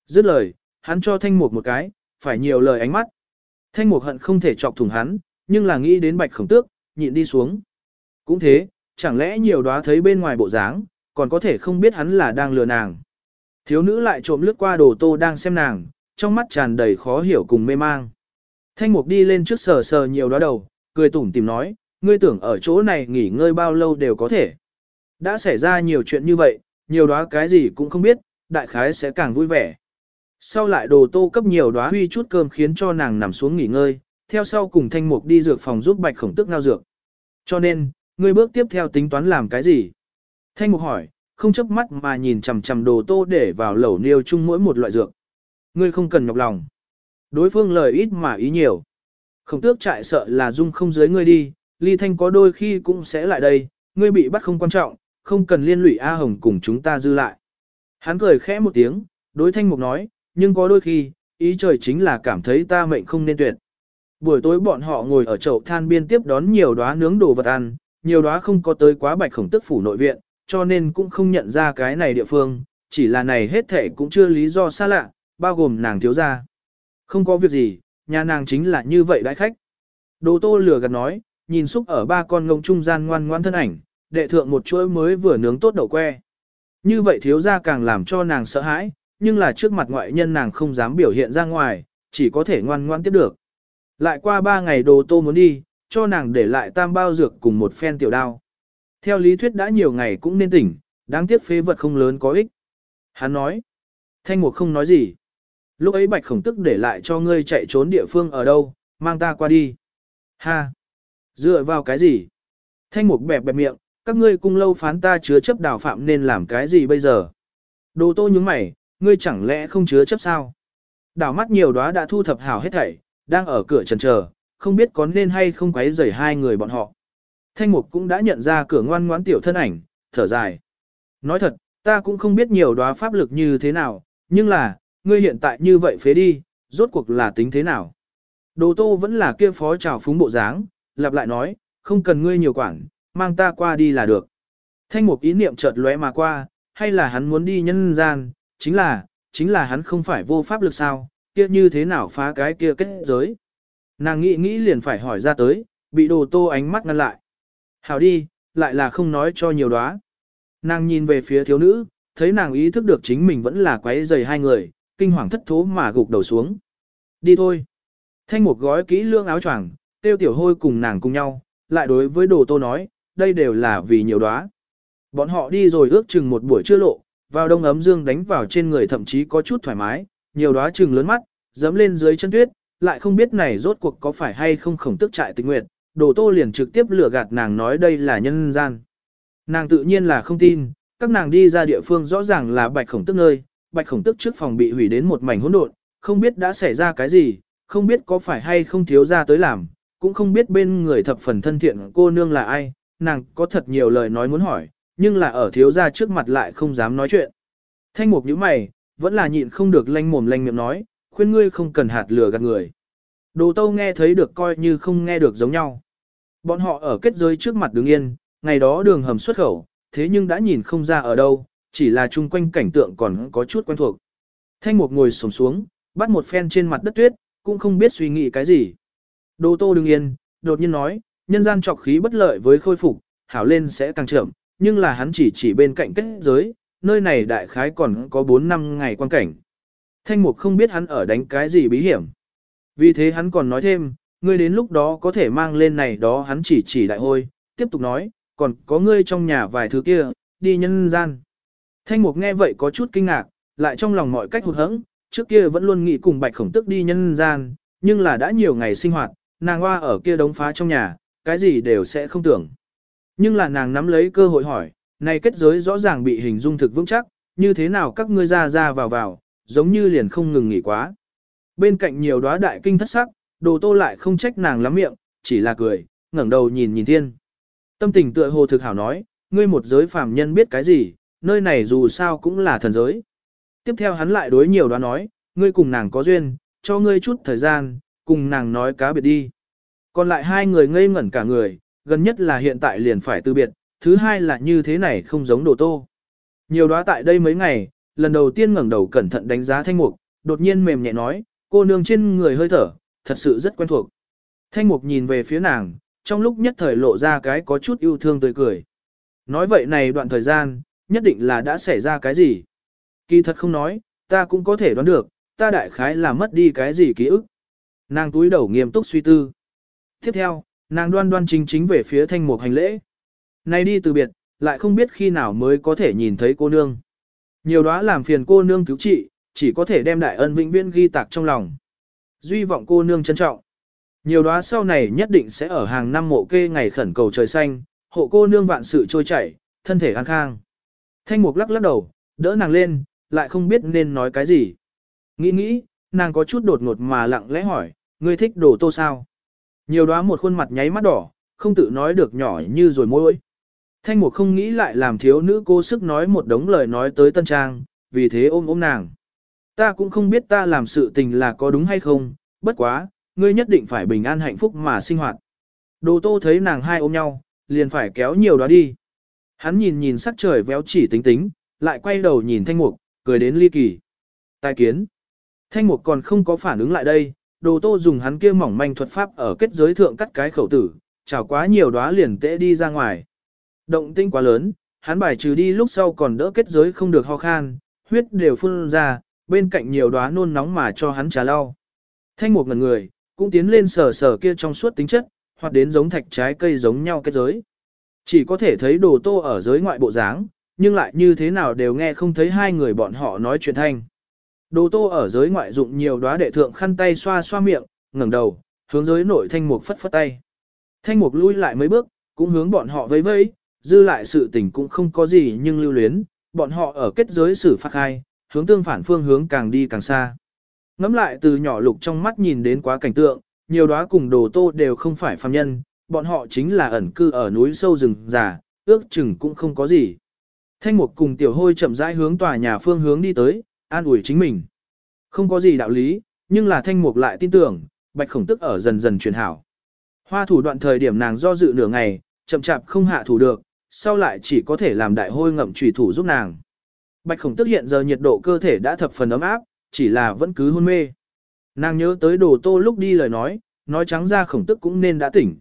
Dứt lời, hắn cho thanh mục một cái, phải nhiều lời ánh mắt. Thanh mục hận không thể chọc thủng hắn, nhưng là nghĩ đến bạch khổng tước, nhịn đi xuống. Cũng thế, chẳng lẽ nhiều đóa thấy bên ngoài bộ dáng, còn có thể không biết hắn là đang lừa nàng. Thiếu nữ lại trộm lướt qua đồ tô đang xem nàng, trong mắt tràn đầy khó hiểu cùng mê mang. Thanh mục đi lên trước sờ sờ nhiều đóa đầu, cười tủm tìm nói, ngươi tưởng ở chỗ này nghỉ ngơi bao lâu đều có thể. Đã xảy ra nhiều chuyện như vậy, nhiều đóa cái gì cũng không biết, đại khái sẽ càng vui vẻ. Sau lại đồ tô cấp nhiều đóa huy chút cơm khiến cho nàng nằm xuống nghỉ ngơi, theo sau cùng thanh mục đi dược phòng giúp bạch khổng tức ngao dược. Cho nên, ngươi bước tiếp theo tính toán làm cái gì? Thanh mục hỏi, không chấp mắt mà nhìn chằm chằm đồ tô để vào lẩu niêu chung mỗi một loại dược. Ngươi không cần nhọc lòng. Đối phương lời ít mà ý nhiều. Khổng tước trại sợ là dung không dưới ngươi đi, ly thanh có đôi khi cũng sẽ lại đây, ngươi bị bắt không quan trọng, không cần liên lụy A Hồng cùng chúng ta dư lại. Hắn cười khẽ một tiếng, đối thanh mục nói, nhưng có đôi khi, ý trời chính là cảm thấy ta mệnh không nên tuyệt. Buổi tối bọn họ ngồi ở chậu than biên tiếp đón nhiều đóa nướng đồ vật ăn, nhiều đóa không có tới quá bạch khổng tức phủ nội viện, cho nên cũng không nhận ra cái này địa phương, chỉ là này hết thể cũng chưa lý do xa lạ, bao gồm nàng thiếu gia. Không có việc gì, nhà nàng chính là như vậy đại khách. Đồ tô lừa gạt nói, nhìn xúc ở ba con ngông trung gian ngoan ngoan thân ảnh, đệ thượng một chuỗi mới vừa nướng tốt đậu que. Như vậy thiếu gia càng làm cho nàng sợ hãi, nhưng là trước mặt ngoại nhân nàng không dám biểu hiện ra ngoài, chỉ có thể ngoan ngoan tiếp được. Lại qua ba ngày đồ tô muốn đi, cho nàng để lại tam bao dược cùng một phen tiểu đao. Theo lý thuyết đã nhiều ngày cũng nên tỉnh, đáng tiếc phế vật không lớn có ích. Hắn nói, thanh mục không nói gì. Lúc ấy bạch khổng tức để lại cho ngươi chạy trốn địa phương ở đâu, mang ta qua đi. Ha! Dựa vào cái gì? Thanh mục bẹp bẹp miệng, các ngươi cung lâu phán ta chứa chấp đào phạm nên làm cái gì bây giờ? Đồ tô nhướng mày, ngươi chẳng lẽ không chứa chấp sao? Đảo mắt nhiều đóa đã thu thập hảo hết thảy, đang ở cửa trần chờ, không biết có nên hay không quấy rầy hai người bọn họ. Thanh mục cũng đã nhận ra cửa ngoan ngoãn tiểu thân ảnh, thở dài. Nói thật, ta cũng không biết nhiều đóa pháp lực như thế nào, nhưng là, ngươi hiện tại như vậy phế đi, rốt cuộc là tính thế nào? Đồ tô vẫn là kia phó trào phúng bộ dáng, lặp lại nói, không cần ngươi nhiều quản, mang ta qua đi là được. Thanh mục ý niệm chợt lóe mà qua, hay là hắn muốn đi nhân gian, chính là, chính là hắn không phải vô pháp lực sao, kia như thế nào phá cái kia kết giới. Nàng nghĩ nghĩ liền phải hỏi ra tới, bị đồ tô ánh mắt ngăn lại. Hảo đi, lại là không nói cho nhiều đóa. Nàng nhìn về phía thiếu nữ, thấy nàng ý thức được chính mình vẫn là quấy rầy hai người, kinh hoàng thất thố mà gục đầu xuống. Đi thôi. Thanh một gói kỹ lương áo choàng, tiêu tiểu hôi cùng nàng cùng nhau, lại đối với đồ tô nói, đây đều là vì nhiều đóa. Bọn họ đi rồi ước chừng một buổi trưa lộ, vào đông ấm dương đánh vào trên người thậm chí có chút thoải mái, nhiều đóa trừng lớn mắt, dẫm lên dưới chân tuyết, lại không biết này rốt cuộc có phải hay không khổng tức trại tình nguyện. đồ tô liền trực tiếp lừa gạt nàng nói đây là nhân gian. Nàng tự nhiên là không tin, các nàng đi ra địa phương rõ ràng là bạch khổng tức nơi, bạch khổng tức trước phòng bị hủy đến một mảnh hỗn độn, không biết đã xảy ra cái gì, không biết có phải hay không thiếu ra tới làm, cũng không biết bên người thập phần thân thiện cô nương là ai, nàng có thật nhiều lời nói muốn hỏi, nhưng là ở thiếu gia trước mặt lại không dám nói chuyện. Thanh mục nhíu mày, vẫn là nhịn không được lanh mồm lanh miệng nói, khuyên ngươi không cần hạt lửa gạt người. Đồ tâu nghe thấy được coi như không nghe được giống nhau. Bọn họ ở kết giới trước mặt đứng yên, ngày đó đường hầm xuất khẩu, thế nhưng đã nhìn không ra ở đâu, chỉ là chung quanh cảnh tượng còn có chút quen thuộc. Thanh mục ngồi sổng xuống, bắt một phen trên mặt đất tuyết, cũng không biết suy nghĩ cái gì. Đồ tô đứng yên, đột nhiên nói, nhân gian trọc khí bất lợi với khôi phục, hảo lên sẽ càng chậm, nhưng là hắn chỉ chỉ bên cạnh kết giới, nơi này đại khái còn có 4 năm ngày quan cảnh. Thanh mục không biết hắn ở đánh cái gì bí hiểm. Vì thế hắn còn nói thêm, ngươi đến lúc đó có thể mang lên này đó hắn chỉ chỉ đại hôi, tiếp tục nói, còn có ngươi trong nhà vài thứ kia, đi nhân gian. Thanh mục nghe vậy có chút kinh ngạc, lại trong lòng mọi cách hụt hẫng, trước kia vẫn luôn nghĩ cùng bạch khổng tức đi nhân gian, nhưng là đã nhiều ngày sinh hoạt, nàng hoa ở kia đống phá trong nhà, cái gì đều sẽ không tưởng. Nhưng là nàng nắm lấy cơ hội hỏi, này kết giới rõ ràng bị hình dung thực vững chắc, như thế nào các ngươi ra ra vào vào, giống như liền không ngừng nghỉ quá. Bên cạnh nhiều đóa đại kinh thất sắc, đồ tô lại không trách nàng lắm miệng, chỉ là cười, ngẩng đầu nhìn nhìn thiên. Tâm tình tựa hồ thực hảo nói, ngươi một giới phàm nhân biết cái gì, nơi này dù sao cũng là thần giới. Tiếp theo hắn lại đối nhiều đoán nói, ngươi cùng nàng có duyên, cho ngươi chút thời gian, cùng nàng nói cá biệt đi. Còn lại hai người ngây ngẩn cả người, gần nhất là hiện tại liền phải từ biệt, thứ hai là như thế này không giống đồ tô. Nhiều đoá tại đây mấy ngày, lần đầu tiên ngẩng đầu cẩn thận đánh giá thanh mục, đột nhiên mềm nhẹ nói, cô nương trên người hơi thở, thật sự rất quen thuộc. Thanh mục nhìn về phía nàng, trong lúc nhất thời lộ ra cái có chút yêu thương tươi cười. Nói vậy này đoạn thời gian, nhất định là đã xảy ra cái gì. Kỳ thật không nói, ta cũng có thể đoán được, ta đại khái là mất đi cái gì ký ức. Nàng túi đầu nghiêm túc suy tư. Tiếp theo, nàng đoan đoan chính chính về phía thanh mục hành lễ. Nay đi từ biệt, lại không biết khi nào mới có thể nhìn thấy cô nương. Nhiều đó làm phiền cô nương cứu trị, chỉ có thể đem đại ân vĩnh viễn ghi tạc trong lòng. Duy vọng cô nương trân trọng. Nhiều đó sau này nhất định sẽ ở hàng năm mộ kê ngày khẩn cầu trời xanh, hộ cô nương vạn sự trôi chảy, thân thể an khang. Thanh mục lắc lắc đầu, đỡ nàng lên, lại không biết nên nói cái gì. Nghĩ nghĩ, nàng có chút đột ngột mà lặng lẽ hỏi, ngươi thích đồ tô sao? Nhiều đóa một khuôn mặt nháy mắt đỏ, không tự nói được nhỏ như rồi môi. Thanh mục không nghĩ lại làm thiếu nữ cô sức nói một đống lời nói tới tân trang, vì thế ôm ôm nàng. Ta cũng không biết ta làm sự tình là có đúng hay không, bất quá, ngươi nhất định phải bình an hạnh phúc mà sinh hoạt. Đồ tô thấy nàng hai ôm nhau, liền phải kéo nhiều đó đi. Hắn nhìn nhìn sắc trời véo chỉ tính tính, lại quay đầu nhìn thanh mục, cười đến ly kỳ. Tài kiến. Thanh mục còn không có phản ứng lại đây, đồ tô dùng hắn kia mỏng manh thuật pháp ở kết giới thượng cắt cái khẩu tử, chảo quá nhiều đóa liền tễ đi ra ngoài. Động tinh quá lớn, hắn bài trừ đi lúc sau còn đỡ kết giới không được ho khan, huyết đều phun ra, bên cạnh nhiều đóa nôn nóng mà cho hắn trà lau. Thanh một ngần người, cũng tiến lên sờ sờ kia trong suốt tính chất, hoặc đến giống thạch trái cây giống nhau kết giới. Chỉ có thể thấy đồ tô ở giới ngoại bộ dáng, nhưng lại như thế nào đều nghe không thấy hai người bọn họ nói chuyện thanh. Đồ tô ở giới ngoại dụng nhiều đóa đệ thượng khăn tay xoa xoa miệng, ngẩng đầu, hướng giới nội thanh mục phất phất tay. Thanh mục lui lại mấy bước, cũng hướng bọn họ vẫy vẫy, dư lại sự tình cũng không có gì nhưng lưu luyến, bọn họ ở kết giới xử phạt hai, hướng tương phản phương hướng càng đi càng xa. Ngắm lại từ nhỏ lục trong mắt nhìn đến quá cảnh tượng, nhiều đóa cùng đồ tô đều không phải phàm nhân, bọn họ chính là ẩn cư ở núi sâu rừng già, ước chừng cũng không có gì. Thanh mục cùng tiểu hôi chậm rãi hướng tòa nhà phương hướng đi tới, an ủi chính mình. Không có gì đạo lý, nhưng là thanh mục lại tin tưởng, bạch khổng tức ở dần dần truyền hảo. Hoa thủ đoạn thời điểm nàng do dự nửa ngày, chậm chạp không hạ thủ được, sau lại chỉ có thể làm đại hôi ngậm trùy thủ giúp nàng. Bạch khổng tức hiện giờ nhiệt độ cơ thể đã thập phần ấm áp, chỉ là vẫn cứ hôn mê. Nàng nhớ tới đồ tô lúc đi lời nói, nói trắng ra khổng tức cũng nên đã tỉnh.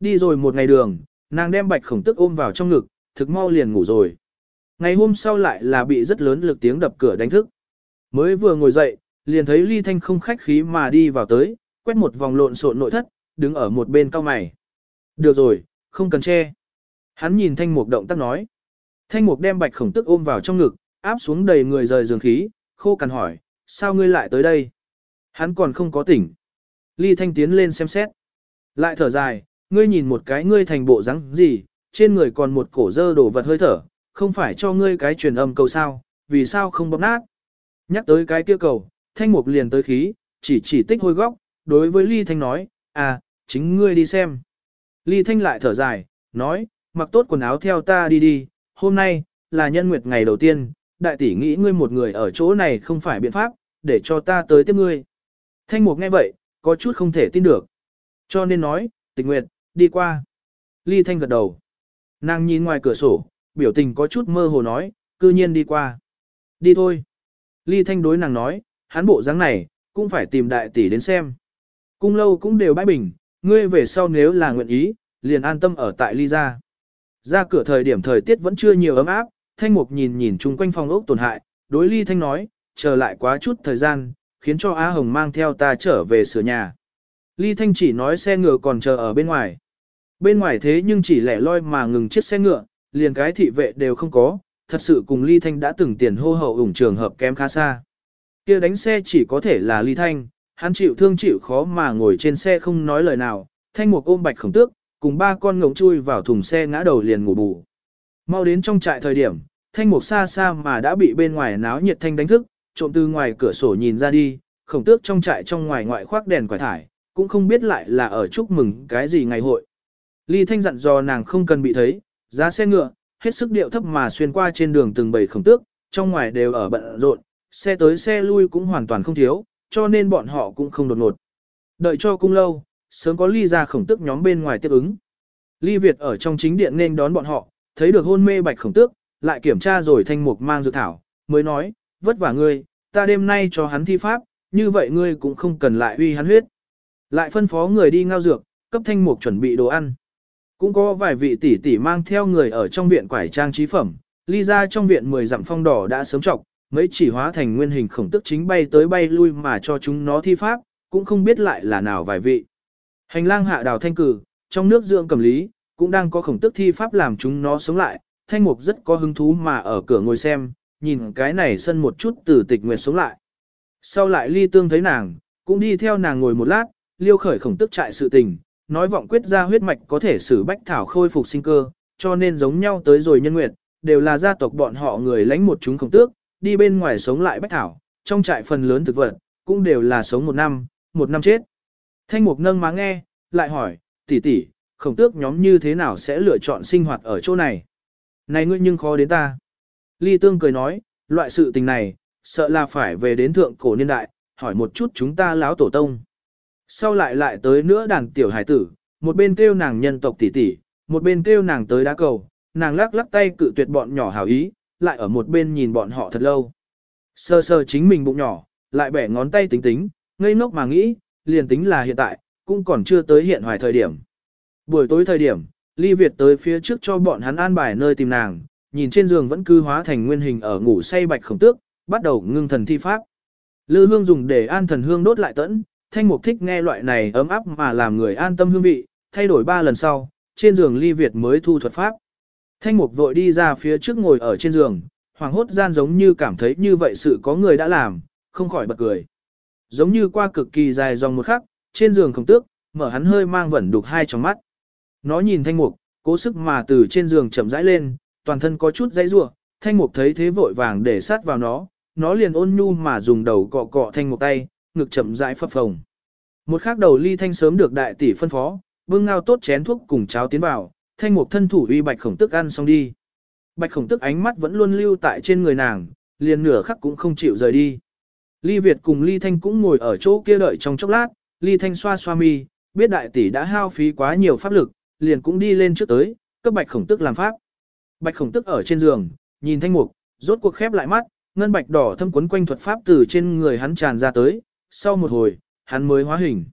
Đi rồi một ngày đường, nàng đem bạch khổng tức ôm vào trong ngực, thực mau liền ngủ rồi. Ngày hôm sau lại là bị rất lớn lực tiếng đập cửa đánh thức. Mới vừa ngồi dậy, liền thấy ly thanh không khách khí mà đi vào tới, quét một vòng lộn xộn nội thất, đứng ở một bên cao mày. Được rồi, không cần che. Hắn nhìn thanh mục động tác nói. Thanh mục đem bạch khổng tức ôm vào trong ngực, áp xuống đầy người rời giường khí, khô cằn hỏi, sao ngươi lại tới đây? Hắn còn không có tỉnh. Ly Thanh tiến lên xem xét. Lại thở dài, ngươi nhìn một cái ngươi thành bộ rắn gì, trên người còn một cổ dơ đổ vật hơi thở, không phải cho ngươi cái truyền âm cầu sao, vì sao không bóp nát. Nhắc tới cái kia cầu, Thanh Mục liền tới khí, chỉ chỉ tích hôi góc, đối với Ly Thanh nói, à, chính ngươi đi xem. Ly Thanh lại thở dài, nói, mặc tốt quần áo theo ta đi đi, hôm nay, là nhân nguyệt ngày đầu tiên, đại tỷ nghĩ ngươi một người ở chỗ này không phải biện pháp, để cho ta tới tiếp ngươi. Thanh Mục nghe vậy, có chút không thể tin được. Cho nên nói, tịch nguyệt, đi qua. Ly Thanh gật đầu. Nàng nhìn ngoài cửa sổ, biểu tình có chút mơ hồ nói, cư nhiên đi qua. Đi thôi. Ly Thanh đối nàng nói, hắn bộ dáng này, cũng phải tìm đại tỷ đến xem. Cung lâu cũng đều bãi bình, ngươi về sau nếu là nguyện ý, liền an tâm ở tại Ly gia. Ra cửa thời điểm thời tiết vẫn chưa nhiều ấm áp, Thanh Mục nhìn nhìn chung quanh phòng ốc tổn hại, đối Ly Thanh nói, chờ lại quá chút thời gian, khiến cho Á Hồng mang theo ta trở về sửa nhà. Ly Thanh chỉ nói xe ngựa còn chờ ở bên ngoài. Bên ngoài thế nhưng chỉ lẻ loi mà ngừng chiếc xe ngựa, liền cái thị vệ đều không có, thật sự cùng Ly Thanh đã từng tiền hô hậu ủng trường hợp kém khá xa. kia đánh xe chỉ có thể là Ly Thanh, hắn chịu thương chịu khó mà ngồi trên xe không nói lời nào, Thanh Mục ôm bạch khổng tước, cùng ba con ngỗng chui vào thùng xe ngã đầu liền ngủ bù. Mau đến trong trại thời điểm, Thanh Mục xa xa mà đã bị bên ngoài náo nhiệt thanh đánh thức, trộm từ ngoài cửa sổ nhìn ra đi, khổng tước trong trại trong ngoài ngoại khoác đèn quải thải, cũng không biết lại là ở chúc mừng cái gì ngày hội. Ly Thanh dặn dò nàng không cần bị thấy, giá xe ngựa, hết sức điệu thấp mà xuyên qua trên đường từng bầy khổng tước, trong ngoài đều ở bận rộn, xe tới xe lui cũng hoàn toàn không thiếu, cho nên bọn họ cũng không đột ngột. Đợi cho cung lâu, sớm có ly ra khổng tước nhóm bên ngoài tiếp ứng. Ly Việt ở trong chính điện nên đón bọn họ, thấy được hôn mê bạch khổng tước, lại kiểm tra rồi thanh mục mang dược thảo, mới nói, vất vả ngươi, ta đêm nay cho hắn thi pháp, như vậy ngươi cũng không cần lại uy hắn huyết. Lại phân phó người đi ngao dược, cấp thanh mục chuẩn bị đồ ăn. Cũng có vài vị tỷ tỷ mang theo người ở trong viện quải trang trí phẩm, ly ra trong viện 10 dặm phong đỏ đã sớm trọc, mấy chỉ hóa thành nguyên hình khổng tức chính bay tới bay lui mà cho chúng nó thi pháp, cũng không biết lại là nào vài vị. Hành lang hạ đào thanh cử, trong nước dưỡng cầm lý, cũng đang có khổng tức thi pháp làm chúng nó sống lại, thanh mục rất có hứng thú mà ở cửa ngồi xem, nhìn cái này sân một chút từ tịch nguyệt sống lại. Sau lại ly tương thấy nàng, cũng đi theo nàng ngồi một lát, liêu khởi khổng tức trại sự tình, nói vọng quyết ra huyết mạch có thể xử bách thảo khôi phục sinh cơ, cho nên giống nhau tới rồi nhân nguyệt, đều là gia tộc bọn họ người lãnh một chúng khổng tước, đi bên ngoài sống lại bách thảo, trong trại phần lớn thực vật, cũng đều là sống một năm, một năm chết. Thanh mục nâng má nghe, lại hỏi, tỷ tỷ, khổng tước nhóm như thế nào sẽ lựa chọn sinh hoạt ở chỗ này? Này ngươi nhưng khó đến ta. Ly Tương cười nói, loại sự tình này, sợ là phải về đến thượng cổ niên đại, hỏi một chút chúng ta láo tổ tông. Sau lại lại tới nữa đàn tiểu hải tử, một bên kêu nàng nhân tộc tỷ tỷ, một bên kêu nàng tới đá cầu, nàng lắc lắc tay cự tuyệt bọn nhỏ hảo ý, lại ở một bên nhìn bọn họ thật lâu. Sơ sơ chính mình bụng nhỏ, lại bẻ ngón tay tính tính, ngây ngốc mà nghĩ, liền tính là hiện tại, cũng còn chưa tới hiện hoài thời điểm. Buổi tối thời điểm, Ly Việt tới phía trước cho bọn hắn an bài nơi tìm nàng, nhìn trên giường vẫn cư hóa thành nguyên hình ở ngủ say bạch khổng tước, bắt đầu ngưng thần thi pháp. Lư hương dùng để an thần hương đốt lại tẫn, thanh mục thích nghe loại này ấm áp mà làm người an tâm hương vị, thay đổi ba lần sau, trên giường ly Việt mới thu thuật pháp. Thanh mục vội đi ra phía trước ngồi ở trên giường, hoàng hốt gian giống như cảm thấy như vậy sự có người đã làm, không khỏi bật cười. Giống như qua cực kỳ dài dòng một khắc, trên giường không tước, mở hắn hơi mang vẩn đục hai trong mắt. Nó nhìn thanh mục, cố sức mà từ trên giường chậm rãi lên, toàn thân có chút dãy rủa, thanh mục thấy thế vội vàng để sát vào nó, nó liền ôn nhu mà dùng đầu cọ cọ thanh mục tay, ngực chậm rãi phập phồng. Một khắc đầu ly thanh sớm được đại tỷ phân phó, bưng ngao tốt chén thuốc cùng cháo tiến vào, thanh mục thân thủ uy bạch khổng tức ăn xong đi. Bạch khổng tức ánh mắt vẫn luôn lưu tại trên người nàng, liền nửa khắc cũng không chịu rời đi. Ly Việt cùng Ly Thanh cũng ngồi ở chỗ kia đợi trong chốc lát, Ly Thanh xoa xoa mi, biết đại tỷ đã hao phí quá nhiều pháp lực, liền cũng đi lên trước tới, cấp bạch khổng tức làm pháp. Bạch khổng tức ở trên giường, nhìn thanh mục, rốt cuộc khép lại mắt, ngân bạch đỏ thâm quấn quanh thuật pháp từ trên người hắn tràn ra tới, sau một hồi, hắn mới hóa hình.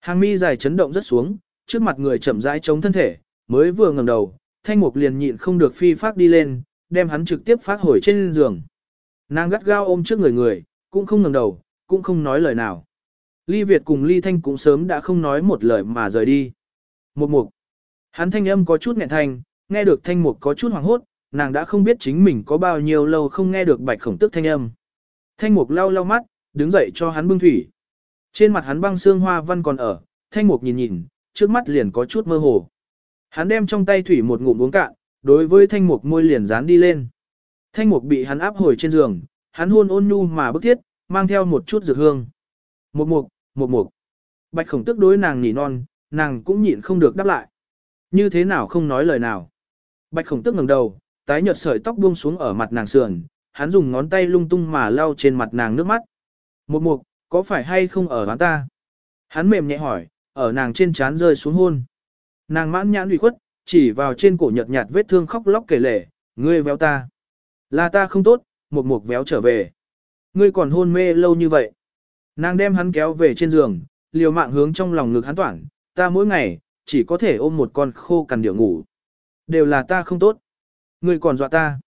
Hàng mi dài chấn động rất xuống, trước mặt người chậm rãi chống thân thể, mới vừa ngẩng đầu, thanh mục liền nhịn không được phi phát đi lên, đem hắn trực tiếp phát hồi trên giường. Nàng gắt gao ôm trước người người, cũng không ngẩng đầu, cũng không nói lời nào. Ly Việt cùng Ly Thanh cũng sớm đã không nói một lời mà rời đi. Một mục. Hắn thanh âm có chút nghẹn thanh, nghe được thanh mục có chút hoảng hốt, nàng đã không biết chính mình có bao nhiêu lâu không nghe được bạch khổng tức thanh âm. Thanh mục lau lau mắt, đứng dậy cho hắn bưng thủy. Trên mặt hắn băng xương hoa văn còn ở, thanh mục nhìn nhìn, trước mắt liền có chút mơ hồ. Hắn đem trong tay thủy một ngụm uống cạn, đối với thanh mục môi liền dán đi lên. Thanh mục bị hắn áp hồi trên giường, hắn hôn ôn nhu mà bức thiết, mang theo một chút dược hương. Một mục, một mục. Bạch khổng tức đối nàng nỉ non, nàng cũng nhịn không được đáp lại. Như thế nào không nói lời nào. Bạch khổng tức ngẩng đầu, tái nhợt sợi tóc buông xuống ở mặt nàng sườn, hắn dùng ngón tay lung tung mà lau trên mặt nàng nước mắt. Một mục, có phải hay không ở hắn ta? Hắn mềm nhẹ hỏi, ở nàng trên trán rơi xuống hôn. Nàng mãn nhãn ủy khuất, chỉ vào trên cổ nhợt nhạt vết thương khóc lóc kể lể, ngươi véo ta. Là ta không tốt, một mục véo trở về. Ngươi còn hôn mê lâu như vậy. Nàng đem hắn kéo về trên giường, liều mạng hướng trong lòng ngực hắn toản, ta mỗi ngày, chỉ có thể ôm một con khô cằn điệu ngủ. Đều là ta không tốt. Ngươi còn dọa ta.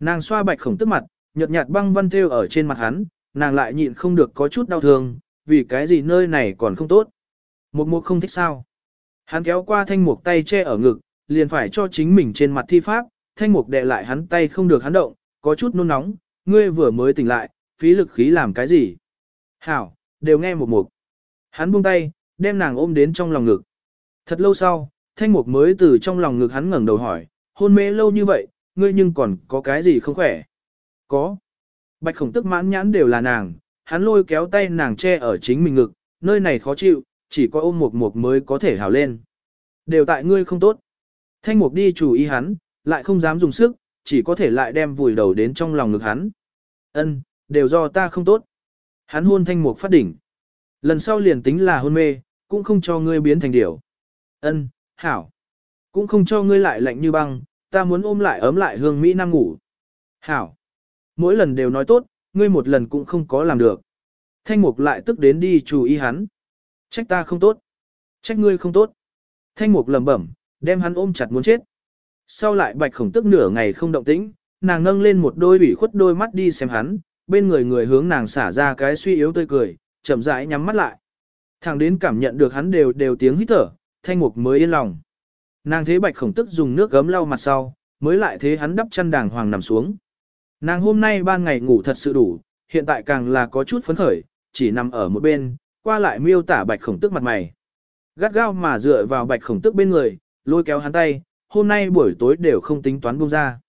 Nàng xoa bạch khổng tức mặt, nhợt nhạt băng văn thêu ở trên mặt hắn, nàng lại nhịn không được có chút đau thương, vì cái gì nơi này còn không tốt. Một mục không thích sao. Hắn kéo qua thanh mục tay che ở ngực, liền phải cho chính mình trên mặt thi pháp, thanh mục đè lại hắn tay không được hắn động, có chút nôn nóng, ngươi vừa mới tỉnh lại, phí lực khí làm cái gì. Hảo, đều nghe một mục. Hắn buông tay, đem nàng ôm đến trong lòng ngực. Thật lâu sau, thanh mục mới từ trong lòng ngực hắn ngẩng đầu hỏi, hôn mê lâu như vậy, ngươi nhưng còn có cái gì không khỏe? Có. Bạch khổng tức mãn nhãn đều là nàng, hắn lôi kéo tay nàng che ở chính mình ngực, nơi này khó chịu, chỉ có ôm một mục mới có thể hào lên. Đều tại ngươi không tốt. Thanh mục đi chủ ý hắn, lại không dám dùng sức, chỉ có thể lại đem vùi đầu đến trong lòng ngực hắn. Ân, đều do ta không tốt. Hắn hôn thanh mục phát đỉnh. Lần sau liền tính là hôn mê, cũng không cho ngươi biến thành điểu. Ân, hảo. Cũng không cho ngươi lại lạnh như băng, ta muốn ôm lại ấm lại hương Mỹ Nam ngủ. Hảo. Mỗi lần đều nói tốt, ngươi một lần cũng không có làm được. Thanh mục lại tức đến đi chú ý hắn. Trách ta không tốt. Trách ngươi không tốt. Thanh mục lẩm bẩm, đem hắn ôm chặt muốn chết. Sau lại bạch khổng tức nửa ngày không động tĩnh, nàng ngâng lên một đôi ủy khuất đôi mắt đi xem hắn, bên người người hướng nàng xả ra cái suy yếu tươi cười, chậm rãi nhắm mắt lại. Thẳng đến cảm nhận được hắn đều đều tiếng hít thở, thanh mục mới yên lòng. Nàng thế bạch khổng tức dùng nước gấm lau mặt sau, mới lại thế hắn đắp chăn đàng hoàng nằm xuống. Nàng hôm nay ban ngày ngủ thật sự đủ, hiện tại càng là có chút phấn khởi, chỉ nằm ở một bên, qua lại miêu tả bạch khổng tức mặt mày. Gắt gao mà dựa vào bạch khổng tức bên người, lôi kéo hắn tay, hôm nay buổi tối đều không tính toán buông ra.